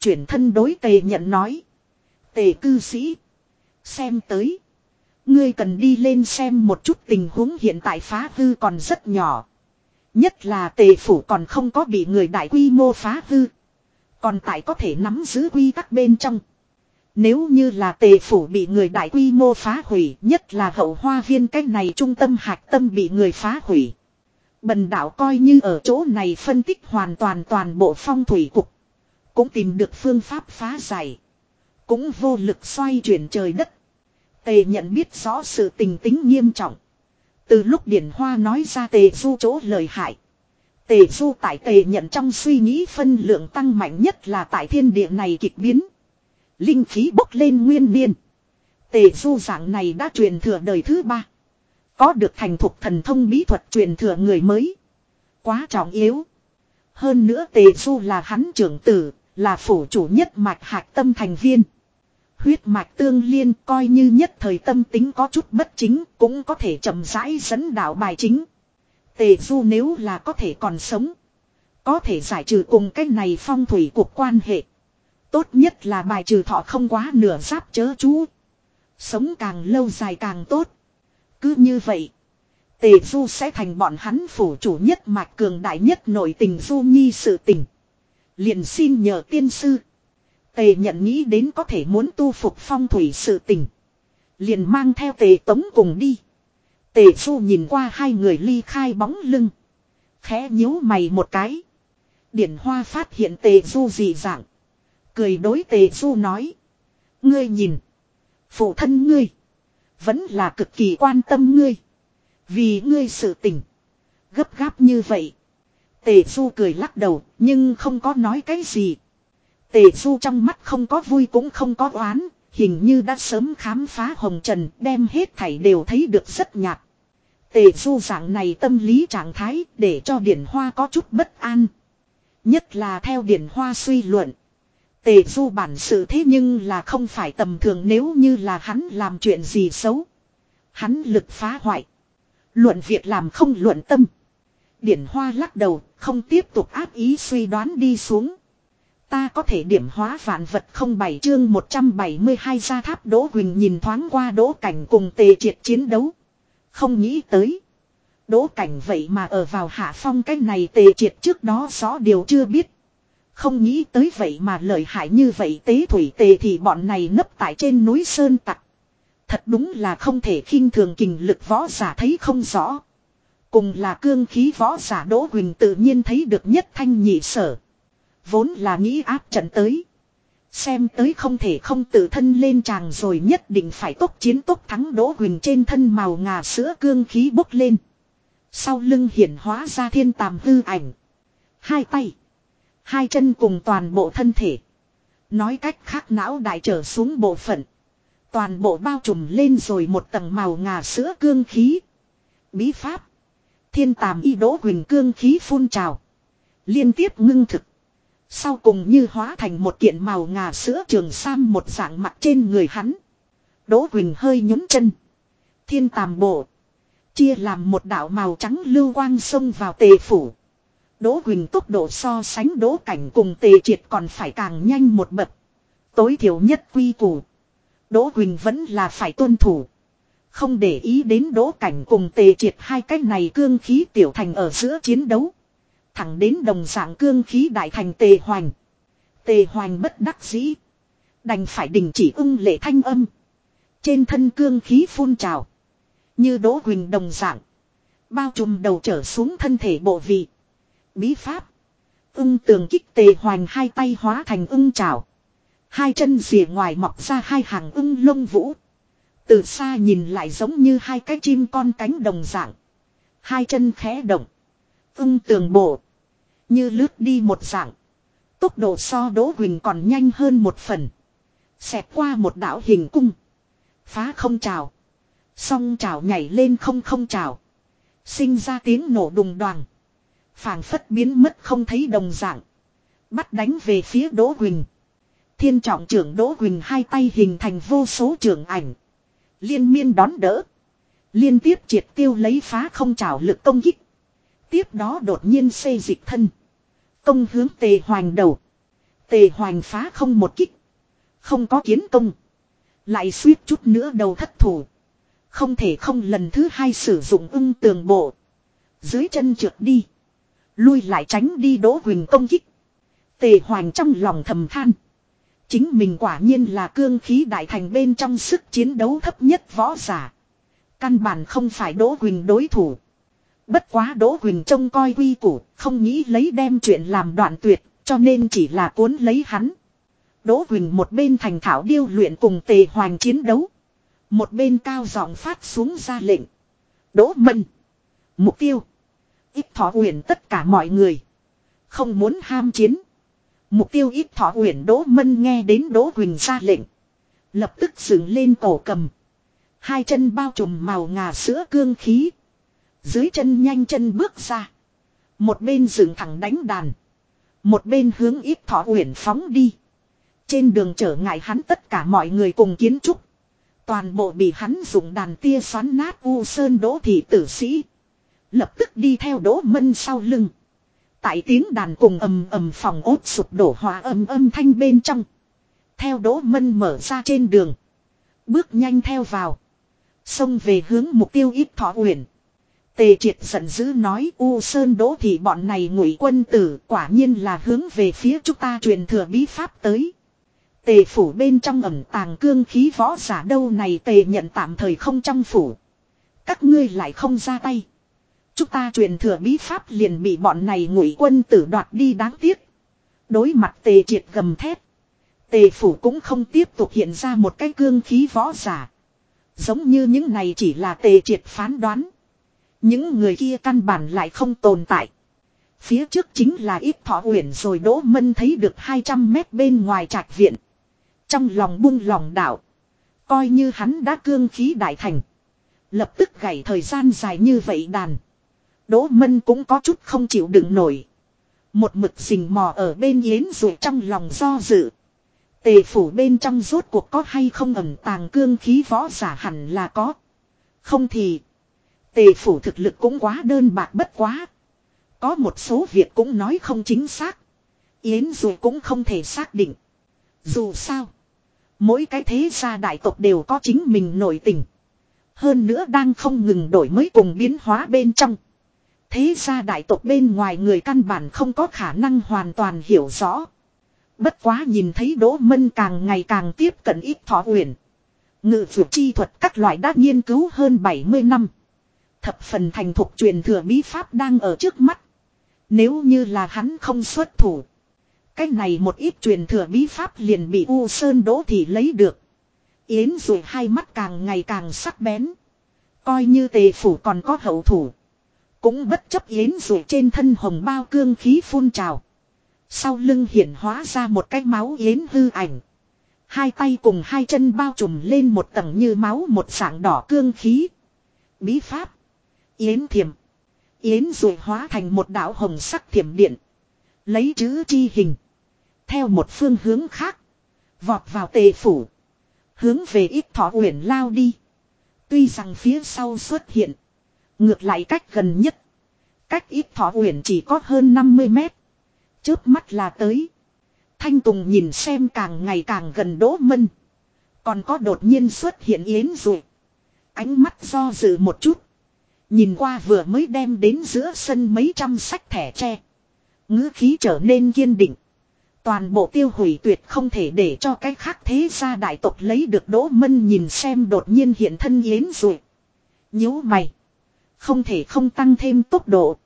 Chuyển thân đối tề nhận nói. Tề cư sĩ. Xem tới. Ngươi cần đi lên xem một chút tình huống hiện tại phá hư còn rất nhỏ. Nhất là tề phủ còn không có bị người đại quy mô phá hư. Còn tại có thể nắm giữ quy tắc bên trong. Nếu như là tề phủ bị người đại quy mô phá hủy, nhất là hậu hoa viên cách này trung tâm hạch tâm bị người phá hủy. Bần đảo coi như ở chỗ này phân tích hoàn toàn toàn bộ phong thủy cục. Cũng tìm được phương pháp phá giải. Cũng vô lực xoay chuyển trời đất. Tề nhận biết rõ sự tình tính nghiêm trọng. Từ lúc Điển Hoa nói ra tề du chỗ lời hại. Tề du tại tề nhận trong suy nghĩ phân lượng tăng mạnh nhất là tại thiên địa này kịch biến. Linh khí bốc lên nguyên niên. Tề du dạng này đã truyền thừa đời thứ ba. Có được thành thục thần thông bí thuật truyền thừa người mới. Quá trọng yếu. Hơn nữa tề du là hắn trưởng tử, là phủ chủ nhất mạch hạc tâm thành viên. Huyết mạch tương liên coi như nhất thời tâm tính có chút bất chính cũng có thể chậm rãi dẫn đạo bài chính. Tề du nếu là có thể còn sống. Có thể giải trừ cùng cái này phong thủy cuộc quan hệ. Tốt nhất là bài trừ thọ không quá nửa giáp chớ chú. Sống càng lâu dài càng tốt. Cứ như vậy. Tề du sẽ thành bọn hắn phủ chủ nhất mạch cường đại nhất nội tình du nhi sự tình. Liền xin nhờ tiên sư. Tề nhận nghĩ đến có thể muốn tu phục phong thủy sự tình. Liền mang theo tề tống cùng đi. Tề du nhìn qua hai người ly khai bóng lưng. Khẽ nhíu mày một cái. Điển hoa phát hiện tề du dị dạng. Cười đối tề du nói. Ngươi nhìn. Phụ thân ngươi. Vẫn là cực kỳ quan tâm ngươi. Vì ngươi sự tình. Gấp gáp như vậy. Tề du cười lắc đầu, nhưng không có nói cái gì. Tề du trong mắt không có vui cũng không có oán. Hình như đã sớm khám phá hồng trần, đem hết thảy đều thấy được rất nhạt. Tề du dạng này tâm lý trạng thái để cho điển hoa có chút bất an. Nhất là theo điển hoa suy luận. Tề du bản sự thế nhưng là không phải tầm thường nếu như là hắn làm chuyện gì xấu. Hắn lực phá hoại. Luận việc làm không luận tâm. Điển hoa lắc đầu, không tiếp tục áp ý suy đoán đi xuống. Ta có thể điểm hóa vạn vật không bảy chương 172 ra tháp Đỗ Quỳnh nhìn thoáng qua Đỗ Cảnh cùng tề triệt chiến đấu. Không nghĩ tới. Đỗ cảnh vậy mà ở vào hạ phong cái này tề triệt trước đó rõ điều chưa biết. Không nghĩ tới vậy mà lợi hại như vậy tế thủy tề thì bọn này nấp tại trên núi Sơn Tặc. Thật đúng là không thể khinh thường kình lực võ giả thấy không rõ. Cùng là cương khí võ giả Đỗ Quỳnh tự nhiên thấy được nhất thanh nhị sở. Vốn là nghĩ áp trận tới. Xem tới không thể không tự thân lên tràng rồi nhất định phải tốc chiến tốc thắng Đỗ Quỳnh trên thân màu ngà sữa cương khí bốc lên. Sau lưng hiển hóa ra thiên tàm hư ảnh. Hai tay. Hai chân cùng toàn bộ thân thể. Nói cách khác não đại trở xuống bộ phận. Toàn bộ bao trùm lên rồi một tầng màu ngà sữa cương khí. Bí pháp. Thiên tàm y đỗ huỳnh cương khí phun trào. Liên tiếp ngưng thực. Sau cùng như hóa thành một kiện màu ngà sữa trường sam một dạng mặt trên người hắn. Đỗ huỳnh hơi nhún chân. Thiên tàm bộ. Chia làm một đạo màu trắng lưu quang xông vào tề phủ. Đỗ Quỳnh tốc độ so sánh đỗ cảnh cùng tề triệt còn phải càng nhanh một bậc. Tối thiểu nhất quy củ. Đỗ Quỳnh vẫn là phải tuân thủ. Không để ý đến đỗ cảnh cùng tề triệt hai cái này cương khí tiểu thành ở giữa chiến đấu. Thẳng đến đồng dạng cương khí đại thành tề hoành. Tề hoành bất đắc dĩ. Đành phải đình chỉ ưng lệ thanh âm. Trên thân cương khí phun trào. Như đỗ Quỳnh đồng dạng. Bao trùm đầu trở xuống thân thể bộ vị. Bí pháp. Ưng tường kích tề hoành hai tay hóa thành ưng trảo. Hai chân rìa ngoài mọc ra hai hàng ưng lông vũ. Từ xa nhìn lại giống như hai cái chim con cánh đồng dạng. Hai chân khẽ động. Ưng tường bộ. Như lướt đi một dạng. Tốc độ so Đỗ huỳnh còn nhanh hơn một phần. Xẹt qua một đảo hình cung. Phá không trào. Song trào nhảy lên không không trào. Sinh ra tiếng nổ đùng đoàn phảng phất biến mất không thấy đồng dạng. Bắt đánh về phía Đỗ Quỳnh. Thiên trọng trưởng Đỗ Quỳnh hai tay hình thành vô số trưởng ảnh. Liên miên đón đỡ. Liên tiếp triệt tiêu lấy phá không trảo lực công kích. Tiếp đó đột nhiên xây dịch thân. Công hướng tề hoành đầu. Tề hoành phá không một kích. Không có kiến công. Lại suýt chút nữa đầu thất thủ. Không thể không lần thứ hai sử dụng ưng tường bộ. Dưới chân trượt đi. Lui lại tránh đi Đỗ Huỳnh công kích. Tề Hoành trong lòng thầm than. Chính mình quả nhiên là cương khí đại thành bên trong sức chiến đấu thấp nhất võ giả. Căn bản không phải Đỗ Huỳnh đối thủ. Bất quá Đỗ Huỳnh trông coi quy củ, không nghĩ lấy đem chuyện làm đoạn tuyệt, cho nên chỉ là cuốn lấy hắn. Đỗ Huỳnh một bên thành thảo điêu luyện cùng tề hoàng chiến đấu. Một bên cao giọng phát xuống ra lệnh. Đỗ Mân. Mục tiêu. Ít thọ uyển tất cả mọi người. Không muốn ham chiến. Mục tiêu ít thọ uyển Đỗ Mân nghe đến Đỗ Quỳnh ra lệnh. Lập tức dựng lên cổ cầm. Hai chân bao trùm màu ngà sữa cương khí. Dưới chân nhanh chân bước ra. Một bên dựng thẳng đánh đàn. Một bên hướng ít thọ uyển phóng đi. Trên đường trở ngại hắn tất cả mọi người cùng kiến trúc. Toàn bộ bị hắn dùng đàn tia xoắn nát u sơn đỗ thị tử sĩ. Lập tức đi theo đỗ mân sau lưng. Tại tiếng đàn cùng ầm ầm phòng ốt sụp đổ hòa âm âm thanh bên trong. Theo đỗ mân mở ra trên đường. Bước nhanh theo vào. Xông về hướng mục tiêu ít thọ uyển. Tề triệt giận dữ nói, U Sơn đỗ thì bọn này ngụy quân tử, quả nhiên là hướng về phía chúng ta truyền thừa bí pháp tới. Tề phủ bên trong ẩm tàng cương khí võ giả đâu này tề nhận tạm thời không trong phủ. Các ngươi lại không ra tay. Chúng ta truyền thừa bí pháp liền bị bọn này ngụy quân tử đoạt đi đáng tiếc. Đối mặt tề triệt gầm thép. Tề phủ cũng không tiếp tục hiện ra một cái cương khí võ giả. Giống như những này chỉ là tề triệt phán đoán. Những người kia căn bản lại không tồn tại. Phía trước chính là ít thọ uyển rồi Đỗ Mân thấy được 200 mét bên ngoài trạch viện. Trong lòng buông lòng đạo. Coi như hắn đã cương khí đại thành. Lập tức gảy thời gian dài như vậy đàn. Đỗ Mân cũng có chút không chịu đựng nổi. Một mực xình mò ở bên yến rồi trong lòng do dự. Tề phủ bên trong rốt cuộc có hay không ẩn tàng cương khí võ giả hẳn là có. Không thì. Tề phủ thực lực cũng quá đơn bạc bất quá. Có một số việc cũng nói không chính xác. Yến dù cũng không thể xác định. Dù sao. Mỗi cái thế gia đại tộc đều có chính mình nổi tình. Hơn nữa đang không ngừng đổi mới cùng biến hóa bên trong. Thế ra đại tộc bên ngoài người căn bản không có khả năng hoàn toàn hiểu rõ. Bất quá nhìn thấy Đỗ Mân càng ngày càng tiếp cận ít thọ uyển. Ngự vượt chi thuật các loại đã nghiên cứu hơn 70 năm. Thập phần thành thục truyền thừa bí pháp đang ở trước mắt. Nếu như là hắn không xuất thủ. Cái này một ít truyền thừa bí pháp liền bị U Sơn Đỗ Thị lấy được. Yến rồi hai mắt càng ngày càng sắc bén. Coi như tề phủ còn có hậu thủ. Cũng bất chấp Yến rồi trên thân hồng bao cương khí phun trào. Sau lưng hiển hóa ra một cái máu Yến hư ảnh. Hai tay cùng hai chân bao trùm lên một tầng như máu một dạng đỏ cương khí. Bí pháp. Yến thiểm. Yến rồi hóa thành một đạo hồng sắc thiểm điện. Lấy chữ chi hình. Theo một phương hướng khác. Vọt vào tề phủ. Hướng về ít thỏ uyển lao đi. Tuy rằng phía sau xuất hiện. Ngược lại cách gần nhất. Cách ít thỏ uyển chỉ có hơn 50 mét. Chớp mắt là tới. Thanh Tùng nhìn xem càng ngày càng gần Đỗ Mân. Còn có đột nhiên xuất hiện Yến rồi. Ánh mắt do dự một chút. Nhìn qua vừa mới đem đến giữa sân mấy trăm sách thẻ tre. ngữ khí trở nên kiên định. Toàn bộ tiêu hủy tuyệt không thể để cho cái khác thế gia đại tộc lấy được Đỗ Mân nhìn xem đột nhiên hiện thân Yến rồi. nhíu mày. Không thể không tăng thêm tốc độ.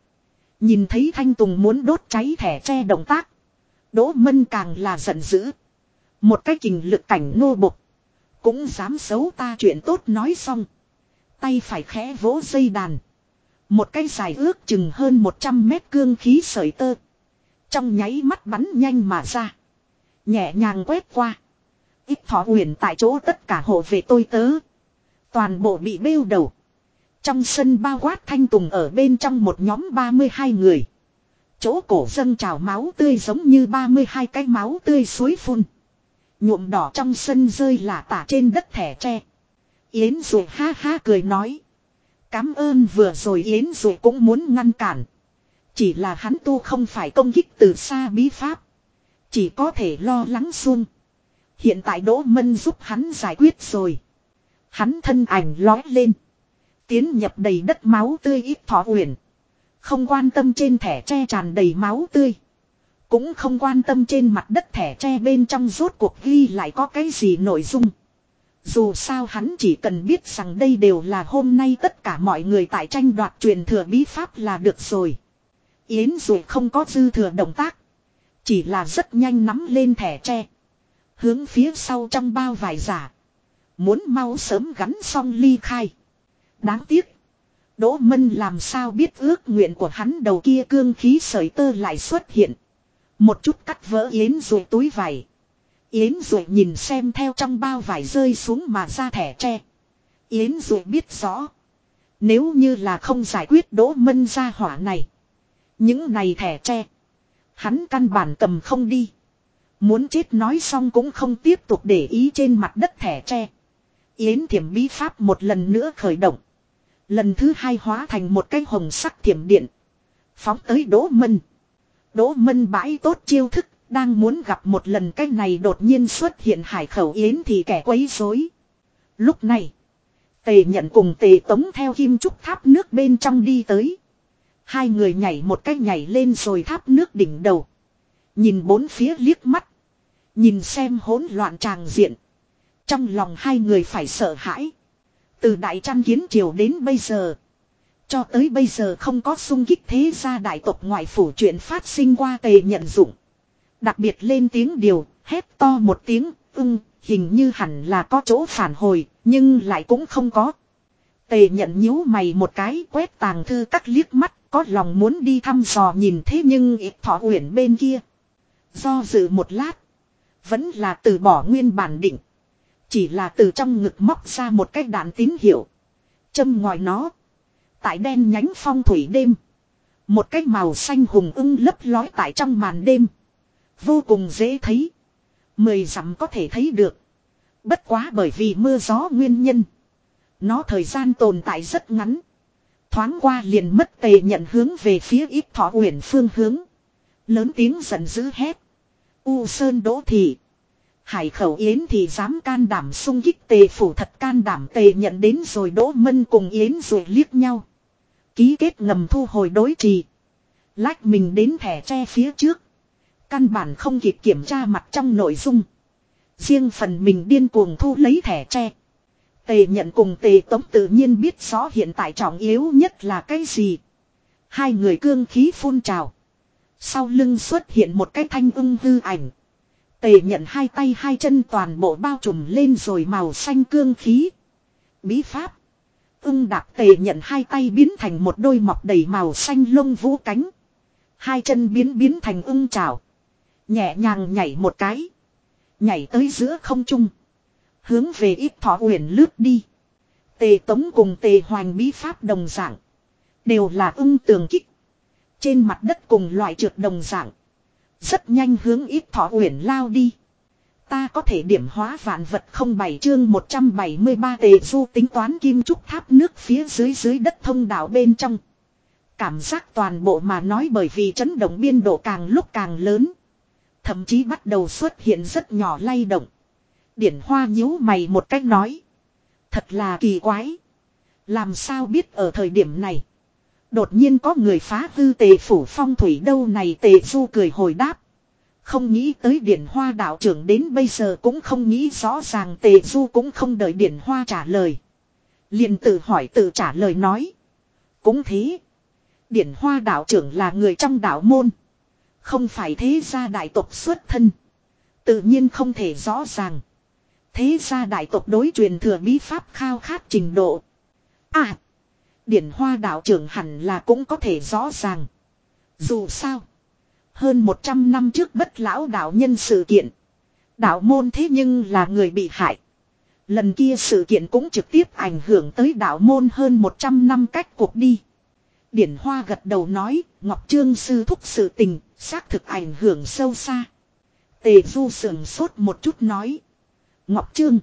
Nhìn thấy Thanh Tùng muốn đốt cháy thẻ tre động tác. Đỗ Mân càng là giận dữ. Một cái kình lực cảnh nô bộc. Cũng dám xấu ta chuyện tốt nói xong. Tay phải khẽ vỗ dây đàn. Một cái dài ước chừng hơn 100 mét cương khí sợi tơ. Trong nháy mắt bắn nhanh mà ra. Nhẹ nhàng quét qua. Ít thỏ huyền tại chỗ tất cả hộ về tôi tớ. Toàn bộ bị bêu đầu. Trong sân bao quát thanh tùng ở bên trong một nhóm 32 người. Chỗ cổ dâng trào máu tươi giống như 32 cái máu tươi suối phun. Nhuộm đỏ trong sân rơi lả tả trên đất thẻ tre. Yến rồi ha ha cười nói. Cám ơn vừa rồi Yến rồi cũng muốn ngăn cản. Chỉ là hắn tu không phải công kích từ xa bí pháp. Chỉ có thể lo lắng xuông. Hiện tại Đỗ Mân giúp hắn giải quyết rồi. Hắn thân ảnh lói lên. Tiến nhập đầy đất máu tươi ít thỏ uyển. Không quan tâm trên thẻ tre tràn đầy máu tươi. Cũng không quan tâm trên mặt đất thẻ tre bên trong rốt cuộc ghi lại có cái gì nội dung. Dù sao hắn chỉ cần biết rằng đây đều là hôm nay tất cả mọi người tại tranh đoạt truyền thừa bí pháp là được rồi. Yến dù không có dư thừa động tác. Chỉ là rất nhanh nắm lên thẻ tre. Hướng phía sau trong bao vải giả. Muốn mau sớm gắn xong ly khai. Đáng tiếc. Đỗ Mân làm sao biết ước nguyện của hắn đầu kia cương khí sợi tơ lại xuất hiện. Một chút cắt vỡ Yến rồi túi vải. Yến rồi nhìn xem theo trong bao vải rơi xuống mà ra thẻ tre. Yến rồi biết rõ. Nếu như là không giải quyết Đỗ Mân ra hỏa này. Những này thẻ tre. Hắn căn bản cầm không đi. Muốn chết nói xong cũng không tiếp tục để ý trên mặt đất thẻ tre. Yến thiểm bí pháp một lần nữa khởi động. Lần thứ hai hóa thành một cái hồng sắc thiểm điện. Phóng tới Đỗ Mân. Đỗ Mân bãi tốt chiêu thức, đang muốn gặp một lần cái này đột nhiên xuất hiện hải khẩu yến thì kẻ quấy rối. Lúc này, tề nhận cùng tề tống theo kim trúc tháp nước bên trong đi tới. Hai người nhảy một cái nhảy lên rồi tháp nước đỉnh đầu. Nhìn bốn phía liếc mắt. Nhìn xem hỗn loạn tràng diện. Trong lòng hai người phải sợ hãi. Từ đại trăn kiến triều đến bây giờ. Cho tới bây giờ không có sung kích thế gia đại tộc ngoại phủ chuyện phát sinh qua tề nhận dụng. Đặc biệt lên tiếng điều, hét to một tiếng, ưng, hình như hẳn là có chỗ phản hồi, nhưng lại cũng không có. Tề nhận nhíu mày một cái quét tàng thư các liếc mắt, có lòng muốn đi thăm dò nhìn thế nhưng ít thỏ uyển bên kia. Do dự một lát, vẫn là từ bỏ nguyên bản định. Chỉ là từ trong ngực móc ra một cái đạn tín hiệu. Châm ngoài nó. Tại đen nhánh phong thủy đêm. Một cái màu xanh hùng ưng lấp lói tại trong màn đêm. Vô cùng dễ thấy. Mười dặm có thể thấy được. Bất quá bởi vì mưa gió nguyên nhân. Nó thời gian tồn tại rất ngắn. Thoáng qua liền mất tề nhận hướng về phía ít thọ uyển phương hướng. Lớn tiếng giận dữ hét. U Sơn Đỗ Thị. Hải khẩu Yến thì dám can đảm sung kích tề phủ thật can đảm tề nhận đến rồi Đỗ Mân cùng Yến rồi liếc nhau. Ký kết ngầm thu hồi đối trì. Lách mình đến thẻ tre phía trước. Căn bản không kịp kiểm tra mặt trong nội dung. Riêng phần mình điên cuồng thu lấy thẻ tre. Tề nhận cùng tề tống tự nhiên biết rõ hiện tại trọng yếu nhất là cái gì. Hai người cương khí phun trào. Sau lưng xuất hiện một cái thanh ưng hư ảnh. Tề nhận hai tay hai chân toàn bộ bao trùm lên rồi màu xanh cương khí. Bí pháp. Ưng đạp tề nhận hai tay biến thành một đôi mọc đầy màu xanh lông vũ cánh. Hai chân biến biến thành ưng trào. Nhẹ nhàng nhảy một cái. Nhảy tới giữa không trung. Hướng về ít thỏ uyển lướt đi. Tề tống cùng tề hoành bí pháp đồng dạng. Đều là ưng tường kích. Trên mặt đất cùng loại trượt đồng dạng. Rất nhanh hướng ít thọ uyển lao đi. Ta có thể điểm hóa vạn vật không bảy chương 173 tề du tính toán kim trúc tháp nước phía dưới dưới đất thông đảo bên trong. Cảm giác toàn bộ mà nói bởi vì chấn động biên độ càng lúc càng lớn. Thậm chí bắt đầu xuất hiện rất nhỏ lay động. Điển hoa nhíu mày một cách nói. Thật là kỳ quái. Làm sao biết ở thời điểm này. Đột nhiên có người phá hư tề phủ phong thủy đâu này tề du cười hồi đáp. Không nghĩ tới điển hoa đạo trưởng đến bây giờ cũng không nghĩ rõ ràng tề du cũng không đợi điển hoa trả lời. liền tự hỏi tự trả lời nói. Cũng thế. Điển hoa đạo trưởng là người trong đạo môn. Không phải thế gia đại tộc xuất thân. Tự nhiên không thể rõ ràng. Thế gia đại tộc đối truyền thừa bí pháp khao khát trình độ. À. Điển hoa đạo trưởng hẳn là cũng có thể rõ ràng. Dù sao. Hơn 100 năm trước bất lão đạo nhân sự kiện. Đạo môn thế nhưng là người bị hại. Lần kia sự kiện cũng trực tiếp ảnh hưởng tới đạo môn hơn 100 năm cách cuộc đi. Điển Hoa gật đầu nói, Ngọc Trương sư thúc sự tình, xác thực ảnh hưởng sâu xa. Tề Du sườn sốt một chút nói. Ngọc Trương,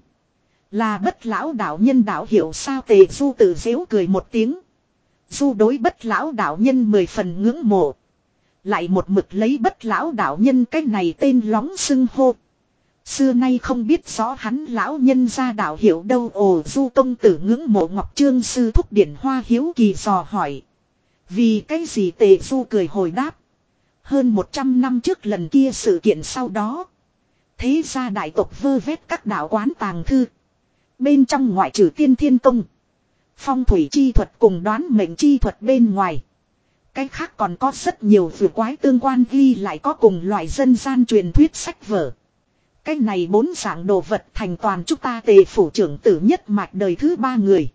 là bất lão đạo nhân đạo hiểu sao Tề Du tự dễu cười một tiếng. Du đối bất lão đạo nhân mười phần ngưỡng mộ. Lại một mực lấy bất lão đạo nhân cái này tên lóng xưng hô. Xưa nay không biết rõ hắn lão nhân ra đạo hiểu đâu ồ du công tử ngưỡng mộ ngọc trương sư thúc điển hoa hiếu kỳ dò hỏi. Vì cái gì tề du cười hồi đáp. Hơn 100 năm trước lần kia sự kiện sau đó. Thế ra đại tộc vơ vét các đạo quán tàng thư. Bên trong ngoại trừ tiên thiên công. Phong thủy chi thuật cùng đoán mệnh chi thuật bên ngoài. Cái khác còn có rất nhiều vừa quái tương quan ghi lại có cùng loại dân gian truyền thuyết sách vở. Cái này bốn dạng đồ vật thành toàn chúng ta tề phủ trưởng tử nhất mạch đời thứ ba người.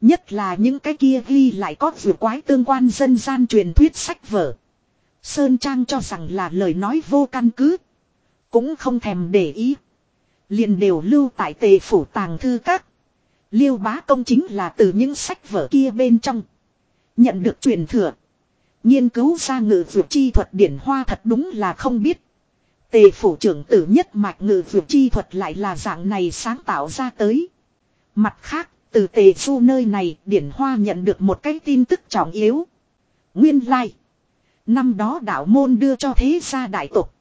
Nhất là những cái kia ghi lại có vừa quái tương quan dân gian truyền thuyết sách vở. Sơn Trang cho rằng là lời nói vô căn cứ. Cũng không thèm để ý liền đều lưu tại tề phủ tàng thư các. Liêu bá công chính là từ những sách vở kia bên trong. Nhận được truyền thừa. Nghiên cứu ra ngự vượt chi thuật điển hoa thật đúng là không biết. Tề phủ trưởng tử nhất mạch ngự vượt chi thuật lại là dạng này sáng tạo ra tới. Mặt khác, từ tề du nơi này điển hoa nhận được một cái tin tức trọng yếu. Nguyên lai. Like. Năm đó đạo môn đưa cho thế gia đại tục.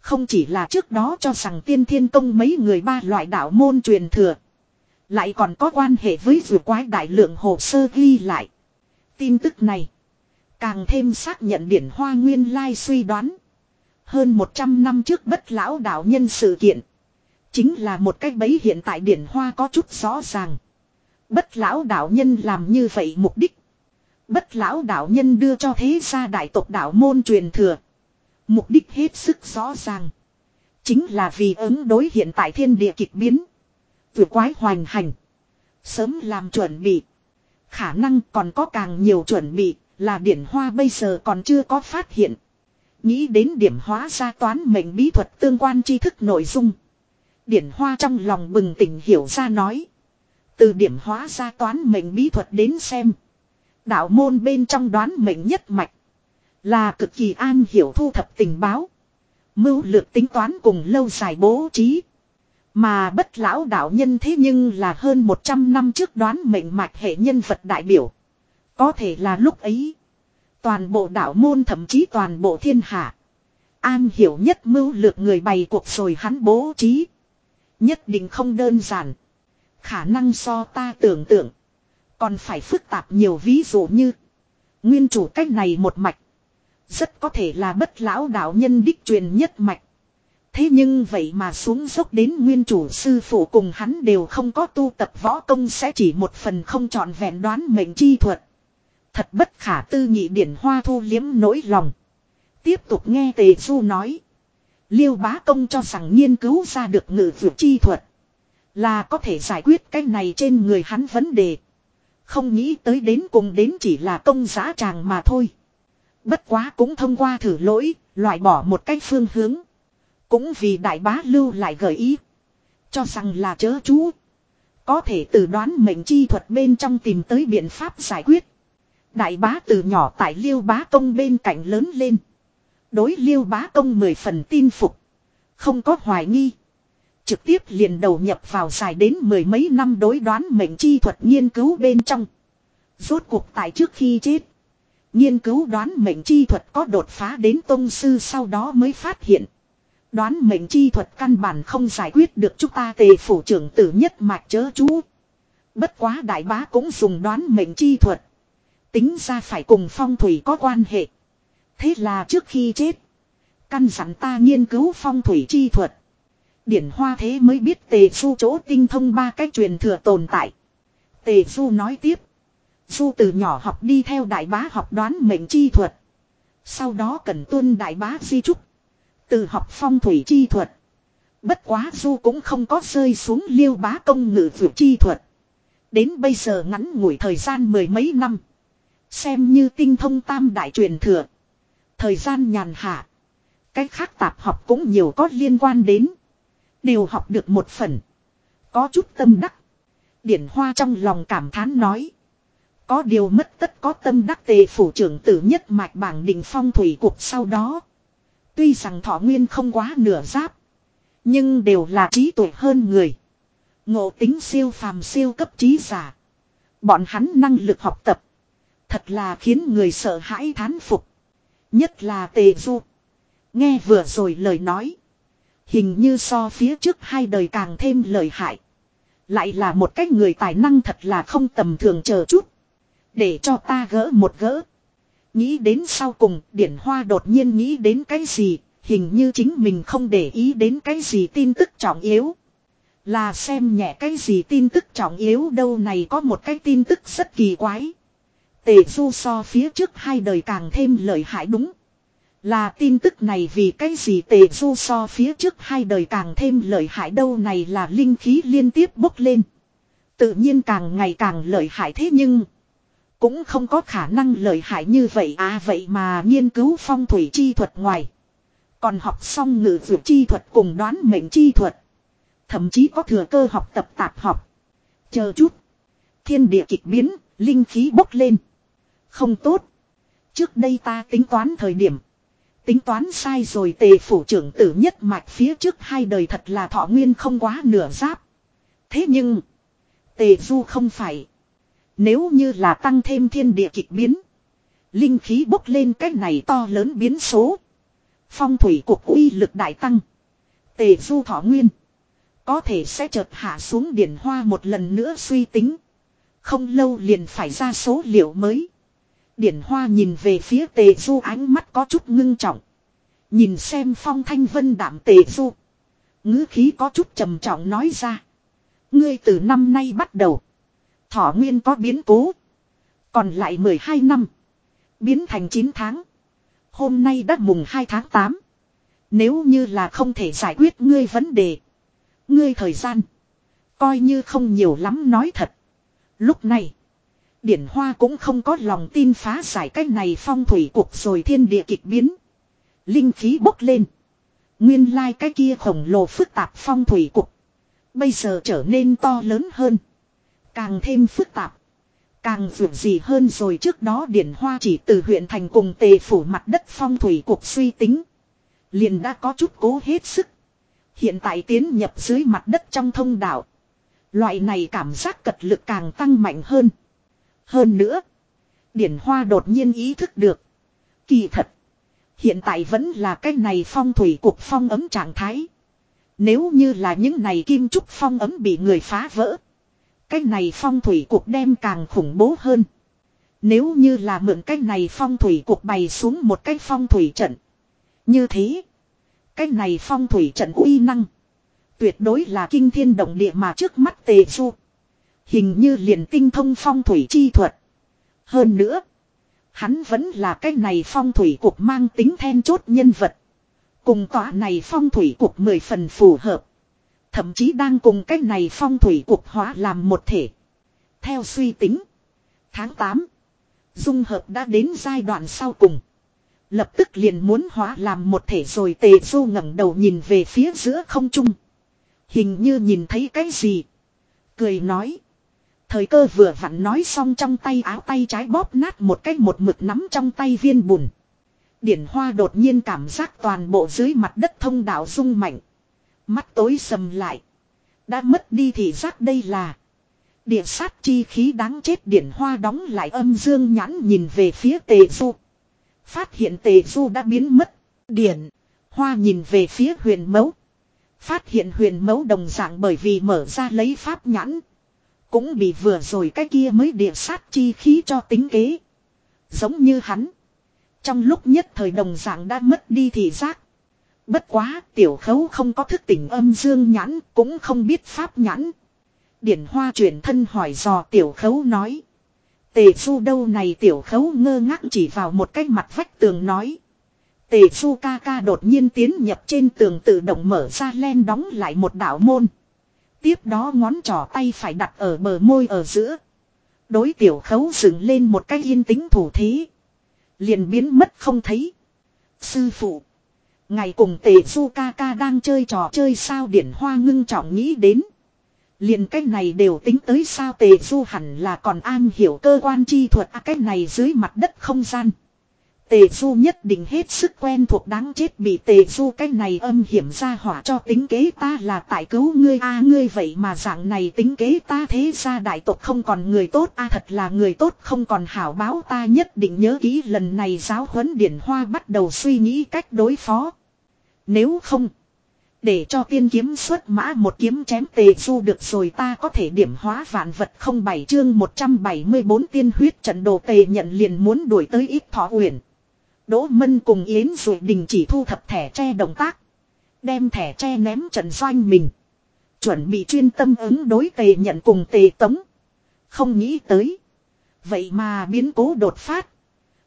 Không chỉ là trước đó cho rằng tiên thiên công mấy người ba loại đạo môn truyền thừa. Lại còn có quan hệ với vừa quái đại lượng hồ sơ ghi lại. Tin tức này. Càng thêm xác nhận điển hoa nguyên lai suy đoán. Hơn 100 năm trước bất lão đạo nhân sự kiện. Chính là một cách bấy hiện tại điển hoa có chút rõ ràng. Bất lão đạo nhân làm như vậy mục đích. Bất lão đạo nhân đưa cho thế gia đại tộc đạo môn truyền thừa. Mục đích hết sức rõ ràng. Chính là vì ứng đối hiện tại thiên địa kịch biến. Vừa quái hoành hành. Sớm làm chuẩn bị. Khả năng còn có càng nhiều chuẩn bị là điển hoa bây giờ còn chưa có phát hiện. Nghĩ đến điểm hóa ra toán mệnh bí thuật tương quan tri thức nội dung. Điển hoa trong lòng bừng tỉnh hiểu ra nói. Từ điểm hóa ra toán mệnh bí thuật đến xem. Đạo môn bên trong đoán mệnh nhất mạch. Là cực kỳ an hiểu thu thập tình báo. Mưu lược tính toán cùng lâu dài bố trí. Mà bất lão đạo nhân thế nhưng là hơn 100 năm trước đoán mệnh mạch hệ nhân vật đại biểu. Có thể là lúc ấy. Toàn bộ đạo môn thậm chí toàn bộ thiên hạ. An hiểu nhất mưu lược người bày cuộc rồi hắn bố trí. Nhất định không đơn giản. Khả năng so ta tưởng tượng. Còn phải phức tạp nhiều ví dụ như. Nguyên chủ cách này một mạch. Rất có thể là bất lão đạo nhân đích truyền nhất mạch. Thế nhưng vậy mà xuống dốc đến nguyên chủ sư phụ cùng hắn đều không có tu tập võ công sẽ chỉ một phần không trọn vẹn đoán mệnh chi thuật. Thật bất khả tư nghị điển hoa thu liếm nỗi lòng. Tiếp tục nghe tề du nói. Liêu bá công cho rằng nghiên cứu ra được ngự vượt chi thuật. Là có thể giải quyết cái này trên người hắn vấn đề. Không nghĩ tới đến cùng đến chỉ là công giá tràng mà thôi. Bất quá cũng thông qua thử lỗi, loại bỏ một cách phương hướng. Cũng vì đại bá lưu lại gợi ý. Cho rằng là chớ chú. Có thể từ đoán mệnh chi thuật bên trong tìm tới biện pháp giải quyết. Đại bá từ nhỏ tại liêu bá công bên cạnh lớn lên. Đối liêu bá công mười phần tin phục. Không có hoài nghi. Trực tiếp liền đầu nhập vào dài đến mười mấy năm đối đoán mệnh chi thuật nghiên cứu bên trong. Rốt cuộc tại trước khi chết. Nghiên cứu đoán mệnh chi thuật có đột phá đến tông sư sau đó mới phát hiện. Đoán mệnh chi thuật căn bản không giải quyết được chúng ta tề phủ trưởng tử nhất mạch chớ chú. Bất quá đại bá cũng dùng đoán mệnh chi thuật. Tính ra phải cùng phong thủy có quan hệ. Thế là trước khi chết. Căn dặn ta nghiên cứu phong thủy chi thuật. Điển hoa thế mới biết tề du chỗ tinh thông ba cách truyền thừa tồn tại. Tề du nói tiếp. Du từ nhỏ học đi theo đại bá học đoán mệnh chi thuật. Sau đó cần tuân đại bá di trúc. Từ học phong thủy chi thuật. Bất quá Du cũng không có rơi xuống liêu bá công ngự vượt chi thuật. Đến bây giờ ngắn ngủi thời gian mười mấy năm. Xem như tinh thông tam đại truyền thừa. Thời gian nhàn hạ. Cách khác tạp học cũng nhiều có liên quan đến. Đều học được một phần. Có chút tâm đắc. Điển Hoa trong lòng cảm thán nói. Có điều mất tất có tâm đắc tề phủ trưởng tử nhất mạch bảng đỉnh phong thủy cuộc sau đó. Tuy rằng thọ nguyên không quá nửa giáp. Nhưng đều là trí tuệ hơn người. Ngộ tính siêu phàm siêu cấp trí giả. Bọn hắn năng lực học tập. Thật là khiến người sợ hãi thán phục. Nhất là tề du. Nghe vừa rồi lời nói. Hình như so phía trước hai đời càng thêm lời hại. Lại là một cái người tài năng thật là không tầm thường chờ chút. Để cho ta gỡ một gỡ. Nghĩ đến sau cùng, điển hoa đột nhiên nghĩ đến cái gì, hình như chính mình không để ý đến cái gì tin tức trọng yếu. Là xem nhẹ cái gì tin tức trọng yếu đâu này có một cái tin tức rất kỳ quái. Tề du so phía trước hai đời càng thêm lợi hại đúng. Là tin tức này vì cái gì tề du so phía trước hai đời càng thêm lợi hại đâu này là linh khí liên tiếp bốc lên. Tự nhiên càng ngày càng lợi hại thế nhưng... Cũng không có khả năng lợi hại như vậy à vậy mà nghiên cứu phong thủy chi thuật ngoài. Còn học xong ngự dược chi thuật cùng đoán mệnh chi thuật. Thậm chí có thừa cơ học tập tạp học. Chờ chút. Thiên địa kịch biến, linh khí bốc lên. Không tốt. Trước đây ta tính toán thời điểm. Tính toán sai rồi tề phủ trưởng tử nhất mạch phía trước hai đời thật là thọ nguyên không quá nửa giáp. Thế nhưng. Tề du không phải. Nếu như là tăng thêm thiên địa kịch biến. Linh khí bốc lên cách này to lớn biến số. Phong thủy cuộc uy lực đại tăng. Tề du thọ nguyên. Có thể sẽ chợt hạ xuống điển hoa một lần nữa suy tính. Không lâu liền phải ra số liệu mới. Điển hoa nhìn về phía tề du ánh mắt có chút ngưng trọng. Nhìn xem phong thanh vân đảm tề du. ngữ khí có chút trầm trọng nói ra. Ngươi từ năm nay bắt đầu. Thỏ nguyên có biến cố. Còn lại 12 năm. Biến thành 9 tháng. Hôm nay đã mùng 2 tháng 8. Nếu như là không thể giải quyết ngươi vấn đề. Ngươi thời gian. Coi như không nhiều lắm nói thật. Lúc này. Điển Hoa cũng không có lòng tin phá giải cách này phong thủy cuộc rồi thiên địa kịch biến. Linh khí bốc lên. Nguyên lai like cái kia khổng lồ phức tạp phong thủy cục. Bây giờ trở nên to lớn hơn. Càng thêm phức tạp. Càng vượt gì hơn rồi trước đó Điển Hoa chỉ từ huyện thành cùng tề phủ mặt đất phong thủy cuộc suy tính. Liền đã có chút cố hết sức. Hiện tại tiến nhập dưới mặt đất trong thông đạo. Loại này cảm giác cật lực càng tăng mạnh hơn. Hơn nữa. Điển Hoa đột nhiên ý thức được. Kỳ thật. Hiện tại vẫn là cái này phong thủy cuộc phong ấm trạng thái. Nếu như là những này kim trúc phong ấm bị người phá vỡ. Cái này phong thủy cuộc đem càng khủng bố hơn. Nếu như là mượn cái này phong thủy cuộc bày xuống một cái phong thủy trận. Như thế. Cái này phong thủy trận uy năng. Tuyệt đối là kinh thiên động địa mà trước mắt tề du. Hình như liền tinh thông phong thủy chi thuật. Hơn nữa. Hắn vẫn là cái này phong thủy cuộc mang tính then chốt nhân vật. Cùng tọa này phong thủy cuộc mười phần phù hợp. Thậm chí đang cùng cái này phong thủy cuộc hóa làm một thể. Theo suy tính. Tháng 8. Dung hợp đã đến giai đoạn sau cùng. Lập tức liền muốn hóa làm một thể rồi tề du ngẩng đầu nhìn về phía giữa không trung. Hình như nhìn thấy cái gì. Cười nói. Thời cơ vừa vặn nói xong trong tay áo tay trái bóp nát một cái một mực nắm trong tay viên bùn. Điển hoa đột nhiên cảm giác toàn bộ dưới mặt đất thông đạo rung mạnh. Mắt tối sầm lại. Đã mất đi thì giác đây là. Địa sát chi khí đáng chết điển hoa đóng lại âm dương nhãn nhìn về phía tề du. Phát hiện tề du đã biến mất. Điển. Hoa nhìn về phía huyền mẫu. Phát hiện huyền mẫu đồng dạng bởi vì mở ra lấy pháp nhãn. Cũng bị vừa rồi cái kia mới địa sát chi khí cho tính kế. Giống như hắn. Trong lúc nhất thời đồng dạng đã mất đi thị giác. Bất quá, tiểu khấu không có thức tỉnh âm dương nhãn, cũng không biết pháp nhãn. Điển hoa chuyển thân hỏi dò tiểu khấu nói. Tề du đâu này, tiểu khấu ngơ ngác chỉ vào một cái mặt vách tường nói. Tề du ca ca đột nhiên tiến nhập trên tường tự động mở ra len đóng lại một đảo môn. Tiếp đó ngón trỏ tay phải đặt ở bờ môi ở giữa. Đối tiểu khấu dựng lên một cái yên tĩnh thủ thế. Liền biến mất không thấy. Sư phụ. Ngày cùng tề du ca ca đang chơi trò chơi sao điển hoa ngưng trọng nghĩ đến. Liền cách này đều tính tới sao tề du hẳn là còn an hiểu cơ quan chi thuật à cách này dưới mặt đất không gian. Tề du nhất định hết sức quen thuộc đáng chết bị tề du cách này âm hiểm ra hỏa cho tính kế ta là tại cứu ngươi a ngươi vậy mà dạng này tính kế ta thế ra đại tộc không còn người tốt a thật là người tốt không còn hảo báo ta nhất định nhớ kỹ lần này giáo huấn điển hoa bắt đầu suy nghĩ cách đối phó. Nếu không, để cho tiên kiếm xuất mã một kiếm chém tề du được rồi ta có thể điểm hóa vạn vật không bảy chương 174 tiên huyết trận đồ tề nhận liền muốn đuổi tới ít thọ uyển. Đỗ Mân cùng Yến rồi đình chỉ thu thập thẻ tre động tác. Đem thẻ tre ném trận doanh mình. Chuẩn bị chuyên tâm ứng đối tề nhận cùng tề tống. Không nghĩ tới. Vậy mà biến cố đột phát.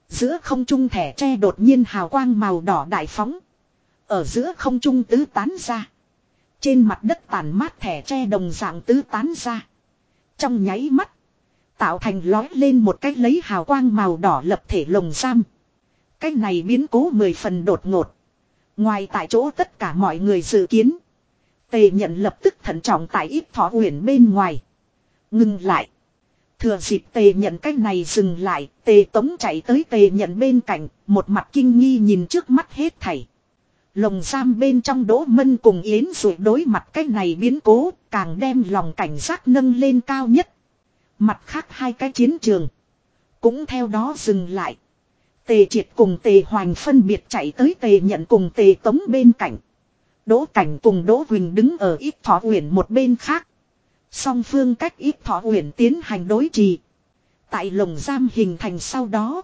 Giữa không trung thẻ tre đột nhiên hào quang màu đỏ đại phóng. Ở giữa không trung tứ tán ra. Trên mặt đất tàn mát thẻ tre đồng dạng tứ tán ra. Trong nháy mắt. Tạo thành lói lên một cách lấy hào quang màu đỏ lập thể lồng giam. Cái này biến cố mười phần đột ngột. Ngoài tại chỗ tất cả mọi người dự kiến. Tề nhận lập tức thận trọng tại ít thỏ uyển bên ngoài. Ngừng lại. Thừa dịp tề nhận cái này dừng lại, tề tống chạy tới tề nhận bên cạnh, một mặt kinh nghi nhìn trước mắt hết thảy. Lồng giam bên trong đỗ mân cùng yến rồi đối mặt cái này biến cố, càng đem lòng cảnh giác nâng lên cao nhất. Mặt khác hai cái chiến trường. Cũng theo đó dừng lại. Tề triệt cùng tề hoành phân biệt chạy tới tề nhận cùng tề tống bên cạnh. Đỗ cảnh cùng Đỗ Huỳnh đứng ở ít thọ uyển một bên khác. Song phương cách ít thọ uyển tiến hành đối trì. Tại lồng giam hình thành sau đó.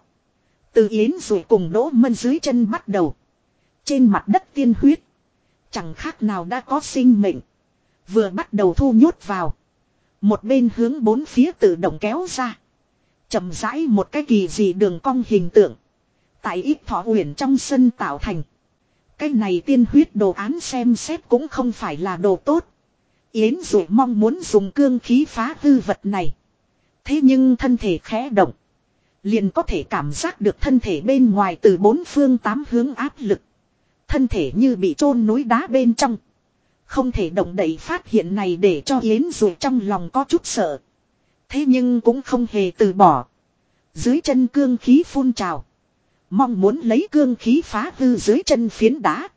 Từ Yến rồi cùng Đỗ Mân dưới chân bắt đầu. Trên mặt đất tiên huyết. Chẳng khác nào đã có sinh mệnh. Vừa bắt đầu thu nhốt vào. Một bên hướng bốn phía tự động kéo ra. chậm rãi một cái kỳ dị đường cong hình tượng. Tại ít thọ uyển trong sân tạo thành. Cái này tiên huyết đồ án xem xét cũng không phải là đồ tốt. Yến dụ mong muốn dùng cương khí phá hư vật này. Thế nhưng thân thể khẽ động. Liền có thể cảm giác được thân thể bên ngoài từ bốn phương tám hướng áp lực. Thân thể như bị chôn núi đá bên trong. Không thể động đậy phát hiện này để cho Yến dù trong lòng có chút sợ. Thế nhưng cũng không hề từ bỏ. Dưới chân cương khí phun trào. Mong muốn lấy cương khí phá hư dưới chân phiến đá.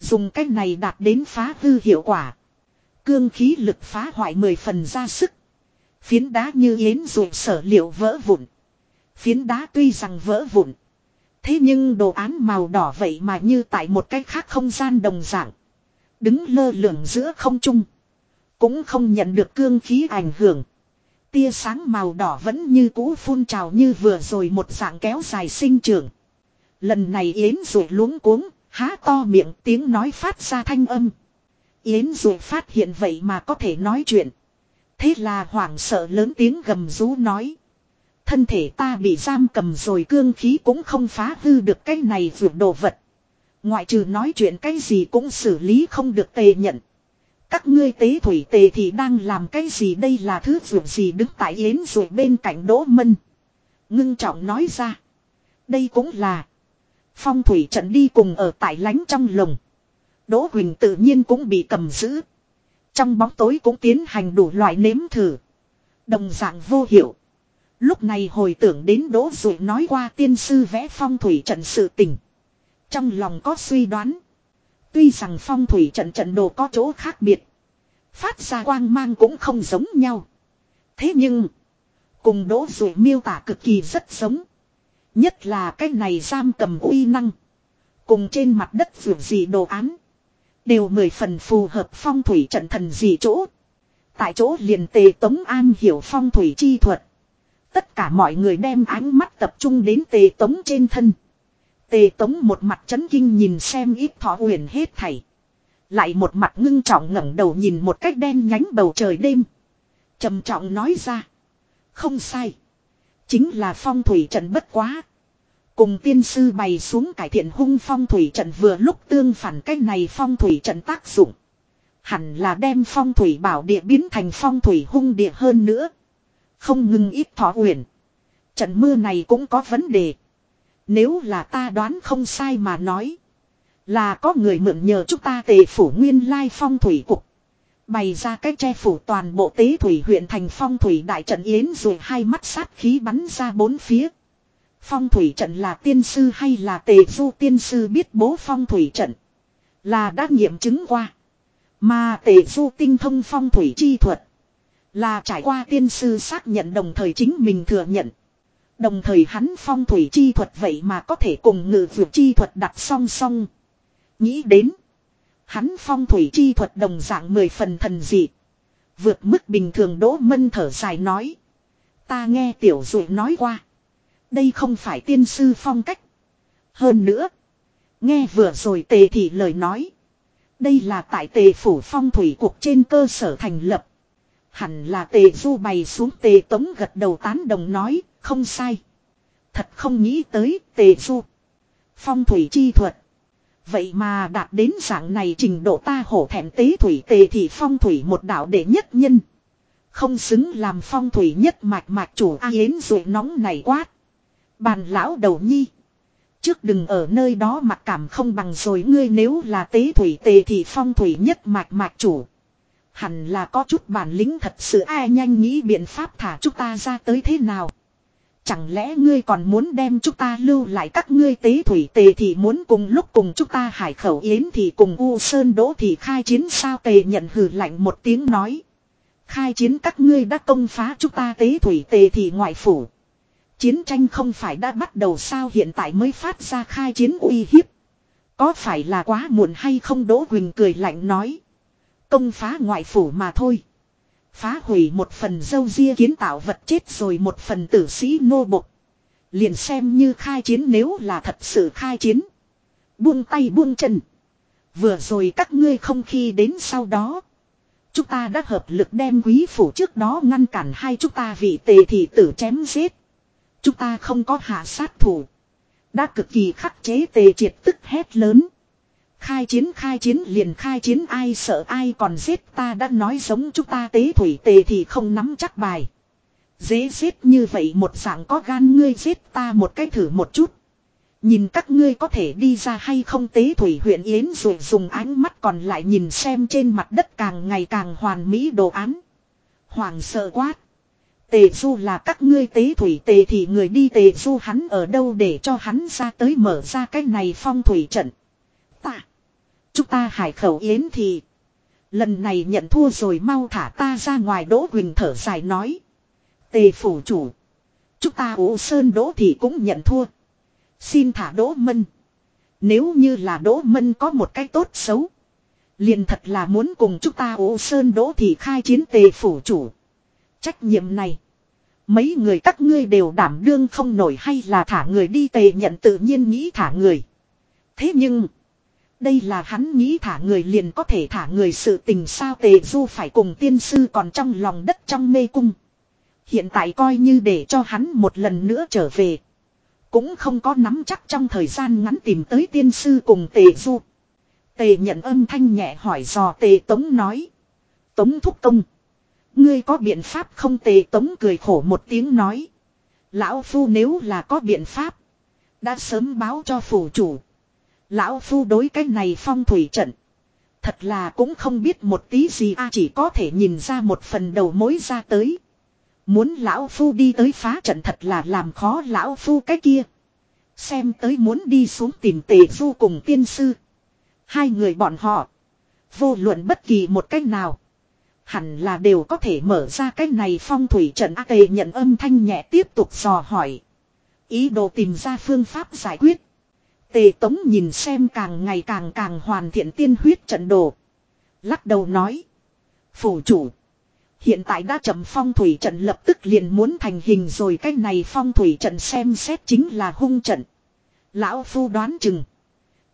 Dùng cách này đạt đến phá hư hiệu quả. Cương khí lực phá hoại mười phần ra sức. Phiến đá như yến ruột sở liệu vỡ vụn. Phiến đá tuy rằng vỡ vụn. Thế nhưng đồ án màu đỏ vậy mà như tại một cách khác không gian đồng dạng. Đứng lơ lửng giữa không trung. Cũng không nhận được cương khí ảnh hưởng. Tia sáng màu đỏ vẫn như cũ phun trào như vừa rồi một dạng kéo dài sinh trưởng. Lần này Yến rủi luống cuống, há to miệng tiếng nói phát ra thanh âm. Yến rủi phát hiện vậy mà có thể nói chuyện. Thế là hoảng sợ lớn tiếng gầm rú nói. Thân thể ta bị giam cầm rồi cương khí cũng không phá hư được cái này vượt đồ vật. Ngoại trừ nói chuyện cái gì cũng xử lý không được tề nhận. Các ngươi tế thủy tề thì đang làm cái gì đây là thứ vượt gì đứng tại yến rồi bên cạnh đỗ mân. Ngưng trọng nói ra. Đây cũng là. Phong thủy trận đi cùng ở tại lánh trong lồng. Đỗ Huỳnh tự nhiên cũng bị cầm giữ. Trong bóng tối cũng tiến hành đủ loại nếm thử. Đồng dạng vô hiệu. Lúc này hồi tưởng đến Đỗ Dụ nói qua tiên sư vẽ phong thủy trận sự tình. Trong lòng có suy đoán. Tuy rằng phong thủy trận trận đồ có chỗ khác biệt. Phát ra quang mang cũng không giống nhau. Thế nhưng. Cùng Đỗ Dụ miêu tả cực kỳ rất giống. Nhất là cái này giam cầm uy năng. Cùng trên mặt đất vượt gì đồ án. Đều mười phần phù hợp phong thủy trận thần gì chỗ. Tại chỗ liền tề tống an hiểu phong thủy chi thuật. Tất cả mọi người đem ánh mắt tập trung đến tề tống trên thân. Tề tống một mặt chấn kinh nhìn xem ít thọ huyền hết thảy. Lại một mặt ngưng trọng ngẩng đầu nhìn một cách đen nhánh bầu trời đêm. trầm trọng nói ra. Không sai. Chính là phong thủy trận bất quá. Cùng tiên sư bày xuống cải thiện hung phong thủy trận vừa lúc tương phản cách này phong thủy trận tác dụng. Hẳn là đem phong thủy bảo địa biến thành phong thủy hung địa hơn nữa. Không ngừng ít thọ uyển. Trận mưa này cũng có vấn đề. Nếu là ta đoán không sai mà nói. Là có người mượn nhờ chúng ta tề phủ nguyên lai phong thủy cục. Bày ra cách che phủ toàn bộ tế thủy huyện thành phong thủy đại trận yến rồi hai mắt sát khí bắn ra bốn phía. Phong thủy trận là tiên sư hay là tề du tiên sư biết bố phong thủy trận. Là đã nghiệm chứng qua. Mà tề du tinh thông phong thủy chi thuật. Là trải qua tiên sư xác nhận đồng thời chính mình thừa nhận. Đồng thời hắn phong thủy chi thuật vậy mà có thể cùng ngự vượt chi thuật đặt song song. Nghĩ đến. Hắn phong thủy chi thuật đồng dạng mười phần thần dị. Vượt mức bình thường đỗ mân thở dài nói. Ta nghe tiểu dụ nói qua. Đây không phải tiên sư phong cách. Hơn nữa. Nghe vừa rồi tề thị lời nói. Đây là tại tề phủ phong thủy cuộc trên cơ sở thành lập. Hẳn là tề du bày xuống tề tống gật đầu tán đồng nói, không sai. Thật không nghĩ tới tề du. Phong thủy chi thuật. Vậy mà đạt đến dạng này trình độ ta hổ thẹn tế thủy tề thì phong thủy một đạo đệ nhất nhân. Không xứng làm phong thủy nhất mạch mạch chủ A Yến rồi nóng này quát. Bàn lão đầu nhi. Trước đừng ở nơi đó mặc cảm không bằng rồi ngươi nếu là tế thủy tề thì phong thủy nhất mạch mạch chủ. Hẳn là có chút bản lĩnh thật sự ai nhanh nghĩ biện pháp thả chúng ta ra tới thế nào. Chẳng lẽ ngươi còn muốn đem chúng ta lưu lại các ngươi tế thủy tề thì muốn cùng lúc cùng chúng ta hải khẩu yến thì cùng U Sơn Đỗ thì khai chiến sao tề nhận hử lạnh một tiếng nói. Khai chiến các ngươi đã công phá chúng ta tế thủy tề thì ngoại phủ. Chiến tranh không phải đã bắt đầu sao hiện tại mới phát ra khai chiến uy hiếp. Có phải là quá muộn hay không Đỗ Quỳnh cười lạnh nói. Công phá ngoại phủ mà thôi. Phá hủy một phần dâu ria kiến tạo vật chết rồi một phần tử sĩ nô bộc. Liền xem như khai chiến nếu là thật sự khai chiến. Buông tay buông chân. Vừa rồi các ngươi không khi đến sau đó. Chúng ta đã hợp lực đem quý phủ trước đó ngăn cản hai chúng ta vị tề thị tử chém giết. Chúng ta không có hạ sát thủ. Đã cực kỳ khắc chế tề triệt tức hét lớn. Khai chiến khai chiến, liền khai chiến, ai sợ ai còn giết, ta đã nói giống chúng ta tế thủy tề thì không nắm chắc bài. Dễ giết như vậy một dạng có gan ngươi giết ta một cái thử một chút. Nhìn các ngươi có thể đi ra hay không tế thủy huyện Yến rồi dùng ánh mắt còn lại nhìn xem trên mặt đất càng ngày càng hoàn mỹ đồ án. Hoàng sợ quát. Tề du là các ngươi tế thủy tề thì người đi tề du hắn ở đâu để cho hắn ra tới mở ra cái này phong thủy trận. Chúng ta hải khẩu yến thì. Lần này nhận thua rồi mau thả ta ra ngoài Đỗ Quỳnh thở dài nói. Tề phủ chủ. Chúng ta ủ sơn Đỗ thì cũng nhận thua. Xin thả Đỗ Mân. Nếu như là Đỗ Mân có một cái tốt xấu. Liền thật là muốn cùng chúng ta ủ sơn đỗ thì khai chiến tề phủ chủ. Trách nhiệm này. Mấy người các ngươi đều đảm đương không nổi hay là thả người đi tề nhận tự nhiên nghĩ thả người. Thế nhưng. Đây là hắn nghĩ thả người liền có thể thả người sự tình sao tề du phải cùng tiên sư còn trong lòng đất trong mê cung. Hiện tại coi như để cho hắn một lần nữa trở về. Cũng không có nắm chắc trong thời gian ngắn tìm tới tiên sư cùng tề du. Tề nhận âm thanh nhẹ hỏi dò tề tống nói. Tống thúc công. Ngươi có biện pháp không tề tống cười khổ một tiếng nói. Lão phu nếu là có biện pháp. Đã sớm báo cho phủ chủ. Lão phu đối cái này phong thủy trận. Thật là cũng không biết một tí gì, a chỉ có thể nhìn ra một phần đầu mối ra tới. Muốn lão phu đi tới phá trận thật là làm khó lão phu cái kia. Xem tới muốn đi xuống tìm tề du cùng tiên sư. Hai người bọn họ. Vô luận bất kỳ một cách nào. Hẳn là đều có thể mở ra cái này phong thủy trận, A tề nhận âm thanh nhẹ tiếp tục dò hỏi. Ý đồ tìm ra phương pháp giải quyết. Tề tống nhìn xem càng ngày càng càng hoàn thiện tiên huyết trận đồ. Lắc đầu nói. Phủ chủ. Hiện tại đã chậm phong thủy trận lập tức liền muốn thành hình rồi, cái này phong thủy trận xem xét chính là hung trận. Lão phu đoán chừng.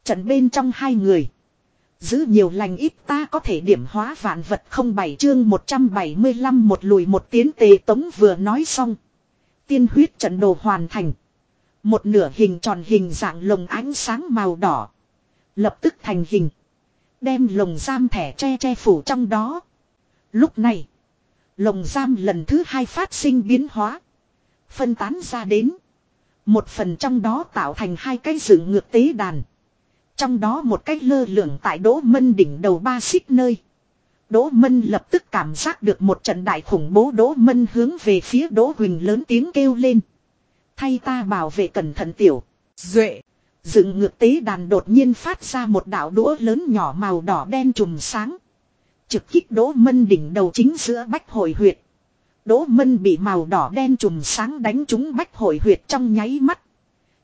Trận bên trong hai người. Giữ nhiều lành ít ta có thể điểm hóa vạn vật không bảy chương 175 một lùi một tiến tề tống vừa nói xong. Tiên huyết trận đồ hoàn thành. Một nửa hình tròn hình dạng lồng ánh sáng màu đỏ. Lập tức thành hình. Đem lồng giam thẻ che che phủ trong đó. Lúc này. Lồng giam lần thứ hai phát sinh biến hóa. Phân tán ra đến. Một phần trong đó tạo thành hai cái dựng ngược tế đàn. Trong đó một cái lơ lửng tại Đỗ Mân đỉnh đầu ba xích nơi. Đỗ Mân lập tức cảm giác được một trận đại khủng bố Đỗ Mân hướng về phía Đỗ Huỳnh lớn tiếng kêu lên. Thay ta bảo vệ cẩn thận tiểu. Duệ. Dựng ngược tế đàn đột nhiên phát ra một đạo đũa lớn nhỏ màu đỏ đen trùm sáng. Trực kích Đỗ Mân đỉnh đầu chính giữa bách hội huyệt. Đỗ Mân bị màu đỏ đen trùm sáng đánh trúng bách hội huyệt trong nháy mắt.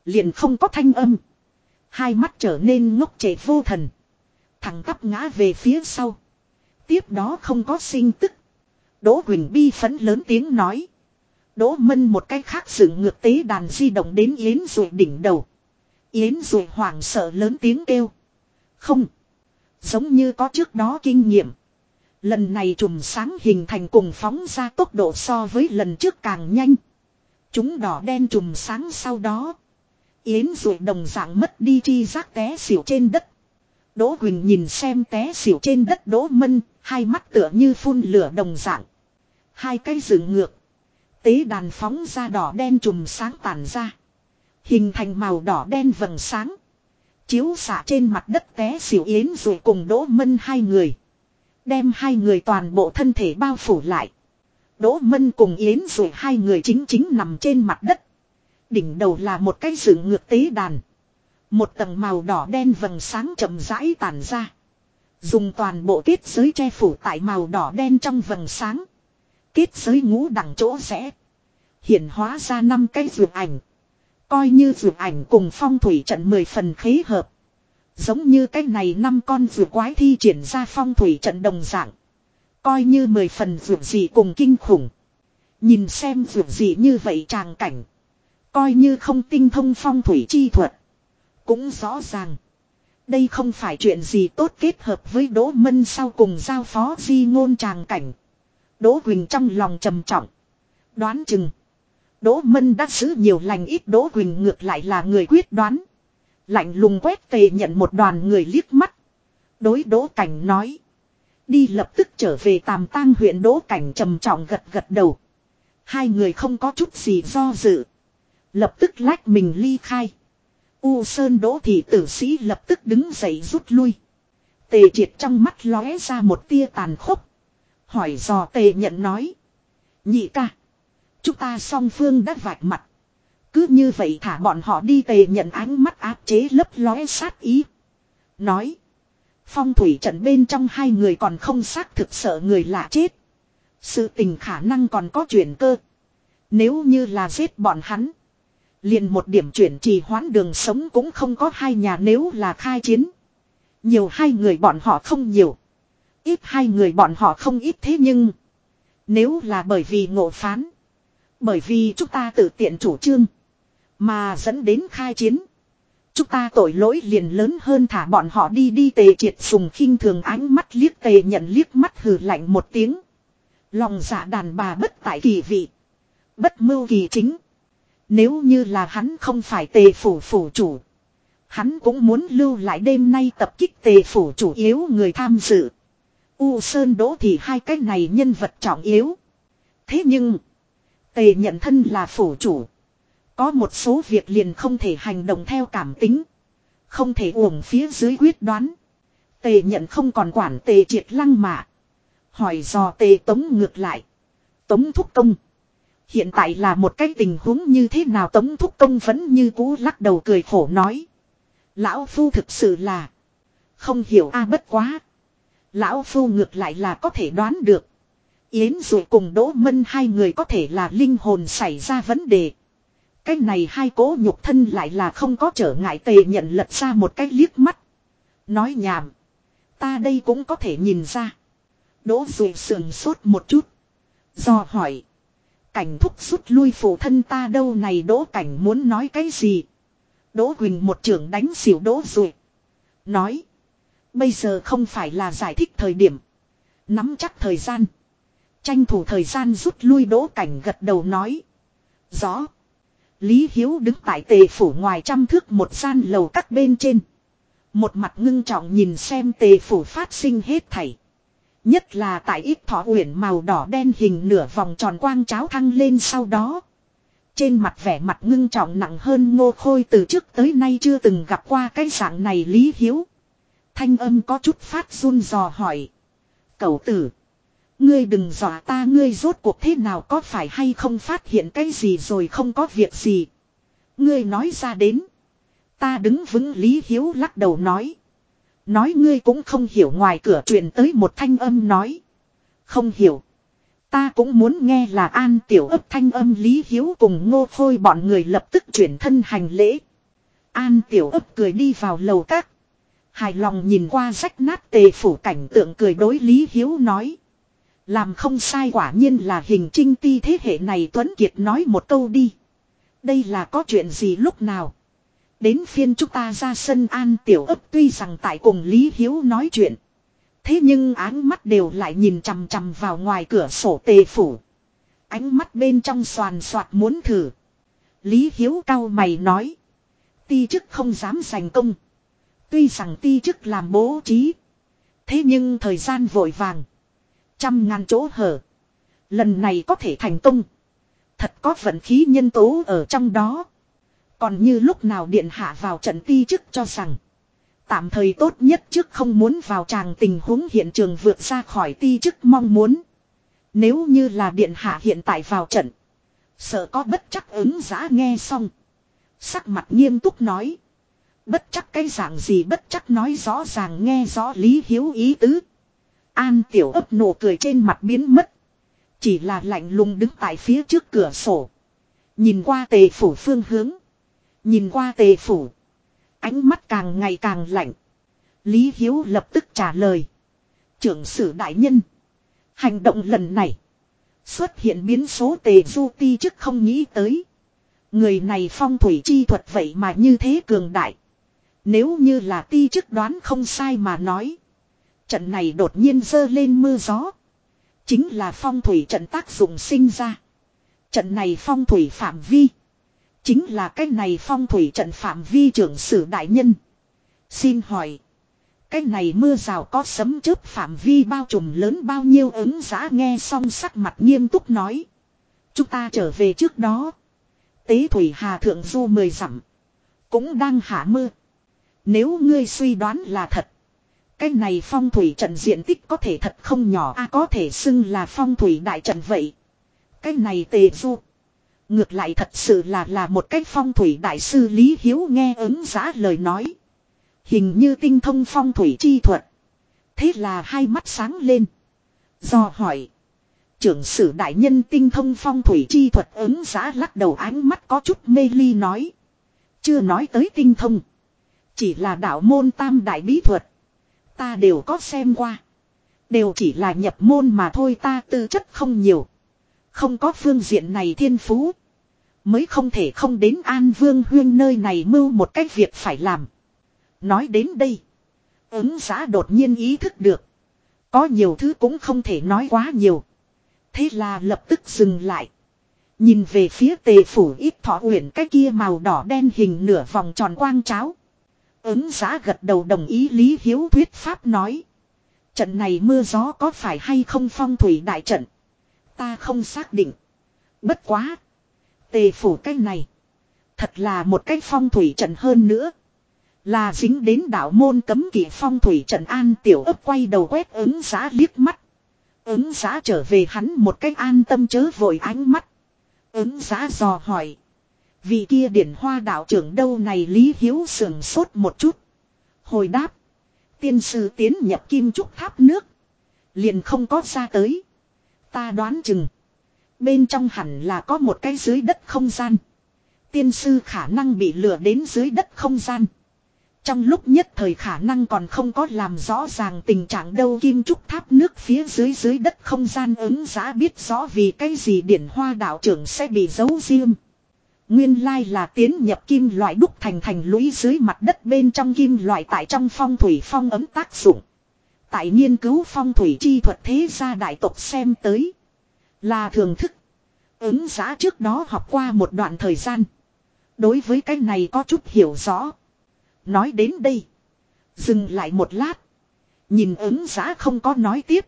Liền không có thanh âm. Hai mắt trở nên ngốc trệ vô thần. Thằng tắp ngã về phía sau. Tiếp đó không có sinh tức. Đỗ Quỳnh bi phấn lớn tiếng nói. Đỗ Mân một cách khác dựng ngược tế đàn di động đến Yến rồi đỉnh đầu. Yến rồi hoảng sợ lớn tiếng kêu. Không. Giống như có trước đó kinh nghiệm. Lần này trùm sáng hình thành cùng phóng ra tốc độ so với lần trước càng nhanh. Chúng đỏ đen trùm sáng sau đó. Yến rồi đồng dạng mất đi chi giác té xỉu trên đất. Đỗ Quỳnh nhìn xem té xỉu trên đất Đỗ Mân, hai mắt tựa như phun lửa đồng dạng. Hai cây dựng ngược. Tế đàn phóng ra đỏ đen trùm sáng tản ra. Hình thành màu đỏ đen vầng sáng. Chiếu xạ trên mặt đất té xỉu Yến rồi cùng Đỗ Mân hai người. Đem hai người toàn bộ thân thể bao phủ lại. Đỗ Mân cùng Yến rồi hai người chính chính nằm trên mặt đất. Đỉnh đầu là một cái sự ngược tế đàn. Một tầng màu đỏ đen vầng sáng chậm rãi tàn ra. Dùng toàn bộ kết giới che phủ tại màu đỏ đen trong vầng sáng. Kết giới ngũ đẳng chỗ rẽ. Hiển hóa ra năm cái vượt ảnh. Coi như vượt ảnh cùng phong thủy trận mười phần khế hợp. Giống như cái này năm con vượt quái thi triển ra phong thủy trận đồng dạng. Coi như mười phần vượt gì cùng kinh khủng. Nhìn xem vượt gì như vậy tràng cảnh. Coi như không tinh thông phong thủy chi thuật. Cũng rõ ràng. Đây không phải chuyện gì tốt kết hợp với Đỗ Mân sau cùng giao phó di ngôn tràng cảnh. Đỗ Quỳnh trong lòng trầm trọng. Đoán chừng. Đỗ Mân đã giữ nhiều lành ít Đỗ Quỳnh ngược lại là người quyết đoán. Lạnh lùng quét tề nhận một đoàn người liếc mắt. Đối Đỗ Cảnh nói. Đi lập tức trở về tàm tang huyện Đỗ Cảnh trầm trọng gật gật đầu. Hai người không có chút gì do dự. Lập tức lách mình ly khai. U Sơn Đỗ thị tử sĩ lập tức đứng dậy rút lui. Tề triệt trong mắt lóe ra một tia tàn khốc. Hỏi dò tề nhận nói. Nhị ca. Chúng ta song phương đã vạch mặt. Cứ như vậy thả bọn họ đi tề nhận ánh mắt áp chế lấp lóe sát ý. Nói. Phong thủy trận bên trong hai người còn không xác thực sợ người lạ chết. Sự tình khả năng còn có chuyển cơ. Nếu như là giết bọn hắn. Liền một điểm chuyển trì hoãn đường sống cũng không có hai nhà nếu là khai chiến. Nhiều hai người bọn họ không nhiều. Ít hai người bọn họ không ít thế nhưng. Nếu là bởi vì ngộ phán. Bởi vì chúng ta tự tiện chủ trương. Mà dẫn đến khai chiến. Chúng ta tội lỗi liền lớn hơn thả bọn họ đi đi tề triệt sùng khinh thường ánh mắt liếc tề nhận liếc mắt hừ lạnh một tiếng. Lòng dạ đàn bà bất tại kỳ vị. Bất mưu kỳ chính. Nếu như là hắn không phải tề phủ phủ chủ. Hắn cũng muốn lưu lại đêm nay tập kích tề phủ chủ yếu người tham dự. U Sơn Đỗ thì hai cái này nhân vật trọng yếu. Thế nhưng. Tề nhận thân là phủ chủ. Có một số việc liền không thể hành động theo cảm tính. Không thể uổng phía dưới quyết đoán. Tề nhận không còn quản tề triệt lăng mạ. Hỏi dò tề tống ngược lại. Tống thúc công. Hiện tại là một cái tình huống như thế nào tống thúc công vẫn như cũ lắc đầu cười khổ nói. Lão Phu thực sự là. Không hiểu a bất quá. Lão Phu ngược lại là có thể đoán được. Yến Dụ cùng Đỗ Mân hai người có thể là linh hồn xảy ra vấn đề. Cái này hai cố nhục thân lại là không có trở ngại tề nhận lật ra một cái liếc mắt. Nói nhảm. Ta đây cũng có thể nhìn ra. Đỗ Dụ sườn sốt một chút. Do hỏi. Cảnh thúc rút lui phụ thân ta đâu này đỗ cảnh muốn nói cái gì. Đỗ Quỳnh một trưởng đánh xỉu đỗ rồi. Nói. Bây giờ không phải là giải thích thời điểm. Nắm chắc thời gian. Tranh thủ thời gian rút lui đỗ cảnh gật đầu nói. Rõ. Lý Hiếu đứng tại tề phủ ngoài trăm thước một gian lầu các bên trên. Một mặt ngưng trọng nhìn xem tề phủ phát sinh hết thảy. Nhất là tại ít thỏ uyển màu đỏ đen hình nửa vòng tròn quang cháo thăng lên sau đó. Trên mặt vẻ mặt ngưng trọng nặng hơn ngô khôi từ trước tới nay chưa từng gặp qua cái dạng này Lý Hiếu. Thanh âm có chút phát run dò hỏi. Cậu tử. Ngươi đừng dọa ta, ngươi rốt cuộc thế nào, có phải hay không phát hiện cái gì rồi không có việc gì. Ngươi nói ra đến. Ta đứng vững Lý Hiếu lắc đầu nói. Nói ngươi cũng không hiểu ngoài cửa truyền tới một thanh âm nói. Không hiểu. Ta cũng muốn nghe là an tiểu ấp thanh âm Lý Hiếu cùng ngô khôi bọn người lập tức chuyển thân hành lễ. An tiểu ấp cười đi vào lầu các. Hài lòng nhìn qua rách nát tề phủ cảnh tượng cười đối Lý Hiếu nói. Làm không sai quả nhiên là hình trinh ti thế hệ này Tuấn Kiệt nói một câu đi. Đây là có chuyện gì lúc nào. Đến phiên chúng ta ra sân an tiểu ấp tuy rằng tại cùng Lý Hiếu nói chuyện. Thế nhưng áng mắt đều lại nhìn chằm chằm vào ngoài cửa sổ tề phủ. Ánh mắt bên trong soàn soạt muốn thử. Lý Hiếu cao mày nói. Ti chức không dám giành công. Tuy rằng ti chức làm bố trí. Thế nhưng thời gian vội vàng. Trăm ngàn chỗ hở. Lần này có thể thành công. Thật có vận khí nhân tố ở trong đó. Còn như lúc nào điện hạ vào trận ti chức cho rằng. Tạm thời tốt nhất trước không muốn vào tràng tình huống hiện trường vượt ra khỏi ti chức mong muốn. Nếu như là điện hạ hiện tại vào trận. Sợ có bất chắc ứng giã nghe xong. Sắc mặt nghiêm túc nói. Bất chắc cái dạng gì bất chắc nói rõ ràng nghe rõ lý hiếu ý tứ. An tiểu ấp nụ cười trên mặt biến mất. Chỉ là lạnh lùng đứng tại phía trước cửa sổ. Nhìn qua tề phủ phương hướng. Nhìn qua tề phủ. Ánh mắt càng ngày càng lạnh. Lý Hiếu lập tức trả lời. Trưởng sử đại nhân. Hành động lần này. Xuất hiện biến số tề du ti chức không nghĩ tới. Người này phong thủy chi thuật vậy mà như thế cường đại. Nếu như là ti chức đoán không sai mà nói. Trận này đột nhiên dơ lên mưa gió. Chính là phong thủy trận tác dụng sinh ra. Trận này phong thủy phạm vi. Chính là cái này phong thủy trận phạm vi trưởng sử đại nhân. Xin hỏi. Cái này mưa rào có sấm chớp phạm vi bao trùm lớn bao nhiêu ứng giã nghe xong sắc mặt nghiêm túc nói. Chúng ta trở về trước đó. Tế thủy hà thượng du mười dặm. Cũng đang hạ mưa. Nếu ngươi suy đoán là thật. Cái này phong thủy trận diện tích có thể thật không nhỏ a, có thể xưng là phong thủy đại trận vậy. Cái này tề du. Ngược lại thật sự là là một cách phong thủy đại sư Lý Hiếu nghe ứng giá lời nói. Hình như tinh thông phong thủy chi thuật. Thế là hai mắt sáng lên. Do hỏi. Trưởng sử đại nhân tinh thông phong thủy chi thuật ứng giá lắc đầu ánh mắt có chút mê ly nói. Chưa nói tới tinh thông. Chỉ là đạo môn tam đại bí thuật. Ta đều có xem qua. Đều chỉ là nhập môn mà thôi, ta tư chất không nhiều. Không có phương diện này thiên phú. Mới không thể không đến An Vương Huyên nơi này mưu một cách việc phải làm. Nói đến đây. Ứng giã đột nhiên ý thức được. Có nhiều thứ cũng không thể nói quá nhiều. Thế là lập tức dừng lại. Nhìn về phía tề phủ ít thọ uyển cái kia màu đỏ đen hình nửa vòng tròn quang cháo. Ứng giá gật đầu đồng ý Lý Hiếu thuyết pháp nói. Trận này mưa gió có phải hay không phong thủy đại trận. Ta không xác định. Bất quá. Tề phủ cái này. Thật là một cái phong thủy trận hơn nữa. Là dính đến đạo môn cấm kỵ phong thủy trận an tiểu ấp quay đầu quét ứng giá liếc mắt. Ứng giá trở về hắn một cách an tâm chớ vội ánh mắt. Ứng giá dò hỏi. Vì kia điển hoa đạo trưởng đâu này Lý Hiếu sườn sốt một chút. Hồi đáp. Tiên sư tiến nhập kim trúc tháp nước. Liền không có ra tới. Ta đoán chừng. Bên trong hẳn là có một cái dưới đất không gian. Tiên sư khả năng bị lừa đến dưới đất không gian. Trong lúc nhất thời khả năng còn không có làm rõ ràng tình trạng đâu kim trúc tháp nước phía dưới dưới đất không gian ứng giá biết rõ vì cái gì điển hoa đạo trưởng sẽ bị giấu riêng. Nguyên lai là tiến nhập kim loại đúc thành thành lũy dưới mặt đất bên trong kim loại tại trong phong thủy phong ấm tác dụng. Tại nghiên cứu phong thủy chi thuật thế gia đại tộc xem tới. Là thường thức. Ứng giá trước đó học qua một đoạn thời gian. Đối với cái này có chút hiểu rõ. Nói đến đây. Dừng lại một lát. Nhìn ứng giá không có nói tiếp.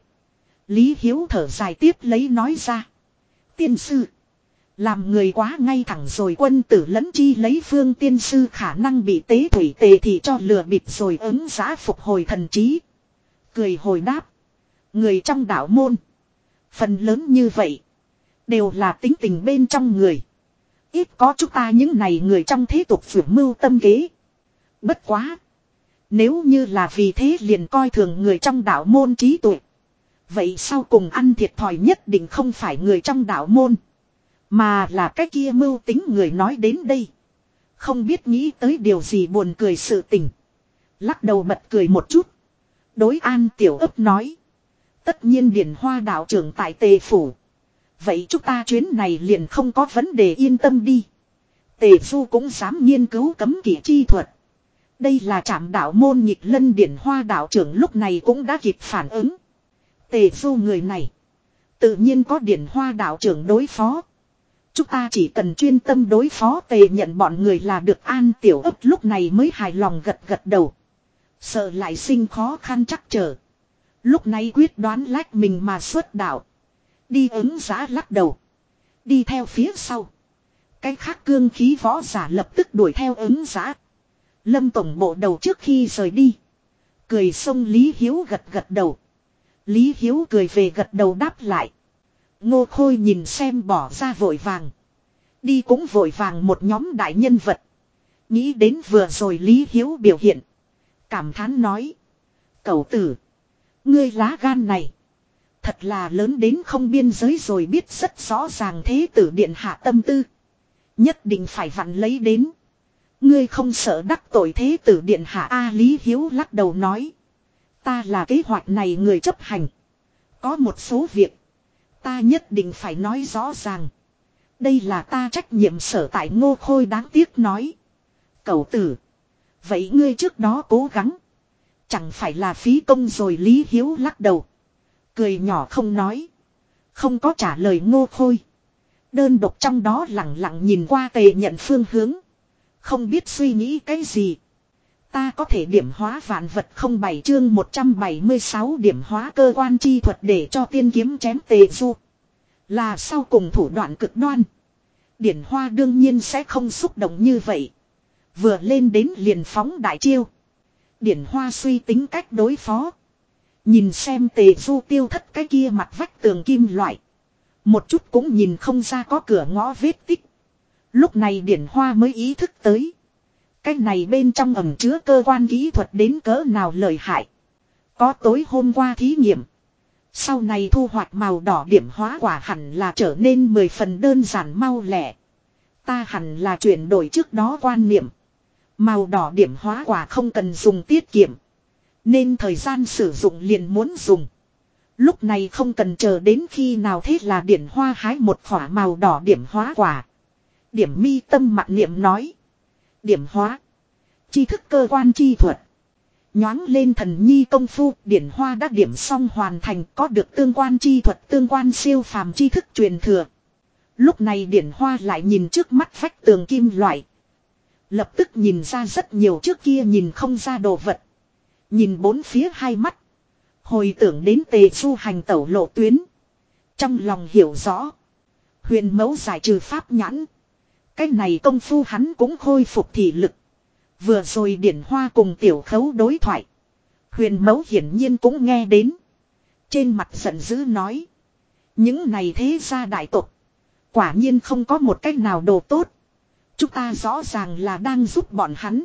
Lý Hiếu thở dài tiếp lấy nói ra. Tiên sư. Làm người quá ngay thẳng rồi quân tử lẫn chi lấy phương tiên sư khả năng bị tế thủy tề thì cho lừa bịp rồi ứng giá phục hồi thần trí. Cười hồi đáp. Người trong đạo môn. Phần lớn như vậy. Đều là tính tình bên trong người. Ít có chúng ta những này người trong thế tục phưởng mưu tâm kế. Bất quá. Nếu như là vì thế liền coi thường người trong đạo môn trí tuệ. Vậy sau cùng ăn thiệt thòi nhất định không phải người trong đạo môn. Mà là cái kia mưu tính người nói đến đây. Không biết nghĩ tới điều gì buồn cười sự tình. Lắc đầu bật cười một chút. Đối an tiểu ấp nói. Tất nhiên điển hoa đạo trưởng tại tề phủ. Vậy chúng ta chuyến này liền không có vấn đề yên tâm đi. Tề du cũng dám nghiên cứu cấm kỵ chi thuật. Đây là trạm đạo môn nhịp lân điển hoa đạo trưởng lúc này cũng đã kịp phản ứng. Tề du người này. Tự nhiên có điển hoa đạo trưởng đối phó. Chúng ta chỉ cần chuyên tâm đối phó tề nhận bọn người là được an tiểu ấp lúc này mới hài lòng gật gật đầu. Sợ lại sinh khó khăn chắc trở. Lúc này quyết đoán lách mình mà xuất đạo. Đi ứng giá lắc đầu. Đi theo phía sau. Cái khác cương khí võ giả lập tức đuổi theo ứng giá. Lâm tổng bộ đầu trước khi rời đi. Cười xong Lý Hiếu gật gật đầu. Lý Hiếu cười về gật đầu đáp lại. Ngô Khôi nhìn xem bỏ ra vội vàng. Đi cũng vội vàng một nhóm đại nhân vật. Nghĩ đến vừa rồi Lý Hiếu biểu hiện. Cảm thán nói. Cậu tử. Ngươi lá gan này. Thật là lớn đến không biên giới rồi biết rất rõ ràng thế tử điện hạ tâm tư. Nhất định phải vặn lấy đến. Ngươi không sợ đắc tội thế tử điện hạ A Lý Hiếu lắc đầu nói. Ta là kế hoạch này người chấp hành. Có một số việc. Ta nhất định phải nói rõ ràng. Đây là ta trách nhiệm sở tại ngô khôi đáng tiếc nói. cậu tử. Vậy ngươi trước đó cố gắng. Chẳng phải là phí công rồi Lý Hiếu lắc đầu. Cười nhỏ không nói. Không có trả lời ngô khôi. Đơn độc trong đó lặng lặng nhìn qua tề nhận phương hướng. Không biết suy nghĩ cái gì. Ta có thể điểm hóa vạn vật không bảy chương 176 điểm hóa cơ quan chi thuật để cho tiên kiếm chém tề du. Là sau cùng thủ đoạn cực đoan. Điển hoa đương nhiên sẽ không xúc động như vậy. Vừa lên đến liền phóng đại chiêu. Điển hoa suy tính cách đối phó. Nhìn xem tề du tiêu thất cái kia mặt vách tường kim loại. Một chút cũng nhìn không ra có cửa ngõ vết tích. Lúc này điển hoa mới ý thức tới. Cái này bên trong ẩm chứa cơ quan kỹ thuật đến cỡ nào lợi hại. Có tối hôm qua thí nghiệm. Sau này thu hoạch màu đỏ điểm hóa quả hẳn là trở nên mười phần đơn giản mau lẻ. Ta hẳn là chuyển đổi trước đó quan niệm. Màu đỏ điểm hóa quả không cần dùng tiết kiệm. Nên thời gian sử dụng liền muốn dùng. Lúc này không cần chờ đến khi nào thế là điển hoa hái một khỏa màu đỏ điểm hóa quả. Điểm mi tâm mặn niệm nói. Điểm hóa. Chi thức cơ quan chi thuật. Nhoáng lên thần nhi công phu, điển hoa đã điểm xong hoàn thành có được tương quan chi thuật tương quan siêu phàm chi thức truyền thừa. Lúc này điển hoa lại nhìn trước mắt vách tường kim loại. Lập tức nhìn ra rất nhiều trước kia nhìn không ra đồ vật. Nhìn bốn phía hai mắt. Hồi tưởng đến tề du hành tẩu lộ tuyến. Trong lòng hiểu rõ. Huyền mẫu giải trừ pháp nhãn. Cái này công phu hắn cũng khôi phục thị lực. Vừa rồi điển hoa cùng tiểu khấu đối thoại. Huyền mẫu hiển nhiên cũng nghe đến. Trên mặt giận dữ nói. Những này thế ra đại tục. Quả nhiên không có một cách nào đồ tốt. Chúng ta rõ ràng là đang giúp bọn hắn.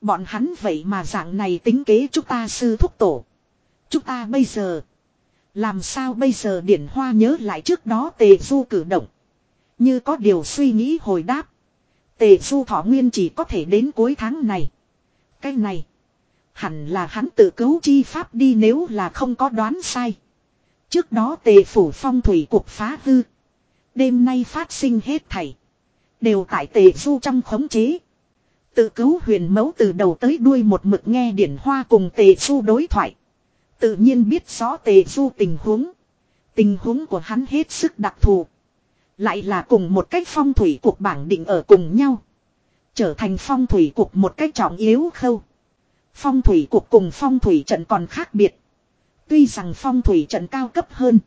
Bọn hắn vậy mà dạng này tính kế chúng ta sư thúc tổ. Chúng ta bây giờ. Làm sao bây giờ điển hoa nhớ lại trước đó tề du cử động. Như có điều suy nghĩ hồi đáp. Tề du thọ nguyên chỉ có thể đến cuối tháng này. Cái này. Hẳn là hắn tự cứu chi pháp đi nếu là không có đoán sai. Trước đó tề phủ phong thủy cuộc phá hư. Đêm nay phát sinh hết thảy. Đều tại tề du trong khống chế. Tự cứu huyền mẫu từ đầu tới đuôi một mực nghe điển hoa cùng tề du đối thoại. Tự nhiên biết rõ tề du tình huống. Tình huống của hắn hết sức đặc thù. Lại là cùng một cách phong thủy cuộc bảng định ở cùng nhau. Trở thành phong thủy cuộc một cách trọng yếu khâu. Phong thủy cuộc cùng phong thủy trận còn khác biệt. Tuy rằng phong thủy trận cao cấp hơn.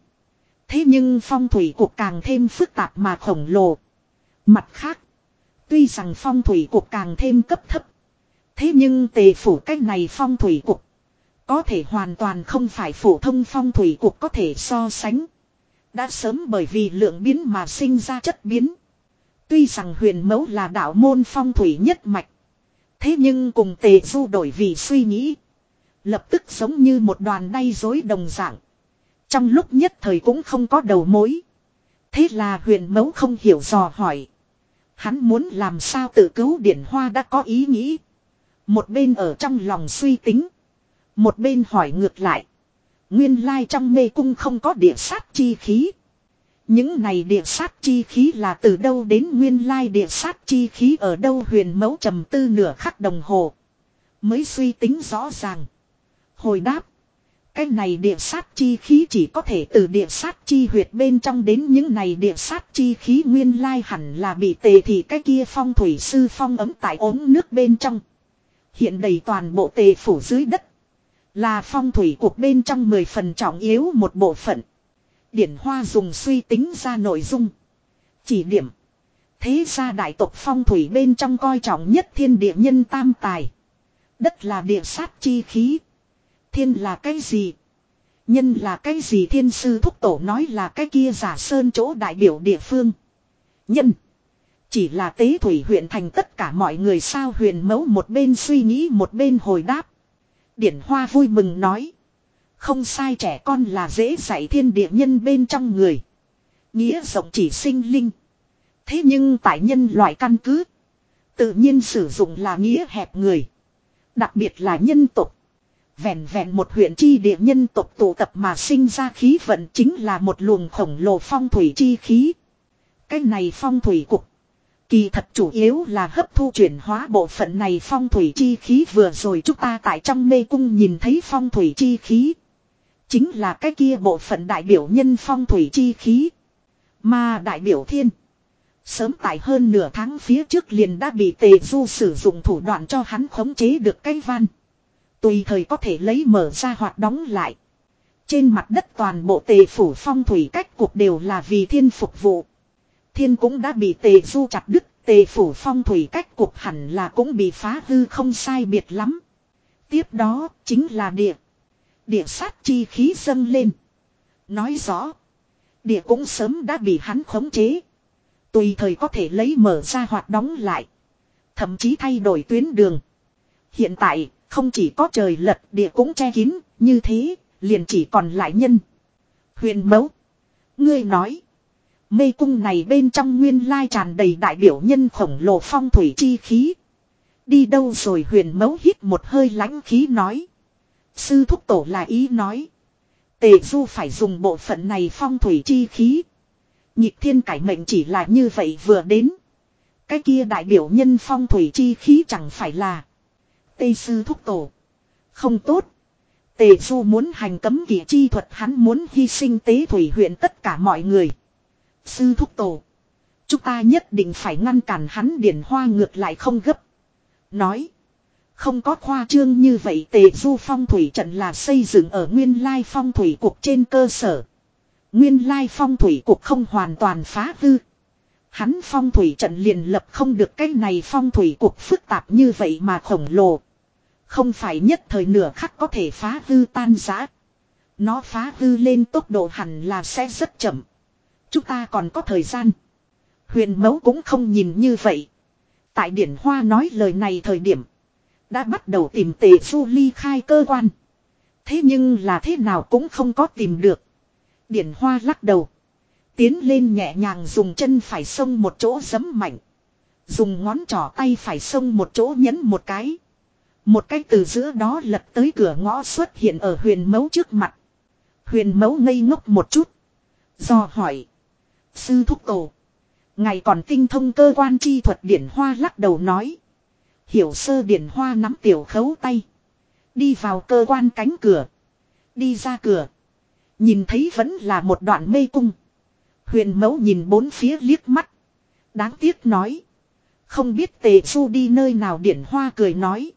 Thế nhưng phong thủy cuộc càng thêm phức tạp mà khổng lồ. Mặt khác. Tuy rằng phong thủy cuộc càng thêm cấp thấp. Thế nhưng tề phủ cách này phong thủy cuộc. Có thể hoàn toàn không phải phổ thông phong thủy cuộc có thể so sánh. Đã sớm bởi vì lượng biến mà sinh ra chất biến. Tuy rằng huyền mẫu là đạo môn phong thủy nhất mạch. Thế nhưng cùng tề du đổi vì suy nghĩ. Lập tức giống như một đoàn đay dối đồng dạng. Trong lúc nhất thời cũng không có đầu mối. Thế là huyền mẫu không hiểu dò hỏi. Hắn muốn làm sao tự cứu điển hoa đã có ý nghĩ. Một bên ở trong lòng suy tính. Một bên hỏi ngược lại. Nguyên lai trong mê cung không có địa sát chi khí. Những này địa sát chi khí là từ đâu đến nguyên lai địa sát chi khí ở đâu huyền mẫu trầm tư nửa khắc đồng hồ. Mới suy tính rõ ràng. Hồi đáp. Cái này địa sát chi khí chỉ có thể từ địa sát chi huyệt bên trong đến những này địa sát chi khí nguyên lai hẳn là bị tề thì cái kia phong thủy sư phong ấm tại ống nước bên trong. Hiện đầy toàn bộ tề phủ dưới đất. Là phong thủy cuộc bên trong 10 phần trọng yếu một bộ phận. Điển Hoa dùng suy tính ra nội dung. Chỉ điểm. Thế ra đại tộc phong thủy bên trong coi trọng nhất thiên địa nhân tam tài. Đất là địa sát chi khí. Thiên là cái gì? Nhân là cái gì thiên sư thúc tổ nói là cái kia giả sơn chỗ đại biểu địa phương. Nhân. Chỉ là tế thủy huyện thành tất cả mọi người sao huyền mẫu một bên suy nghĩ một bên hồi đáp. Điển Hoa vui mừng nói. Không sai trẻ con là dễ dạy thiên địa nhân bên trong người. Nghĩa rộng chỉ sinh linh. Thế nhưng tại nhân loại căn cứ. Tự nhiên sử dụng là nghĩa hẹp người. Đặc biệt là nhân tục. Vẹn vẹn một huyện chi địa nhân tộc tụ tập mà sinh ra khí vận chính là một luồng khổng lồ phong thủy chi khí. Cái này phong thủy cục. Kỳ thật chủ yếu là hấp thu chuyển hóa bộ phận này phong thủy chi khí vừa rồi chúng ta tại trong mê cung nhìn thấy phong thủy chi khí. Chính là cái kia bộ phận đại biểu nhân phong thủy chi khí. Mà đại biểu thiên. Sớm tại hơn nửa tháng phía trước liền đã bị tề du sử dụng thủ đoạn cho hắn khống chế được cái văn. Tùy thời có thể lấy mở ra hoặc đóng lại. Trên mặt đất toàn bộ tề phủ phong thủy cách cuộc đều là vì thiên phục vụ. Thiên cũng đã bị tề du chặt đứt, tề phủ phong thủy cách cuộc hẳn là cũng bị phá hư không sai biệt lắm. Tiếp đó chính là địa. Địa sát chi khí dâng lên. Nói rõ. Địa cũng sớm đã bị hắn khống chế. Tùy thời có thể lấy mở ra hoặc đóng lại. Thậm chí thay đổi tuyến đường. Hiện tại, không chỉ có trời lật địa cũng che kín, như thế, liền chỉ còn lại nhân. Huyền mẫu. Ngươi nói. Mê cung này bên trong nguyên lai tràn đầy đại biểu nhân khổng lồ phong thủy chi khí. Đi đâu rồi huyền mấu hít một hơi lãnh khí nói. Sư thúc tổ là ý nói. Tề du phải dùng bộ phận này phong thủy chi khí. Nhịp thiên cải mệnh chỉ là như vậy vừa đến. Cái kia đại biểu nhân phong thủy chi khí chẳng phải là. Tây sư thúc tổ. Không tốt. Tề du muốn hành cấm kỳ chi thuật hắn muốn hy sinh tế thủy huyện tất cả mọi người. Sư thúc tổ. Chúng ta nhất định phải ngăn cản hắn điển hoa ngược lại không gấp. Nói. Không có khoa trương như vậy tề du phong thủy trận là xây dựng ở nguyên lai phong thủy cục trên cơ sở. Nguyên lai phong thủy cục không hoàn toàn phá hư. Hắn phong thủy trận liền lập không được cái này phong thủy cục phức tạp như vậy mà khổng lồ. Không phải nhất thời nửa khắc có thể phá hư tan giã. Nó phá hư lên tốc độ hẳn là sẽ rất chậm. Chúng ta còn có thời gian. Huyền mẫu cũng không nhìn như vậy. Tại điển hoa nói lời này thời điểm. Đã bắt đầu tìm tề du ly khai cơ quan. Thế nhưng là thế nào cũng không có tìm được. Điển hoa lắc đầu. Tiến lên nhẹ nhàng dùng chân phải xông một chỗ giấm mạnh. Dùng ngón trỏ tay phải xông một chỗ nhấn một cái. Một cái từ giữa đó lật tới cửa ngõ xuất hiện ở huyền mấu trước mặt. Huyền mấu ngây ngốc một chút. Do hỏi. Sư thúc tổ. Ngày còn tinh thông cơ quan chi thuật điển hoa lắc đầu nói. Hiểu sơ điển hoa nắm tiểu khấu tay. Đi vào cơ quan cánh cửa. Đi ra cửa. Nhìn thấy vẫn là một đoạn mê cung. Huyền mẫu nhìn bốn phía liếc mắt. Đáng tiếc nói. Không biết tề su đi nơi nào điển hoa cười nói.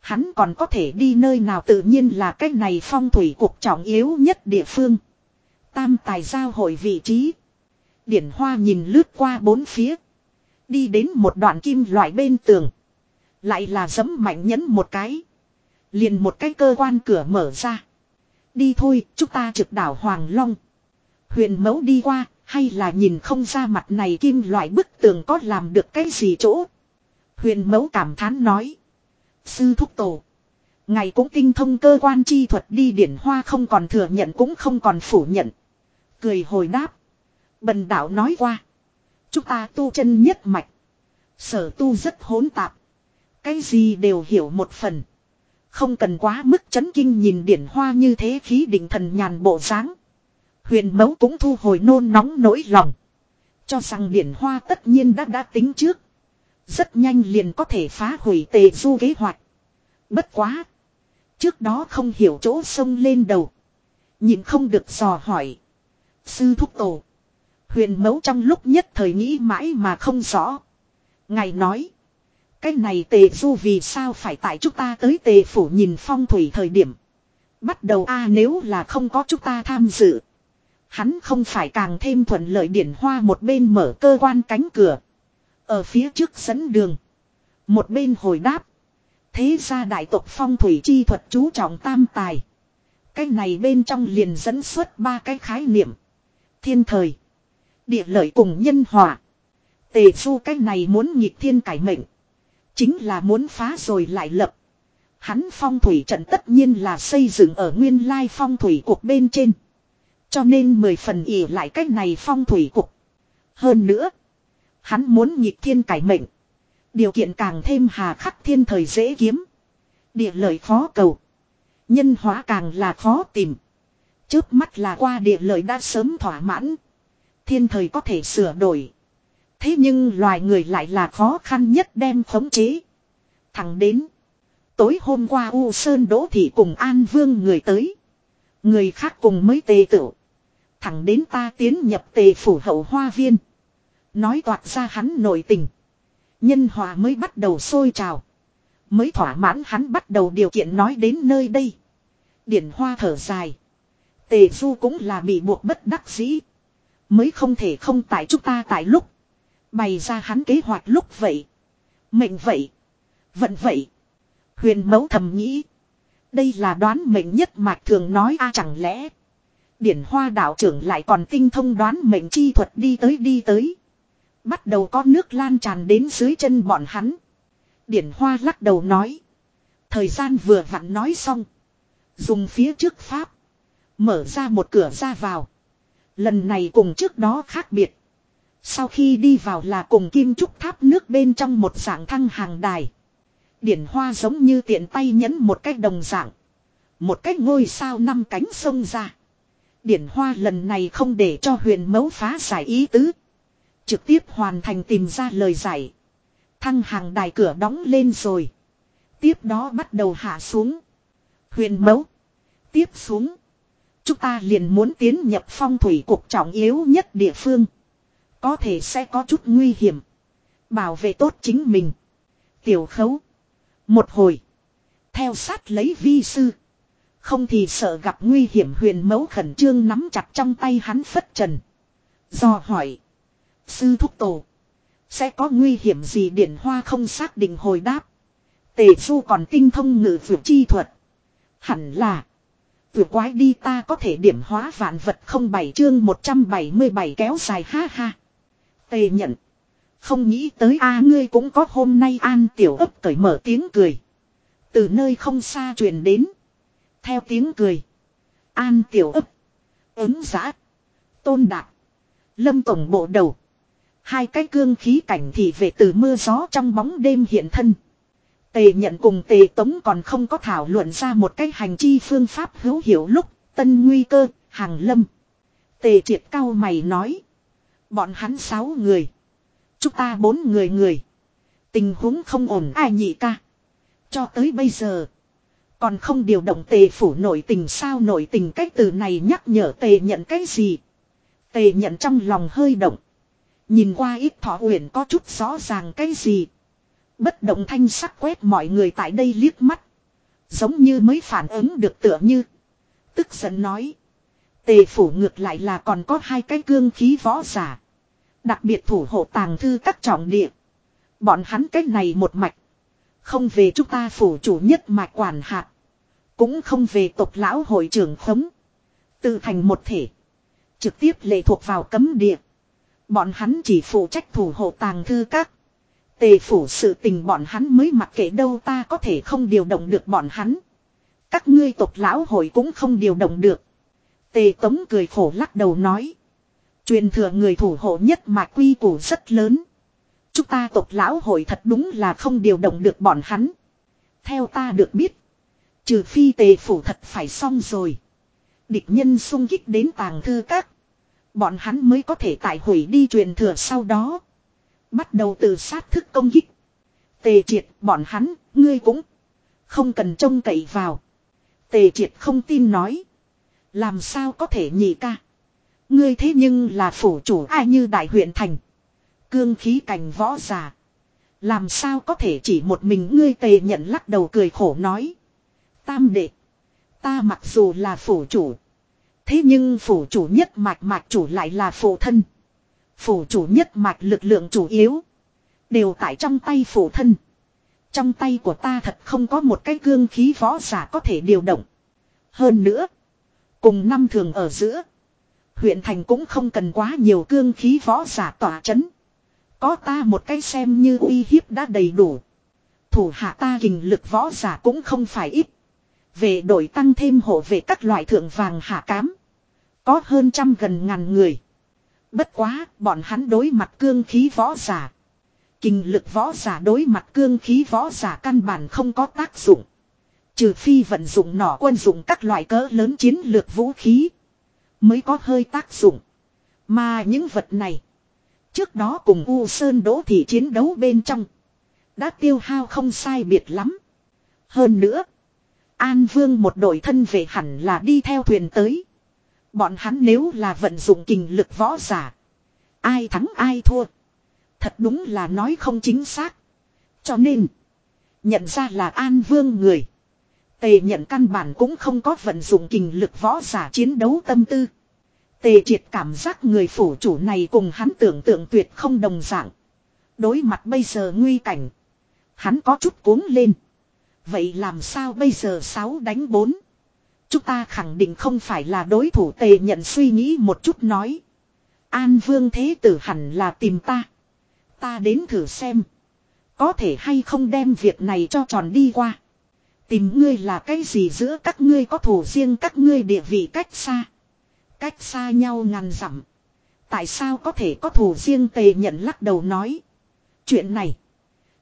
Hắn còn có thể đi nơi nào tự nhiên là cách này phong thủy cuộc trọng yếu nhất địa phương. Tam tài giao hội vị trí. Điển hoa nhìn lướt qua bốn phía. Đi đến một đoạn kim loại bên tường. Lại là giấm mạnh nhấn một cái. Liền một cái cơ quan cửa mở ra. Đi thôi, chúng ta trực đảo Hoàng Long. Huyền mẫu đi qua, hay là nhìn không ra mặt này kim loại bức tường có làm được cái gì chỗ. Huyền mẫu cảm thán nói. Sư thúc tổ. Ngày cũng tinh thông cơ quan chi thuật đi điển hoa không còn thừa nhận cũng không còn phủ nhận. Cười hồi đáp. Bần đạo nói qua. Chúng ta tu chân nhất mạch. Sở tu rất hỗn tạp. Cái gì đều hiểu một phần. Không cần quá mức chấn kinh nhìn điển hoa như thế khí định thần nhàn bộ dáng. Huyền mẫu cũng thu hồi nôn nóng nỗi lòng. Cho rằng điển hoa tất nhiên đã đã tính trước. Rất nhanh liền có thể phá hủy tề du kế hoạch. Bất quá. Trước đó không hiểu chỗ sông lên đầu. Nhìn không được dò hỏi. Sư thúc tổ. Huyền mẫu trong lúc nhất thời nghĩ mãi mà không rõ. Ngài nói. Cái này tề du vì sao phải tại chúng ta tới tề phủ nhìn phong thủy thời điểm. Bắt đầu a, nếu là không có chúng ta tham dự. Hắn không phải càng thêm thuận lợi điển hoa một bên mở cơ quan cánh cửa. Ở phía trước dẫn đường. Một bên hồi đáp. Thế ra đại tộc phong thủy chi thuật chú trọng tam tài. Cái này bên trong liền dẫn xuất ba cái khái niệm. Thiên thời. Địa lợi cùng nhân hòa. Tề du cái này muốn nhịp thiên cải mệnh. Chính là muốn phá rồi lại lập. Hắn phong thủy trận tất nhiên là xây dựng ở nguyên lai phong thủy cục bên trên. Cho nên mười phần ỉ lại cách này phong thủy cục. Hơn nữa. Hắn muốn nhịp thiên cải mệnh. Điều kiện càng thêm hà khắc thiên thời dễ kiếm. Địa lợi khó cầu. Nhân hóa càng là khó tìm. Trước mắt là qua địa lợi đã sớm thỏa mãn. Thiên thời có thể sửa đổi. Thế nhưng loài người lại là khó khăn nhất đem khống chế. Thẳng đến. Tối hôm qua U Sơn Đỗ Thị cùng An Vương người tới. Người khác cùng mới tề tự. Thẳng đến ta tiến nhập tề phủ hậu hoa viên. Nói toạc ra hắn nội tình. Nhân hòa mới bắt đầu sôi trào. Mới thỏa mãn hắn bắt đầu điều kiện nói đến nơi đây. Điển hoa thở dài. Tề du cũng là bị buộc bất đắc dĩ. Mới không thể không tại chúng ta tại lúc. Bày ra hắn kế hoạch lúc vậy. Mệnh vậy. Vận vậy. Huyền mẫu thầm nghĩ. Đây là đoán mệnh nhất mạc thường nói a à, chẳng lẽ. Điển hoa đạo trưởng lại còn tinh thông đoán mệnh chi thuật đi tới đi tới. Bắt đầu có nước lan tràn đến dưới chân bọn hắn. Điển hoa lắc đầu nói. Thời gian vừa vặn nói xong. Dùng phía trước pháp. Mở ra một cửa ra vào. Lần này cùng trước đó khác biệt. Sau khi đi vào là cùng kim trúc tháp nước bên trong một dạng thăng hàng đài. Điển hoa giống như tiện tay nhấn một cách đồng dạng. Một cách ngôi sao năm cánh sông ra. Điển hoa lần này không để cho huyền mấu phá giải ý tứ. Trực tiếp hoàn thành tìm ra lời giải. Thăng hàng đài cửa đóng lên rồi. Tiếp đó bắt đầu hạ xuống. Huyền mấu. Tiếp xuống. Chúng ta liền muốn tiến nhập phong thủy cuộc trọng yếu nhất địa phương. Có thể sẽ có chút nguy hiểm. Bảo vệ tốt chính mình. Tiểu khấu. Một hồi. Theo sát lấy vi sư. Không thì sợ gặp nguy hiểm huyền mẫu khẩn trương nắm chặt trong tay hắn phất trần. Do hỏi. Sư thúc tổ. Sẽ có nguy hiểm gì điển hoa không xác định hồi đáp. Tề du còn tinh thông ngự vượt chi thuật. Hẳn là vừa quái đi ta có thể điểm hóa vạn vật không bảy chương 177 kéo dài ha ha. Tề nhận. Không nghĩ tới a, ngươi cũng có hôm nay an tiểu ấp cởi mở tiếng cười. Từ nơi không xa truyền đến. Theo tiếng cười. An tiểu ấp. Ứng giã. Tôn đạt. Lâm tổng bộ đầu. Hai cái cương khí cảnh thì về từ mưa gió trong bóng đêm hiện thân. Tề nhận cùng tề tống còn không có thảo luận ra một cái hành chi phương pháp hữu hiệu lúc tân nguy cơ, hàng lâm. Tề triệt cao mày nói. Bọn hắn sáu người. Chúng ta bốn người người. Tình huống không ổn ai nhị ca. Cho tới bây giờ. Còn không điều động tề phủ nổi tình sao nổi tình cách từ này nhắc nhở tề nhận cái gì. Tề nhận trong lòng hơi động. Nhìn qua ít thọ uyển có chút rõ ràng cái gì. Bất động thanh sắc quét mọi người tại đây liếc mắt. Giống như mới phản ứng được tựa như. Tức giận nói. Tề phủ ngược lại là còn có hai cái cương khí võ giả. Đặc biệt thủ hộ tàng thư các trọng địa. Bọn hắn cách này một mạch. Không về chúng ta phủ chủ nhất mạch quản hạt. Cũng không về tộc lão hội trưởng khống. Tự thành một thể. Trực tiếp lệ thuộc vào cấm địa. Bọn hắn chỉ phụ trách thủ hộ tàng thư các. Tề phủ sự tình bọn hắn mới mặc kệ đâu ta có thể không điều động được bọn hắn. Các ngươi tộc lão hội cũng không điều động được. Tề tống cười khổ lắc đầu nói. Truyền thừa người thủ hộ nhất mà quy củ rất lớn. Chúng ta tộc lão hội thật đúng là không điều động được bọn hắn. Theo ta được biết. Trừ phi tề phủ thật phải xong rồi. Địch nhân xung kích đến tàng thư các. Bọn hắn mới có thể tại hủy đi truyền thừa sau đó. Bắt đầu từ sát thức công kích. Tề triệt bọn hắn, ngươi cũng không cần trông cậy vào. Tề triệt không tin nói. Làm sao có thể nhị ca. Ngươi thế nhưng là phủ chủ ai như đại huyện thành. Cương khí cảnh võ giả. Làm sao có thể chỉ một mình ngươi tề nhận lắc đầu cười khổ nói. Tam đệ. Ta mặc dù là phủ chủ. Thế nhưng phủ chủ nhất mạch mạch chủ lại là phụ thân. Phủ chủ nhất mạch lực lượng chủ yếu. Đều tại trong tay phủ thân. Trong tay của ta thật không có một cái cương khí võ giả có thể điều động. Hơn nữa. Cùng năm thường ở giữa. Huyện thành cũng không cần quá nhiều cương khí võ giả tỏa chấn. Có ta một cái xem như uy hiếp đã đầy đủ. Thủ hạ ta hình lực võ giả cũng không phải ít. Về đổi tăng thêm hộ về các loại thượng vàng hạ cám. Có hơn trăm gần ngàn người. Bất quá, bọn hắn đối mặt cương khí võ giả. Kinh lực võ giả đối mặt cương khí võ giả căn bản không có tác dụng. Trừ phi vận dụng nỏ quân dụng các loại cỡ lớn chiến lược vũ khí. Mới có hơi tác dụng. Mà những vật này. Trước đó cùng U Sơn Đỗ Thị chiến đấu bên trong. Đã tiêu hao không sai biệt lắm. Hơn nữa. An Vương một đội thân về hẳn là đi theo thuyền tới. Bọn hắn nếu là vận dụng kình lực võ giả. Ai thắng ai thua. Thật đúng là nói không chính xác. Cho nên. Nhận ra là An Vương người. Tề nhận căn bản cũng không có vận dụng kình lực võ giả chiến đấu tâm tư. Tề triệt cảm giác người phủ chủ này cùng hắn tưởng tượng tuyệt không đồng dạng. Đối mặt bây giờ nguy cảnh. Hắn có chút cuống lên. Vậy làm sao bây giờ 6 đánh 4? Chúng ta khẳng định không phải là đối thủ tề nhận suy nghĩ một chút nói. An vương thế tử hẳn là tìm ta. Ta đến thử xem. Có thể hay không đem việc này cho tròn đi qua. Tìm ngươi là cái gì giữa các ngươi có thủ riêng các ngươi địa vị cách xa. Cách xa nhau ngàn dặm. Tại sao có thể có thủ riêng tề nhận lắc đầu nói. Chuyện này.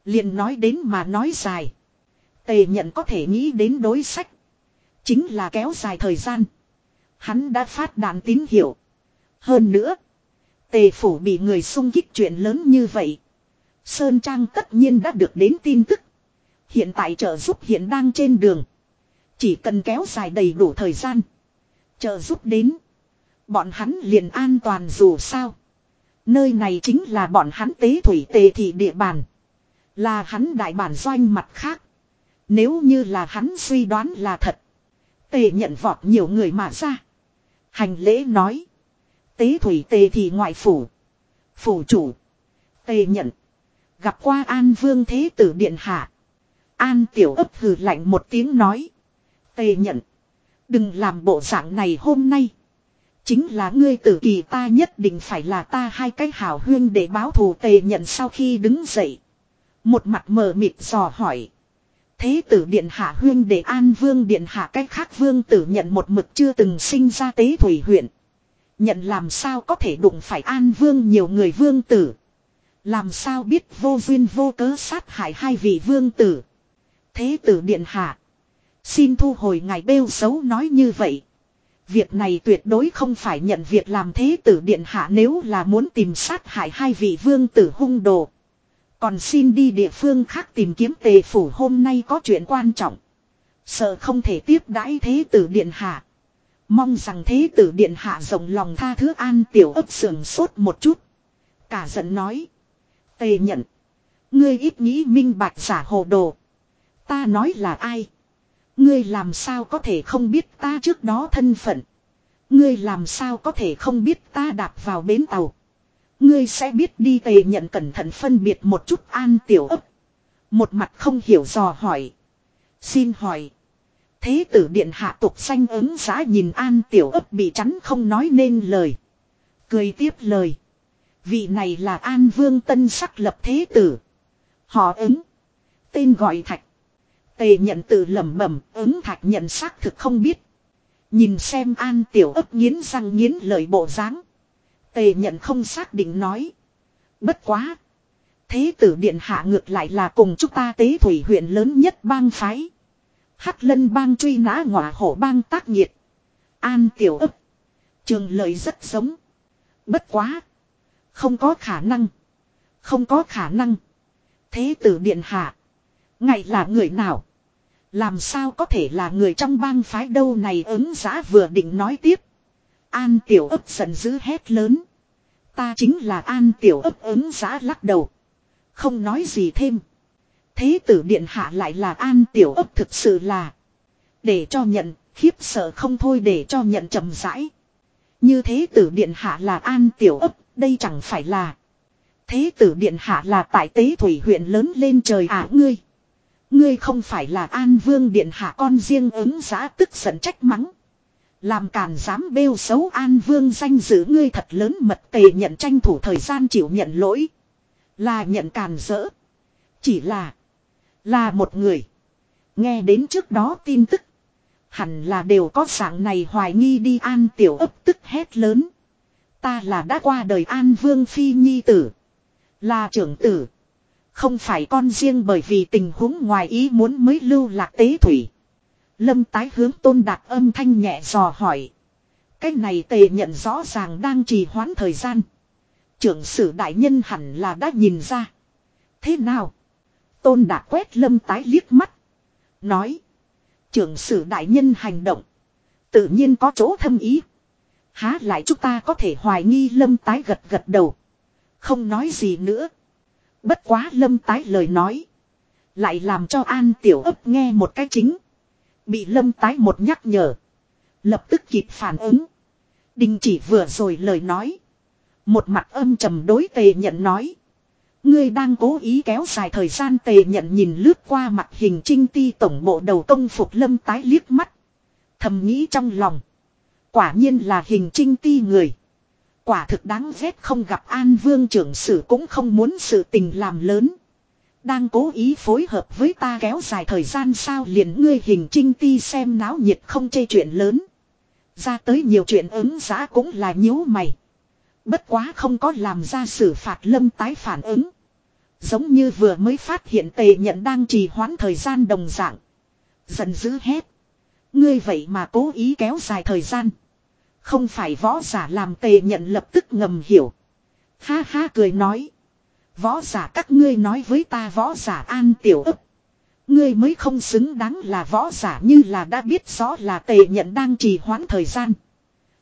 liền nói đến mà nói dài. Tề nhận có thể nghĩ đến đối sách. Chính là kéo dài thời gian. Hắn đã phát đạn tín hiệu. Hơn nữa. Tề phủ bị người xung kích chuyện lớn như vậy. Sơn Trang tất nhiên đã được đến tin tức. Hiện tại trợ giúp hiện đang trên đường. Chỉ cần kéo dài đầy đủ thời gian. Trợ giúp đến. Bọn hắn liền an toàn dù sao. Nơi này chính là bọn hắn tế thủy tề thị địa bàn. Là hắn đại bản doanh mặt khác. Nếu như là hắn suy đoán là thật. Tề nhận vọt nhiều người mà ra. Hành lễ nói. Tế thủy tề thì ngoại phủ. Phủ chủ. Tề nhận. Gặp qua An Vương Thế Tử Điện Hạ. An Tiểu ấp hừ lạnh một tiếng nói. Tề nhận. Đừng làm bộ dạng này hôm nay. Chính là ngươi tử kỳ ta nhất định phải là ta hai cái hảo huyên để báo thù tề nhận sau khi đứng dậy. Một mặt mờ mịt dò hỏi. Thế tử điện hạ huyên để an vương điện hạ cách khác vương tử nhận một mực chưa từng sinh ra tế thủy huyện. Nhận làm sao có thể đụng phải an vương nhiều người vương tử. Làm sao biết vô duyên vô cớ sát hại hai vị vương tử. Thế tử điện hạ. Xin thu hồi ngài bêu xấu nói như vậy. Việc này tuyệt đối không phải nhận việc làm thế tử điện hạ nếu là muốn tìm sát hại hai vị vương tử hung đồ. Còn xin đi địa phương khác tìm kiếm tề phủ hôm nay có chuyện quan trọng. Sợ không thể tiếp đãi thế tử điện hạ. Mong rằng thế tử điện hạ rộng lòng tha thứ an tiểu ấp sườn sốt một chút. Cả giận nói. Tề nhận. Ngươi ít nghĩ minh bạch giả hồ đồ. Ta nói là ai? Ngươi làm sao có thể không biết ta trước đó thân phận? Ngươi làm sao có thể không biết ta đạp vào bến tàu? Ngươi sẽ biết đi tề nhận cẩn thận phân biệt một chút an tiểu ấp. Một mặt không hiểu dò hỏi. Xin hỏi. Thế tử điện hạ tục xanh ứng giá nhìn an tiểu ấp bị chắn không nói nên lời. Cười tiếp lời. Vị này là an vương tân sắc lập thế tử. Họ ứng. Tên gọi thạch. Tề nhận tự lẩm bẩm, ứng thạch nhận xác thực không biết. Nhìn xem an tiểu ấp nghiến răng nghiến lời bộ dáng Tề nhận không xác định nói. Bất quá. Thế tử điện hạ ngược lại là cùng chúng ta tế thủy huyện lớn nhất bang phái. Hắc lân bang truy nã ngọa hổ bang tác nhiệt. An tiểu ấp. Trường lời rất giống. Bất quá. Không có khả năng. Không có khả năng. Thế tử điện hạ. Ngày là người nào? Làm sao có thể là người trong bang phái đâu này ứng giã vừa định nói tiếp. An tiểu ấp giận dữ hét lớn. Ta chính là an tiểu ấp ứng giã lắc đầu. Không nói gì thêm. Thế tử điện hạ lại là an tiểu ấp thực sự là. Để cho nhận, khiếp sợ không thôi để cho nhận trầm rãi. Như thế tử điện hạ là an tiểu ấp, đây chẳng phải là. Thế tử điện hạ là tại tế thủy huyện lớn lên trời à ngươi. Ngươi không phải là an vương điện hạ con riêng ứng giã tức giận trách mắng. Làm càn dám bêu xấu an vương danh dự ngươi thật lớn mật tề nhận tranh thủ thời gian chịu nhận lỗi. Là nhận càn rỡ. Chỉ là. Là một người. Nghe đến trước đó tin tức. Hẳn là đều có dạng này hoài nghi đi an tiểu ấp tức hét lớn. Ta là đã qua đời an vương phi nhi tử. Là trưởng tử. Không phải con riêng bởi vì tình huống ngoài ý muốn mới lưu lạc tế thủy. Lâm tái hướng tôn đạt âm thanh nhẹ dò hỏi. Cái này tề nhận rõ ràng đang trì hoãn thời gian. Trưởng sử đại nhân hẳn là đã nhìn ra. Thế nào? Tôn đạt quét lâm tái liếc mắt. Nói. Trưởng sử đại nhân hành động. Tự nhiên có chỗ thâm ý. Há lại chúng ta có thể hoài nghi lâm tái gật gật đầu. Không nói gì nữa. Bất quá lâm tái lời nói. Lại làm cho an tiểu ấp nghe một cái chính. Bị lâm tái một nhắc nhở. Lập tức kịp phản ứng. Đình chỉ vừa rồi lời nói. Một mặt âm trầm đối tề nhận nói. Ngươi đang cố ý kéo dài thời gian tề nhận nhìn lướt qua mặt hình trinh ti tổng bộ đầu công phục lâm tái liếc mắt. Thầm nghĩ trong lòng. Quả nhiên là hình trinh ti người. Quả thực đáng ghét không gặp an vương trưởng sử cũng không muốn sự tình làm lớn. Đang cố ý phối hợp với ta kéo dài thời gian sao liền ngươi hình trinh ti xem náo nhiệt không chê chuyện lớn. Ra tới nhiều chuyện ứng giá cũng là nhíu mày. Bất quá không có làm ra xử phạt lâm tái phản ứng. Giống như vừa mới phát hiện tề nhận đang trì hoãn thời gian đồng dạng. Dần dữ hét. Ngươi vậy mà cố ý kéo dài thời gian. Không phải võ giả làm tề nhận lập tức ngầm hiểu. Ha ha cười nói. Võ giả các ngươi nói với ta võ giả an tiểu ức. Ngươi mới không xứng đáng là võ giả như là đã biết rõ là tề nhận đang trì hoãn thời gian.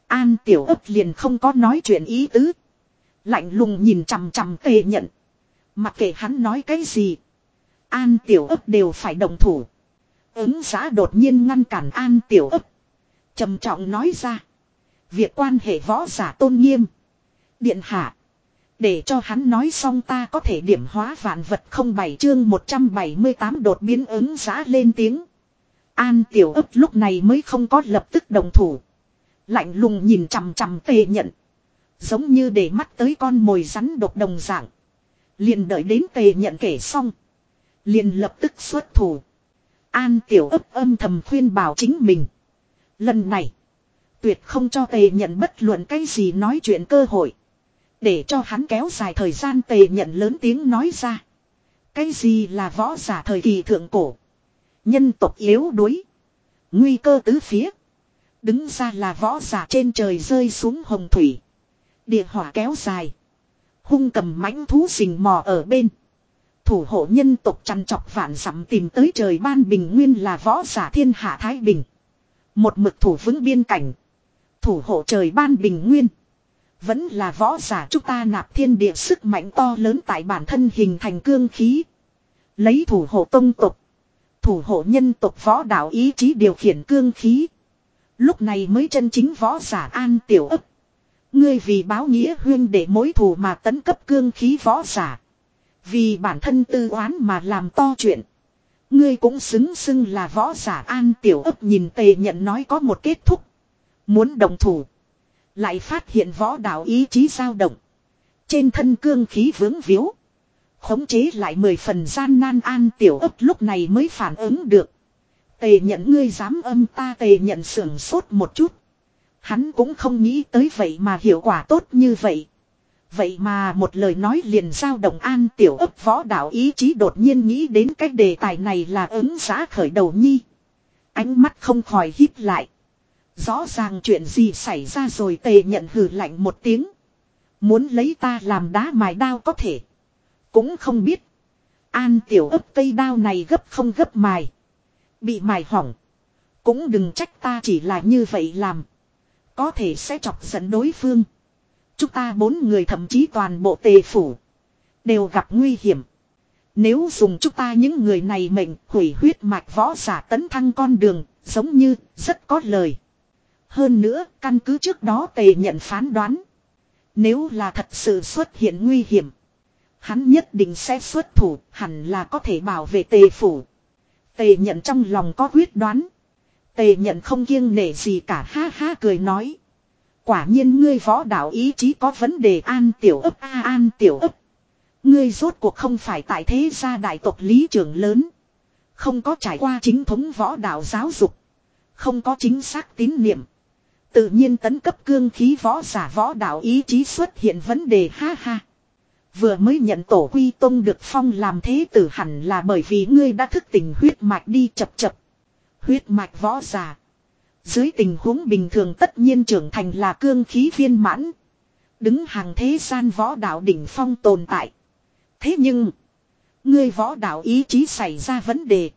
An tiểu ấp liền không có nói chuyện ý tứ. Lạnh lùng nhìn chằm chằm tề nhận. Mặc kệ hắn nói cái gì. An tiểu ấp đều phải đồng thủ. Ứng giá đột nhiên ngăn cản an tiểu ấp. trầm trọng nói ra. Việc quan hệ võ giả tôn nghiêm. Điện hạ. Để cho hắn nói xong ta có thể điểm hóa vạn vật không bảy chương 178 đột biến ứng giá lên tiếng. An tiểu ấp lúc này mới không có lập tức đồng thủ. Lạnh lùng nhìn chằm chằm tề nhận. Giống như để mắt tới con mồi rắn độc đồng dạng. Liền đợi đến tề nhận kể xong. Liền lập tức xuất thủ. An tiểu ấp âm thầm khuyên bảo chính mình. Lần này. Tuyệt không cho tề nhận bất luận cái gì nói chuyện cơ hội. Để cho hắn kéo dài thời gian tề nhận lớn tiếng nói ra. Cái gì là võ giả thời kỳ thượng cổ. Nhân tộc yếu đuối. Nguy cơ tứ phía. Đứng ra là võ giả trên trời rơi xuống hồng thủy. Địa hỏa kéo dài. Hung cầm mãnh thú rình mò ở bên. Thủ hộ nhân tộc chăn chọc vạn dặm tìm tới trời ban bình nguyên là võ giả thiên hạ Thái Bình. Một mực thủ vững biên cảnh. Thủ hộ trời ban bình nguyên. Vẫn là võ giả chúng ta nạp thiên địa sức mạnh to lớn tại bản thân hình thành cương khí. Lấy thủ hộ tông tộc. Thủ hộ nhân tộc võ đạo ý chí điều khiển cương khí. Lúc này mới chân chính võ giả an tiểu ấp. Ngươi vì báo nghĩa huyên để mối thù mà tấn cấp cương khí võ giả. Vì bản thân tư oán mà làm to chuyện. Ngươi cũng xứng xưng là võ giả an tiểu ấp nhìn tề nhận nói có một kết thúc. Muốn đồng thủ. Lại phát hiện võ đạo ý chí dao động. Trên thân cương khí vướng víu. Khống chế lại mười phần gian nan an tiểu ấp lúc này mới phản ứng được. Tề nhận ngươi dám âm ta tề nhận sưởng sốt một chút. Hắn cũng không nghĩ tới vậy mà hiệu quả tốt như vậy. Vậy mà một lời nói liền giao động an tiểu ấp võ đạo ý chí đột nhiên nghĩ đến cái đề tài này là ứng giá khởi đầu nhi. Ánh mắt không khỏi hít lại. Rõ ràng chuyện gì xảy ra rồi tề nhận hử lạnh một tiếng. Muốn lấy ta làm đá mài đao có thể. Cũng không biết. An tiểu ấp cây đao này gấp không gấp mài. Bị mài hỏng. Cũng đừng trách ta chỉ là như vậy làm. Có thể sẽ chọc giận đối phương. Chúng ta bốn người thậm chí toàn bộ tề phủ. Đều gặp nguy hiểm. Nếu dùng chúng ta những người này mệnh hủy huyết mạch võ giả tấn thăng con đường, giống như rất có lời. Hơn nữa, căn cứ trước đó tề nhận phán đoán. Nếu là thật sự xuất hiện nguy hiểm. Hắn nhất định sẽ xuất thủ, hẳn là có thể bảo vệ tề phủ. Tề nhận trong lòng có quyết đoán. Tề nhận không kiêng nể gì cả ha ha cười nói. Quả nhiên ngươi võ đạo ý chí có vấn đề an tiểu ấp a an tiểu ấp. Ngươi rốt cuộc không phải tại thế gia đại tộc lý trưởng lớn. Không có trải qua chính thống võ đạo giáo dục. Không có chính xác tín niệm. Tự nhiên tấn cấp cương khí võ giả võ đạo ý chí xuất hiện vấn đề, ha ha. Vừa mới nhận tổ quy tông được phong làm thế tử hẳn là bởi vì ngươi đã thức tỉnh huyết mạch đi chập chập. Huyết mạch võ giả. Dưới tình huống bình thường tất nhiên trưởng thành là cương khí viên mãn. Đứng hàng thế gian võ đạo đỉnh phong tồn tại. Thế nhưng. Ngươi võ đạo ý chí xảy ra vấn đề.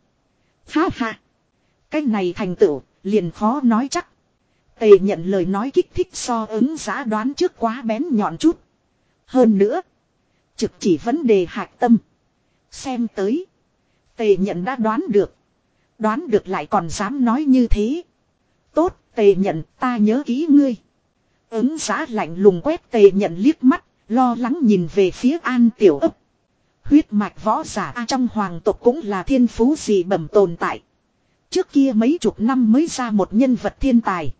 Ha ha. Cái này thành tựu, liền khó nói chắc. Tề nhận lời nói kích thích so ứng giá đoán trước quá bén nhọn chút. Hơn nữa. Trực chỉ vấn đề hạc tâm. Xem tới. Tề nhận đã đoán được. Đoán được lại còn dám nói như thế. Tốt, tề nhận ta nhớ kỹ ngươi. Ứng giá lạnh lùng quét tề nhận liếc mắt, lo lắng nhìn về phía an tiểu ấp. Huyết mạch võ giả A trong hoàng tộc cũng là thiên phú gì bẩm tồn tại. Trước kia mấy chục năm mới ra một nhân vật thiên tài.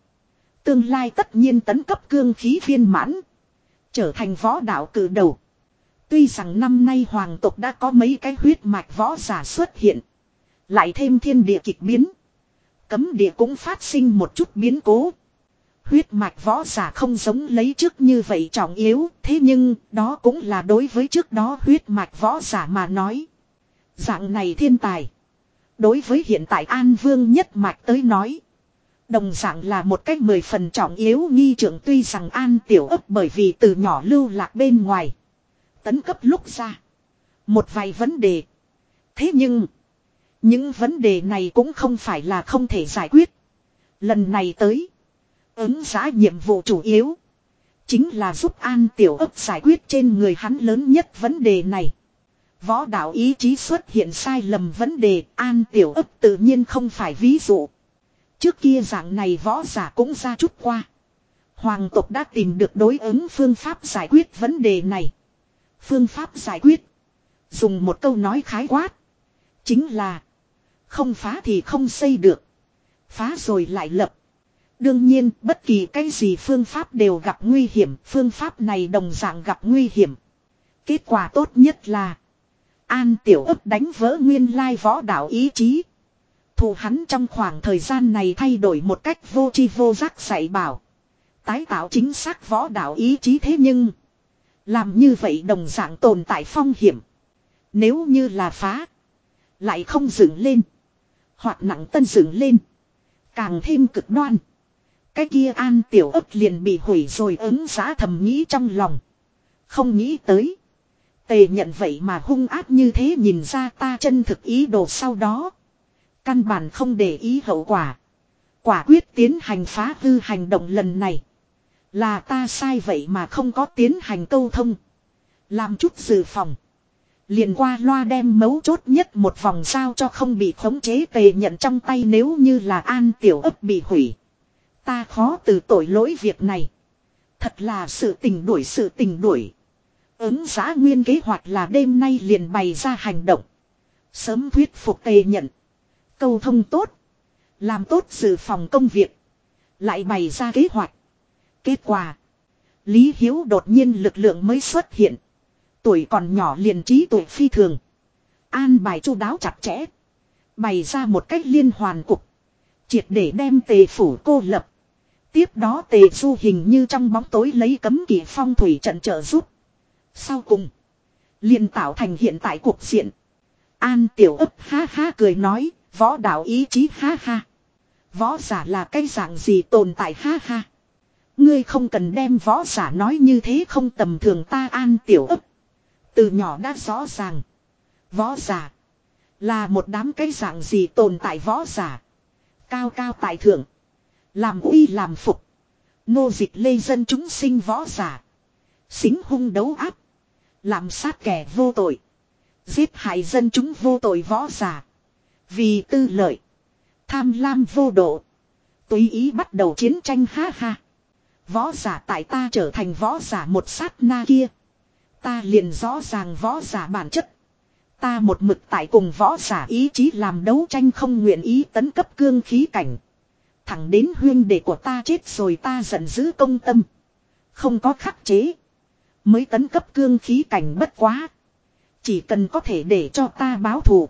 Tương lai tất nhiên tấn cấp cương khí viên mãn. Trở thành võ đạo cử đầu. Tuy rằng năm nay hoàng tộc đã có mấy cái huyết mạch võ giả xuất hiện. Lại thêm thiên địa kịch biến. Cấm địa cũng phát sinh một chút biến cố. Huyết mạch võ giả không giống lấy trước như vậy trọng yếu. Thế nhưng, đó cũng là đối với trước đó huyết mạch võ giả mà nói. Dạng này thiên tài. Đối với hiện tại An Vương nhất mạch tới nói. Đồng dạng là một cách mười phần trọng yếu nghi trưởng tuy rằng an tiểu ấp bởi vì từ nhỏ lưu lạc bên ngoài. Tấn cấp lúc ra. Một vài vấn đề. Thế nhưng. Những vấn đề này cũng không phải là không thể giải quyết. Lần này tới. Ứng giá nhiệm vụ chủ yếu. Chính là giúp An Tiểu ấp giải quyết trên người hắn lớn nhất vấn đề này. Võ đạo ý chí xuất hiện sai lầm vấn đề, An Tiểu ấp tự nhiên không phải ví dụ. Trước kia dạng này võ giả cũng ra chút qua. Hoàng tộc đã tìm được đối ứng phương pháp giải quyết vấn đề này. Phương pháp giải quyết. Dùng một câu nói khái quát. Chính là. Không phá thì không xây được. Phá rồi lại lập. Đương nhiên, bất kỳ cái gì phương pháp đều gặp nguy hiểm, phương pháp này đồng dạng gặp nguy hiểm. Kết quả tốt nhất là An Tiểu ấp đánh vỡ nguyên lai võ đạo ý chí. Thù hắn trong khoảng thời gian này thay đổi một cách vô tri vô giác dạy bảo. Tái tạo chính xác võ đạo ý chí thế nhưng. Làm như vậy đồng dạng tồn tại phong hiểm. Nếu như là phá. Lại không dựng lên. Hoặc nặng tân dựng lên. Càng thêm cực đoan. Cái kia an tiểu ấp liền bị hủy rồi ứng giá thầm nghĩ trong lòng. Không nghĩ tới. Tề nhận vậy mà hung ác như thế nhìn ra ta chân thực ý đồ sau đó. Căn bản không để ý hậu quả. Quả quyết tiến hành phá hư hành động lần này. Là ta sai vậy mà không có tiến hành câu thông. Làm chút dự phòng. Liền qua loa đem mấu chốt nhất một vòng sao cho không bị khống chế tề nhận trong tay nếu như là an tiểu ấp bị hủy. Ta khó từ tội lỗi việc này. Thật là sự tình đuổi sự tình đuổi. Ứng giá nguyên kế hoạch là đêm nay liền bày ra hành động. Sớm thuyết phục tề nhận. Câu thông tốt. Làm tốt dự phòng công việc. Lại bày ra kế hoạch. Kết quả. Lý Hiếu đột nhiên lực lượng mới xuất hiện. Tuổi còn nhỏ liền trí tuổi phi thường. An bài chu đáo chặt chẽ. Bày ra một cách liên hoàn cục. Triệt để đem tề phủ cô lập. Tiếp đó tề du hình như trong bóng tối lấy cấm kỵ phong thủy trận trợ giúp. Sau cùng. liền tạo thành hiện tại cuộc diện. An tiểu ấp ha ha cười nói. Võ đạo ý chí ha ha. Võ giả là cái dạng gì tồn tại ha ha. Ngươi không cần đem võ giả nói như thế không tầm thường ta an tiểu ấp. Từ nhỏ đã rõ ràng. Võ giả. Là một đám cái dạng gì tồn tại võ giả. Cao cao tại thượng. Làm uy làm phục. Nô dịch lê dân chúng sinh võ giả. Xính hung đấu áp. Làm sát kẻ vô tội. Giết hại dân chúng vô tội võ giả. Vì tư lợi. Tham lam vô độ. Tùy ý bắt đầu chiến tranh ha ha. Võ giả tại ta trở thành võ giả một sát na kia. Ta liền rõ ràng võ giả bản chất. Ta một mực tại cùng võ giả ý chí làm đấu tranh không nguyện ý tấn cấp cương khí cảnh. Thẳng đến huyên đệ của ta chết rồi ta giận dữ công tâm. Không có khắc chế. Mới tấn cấp cương khí cảnh bất quá. Chỉ cần có thể để cho ta báo thù.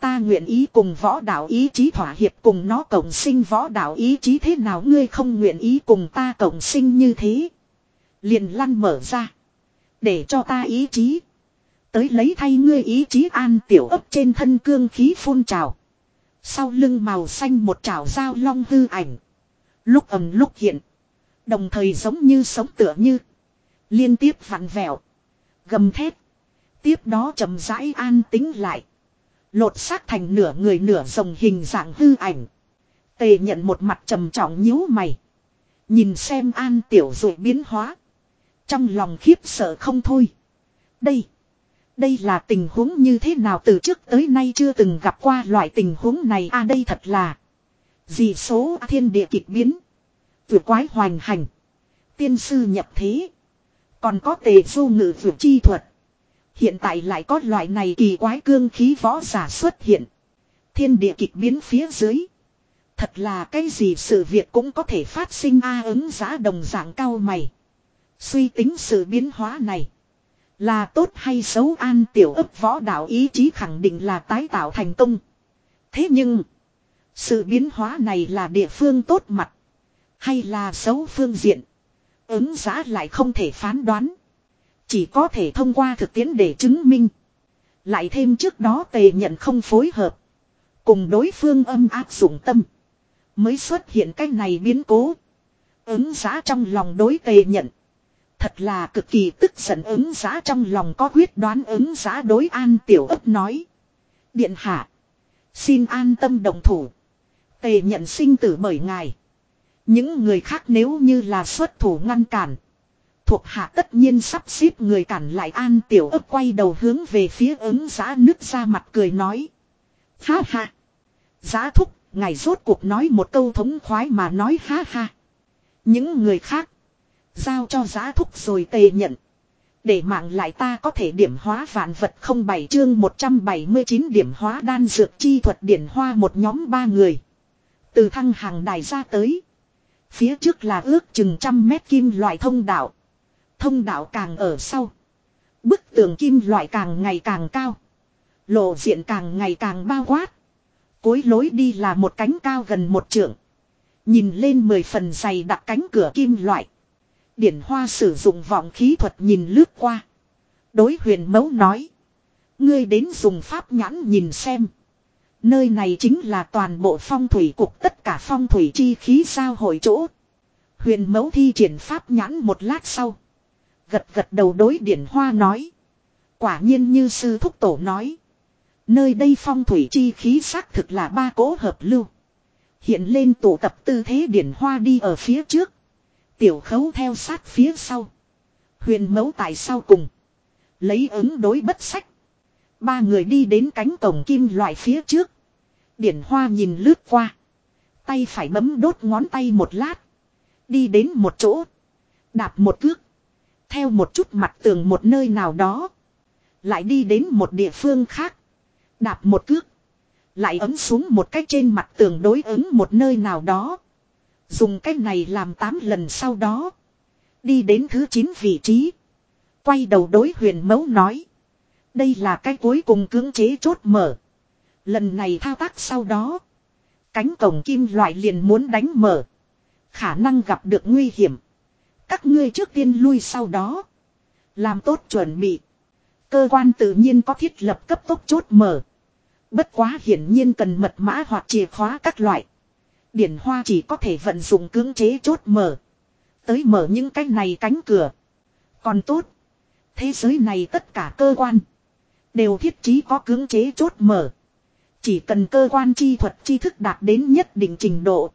Ta nguyện ý cùng võ đạo ý chí thỏa hiệp cùng nó cộng sinh võ đạo ý chí thế nào ngươi không nguyện ý cùng ta cộng sinh như thế. Liền lăn mở ra. Để cho ta ý chí. Tới lấy thay ngươi ý chí an tiểu ấp trên thân cương khí phun trào. Sau lưng màu xanh một trào dao long hư ảnh. Lúc ầm lúc hiện. Đồng thời giống như sống tựa như. Liên tiếp vặn vẹo. Gầm thét. Tiếp đó chậm rãi an tính lại. Lột xác thành nửa người nửa rồng hình dạng hư ảnh. Tề nhận một mặt trầm trọng nhíu mày. Nhìn xem an tiểu rồi biến hóa. Trong lòng khiếp sợ không thôi. Đây. Đây là tình huống như thế nào từ trước tới nay chưa từng gặp qua loại tình huống này a à, đây thật là. Dị số thiên địa kịch biến. Vượt quái hoành hành. Tiên sư nhập thế. Còn có tề du ngự vượt chi thuật. Hiện tại lại có loại này kỳ quái cương khí võ giả xuất hiện. Thiên địa kịch biến phía dưới. Thật là cái gì sự việc cũng có thể phát sinh a ứng giá đồng dạng cao mày. Suy tính sự biến hóa này. Là tốt hay xấu an tiểu ấp võ đạo ý chí khẳng định là tái tạo thành công. Thế nhưng. Sự biến hóa này là địa phương tốt mặt. Hay là xấu phương diện. Ứng giá lại không thể phán đoán. Chỉ có thể thông qua thực tiễn để chứng minh. Lại thêm trước đó tề nhận không phối hợp. Cùng đối phương âm áp dụng tâm. Mới xuất hiện cái này biến cố. Ứng giá trong lòng đối tề nhận. Thật là cực kỳ tức giận ứng giá trong lòng có quyết đoán ứng giá đối an tiểu ấp nói. Điện hạ. Xin an tâm đồng thủ. Tề nhận sinh tử bởi ngài. Những người khác nếu như là xuất thủ ngăn cản. Thuộc hạ tất nhiên sắp xếp người cản lại an tiểu ấp quay đầu hướng về phía ứng giá nước ra mặt cười nói. Ha ha. Giá thúc, ngài rốt cuộc nói một câu thống khoái mà nói ha ha. Những người khác. Giao cho giá thúc rồi tề nhận. Để mạng lại ta có thể điểm hóa vạn vật không bảy chương 179 điểm hóa đan dược chi thuật điển hoa một nhóm ba người. Từ thăng hàng đài ra tới. Phía trước là ước chừng trăm mét kim loại thông đạo. Thông đạo càng ở sau. Bức tường kim loại càng ngày càng cao. Lộ diện càng ngày càng bao quát. Cối lối đi là một cánh cao gần một trượng. Nhìn lên mười phần dày đặt cánh cửa kim loại. Điển hoa sử dụng vọng khí thuật nhìn lướt qua. Đối huyền Mẫu nói. Ngươi đến dùng pháp nhãn nhìn xem. Nơi này chính là toàn bộ phong thủy cục tất cả phong thủy chi khí giao hội chỗ. Huyền Mẫu thi triển pháp nhãn một lát sau. Gật gật đầu đối điển hoa nói. Quả nhiên như sư thúc tổ nói. Nơi đây phong thủy chi khí xác thực là ba cố hợp lưu. Hiện lên tụ tập tư thế điển hoa đi ở phía trước. Tiểu khấu theo sát phía sau. Huyền mẫu tại sau cùng. Lấy ứng đối bất sách. Ba người đi đến cánh cổng kim loại phía trước. Điển hoa nhìn lướt qua. Tay phải bấm đốt ngón tay một lát. Đi đến một chỗ. Đạp một cước. Theo một chút mặt tường một nơi nào đó. Lại đi đến một địa phương khác. Đạp một cước. Lại ấm xuống một cách trên mặt tường đối ứng một nơi nào đó. Dùng cách này làm 8 lần sau đó. Đi đến thứ 9 vị trí. Quay đầu đối huyền mẫu nói. Đây là cái cuối cùng cưỡng chế chốt mở. Lần này thao tác sau đó. Cánh cổng kim loại liền muốn đánh mở. Khả năng gặp được nguy hiểm. Các ngươi trước tiên lui sau đó. Làm tốt chuẩn bị. Cơ quan tự nhiên có thiết lập cấp tốc chốt mở. Bất quá hiển nhiên cần mật mã hoặc chìa khóa các loại. Điển hoa chỉ có thể vận dụng cưỡng chế chốt mở. Tới mở những cái này cánh cửa. Còn tốt. Thế giới này tất cả cơ quan. Đều thiết trí có cưỡng chế chốt mở. Chỉ cần cơ quan chi thuật, chi thức đạt đến nhất định trình độ.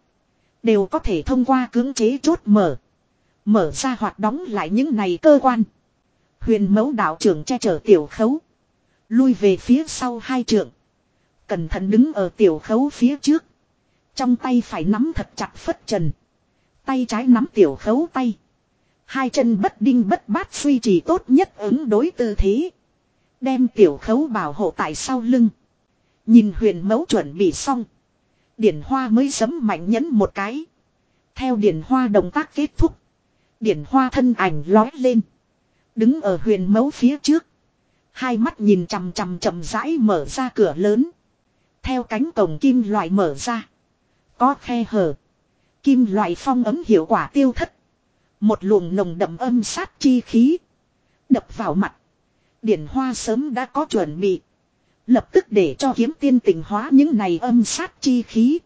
Đều có thể thông qua cưỡng chế chốt mở. Mở ra hoặc đóng lại những này cơ quan. Huyền mẫu đạo trưởng che chở tiểu khấu. Lui về phía sau hai trượng. Cẩn thận đứng ở tiểu khấu phía trước. Trong tay phải nắm thật chặt phất trần. Tay trái nắm tiểu khấu tay. Hai chân bất đinh bất bát suy trì tốt nhất ứng đối tư thế. Đem tiểu khấu bảo hộ tại sau lưng. Nhìn huyền mẫu chuẩn bị xong. Điển hoa mới sấm mạnh nhấn một cái. Theo điển hoa động tác kết thúc. Điển hoa thân ảnh lói lên. Đứng ở huyền mẫu phía trước. Hai mắt nhìn chằm chằm chậm rãi mở ra cửa lớn. Theo cánh cổng kim loại mở ra. Có khe hở. Kim loại phong ấm hiệu quả tiêu thất. Một luồng nồng đậm âm sát chi khí. Đập vào mặt. Điển hoa sớm đã có chuẩn bị. Lập tức để cho kiếm tiên tình hóa những này âm sát chi khí.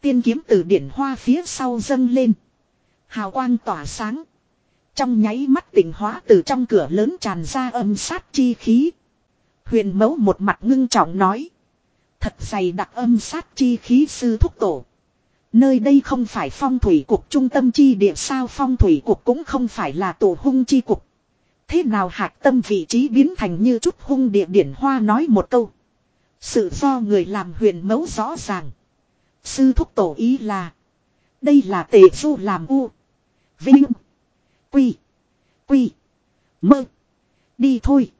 Tiên kiếm từ điển hoa phía sau dâng lên. Hào quang tỏa sáng. Trong nháy mắt tỉnh hóa từ trong cửa lớn tràn ra âm sát chi khí. Huyền mẫu một mặt ngưng trọng nói. Thật dày đặc âm sát chi khí sư thúc tổ. Nơi đây không phải phong thủy cục, trung tâm chi địa sao phong thủy cục cũng không phải là tổ hung chi cục. Thế nào hạc tâm vị trí biến thành như chút hung địa điển hoa nói một câu. Sự do người làm huyền mẫu rõ ràng. Sư thúc tổ ý là. Đây là tề du làm u. Vinh. Quy. Quy. Mơ. Đi thôi.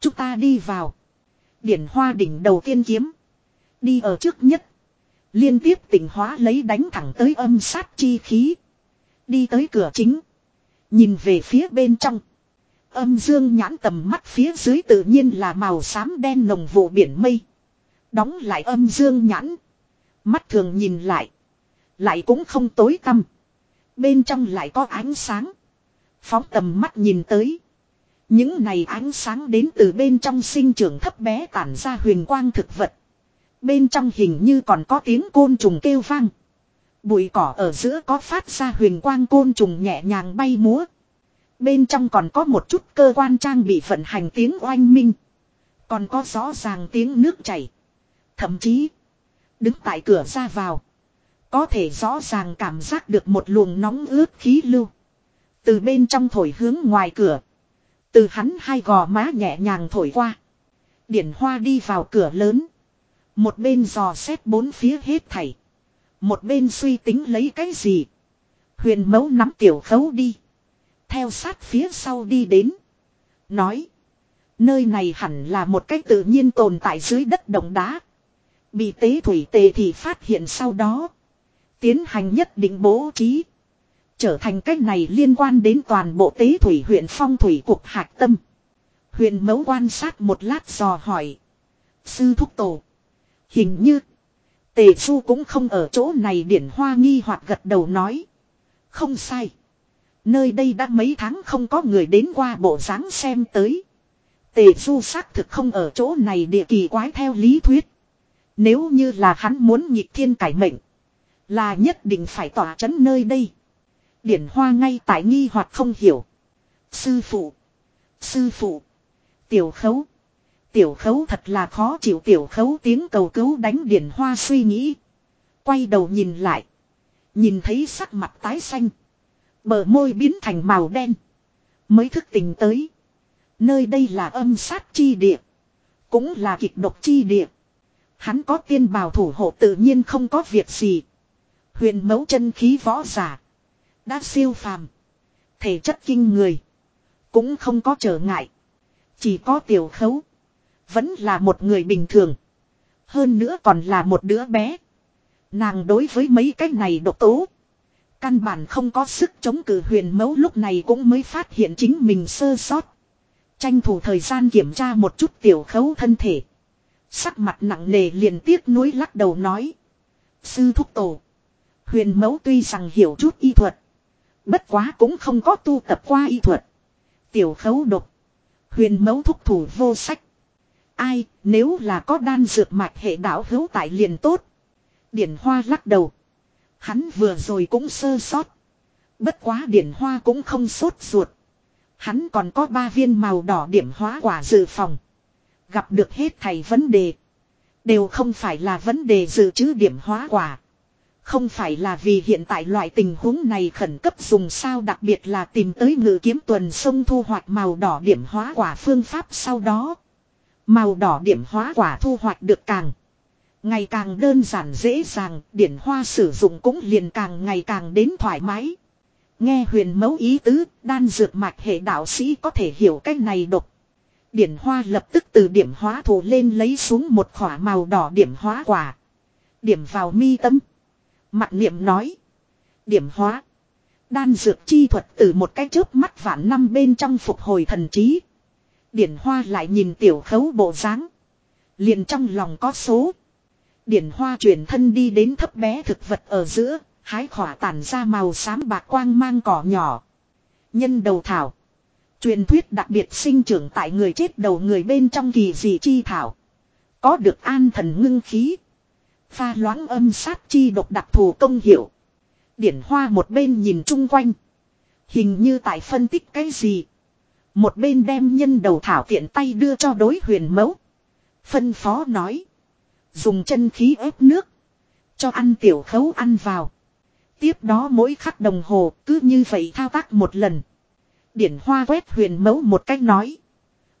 Chúng ta đi vào. Điển hoa đỉnh đầu tiên kiếm. Đi ở trước nhất. Liên tiếp tỉnh hóa lấy đánh thẳng tới âm sát chi khí. Đi tới cửa chính. Nhìn về phía bên trong. Âm dương nhãn tầm mắt phía dưới tự nhiên là màu xám đen nồng vụ biển mây. Đóng lại âm dương nhãn. Mắt thường nhìn lại. Lại cũng không tối tăm. Bên trong lại có ánh sáng. Phóng tầm mắt nhìn tới. Những này ánh sáng đến từ bên trong sinh trưởng thấp bé tản ra huyền quang thực vật. Bên trong hình như còn có tiếng côn trùng kêu vang. Bụi cỏ ở giữa có phát ra huyền quang côn trùng nhẹ nhàng bay múa. Bên trong còn có một chút cơ quan trang bị vận hành tiếng oanh minh. Còn có rõ ràng tiếng nước chảy. Thậm chí, đứng tại cửa ra vào. Có thể rõ ràng cảm giác được một luồng nóng ướt khí lưu. Từ bên trong thổi hướng ngoài cửa. Từ hắn hai gò má nhẹ nhàng thổi qua. Điển hoa đi vào cửa lớn. Một bên dò xét bốn phía hết thảy. Một bên suy tính lấy cái gì. Huyền mẫu nắm tiểu khấu đi. Theo sát phía sau đi đến. Nói. Nơi này hẳn là một cái tự nhiên tồn tại dưới đất động đá. Bị tế thủy tề thì phát hiện sau đó. Tiến hành nhất định bố trí. Trở thành cách này liên quan đến toàn bộ tế thủy huyện phong thủy cục hạc tâm. huyện mẫu quan sát một lát dò hỏi. Sư thúc tổ. Hình như. Tề su cũng không ở chỗ này điển hoa nghi hoặc gật đầu nói. Không sai. Nơi đây đã mấy tháng không có người đến qua bộ dáng xem tới. Tề du xác thực không ở chỗ này địa kỳ quái theo lý thuyết. Nếu như là hắn muốn nhịp thiên cải mệnh. Là nhất định phải tỏa chấn nơi đây. Điển hoa ngay tại nghi hoặc không hiểu. Sư phụ. Sư phụ. Tiểu khấu. Tiểu khấu thật là khó chịu tiểu khấu tiếng cầu cứu đánh điển hoa suy nghĩ. Quay đầu nhìn lại. Nhìn thấy sắc mặt tái xanh. Bờ môi biến thành màu đen. Mới thức tỉnh tới. Nơi đây là âm sát chi địa. Cũng là kịch độc chi địa. Hắn có tiên bào thủ hộ tự nhiên không có việc gì. Huyền mẫu chân khí võ giả. Đã siêu phàm. Thể chất kinh người. Cũng không có trở ngại. Chỉ có tiểu khấu. Vẫn là một người bình thường. Hơn nữa còn là một đứa bé. Nàng đối với mấy cái này độc tố. Căn bản không có sức chống cự huyền mẫu lúc này cũng mới phát hiện chính mình sơ sót. Tranh thủ thời gian kiểm tra một chút tiểu khấu thân thể. Sắc mặt nặng nề liền tiếc nuối lắc đầu nói. Sư thúc tổ. Huyền mẫu tuy rằng hiểu chút y thuật. Bất quá cũng không có tu tập qua y thuật. Tiểu khấu độc. Huyền mẫu thúc thủ vô sách. Ai, nếu là có đan dược mạch hệ đạo hữu tại liền tốt. Điển hoa lắc đầu. Hắn vừa rồi cũng sơ sót. Bất quá điển hoa cũng không sốt ruột. Hắn còn có ba viên màu đỏ điểm hóa quả dự phòng. Gặp được hết thầy vấn đề. Đều không phải là vấn đề dự trữ điểm hóa quả. Không phải là vì hiện tại loại tình huống này khẩn cấp dùng sao đặc biệt là tìm tới ngự kiếm tuần sông thu hoạch màu đỏ điểm hóa quả phương pháp sau đó. Màu đỏ điểm hóa quả thu hoạch được càng. Ngày càng đơn giản dễ dàng, điển hoa sử dụng cũng liền càng ngày càng đến thoải mái. Nghe huyền mẫu ý tứ, đan dược mạch hệ đạo sĩ có thể hiểu cách này độc. Điển hoa lập tức từ điểm hóa thủ lên lấy xuống một khỏa màu đỏ điểm hóa quả. Điểm vào mi tâm. Mặt niệm nói. Điểm hóa. Đan dược chi thuật từ một cái chớp mắt vạn năm bên trong phục hồi thần trí. Điển hoa lại nhìn tiểu khấu bộ dáng Liền trong lòng có số. Điển hoa chuyển thân đi đến thấp bé thực vật ở giữa, hái khỏa tản ra màu xám bạc quang mang cỏ nhỏ. Nhân đầu thảo. Truyền thuyết đặc biệt sinh trưởng tại người chết đầu người bên trong kỳ dị chi thảo. Có được an thần ngưng khí. Pha loãng âm sát chi độc đặc thù công hiệu. Điển hoa một bên nhìn chung quanh. Hình như tại phân tích cái gì. Một bên đem nhân đầu thảo tiện tay đưa cho đối huyền mẫu. Phân phó nói. Dùng chân khí ép nước. Cho ăn tiểu khấu ăn vào. Tiếp đó mỗi khắc đồng hồ cứ như vậy thao tác một lần. Điển hoa quét huyền mẫu một cách nói.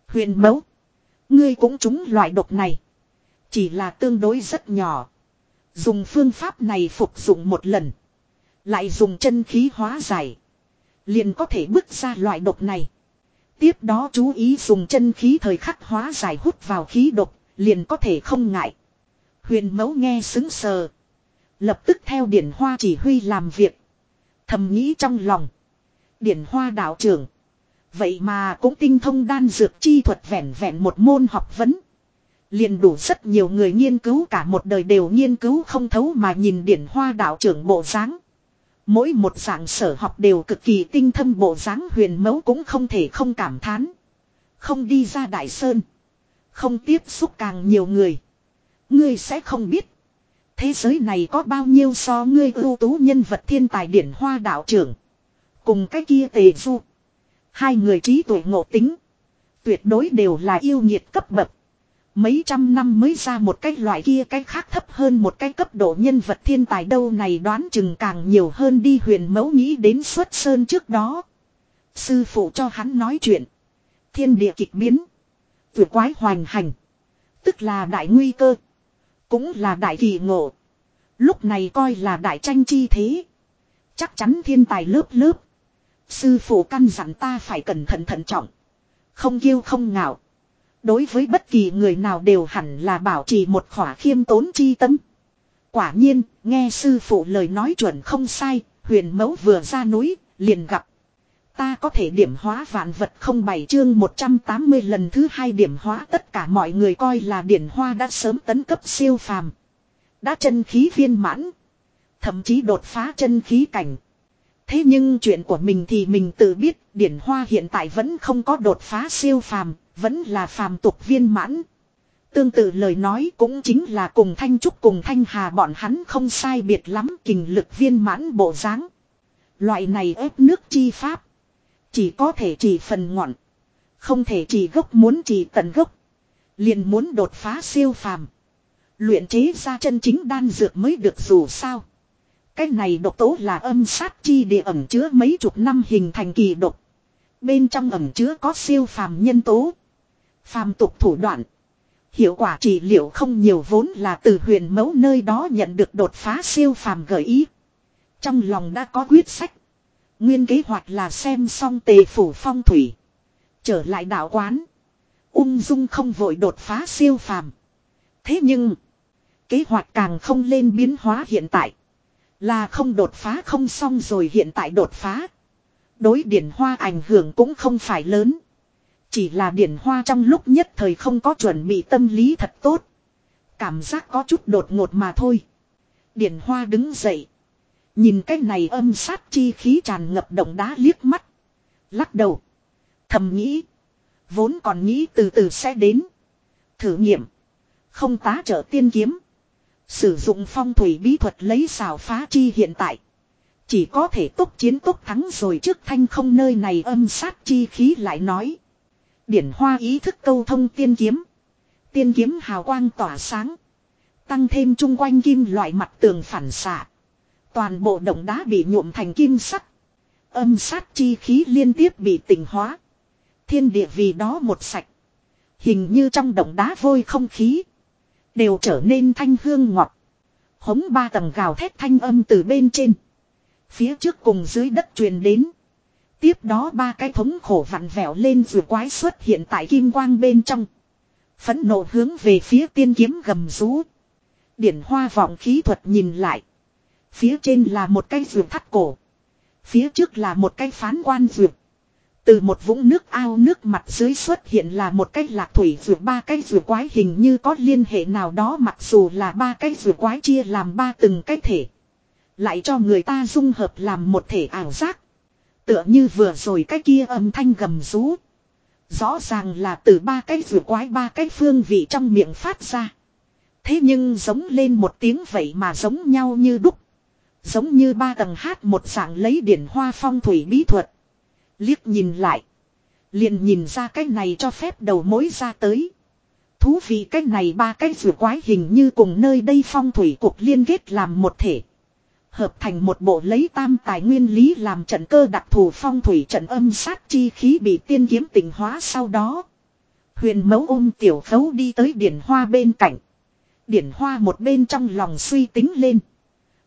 Huyền mẫu. Ngươi cũng trúng loại độc này. Chỉ là tương đối rất nhỏ. Dùng phương pháp này phục dụng một lần. Lại dùng chân khí hóa giải. Liền có thể bước ra loại độc này. Tiếp đó chú ý dùng chân khí thời khắc hóa giải hút vào khí độc. Liền có thể không ngại. Huyền mẫu nghe xứng sờ. Lập tức theo điển hoa chỉ huy làm việc. Thầm nghĩ trong lòng. Điển hoa đạo trưởng. Vậy mà cũng tinh thông đan dược chi thuật vẹn vẹn một môn học vấn. Liền đủ rất nhiều người nghiên cứu cả một đời đều nghiên cứu không thấu mà nhìn điển hoa đạo trưởng bộ dáng. Mỗi một dạng sở học đều cực kỳ tinh thâm, bộ dáng huyền mẫu cũng không thể không cảm thán. Không đi ra đại sơn. Không tiếp xúc càng nhiều người. Ngươi sẽ không biết. Thế giới này có bao nhiêu so ngươi ưu tú nhân vật thiên tài điển hoa đạo trưởng. Cùng cái kia tề du. Hai người trí tuệ ngộ tính. Tuyệt đối đều là yêu nhiệt cấp bậc. Mấy trăm năm mới ra một cái loại kia cái khác thấp hơn một cái cấp độ nhân vật thiên tài đâu này đoán chừng càng nhiều hơn đi huyền mẫu nghĩ đến xuất sơn trước đó. Sư phụ cho hắn nói chuyện. Thiên địa kịch biến. tuyệt quái hoành hành. Tức là đại nguy cơ. Cũng là đại kỳ ngộ. Lúc này coi là đại tranh chi thế. Chắc chắn thiên tài lớp lớp. Sư phụ căn dặn ta phải cẩn thận thận trọng. Không kiêu không ngạo. Đối với bất kỳ người nào đều hẳn là bảo trì một khỏa khiêm tốn chi tâm. Quả nhiên, nghe sư phụ lời nói chuẩn không sai, huyền mẫu vừa ra núi, liền gặp. Ta có thể điểm hóa vạn vật không bảy chương 180 lần thứ hai điểm hóa tất cả mọi người coi là điển hoa đã sớm tấn cấp siêu phàm. Đã chân khí viên mãn. Thậm chí đột phá chân khí cảnh. Thế nhưng chuyện của mình thì mình tự biết điển hoa hiện tại vẫn không có đột phá siêu phàm, vẫn là phàm tục viên mãn. Tương tự lời nói cũng chính là cùng Thanh Trúc cùng Thanh Hà bọn hắn không sai biệt lắm kình lực viên mãn bộ dáng. Loại này ép nước chi pháp. Chỉ có thể chỉ phần ngọn. Không thể chỉ gốc muốn chỉ tận gốc. Liền muốn đột phá siêu phàm. Luyện chế ra chân chính đan dược mới được dù sao. Cái này độc tố là âm sát chi địa ẩm chứa mấy chục năm hình thành kỳ độc. Bên trong ẩm chứa có siêu phàm nhân tố. Phàm tục thủ đoạn. Hiệu quả trị liệu không nhiều vốn là từ huyền mẫu nơi đó nhận được đột phá siêu phàm gợi ý. Trong lòng đã có quyết sách. Nguyên kế hoạch là xem xong tề phủ phong thủy. Trở lại đạo quán. Ung dung không vội đột phá siêu phàm. Thế nhưng. Kế hoạch càng không lên biến hóa hiện tại. Là không đột phá không xong rồi hiện tại đột phá. Đối điển hoa ảnh hưởng cũng không phải lớn. Chỉ là điển hoa trong lúc nhất thời không có chuẩn bị tâm lý thật tốt. Cảm giác có chút đột ngột mà thôi. Điển hoa đứng dậy. Nhìn cái này âm sát chi khí tràn ngập động đá liếc mắt. Lắc đầu. Thầm nghĩ. Vốn còn nghĩ từ từ sẽ đến. Thử nghiệm. Không tá trợ tiên kiếm. Sử dụng phong thủy bí thuật lấy xào phá chi hiện tại. Chỉ có thể tốc chiến tốc thắng rồi trước thanh không nơi này âm sát chi khí lại nói. Điển hoa ý thức câu thông tiên kiếm. Tiên kiếm hào quang tỏa sáng. Tăng thêm chung quanh kim loại mặt tường phản xạ. Toàn bộ động đá bị nhuộm thành kim sắc. Âm sát chi khí liên tiếp bị tỉnh hóa. Thiên địa vì đó một sạch. Hình như trong động đá vôi không khí. Đều trở nên thanh hương ngọt. Hống ba tầng gào thét thanh âm từ bên trên. Phía trước cùng dưới đất truyền đến. Tiếp đó ba cái thống khổ vặn vẹo lên rùa quái xuất hiện tại kim quang bên trong. Phấn nộ hướng về phía tiên kiếm gầm rú. Điển hoa vọng khí thuật nhìn lại. Phía trên là một cái rùa thắt cổ. Phía trước là một cái phán quan rùa Từ một vũng nước ao nước mặt dưới xuất hiện là một cái lạc thủy rùa ba cái rùa quái hình như có liên hệ nào đó mặc dù là ba cái rùa quái chia làm ba từng cái thể. Lại cho người ta dung hợp làm một thể ảo giác. Tựa như vừa rồi cái kia âm thanh gầm rú. Rõ ràng là từ ba cái ruột quái ba cái phương vị trong miệng phát ra. Thế nhưng giống lên một tiếng vậy mà giống nhau như đúc. Giống như ba tầng hát một dạng lấy điển hoa phong thủy bí thuật. Liếc nhìn lại. Liền nhìn ra cái này cho phép đầu mối ra tới. Thú vị cái này ba cái vừa quái hình như cùng nơi đây phong thủy cuộc liên kết làm một thể. Hợp thành một bộ lấy tam tài nguyên lý làm trận cơ đặc thù phong thủy trận âm sát chi khí bị tiên kiếm tỉnh hóa sau đó. Huyền mẫu ôm tiểu khấu đi tới điển hoa bên cạnh. Điển hoa một bên trong lòng suy tính lên.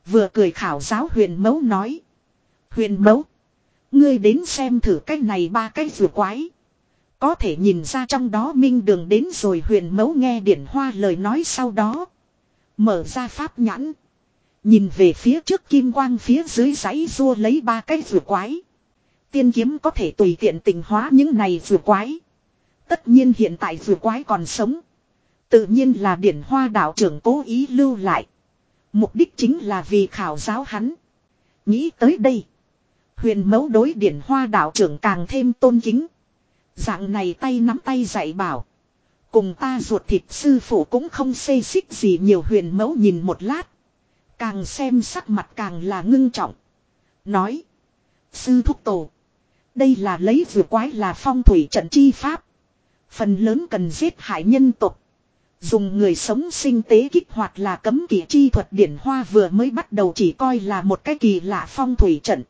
Vừa cười khảo giáo huyền mẫu nói. Huyền mẫu. Ngươi đến xem thử cái này ba cái vừa quái. Có thể nhìn ra trong đó minh đường đến rồi huyền mẫu nghe điển hoa lời nói sau đó. Mở ra pháp nhãn. Nhìn về phía trước kim quang phía dưới giấy rua lấy ba cái rùa quái. Tiên kiếm có thể tùy tiện tình hóa những này rùa quái. Tất nhiên hiện tại rùa quái còn sống. Tự nhiên là điển hoa đạo trưởng cố ý lưu lại. Mục đích chính là vì khảo giáo hắn. Nghĩ tới đây. Huyền mẫu đối điển hoa đạo trưởng càng thêm tôn kính. Dạng này tay nắm tay dạy bảo. Cùng ta ruột thịt sư phụ cũng không xê xích gì nhiều huyền mẫu nhìn một lát. Càng xem sắc mặt càng là ngưng trọng. Nói. Sư thúc tổ. Đây là lấy vừa quái là phong thủy trận chi pháp. Phần lớn cần giết hại nhân tộc. Dùng người sống sinh tế kích hoạt là cấm kỵ chi thuật điển hoa vừa mới bắt đầu chỉ coi là một cái kỳ lạ phong thủy trận.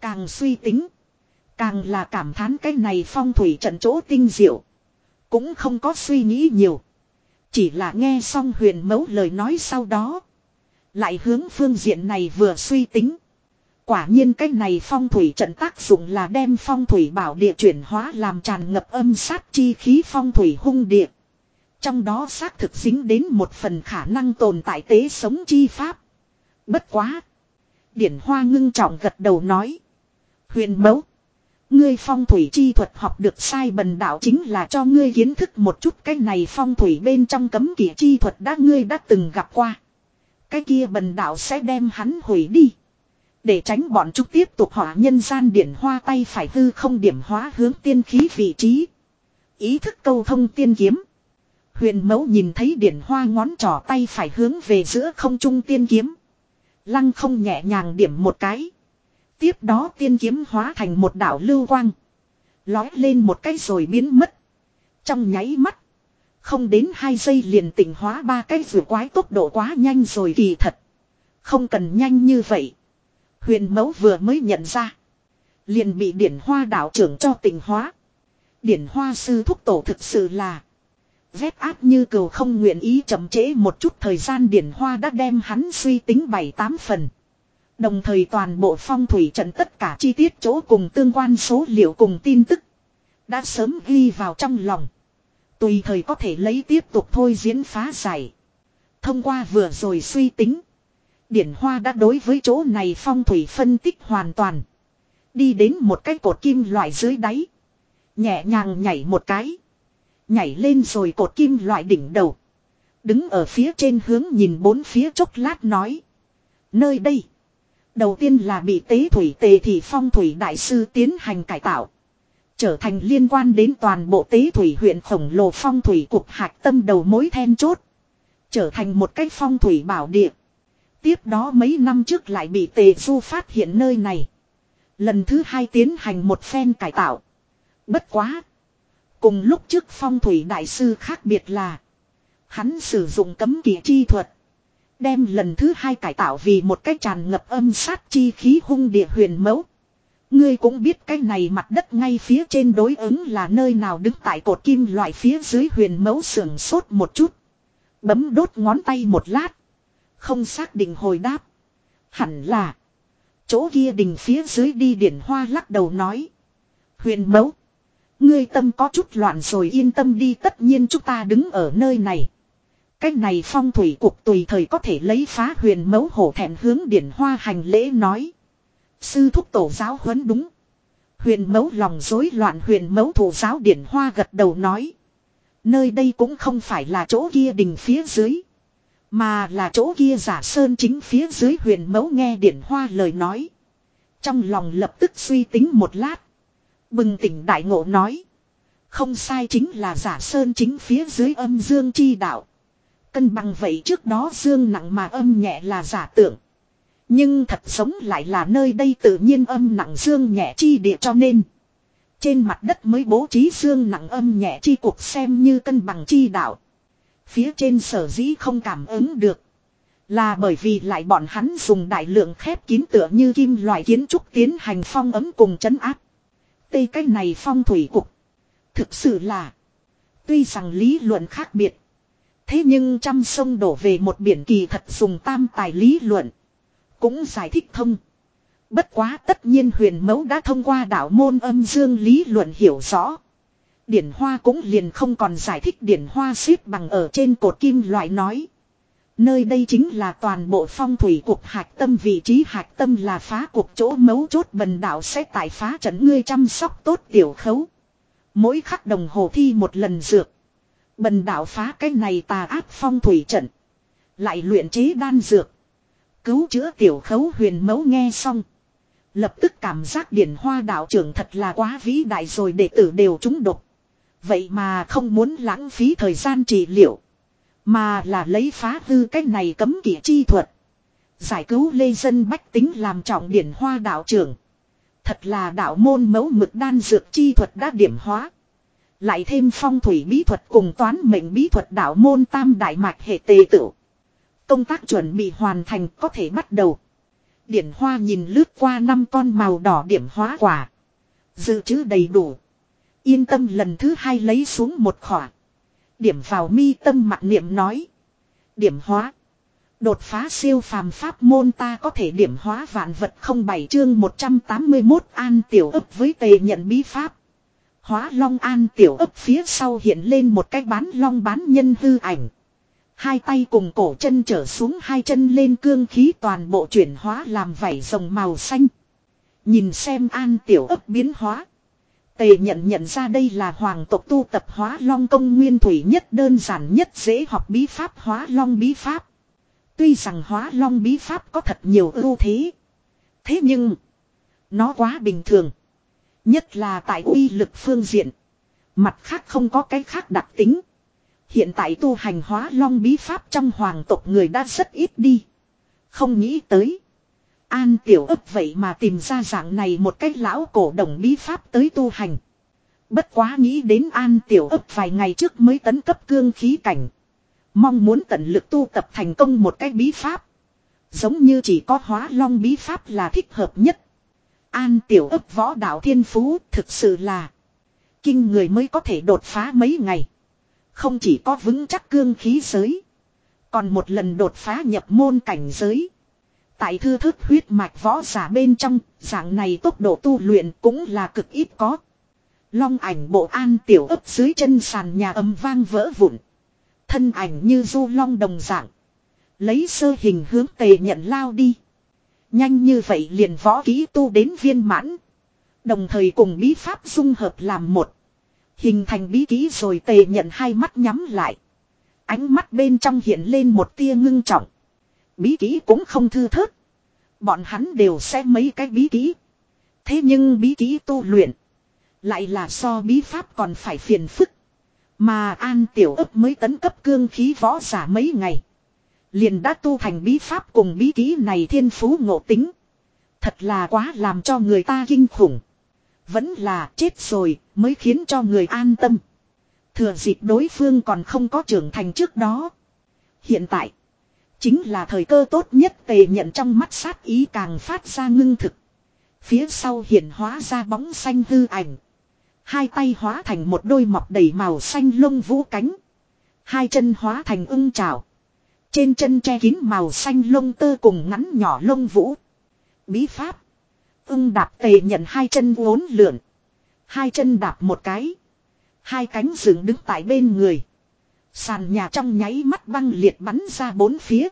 Càng suy tính. Càng là cảm thán cái này phong thủy trận chỗ tinh diệu. Cũng không có suy nghĩ nhiều. Chỉ là nghe xong huyền mẫu lời nói sau đó. Lại hướng phương diện này vừa suy tính. Quả nhiên cái này phong thủy trận tác dụng là đem phong thủy bảo địa chuyển hóa làm tràn ngập âm sát chi khí phong thủy hung địa. Trong đó xác thực dính đến một phần khả năng tồn tại tế sống chi pháp. Bất quá. Điển hoa ngưng trọng gật đầu nói. Huyền mẫu. Ngươi phong thủy chi thuật học được sai bần đạo chính là cho ngươi kiến thức một chút cái này phong thủy bên trong cấm kỵ chi thuật đã ngươi đã từng gặp qua. Cái kia bần đạo sẽ đem hắn hủy đi. Để tránh bọn chúng tiếp tục hỏa nhân gian điển hoa tay phải hư không điểm hóa hướng tiên khí vị trí. Ý thức câu thông tiên kiếm. Huyền mẫu nhìn thấy điển hoa ngón trỏ tay phải hướng về giữa không trung tiên kiếm. Lăng không nhẹ nhàng điểm một cái. Tiếp đó tiên kiếm hóa thành một đảo lưu quang. Lói lên một cái rồi biến mất. Trong nháy mắt. Không đến hai giây liền tỉnh hóa ba cái rùa quái tốc độ quá nhanh rồi kỳ thật. Không cần nhanh như vậy. Huyền mẫu vừa mới nhận ra. Liền bị điển hoa đạo trưởng cho tỉnh hóa. Điển hoa sư thúc tổ thực sự là. Vét áp như cầu không nguyện ý chậm trễ một chút thời gian điển hoa đã đem hắn suy tính bảy tám phần. Đồng thời toàn bộ phong thủy trận tất cả chi tiết chỗ cùng tương quan số liệu cùng tin tức. Đã sớm ghi vào trong lòng. Tùy thời có thể lấy tiếp tục thôi diễn phá giải. Thông qua vừa rồi suy tính. Điển Hoa đã đối với chỗ này phong thủy phân tích hoàn toàn. Đi đến một cái cột kim loại dưới đáy. Nhẹ nhàng nhảy một cái. Nhảy lên rồi cột kim loại đỉnh đầu. Đứng ở phía trên hướng nhìn bốn phía chốc lát nói. Nơi đây. Đầu tiên là bị tế thủy tề thị phong thủy đại sư tiến hành cải tạo. Trở thành liên quan đến toàn bộ tế thủy huyện khổng lồ phong thủy cục hạch tâm đầu mối then chốt. Trở thành một cái phong thủy bảo địa. Tiếp đó mấy năm trước lại bị tề du phát hiện nơi này. Lần thứ hai tiến hành một phen cải tạo. Bất quá. Cùng lúc trước phong thủy đại sư khác biệt là. Hắn sử dụng cấm kỵ chi thuật. Đem lần thứ hai cải tạo vì một cái tràn ngập âm sát chi khí hung địa huyền mẫu. Ngươi cũng biết cái này mặt đất ngay phía trên đối ứng là nơi nào đứng tại cột kim loại phía dưới huyền mẫu sưởng sốt một chút. Bấm đốt ngón tay một lát. Không xác định hồi đáp. Hẳn là. Chỗ kia đình phía dưới đi điển hoa lắc đầu nói. Huyền mẫu. Ngươi tâm có chút loạn rồi yên tâm đi tất nhiên chúng ta đứng ở nơi này. Cách này phong thủy cuộc tùy thời có thể lấy phá huyền mẫu hổ thẹn hướng điển hoa hành lễ nói. Sư thúc tổ giáo huấn đúng. Huyền mẫu lòng rối loạn huyền mẫu thủ giáo điển hoa gật đầu nói. Nơi đây cũng không phải là chỗ kia đình phía dưới. Mà là chỗ kia giả sơn chính phía dưới huyền mẫu nghe điển hoa lời nói. Trong lòng lập tức suy tính một lát. Bừng tỉnh đại ngộ nói. Không sai chính là giả sơn chính phía dưới âm dương chi đạo. Cân bằng vậy trước đó dương nặng mà âm nhẹ là giả tưởng. Nhưng thật sống lại là nơi đây tự nhiên âm nặng dương nhẹ chi địa cho nên. Trên mặt đất mới bố trí dương nặng âm nhẹ chi cuộc xem như cân bằng chi đạo. Phía trên sở dĩ không cảm ứng được. Là bởi vì lại bọn hắn dùng đại lượng khép kín tựa như kim loại kiến trúc tiến hành phong ấm cùng chấn áp. Tây cách này phong thủy cục. Thực sự là. Tuy rằng lý luận khác biệt. Thế nhưng trăm sông đổ về một biển kỳ thật dùng tam tài lý luận. Cũng giải thích thông. Bất quá tất nhiên huyền mẫu đã thông qua đạo môn âm dương lý luận hiểu rõ. Điển hoa cũng liền không còn giải thích điển hoa xếp bằng ở trên cột kim loại nói. Nơi đây chính là toàn bộ phong thủy cục hạch tâm, vị trí hạch tâm là phá cục chỗ mấu chốt bần đạo sẽ tại phá trận ngươi chăm sóc tốt tiểu khấu. Mỗi khắc đồng hồ thi một lần dược. Bần đạo phá cái này tà áp phong thủy trận. Lại luyện chế đan dược. Cứu chữa tiểu khấu huyền mẫu nghe xong. Lập tức cảm giác điển hoa đạo trưởng thật là quá vĩ đại rồi, đệ tử đều trúng độc. Vậy mà không muốn lãng phí thời gian trị liệu. Mà là lấy phá hư cái này cấm kỵ chi thuật. Giải cứu lê dân bách tính làm trọng điển hoa đạo trưởng. Thật là đạo môn mẫu mực đan dược chi thuật đã điểm hóa. Lại thêm phong thủy bí thuật cùng toán mệnh bí thuật đạo môn tam đại mạch hệ tề tựu. Công tác chuẩn bị hoàn thành có thể bắt đầu. Điển hoa nhìn lướt qua năm con màu đỏ điểm hóa quả. Dự trữ đầy đủ. Yên tâm lần thứ hai lấy xuống một khỏa. Điểm vào mi tâm mặt niệm nói. Điểm hóa. Đột phá siêu phàm pháp môn ta có thể điểm hóa vạn vật không bảy chương 181 an tiểu ấp với tề nhận bí pháp. Hóa long an tiểu ấp phía sau hiện lên một cái bán long bán nhân hư ảnh. Hai tay cùng cổ chân trở xuống hai chân lên cương khí toàn bộ chuyển hóa làm vảy rồng màu xanh. Nhìn xem an tiểu ấp biến hóa. Tề nhận nhận ra đây là hoàng tộc tu tập hóa long công nguyên thủy nhất đơn giản nhất dễ học bí pháp hóa long bí pháp. Tuy rằng hóa long bí pháp có thật nhiều ưu thế. Thế nhưng, nó quá bình thường. Nhất là tại uy lực phương diện. Mặt khác không có cái khác đặc tính. Hiện tại tu hành hóa long bí pháp trong hoàng tộc người đã rất ít đi. Không nghĩ tới. An tiểu ấp vậy mà tìm ra dạng này một cách lão cổ đồng bí pháp tới tu hành. Bất quá nghĩ đến an tiểu ấp vài ngày trước mới tấn cấp cương khí cảnh. Mong muốn tận lực tu tập thành công một cách bí pháp. Giống như chỉ có hóa long bí pháp là thích hợp nhất. An tiểu ấp võ đạo thiên phú thực sự là kinh người mới có thể đột phá mấy ngày. Không chỉ có vững chắc cương khí giới. Còn một lần đột phá nhập môn cảnh giới. Tại thư thức huyết mạch võ giả bên trong, dạng này tốc độ tu luyện cũng là cực ít có. Long ảnh bộ an tiểu ấp dưới chân sàn nhà âm vang vỡ vụn. Thân ảnh như du long đồng dạng. Lấy sơ hình hướng tề nhận lao đi. Nhanh như vậy liền võ ký tu đến viên mãn. Đồng thời cùng bí pháp dung hợp làm một. Hình thành bí ký rồi tề nhận hai mắt nhắm lại. Ánh mắt bên trong hiện lên một tia ngưng trọng. Bí ký cũng không thư thớt. Bọn hắn đều xem mấy cái bí ký. Thế nhưng bí ký tu luyện. Lại là so bí pháp còn phải phiền phức. Mà An Tiểu ấp mới tấn cấp cương khí võ giả mấy ngày. Liền đã tu thành bí pháp cùng bí ký này thiên phú ngộ tính. Thật là quá làm cho người ta kinh khủng. Vẫn là chết rồi mới khiến cho người an tâm. Thừa dịp đối phương còn không có trưởng thành trước đó. Hiện tại. Chính là thời cơ tốt nhất tề nhận trong mắt sát ý càng phát ra ngưng thực. Phía sau hiện hóa ra bóng xanh hư ảnh. Hai tay hóa thành một đôi mọc đầy màu xanh lông vũ cánh. Hai chân hóa thành ưng trào. Trên chân che kín màu xanh lông tơ cùng ngắn nhỏ lông vũ. Bí pháp. Ưng đạp tề nhận hai chân uốn lượn. Hai chân đạp một cái. Hai cánh dựng đứng tại bên người. Sàn nhà trong nháy mắt băng liệt bắn ra bốn phía.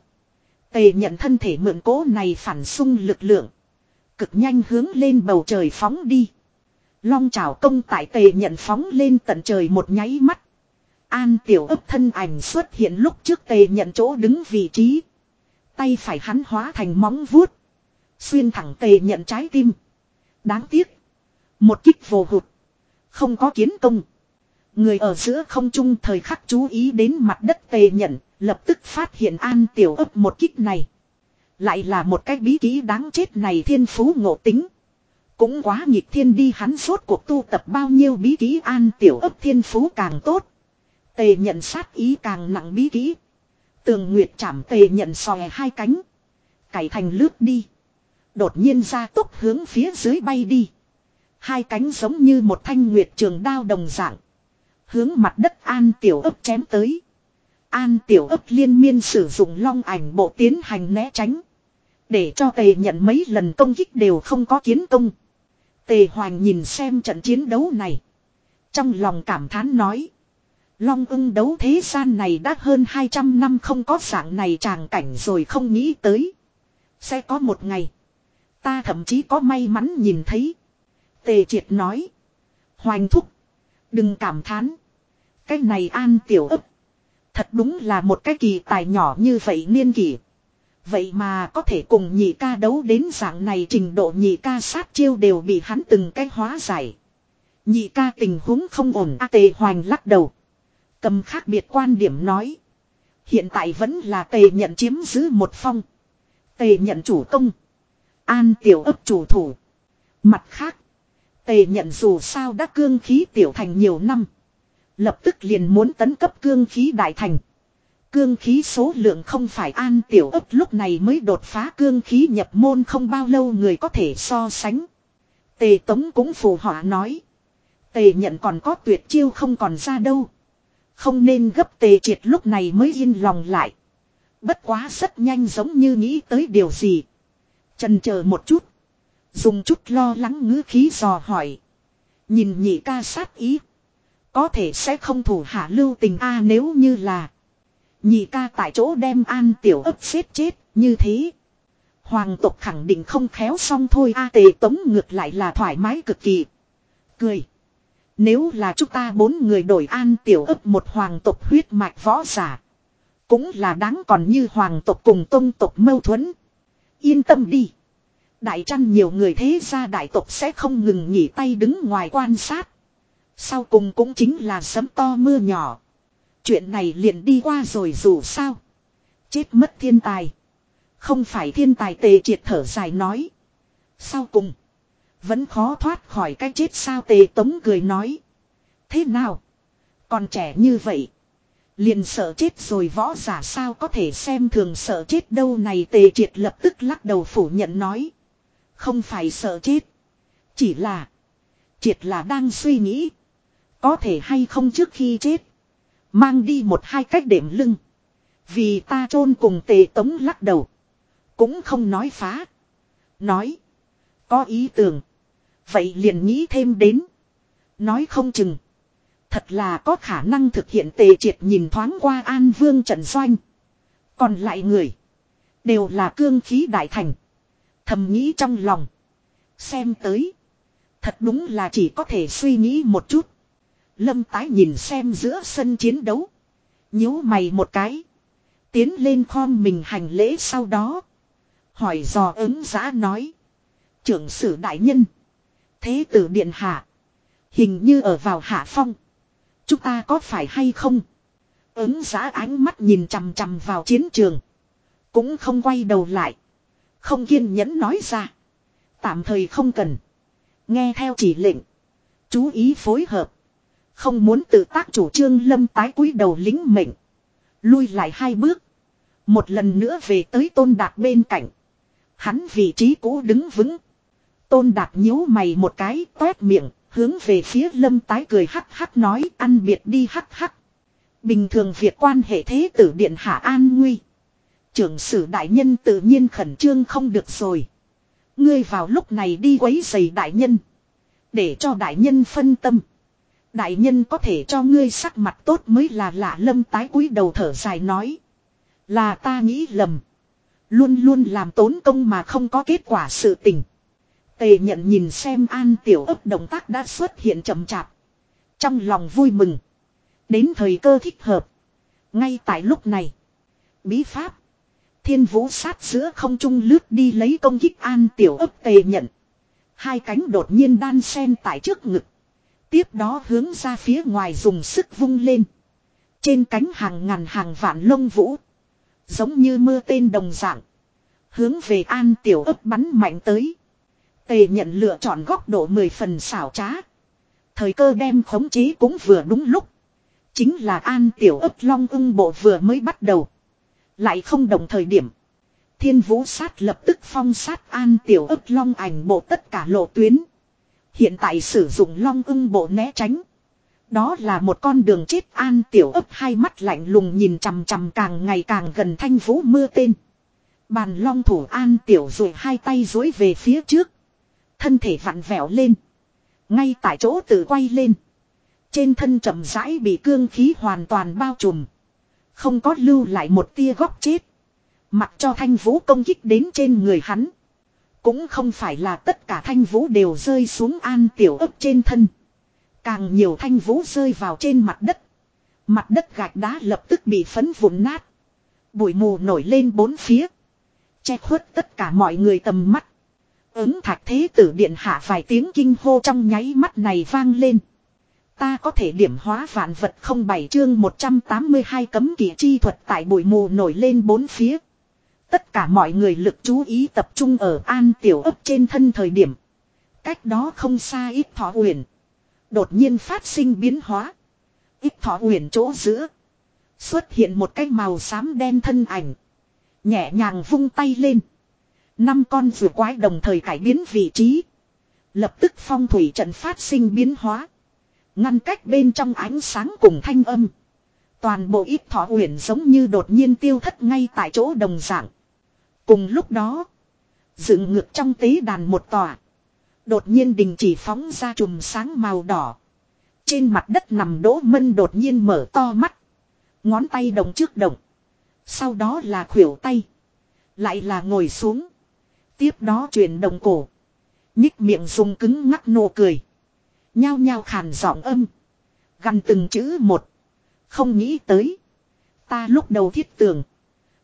Tề nhận thân thể mượn cố này phản xung lực lượng. Cực nhanh hướng lên bầu trời phóng đi. Long trào công tại tề nhận phóng lên tận trời một nháy mắt. An tiểu ấp thân ảnh xuất hiện lúc trước tề nhận chỗ đứng vị trí. Tay phải hắn hóa thành móng vuốt. Xuyên thẳng tề nhận trái tim. Đáng tiếc. Một kích vô hụt. Không có kiến công. Người ở giữa không trung thời khắc chú ý đến mặt đất tề nhận. Lập tức phát hiện an tiểu ấp một kích này. Lại là một cái bí kỹ đáng chết này thiên phú ngộ tính. Cũng quá nhịp thiên đi hắn suốt cuộc tu tập bao nhiêu bí kỹ an tiểu ấp thiên phú càng tốt. Tề nhận sát ý càng nặng bí kỹ. Tường Nguyệt chạm tề nhận sòe hai cánh. Cải thành lướt đi. Đột nhiên ra tốc hướng phía dưới bay đi. Hai cánh giống như một thanh nguyệt trường đao đồng dạng. Hướng mặt đất an tiểu ấp chém tới. An tiểu ấp liên miên sử dụng long ảnh bộ tiến hành né tránh. Để cho tề nhận mấy lần công kích đều không có kiến công. Tề Hoàng nhìn xem trận chiến đấu này. Trong lòng cảm thán nói. Long ưng đấu thế gian này đã hơn 200 năm không có dạng này tràng cảnh rồi không nghĩ tới. Sẽ có một ngày. Ta thậm chí có may mắn nhìn thấy. Tề triệt nói. Hoành thúc. Đừng cảm thán. Cái này an tiểu ấp. Thật đúng là một cái kỳ tài nhỏ như vậy niên kỷ. Vậy mà có thể cùng nhị ca đấu đến dạng này trình độ nhị ca sát chiêu đều bị hắn từng cái hóa giải. Nhị ca tình huống không ổn, A tề hoành lắc đầu. Cầm khác biệt quan điểm nói. Hiện tại vẫn là tề nhận chiếm giữ một phong. Tề nhận chủ công. An tiểu ấp chủ thủ. Mặt khác. Tề nhận dù sao đã cương khí tiểu thành nhiều năm. Lập tức liền muốn tấn cấp cương khí đại thành. Cương khí số lượng không phải an tiểu ấp lúc này mới đột phá cương khí nhập môn không bao lâu người có thể so sánh. Tề Tống cũng phù họa nói. Tề nhận còn có tuyệt chiêu không còn ra đâu. Không nên gấp tề triệt lúc này mới yên lòng lại. Bất quá rất nhanh giống như nghĩ tới điều gì. Trần chờ một chút. Dùng chút lo lắng ngữ khí dò hỏi. Nhìn nhị ca sát ý. Có thể sẽ không thủ hạ lưu tình a nếu như là. Nhị ca tại chỗ đem an tiểu ấp xếp chết, như thế. Hoàng tộc khẳng định không khéo xong thôi a tề tống ngược lại là thoải mái cực kỳ. Cười. Nếu là chúng ta bốn người đổi an tiểu ấp một hoàng tộc huyết mạch võ giả. Cũng là đáng còn như hoàng tộc cùng tôn tộc mâu thuẫn. Yên tâm đi. Đại trăn nhiều người thế ra đại tộc sẽ không ngừng nghỉ tay đứng ngoài quan sát. Sau cùng cũng chính là sấm to mưa nhỏ. Chuyện này liền đi qua rồi dù sao. Chết mất thiên tài. Không phải thiên tài tề triệt thở dài nói. Sau cùng. Vẫn khó thoát khỏi cái chết sao tề tống cười nói. Thế nào? Còn trẻ như vậy. Liền sợ chết rồi võ giả sao có thể xem thường sợ chết đâu này tề triệt lập tức lắc đầu phủ nhận nói. Không phải sợ chết. Chỉ là. Triệt là đang suy nghĩ. Có thể hay không trước khi chết. Mang đi một hai cách đệm lưng. Vì ta chôn cùng tề tống lắc đầu. Cũng không nói phá. Nói. Có ý tưởng. Vậy liền nghĩ thêm đến. Nói không chừng. Thật là có khả năng thực hiện tề triệt nhìn thoáng qua An Vương Trần Doanh. Còn lại người. Đều là cương khí đại thành. Thầm nghĩ trong lòng. Xem tới. Thật đúng là chỉ có thể suy nghĩ một chút. Lâm tái nhìn xem giữa sân chiến đấu. nhíu mày một cái. Tiến lên khom mình hành lễ sau đó. Hỏi dò ứng giã nói. Trưởng sử đại nhân. Thế tử điện hạ. Hình như ở vào hạ phong. Chúng ta có phải hay không? Ứng giá ánh mắt nhìn chằm chằm vào chiến trường. Cũng không quay đầu lại. Không kiên nhẫn nói ra. Tạm thời không cần. Nghe theo chỉ lệnh. Chú ý phối hợp. Không muốn tự tác chủ trương lâm tái cúi đầu lính mệnh. Lui lại hai bước. Một lần nữa về tới tôn đạt bên cạnh. Hắn vị trí cũ đứng vững. Tôn đạt nhíu mày một cái, toét miệng. Hướng về phía lâm tái cười hắc hắc nói ăn biệt đi hắc hắc. Bình thường việc quan hệ thế tử điện hạ an nguy. Trưởng sử đại nhân tự nhiên khẩn trương không được rồi. Ngươi vào lúc này đi quấy giày đại nhân. Để cho đại nhân phân tâm. Đại nhân có thể cho ngươi sắc mặt tốt mới là lạ lâm tái cúi đầu thở dài nói. Là ta nghĩ lầm. Luôn luôn làm tốn công mà không có kết quả sự tình. Tề nhận nhìn xem an tiểu ấp động tác đã xuất hiện chậm chạp. Trong lòng vui mừng. Đến thời cơ thích hợp. Ngay tại lúc này. Bí pháp. Thiên vũ sát giữa không trung lướt đi lấy công kích an tiểu ấp tề nhận. Hai cánh đột nhiên đan sen tại trước ngực. Tiếp đó hướng ra phía ngoài dùng sức vung lên. Trên cánh hàng ngàn hàng vạn lông vũ. Giống như mưa tên đồng dạng. Hướng về an tiểu ấp bắn mạnh tới. Tề nhận lựa chọn góc độ mười phần xảo trá. Thời cơ đem khống chế cũng vừa đúng lúc. Chính là an tiểu ấp long ưng bộ vừa mới bắt đầu. Lại không đồng thời điểm. Thiên vũ sát lập tức phong sát an tiểu ấp long ảnh bộ tất cả lộ tuyến. Hiện tại sử dụng long ưng bộ né tránh. Đó là một con đường chết an tiểu ấp hai mắt lạnh lùng nhìn chằm chằm càng ngày càng gần thanh vũ mưa tên. Bàn long thủ an tiểu rồi hai tay dối về phía trước. Thân thể vặn vẹo lên. Ngay tại chỗ tự quay lên. Trên thân chậm rãi bị cương khí hoàn toàn bao trùm. Không có lưu lại một tia góc chết. Mặc cho thanh vũ công kích đến trên người hắn. Cũng không phải là tất cả thanh vũ đều rơi xuống an tiểu ấp trên thân. Càng nhiều thanh vũ rơi vào trên mặt đất. Mặt đất gạch đá lập tức bị phấn vụn nát. Bụi mù nổi lên bốn phía. Che khuất tất cả mọi người tầm mắt. Ứng thạch thế tử điện hạ vài tiếng kinh hô trong nháy mắt này vang lên. Ta có thể điểm hóa vạn vật không bảy chương 182 cấm kỵ chi thuật tại bụi mù nổi lên bốn phía. Tất cả mọi người lực chú ý tập trung ở an tiểu ấp trên thân thời điểm. Cách đó không xa ít thọ huyền. Đột nhiên phát sinh biến hóa. Ít thọ huyền chỗ giữa. Xuất hiện một cái màu xám đen thân ảnh. Nhẹ nhàng vung tay lên. Năm con rùa quái đồng thời cải biến vị trí. Lập tức phong thủy trận phát sinh biến hóa. Ngăn cách bên trong ánh sáng cùng thanh âm. Toàn bộ ít thọ uyển giống như đột nhiên tiêu thất ngay tại chỗ đồng dạng. Cùng lúc đó. Dựng ngược trong tế đàn một tòa. Đột nhiên đình chỉ phóng ra chùm sáng màu đỏ. Trên mặt đất nằm đỗ mân đột nhiên mở to mắt. Ngón tay đồng trước động. Sau đó là khuỷu tay. Lại là ngồi xuống. Tiếp đó chuyển động cổ. Nhích miệng dùng cứng ngắc nụ cười. Nhao nhao khàn giọng âm. Gần từng chữ một. Không nghĩ tới. Ta lúc đầu thiết tưởng.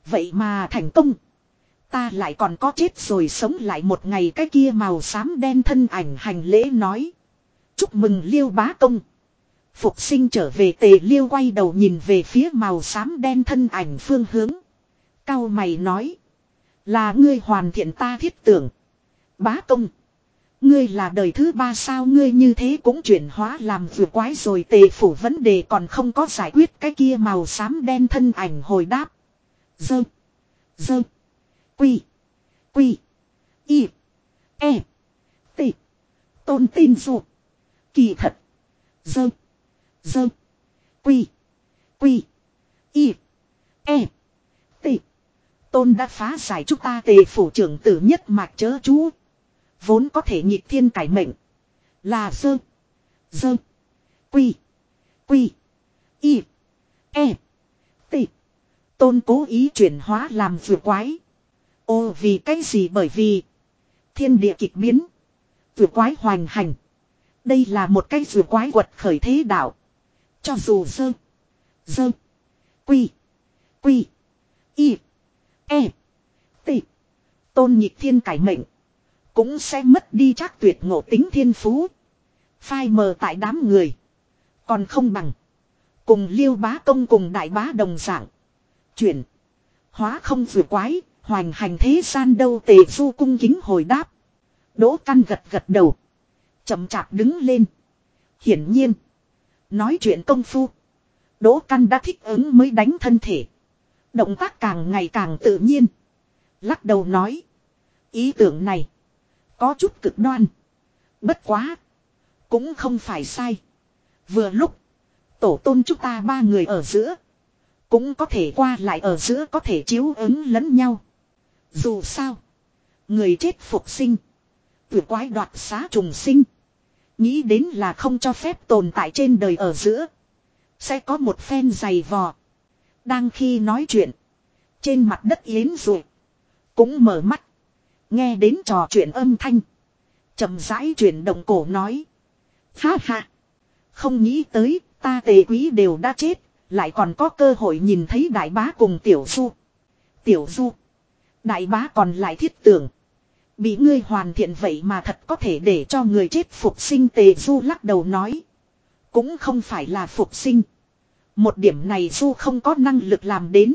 Vậy mà thành công. Ta lại còn có chết rồi sống lại một ngày cái kia màu xám đen thân ảnh hành lễ nói. Chúc mừng liêu bá công. Phục sinh trở về tề liêu quay đầu nhìn về phía màu xám đen thân ảnh phương hướng. Cao mày nói. Là ngươi hoàn thiện ta thiết tưởng. Bá công. Ngươi là đời thứ ba sao ngươi như thế cũng chuyển hóa làm vừa quái rồi tề phủ vấn đề còn không có giải quyết cái kia màu xám đen thân ảnh hồi đáp. Dơ. Dơ. Quy. Quy. Y. E. T. Tôn tin dụ. Kỳ thật. Dơ. Dơ. Quy. Quy. Y. E. T. Tôn đã phá giải chúng ta tề phủ trưởng tử nhất mạch chớ chú. Vốn có thể nhịp thiên cải mệnh. Là dơ. Dơ. Quy. Quy. Y. E. T. Tôn cố ý chuyển hóa làm vừa quái. Ô, vì cái gì bởi vì. Thiên địa kịch biến. Vừa quái hoành hành. Đây là một cái vừa quái quật khởi thế đạo. Cho dù dơ. Dơ. Quy. Quy. Y. E. T. Tôn nhịp thiên cải mệnh. Cũng sẽ mất đi chắc tuyệt ngộ tính thiên phú. Phai mờ tại đám người. Còn không bằng. Cùng liêu bá công cùng đại bá đồng dạng. Chuyển. Hóa không vừa quái. Hoành hành thế gian đâu tề du cung kính hồi đáp. Đỗ căn gật gật đầu. chậm chạp đứng lên. Hiển nhiên. Nói chuyện công phu. Đỗ căn đã thích ứng mới đánh thân thể. Động tác càng ngày càng tự nhiên. Lắc đầu nói. Ý tưởng này. Có chút cực đoan. Bất quá. Cũng không phải sai. Vừa lúc. Tổ tôn chúng ta ba người ở giữa. Cũng có thể qua lại ở giữa có thể chiếu ứng lẫn nhau. Dù sao. Người chết phục sinh. Tử quái đoạt xá trùng sinh. Nghĩ đến là không cho phép tồn tại trên đời ở giữa. Sẽ có một phen dày vò. Đang khi nói chuyện. Trên mặt đất yến rồi. Cũng mở mắt. Nghe đến trò chuyện âm thanh. chậm rãi chuyển động cổ nói. Ha ha. Không nghĩ tới, ta tề quý đều đã chết. Lại còn có cơ hội nhìn thấy đại bá cùng tiểu du. Tiểu du. Đại bá còn lại thiết tưởng. Bị ngươi hoàn thiện vậy mà thật có thể để cho người chết phục sinh tề du lắc đầu nói. Cũng không phải là phục sinh. Một điểm này du không có năng lực làm đến.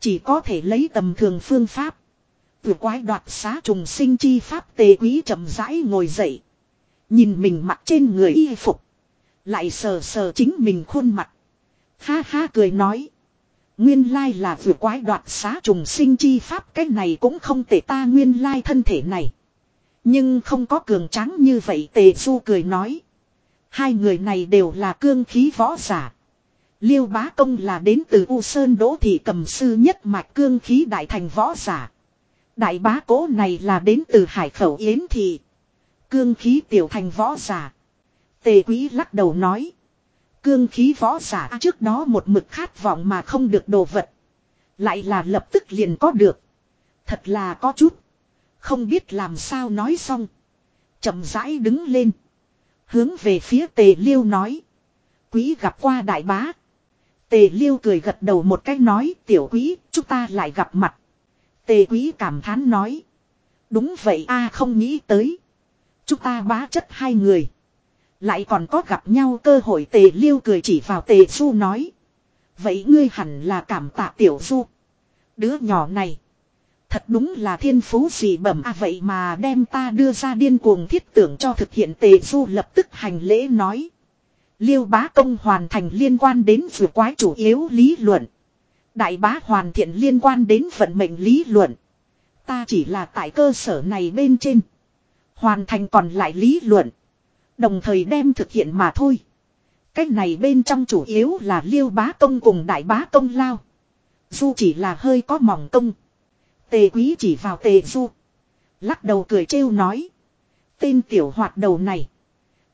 Chỉ có thể lấy tầm thường phương pháp. Vừa quái đoạt xá trùng sinh chi pháp tề quý chậm rãi ngồi dậy. Nhìn mình mặt trên người y phục. Lại sờ sờ chính mình khuôn mặt. Ha ha cười nói. Nguyên lai là vừa quái đoạt xá trùng sinh chi pháp cái này cũng không tệ ta nguyên lai thân thể này. Nhưng không có cường tráng như vậy tề du cười nói. Hai người này đều là cương khí võ giả. Liêu bá công là đến từ U Sơn Đỗ Thị cầm sư nhất mạch cương khí đại thành võ giả. Đại bá cố này là đến từ Hải Khẩu Yến Thị. Cương khí tiểu thành võ giả. Tề quý lắc đầu nói. Cương khí võ giả trước đó một mực khát vọng mà không được đồ vật. Lại là lập tức liền có được. Thật là có chút. Không biết làm sao nói xong. chậm rãi đứng lên. Hướng về phía tề liêu nói. Quý gặp qua đại bá. Tề liêu cười gật đầu một cách nói, tiểu quý, chúng ta lại gặp mặt. Tề quý cảm thán nói. Đúng vậy a, không nghĩ tới. Chúng ta bá chất hai người. Lại còn có gặp nhau cơ hội tề liêu cười chỉ vào tề du nói. Vậy ngươi hẳn là cảm tạ tiểu du. Đứa nhỏ này. Thật đúng là thiên phú gì bẩm à vậy mà đem ta đưa ra điên cuồng thiết tưởng cho thực hiện tề du lập tức hành lễ nói. Liêu bá công hoàn thành liên quan đến vừa quái chủ yếu lý luận. Đại bá hoàn thiện liên quan đến vận mệnh lý luận. Ta chỉ là tại cơ sở này bên trên. Hoàn thành còn lại lý luận. Đồng thời đem thực hiện mà thôi. Cách này bên trong chủ yếu là liêu bá công cùng đại bá công lao. Du chỉ là hơi có mỏng công. Tề quý chỉ vào tề du. Lắc đầu cười trêu nói. Tên tiểu hoạt đầu này.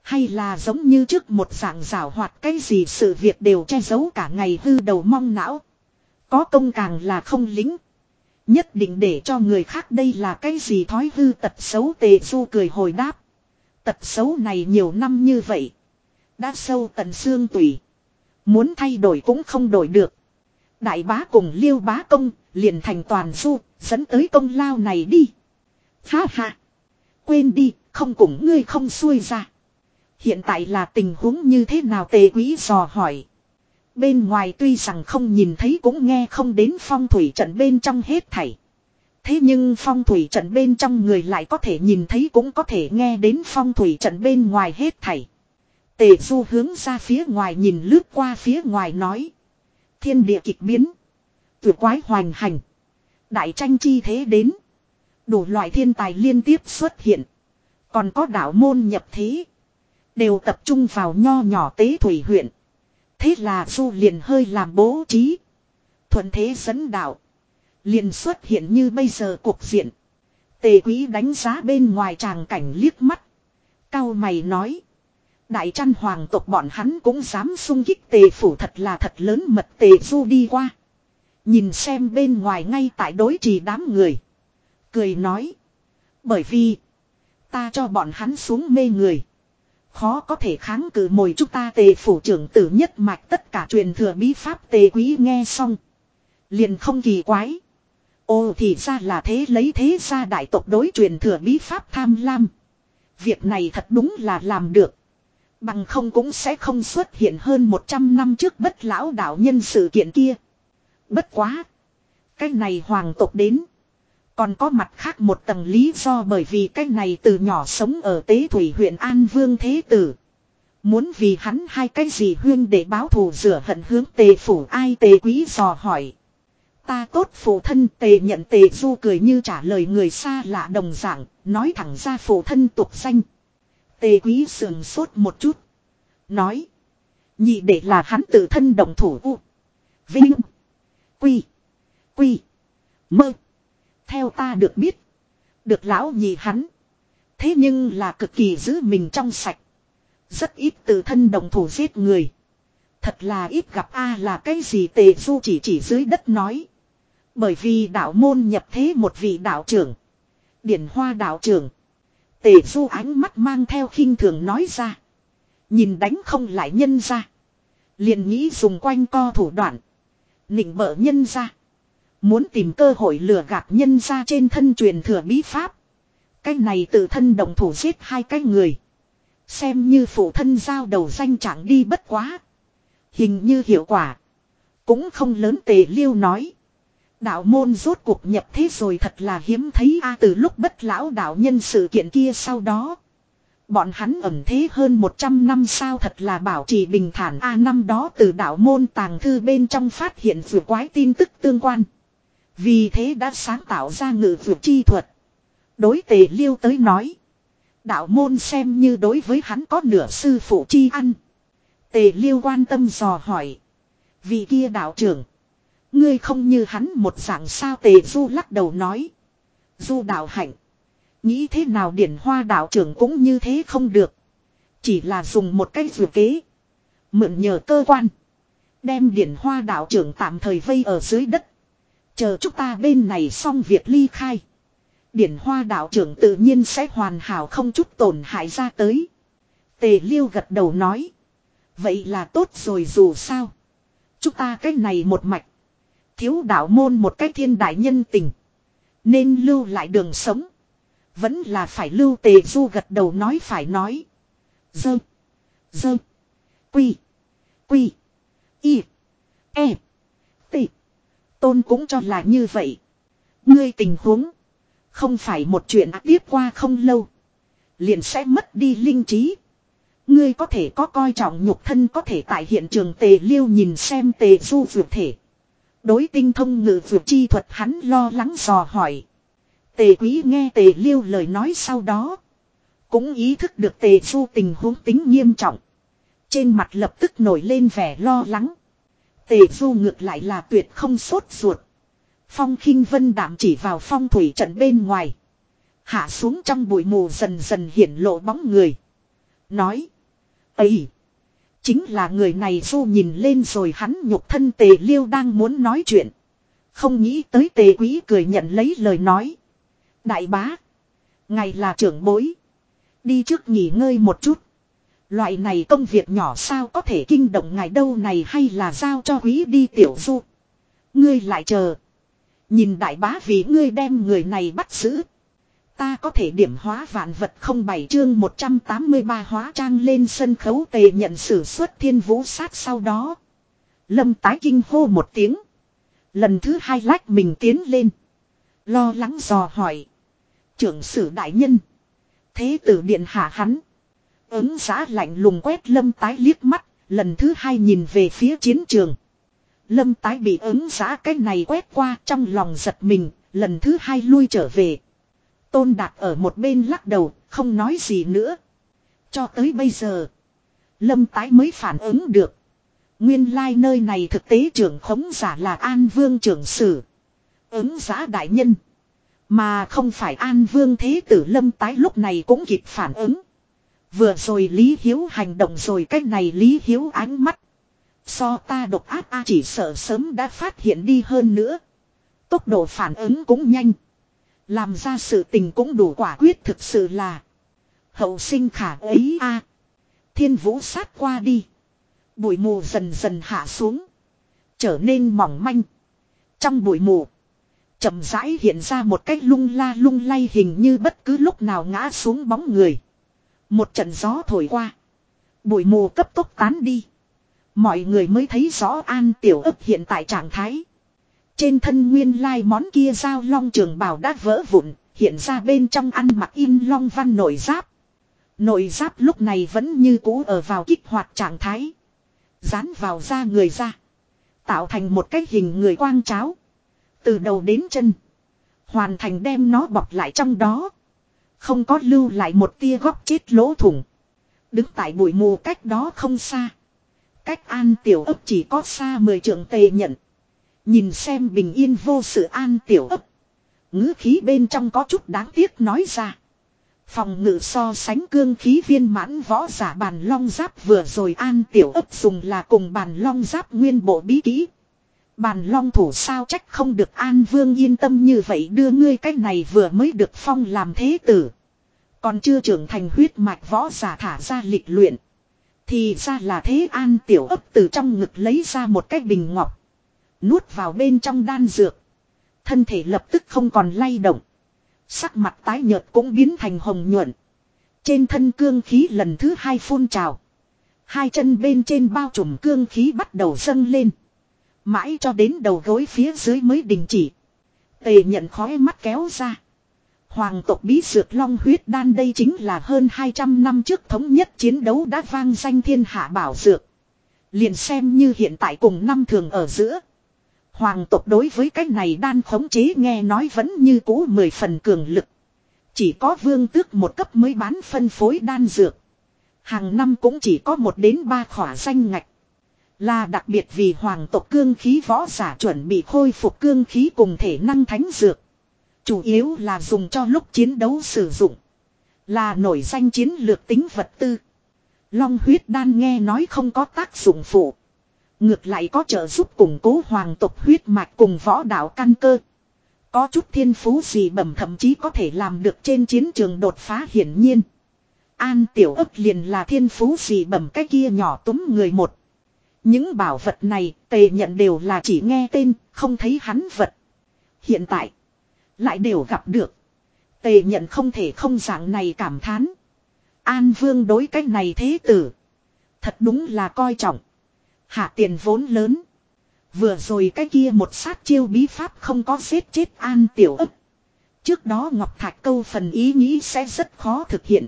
Hay là giống như trước một dạng rào hoạt cái gì sự việc đều che giấu cả ngày hư đầu mong não. Có công càng là không lính. Nhất định để cho người khác đây là cái gì thói hư tật xấu tề du cười hồi đáp. Tật xấu này nhiều năm như vậy. Đã sâu tận xương tủy. Muốn thay đổi cũng không đổi được. Đại bá cùng liêu bá công liền thành toàn du, dẫn tới công lao này đi. Ha ha. Quên đi, không cùng ngươi không xuôi ra. Hiện tại là tình huống như thế nào tề quý dò hỏi. Bên ngoài tuy rằng không nhìn thấy cũng nghe không đến phong thủy trận bên trong hết thảy. Thế nhưng phong thủy trận bên trong người lại có thể nhìn thấy cũng có thể nghe đến phong thủy trận bên ngoài hết thảy. Tề du hướng ra phía ngoài nhìn lướt qua phía ngoài nói. Thiên địa kịch biến. Tuyệt quái hoành hành. Đại tranh chi thế đến. Đủ loại thiên tài liên tiếp xuất hiện. Còn có đạo môn nhập thế. Đều tập trung vào nho nhỏ tế thủy huyện. Thế là du liền hơi làm bố trí. Thuận thế dẫn đạo. Liền xuất hiện như bây giờ cuộc diện. Tề quý đánh giá bên ngoài tràng cảnh liếc mắt. Cao mày nói. Đại trăn hoàng tộc bọn hắn cũng dám sung kích tề phủ thật là thật lớn mật tề du đi qua. Nhìn xem bên ngoài ngay tại đối trì đám người. Cười nói. Bởi vì. Ta cho bọn hắn xuống mê người. Khó có thể kháng cự mồi chúng ta tề phủ trưởng tử nhất mạch tất cả truyền thừa bí pháp tề quý nghe xong. Liền không kỳ quái. Ồ thì ra là thế lấy thế ra đại tộc đối truyền thừa bí pháp tham lam. Việc này thật đúng là làm được. Bằng không cũng sẽ không xuất hiện hơn 100 năm trước bất lão đạo nhân sự kiện kia. Bất quá. Cái này hoàng tộc đến. Còn có mặt khác một tầng lý do bởi vì cái này từ nhỏ sống ở tế thủy huyện An Vương Thế Tử. Muốn vì hắn hai cái gì huyên để báo thù rửa hận hướng tề phủ ai tề quý dò hỏi. Ta tốt phụ thân tề nhận tề du cười như trả lời người xa lạ đồng dạng, nói thẳng ra phụ thân tục danh. Tề quý sườn sốt một chút. Nói. Nhị để là hắn tự thân đồng thủ u. Vinh. Quy. Quy. Mơ. Theo ta được biết. Được lão nhị hắn. Thế nhưng là cực kỳ giữ mình trong sạch. Rất ít tự thân đồng thủ giết người. Thật là ít gặp A là cái gì tề du chỉ chỉ dưới đất nói. Bởi vì đạo môn nhập thế một vị đạo trưởng. Điển hoa đạo trưởng. Tề du ánh mắt mang theo khinh thường nói ra. Nhìn đánh không lại nhân ra. Liền nghĩ dùng quanh co thủ đoạn. Nịnh bợ nhân ra. Muốn tìm cơ hội lừa gạt nhân ra trên thân truyền thừa bí pháp. Cái này tự thân đồng thủ giết hai cái người. Xem như phụ thân giao đầu danh chẳng đi bất quá. Hình như hiệu quả. Cũng không lớn tề liêu nói. Đạo môn rốt cuộc nhập thế rồi thật là hiếm thấy a từ lúc bất lão đạo nhân sự kiện kia sau đó. Bọn hắn ẩn thế hơn 100 năm sao thật là bảo trì bình thản a năm đó từ đạo môn tàng thư bên trong phát hiện vừa quái tin tức tương quan. Vì thế đã sáng tạo ra ngự vượt chi thuật. Đối tề liêu tới nói. Đạo môn xem như đối với hắn có nửa sư phụ chi ăn. Tề liêu quan tâm dò hỏi. Vì kia đạo trưởng. Ngươi không như hắn một dạng sao tề du lắc đầu nói. Du đạo hạnh. Nghĩ thế nào điển hoa đạo trưởng cũng như thế không được. Chỉ là dùng một cách vừa kế. Mượn nhờ cơ quan. Đem điển hoa đạo trưởng tạm thời vây ở dưới đất. Chờ chúng ta bên này xong việc ly khai. Điển hoa đạo trưởng tự nhiên sẽ hoàn hảo không chút tổn hại ra tới. Tề liêu gật đầu nói. Vậy là tốt rồi dù sao. Chúng ta cái này một mạch. Thiếu đạo môn một cái thiên đại nhân tình. Nên lưu lại đường sống. Vẫn là phải lưu tề du gật đầu nói phải nói. Dơ. Dơ. Quy. Quy. Y. E. Tôn cũng cho là như vậy. Ngươi tình huống. Không phải một chuyện tiếp qua không lâu. Liền sẽ mất đi linh trí. Ngươi có thể có coi trọng nhục thân, có thể tại hiện trường tề liêu nhìn xem tề du vượt thể. Đối tinh thông ngự vượt chi thuật hắn lo lắng dò hỏi. Tề quý nghe tề liêu lời nói sau đó. Cũng ý thức được tề du tình huống tính nghiêm trọng. Trên mặt lập tức nổi lên vẻ lo lắng. Tề du ngược lại là tuyệt không sốt ruột. Phong khinh vân đảm chỉ vào phong thủy trận bên ngoài. Hạ xuống trong bụi mù dần dần hiển lộ bóng người. Nói. ấy Chính là người này du nhìn lên rồi hắn nhục thân tề liêu đang muốn nói chuyện. Không nghĩ tới tề quý cười nhận lấy lời nói. Đại bá. Ngày là trưởng bối. Đi trước nghỉ ngơi một chút. Loại này công việc nhỏ sao có thể kinh động ngài đâu này hay là giao cho quý đi tiểu du. Ngươi lại chờ. Nhìn đại bá vì ngươi đem người này bắt giữ. Ta có thể điểm hóa vạn vật không bảy chương 183 hóa trang lên sân khấu tề nhận sử xuất thiên vũ sát sau đó. Lâm tái kinh hô một tiếng. Lần thứ hai lách mình tiến lên. Lo lắng dò hỏi. Trưởng sử đại nhân. Thế tử điện hạ hắn. Ứng giá lạnh lùng quét lâm tái liếc mắt. Lần thứ hai nhìn về phía chiến trường. Lâm tái bị ứng giá cái này quét qua trong lòng giật mình. Lần thứ hai lui trở về. Tôn Đạt ở một bên lắc đầu, không nói gì nữa. Cho tới bây giờ, Lâm Tái mới phản ứng được. Nguyên lai like nơi này thực tế trưởng khống giả là An Vương trưởng sử. Ứng giá đại nhân. Mà không phải An Vương Thế Tử Lâm Tái lúc này cũng kịp phản ứng. Vừa rồi Lý Hiếu hành động rồi cách này Lý Hiếu ánh mắt. So ta độc ác, A chỉ sợ sớm đã phát hiện đi hơn nữa. Tốc độ phản ứng cũng nhanh. Làm ra sự tình cũng đủ quả quyết thực sự là. Hậu sinh khả ấy, a Thiên vũ sát qua đi. Bụi mù dần dần hạ xuống. Trở nên mỏng manh. Trong bụi mù. chậm rãi hiện ra một cách lung la lung lay hình như bất cứ lúc nào ngã xuống bóng người. Một trận gió thổi qua. Bụi mù cấp tốc tán đi. Mọi người mới thấy rõ an tiểu ấp hiện tại trạng thái. Trên thân nguyên lai món kia dao long trường bào đã vỡ vụn, hiện ra bên trong ăn mặc in long văn nội giáp. Nội giáp lúc này vẫn như cũ ở vào kích hoạt trạng thái. Dán vào da người ra. Tạo thành một cái hình người quang cháo. Từ đầu đến chân. Hoàn thành đem nó bọc lại trong đó. Không có lưu lại một tia góc chết lỗ thủng. Đứng tại bụi mù cách đó không xa. Cách an tiểu ấp chỉ có xa mười trượng tề nhận. Nhìn xem bình yên vô sự an tiểu ấp. ngữ khí bên trong có chút đáng tiếc nói ra. Phòng ngự so sánh cương khí viên mãn võ giả bàn long giáp vừa rồi an tiểu ấp dùng là cùng bàn long giáp nguyên bộ bí kỹ. Bàn long thủ sao trách không được an vương yên tâm như vậy đưa ngươi cách này vừa mới được phong làm thế tử. Còn chưa trưởng thành huyết mạch võ giả thả ra lịch luyện. Thì ra là thế an tiểu ấp từ trong ngực lấy ra một cái bình ngọc. Nuốt vào bên trong đan dược. Thân thể lập tức không còn lay động. Sắc mặt tái nhợt cũng biến thành hồng nhuận. Trên thân cương khí lần thứ hai phun trào. Hai chân bên trên bao trùm cương khí bắt đầu dâng lên. Mãi cho đến đầu gối phía dưới mới đình chỉ. Tề nhận khói mắt kéo ra. Hoàng tộc bí dược long huyết đan đây chính là hơn 200 năm trước thống nhất chiến đấu đã vang danh thiên hạ bảo dược. Liền xem như hiện tại cùng năm thường ở giữa. Hoàng tộc đối với cái này đan khống chế nghe nói vẫn như cũ mười phần cường lực. Chỉ có vương tước một cấp mới bán phân phối đan dược. Hàng năm cũng chỉ có một đến ba khỏa danh ngạch. Là đặc biệt vì hoàng tộc cương khí võ giả chuẩn bị khôi phục cương khí cùng thể năng thánh dược. Chủ yếu là dùng cho lúc chiến đấu sử dụng. Là nổi danh chiến lược tính vật tư. Long huyết đan nghe nói không có tác dụng phụ. Ngược lại có trợ giúp củng cố hoàng tộc huyết mạch cùng võ đạo căn cơ. Có chút thiên phú gì bẩm thậm chí có thể làm được trên chiến trường đột phá hiển nhiên. An tiểu ấp liền là thiên phú gì bẩm cái kia nhỏ túm người một. Những bảo vật này tề nhận đều là chỉ nghe tên, không thấy hắn vật. Hiện tại, lại đều gặp được. Tề nhận không thể không dạng này cảm thán. An vương đối cách này thế tử. Thật đúng là coi trọng. Hạ tiền vốn lớn. Vừa rồi cái kia một sát chiêu bí pháp không có giết chết an tiểu ức Trước đó Ngọc Thạch câu phần ý nghĩ sẽ rất khó thực hiện.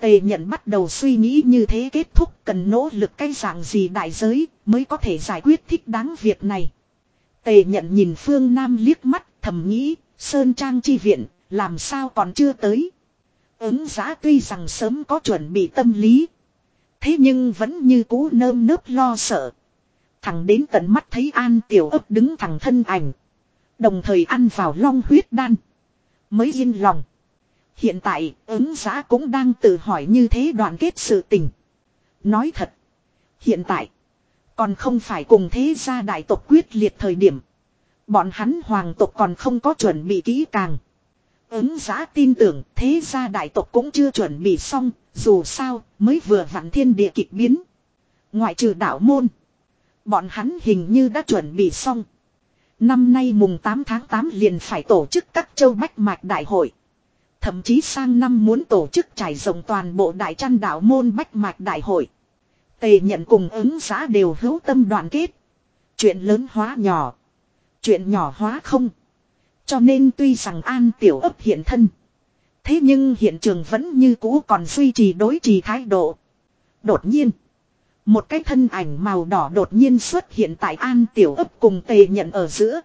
Tề nhận bắt đầu suy nghĩ như thế kết thúc cần nỗ lực cái dạng gì đại giới mới có thể giải quyết thích đáng việc này. Tề nhận nhìn phương Nam liếc mắt thầm nghĩ, Sơn Trang chi viện, làm sao còn chưa tới. Ứng giá tuy rằng sớm có chuẩn bị tâm lý. Thế nhưng vẫn như cũ nơm nớp lo sợ. Thằng đến tận mắt thấy An Tiểu ấp đứng thẳng thân ảnh. Đồng thời ăn vào long huyết đan. Mới yên lòng. Hiện tại, ứng giá cũng đang tự hỏi như thế đoàn kết sự tình. Nói thật. Hiện tại. Còn không phải cùng thế gia đại tộc quyết liệt thời điểm. Bọn hắn hoàng tộc còn không có chuẩn bị kỹ càng. Ứng giá tin tưởng thế gia đại tộc cũng chưa chuẩn bị xong. Dù sao, mới vừa vặn thiên địa kịch biến. Ngoại trừ đạo môn. Bọn hắn hình như đã chuẩn bị xong. Năm nay mùng 8 tháng 8 liền phải tổ chức các châu bách mạch đại hội. Thậm chí sang năm muốn tổ chức trải rộng toàn bộ đại trăn đạo môn bách mạch đại hội. Tề nhận cùng ứng giá đều hữu tâm đoàn kết. Chuyện lớn hóa nhỏ. Chuyện nhỏ hóa không. Cho nên tuy rằng an tiểu ấp hiện thân. Thế nhưng hiện trường vẫn như cũ còn duy trì đối trì thái độ. Đột nhiên. Một cái thân ảnh màu đỏ đột nhiên xuất hiện tại an tiểu ấp cùng tề nhận ở giữa.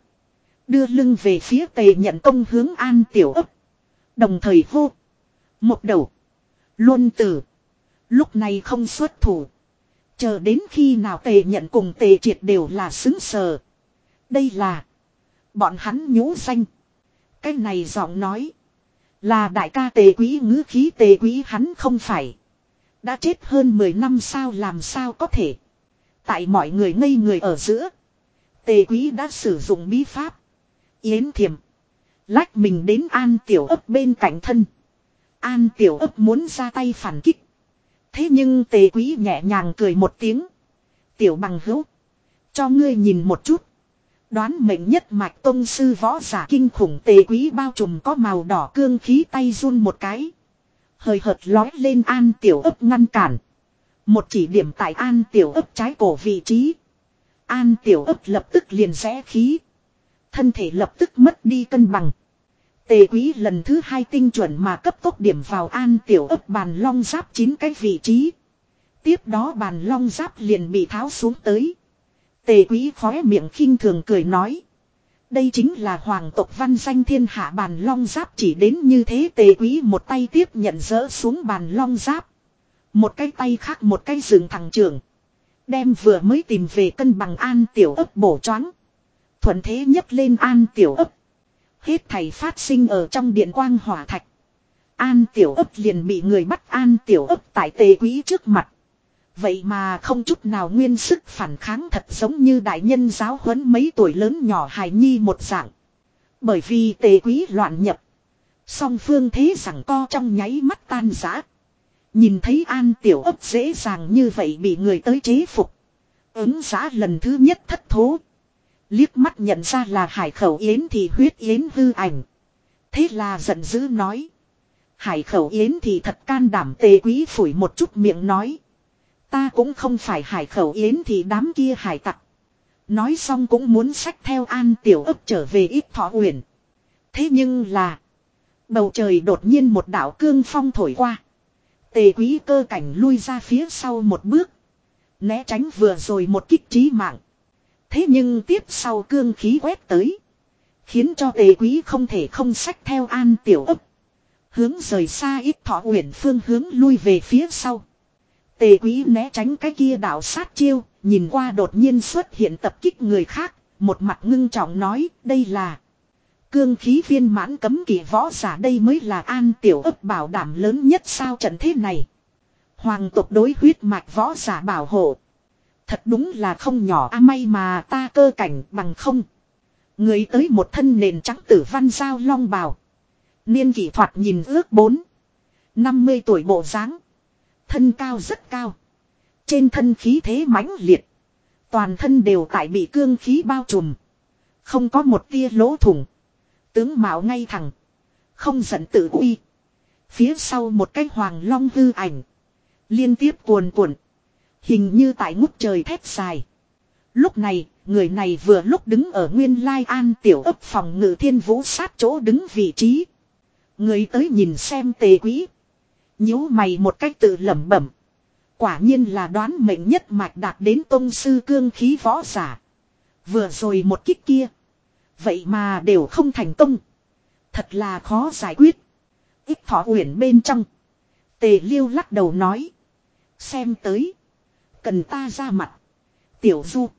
Đưa lưng về phía tề nhận công hướng an tiểu ấp. Đồng thời hô. Một đầu. Luôn tử. Lúc này không xuất thủ. Chờ đến khi nào tề nhận cùng tề triệt đều là xứng sờ. Đây là. Bọn hắn nhũ danh. Cái này giọng nói. Là đại ca tề quý ngữ khí tề quý hắn không phải. Đã chết hơn 10 năm sao làm sao có thể. Tại mọi người ngây người ở giữa. Tề quý đã sử dụng bí pháp. Yến thiềm. Lách mình đến an tiểu ấp bên cạnh thân. An tiểu ấp muốn ra tay phản kích. Thế nhưng tề quý nhẹ nhàng cười một tiếng. Tiểu bằng hữu. Cho ngươi nhìn một chút. Đoán mệnh nhất mạch tôn sư võ giả kinh khủng tề quý bao trùm có màu đỏ cương khí tay run một cái. Hơi hợt lói lên an tiểu ấp ngăn cản. Một chỉ điểm tại an tiểu ấp trái cổ vị trí. An tiểu ấp lập tức liền rẽ khí. Thân thể lập tức mất đi cân bằng. Tề quý lần thứ hai tinh chuẩn mà cấp tốc điểm vào an tiểu ấp bàn long giáp chín cái vị trí. Tiếp đó bàn long giáp liền bị tháo xuống tới. Tề quý khóe miệng khinh thường cười nói. Đây chính là hoàng tộc văn danh thiên hạ bàn long giáp chỉ đến như thế tề quý một tay tiếp nhận dỡ xuống bàn long giáp. Một cái tay khác một cái rừng thẳng trường. Đem vừa mới tìm về cân bằng an tiểu ấp bổ choáng. Thuận thế nhấc lên an tiểu ấp. Hết thầy phát sinh ở trong điện quang hỏa thạch. An tiểu ấp liền bị người bắt an tiểu ấp tại tề quý trước mặt. Vậy mà không chút nào nguyên sức phản kháng thật giống như đại nhân giáo huấn mấy tuổi lớn nhỏ hài nhi một dạng. Bởi vì tề quý loạn nhập. Song phương thế rằng co trong nháy mắt tan giã. Nhìn thấy an tiểu ấp dễ dàng như vậy bị người tới chế phục. Ứng giã lần thứ nhất thất thố. Liếc mắt nhận ra là hải khẩu yến thì huyết yến hư ảnh. Thế là giận dữ nói. Hải khẩu yến thì thật can đảm tề quý phủi một chút miệng nói. Ta cũng không phải hải khẩu yến thì đám kia hải tặc. Nói xong cũng muốn sách theo an tiểu ấp trở về ít thọ uyển. Thế nhưng là. Bầu trời đột nhiên một đạo cương phong thổi qua. Tề quý cơ cảnh lui ra phía sau một bước. Né tránh vừa rồi một kích trí mạng. Thế nhưng tiếp sau cương khí quét tới. Khiến cho tề quý không thể không sách theo an tiểu ấp. Hướng rời xa ít thọ uyển phương hướng lui về phía sau. Tề quý né tránh cái kia đạo sát chiêu, nhìn qua đột nhiên xuất hiện tập kích người khác, một mặt ngưng trọng nói đây là cương khí viên mãn cấm kỵ võ giả đây mới là an tiểu ấp bảo đảm lớn nhất sao trận thế này. Hoàng tộc đối huyết mạch võ giả bảo hộ. Thật đúng là không nhỏ a may mà ta cơ cảnh bằng không. Người tới một thân nền trắng tử văn giao long bào. Niên kỷ thoạt nhìn ước bốn. 50 tuổi bộ dáng Thân cao rất cao. Trên thân khí thế mãnh liệt. Toàn thân đều tại bị cương khí bao trùm. Không có một tia lỗ thủng. Tướng mạo ngay thẳng. Không giận tự uy. Phía sau một cái hoàng long hư ảnh. Liên tiếp cuồn cuộn. Hình như tại ngút trời thép dài. Lúc này, người này vừa lúc đứng ở nguyên lai an tiểu ấp phòng ngự thiên vũ sát chỗ đứng vị trí. Người tới nhìn xem tề quý. nhíu mày một cách tự lẩm bẩm. Quả nhiên là đoán mệnh nhất mạch đạt đến tôn sư cương khí võ giả. Vừa rồi một kích kia. Vậy mà đều không thành công. Thật là khó giải quyết. Ít thỏ uyển bên trong. Tề liêu lắc đầu nói. Xem tới. Cần ta ra mặt. Tiểu du.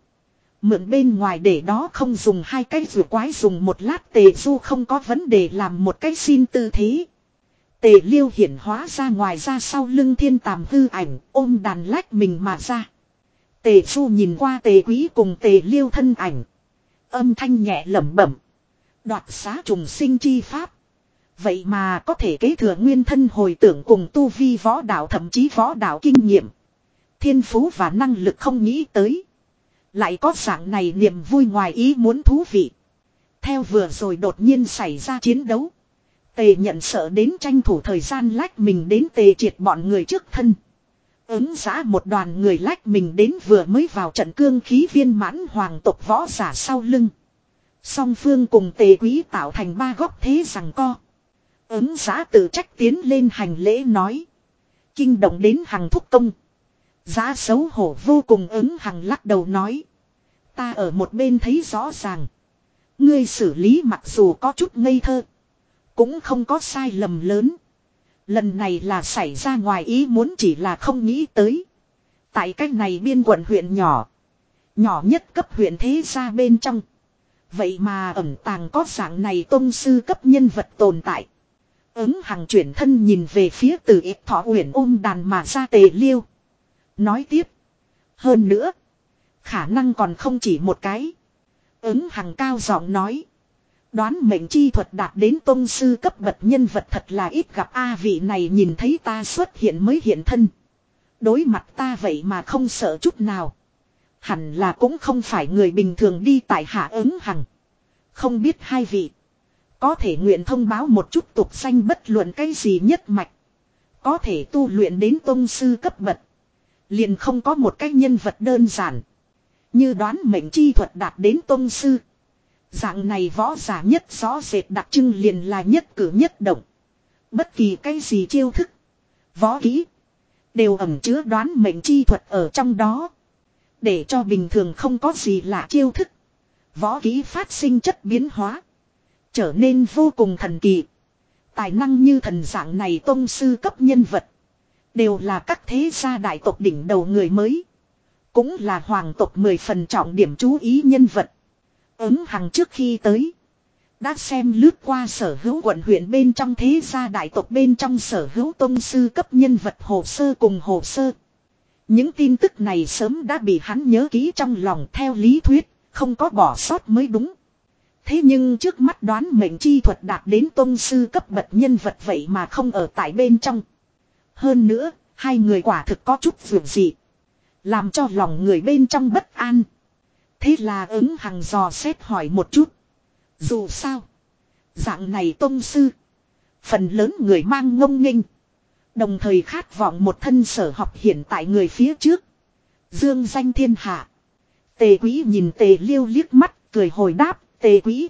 Mượn bên ngoài để đó không dùng hai cái rùa quái dùng một lát tề du không có vấn đề làm một cái xin tư thế. Tề liêu hiển hóa ra ngoài ra sau lưng thiên tàm hư ảnh, ôm đàn lách mình mà ra. Tề du nhìn qua tề quý cùng tề liêu thân ảnh. Âm thanh nhẹ lẩm bẩm. Đoạt xá trùng sinh chi pháp. Vậy mà có thể kế thừa nguyên thân hồi tưởng cùng tu vi võ đạo thậm chí võ đạo kinh nghiệm. Thiên phú và năng lực không nghĩ tới. Lại có dạng này niềm vui ngoài ý muốn thú vị. Theo vừa rồi đột nhiên xảy ra chiến đấu. Tề nhận sợ đến tranh thủ thời gian lách mình đến tề triệt bọn người trước thân. Ứng giã một đoàn người lách mình đến vừa mới vào trận cương khí viên mãn hoàng tộc võ giả sau lưng. Song phương cùng tề quý tạo thành ba góc thế rằng co. Ứng giã tự trách tiến lên hành lễ nói. Kinh động đến hàng thúc công. Giá xấu hổ vô cùng ứng hằng lắc đầu nói. Ta ở một bên thấy rõ ràng. Ngươi xử lý mặc dù có chút ngây thơ. Cũng không có sai lầm lớn. Lần này là xảy ra ngoài ý muốn chỉ là không nghĩ tới. Tại cách này biên quận huyện nhỏ. Nhỏ nhất cấp huyện thế ra bên trong. Vậy mà ẩm tàng có dạng này tôn sư cấp nhân vật tồn tại. Ứng hằng chuyển thân nhìn về phía từ ít thọ huyện ôm đàn mà ra tề liêu. Nói tiếp. Hơn nữa. Khả năng còn không chỉ một cái. Ứng hằng cao giọng nói. Đoán mệnh chi thuật đạt đến tôn sư cấp bậc nhân vật thật là ít gặp A vị này nhìn thấy ta xuất hiện mới hiện thân. Đối mặt ta vậy mà không sợ chút nào. Hẳn là cũng không phải người bình thường đi tại hạ ứng hằng. Không biết hai vị. Có thể nguyện thông báo một chút tục xanh bất luận cái gì nhất mạch. Có thể tu luyện đến tôn sư cấp bậc. Liền không có một cái nhân vật đơn giản. Như đoán mệnh chi thuật đạt đến tôn sư. Dạng này võ giả nhất rõ rệt đặc trưng liền là nhất cử nhất động. Bất kỳ cái gì chiêu thức. Võ kỹ. Đều ẩm chứa đoán mệnh chi thuật ở trong đó. Để cho bình thường không có gì lạ chiêu thức. Võ kỹ phát sinh chất biến hóa. Trở nên vô cùng thần kỳ. Tài năng như thần dạng này tôn sư cấp nhân vật. Đều là các thế gia đại tộc đỉnh đầu người mới. Cũng là hoàng tộc mười phần trọng điểm chú ý nhân vật. Ứng hằng trước khi tới. Đã xem lướt qua sở hữu quận huyện bên trong thế gia đại tộc bên trong sở hữu tôn sư cấp nhân vật hồ sơ cùng hồ sơ. Những tin tức này sớm đã bị hắn nhớ kỹ trong lòng theo lý thuyết, không có bỏ sót mới đúng. Thế nhưng trước mắt đoán mệnh chi thuật đạt đến tôn sư cấp bậc nhân vật vậy mà không ở tại bên trong. Hơn nữa, hai người quả thực có chút vượt dị. Làm cho lòng người bên trong bất an. Thế là ứng hằng dò xét hỏi một chút. Dù sao. Dạng này tôn sư. Phần lớn người mang ngông nghênh. Đồng thời khát vọng một thân sở học hiện tại người phía trước. Dương danh thiên hạ. Tề quý nhìn tề liêu liếc mắt, cười hồi đáp, tề quý.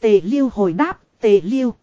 Tề liêu hồi đáp, tề liêu.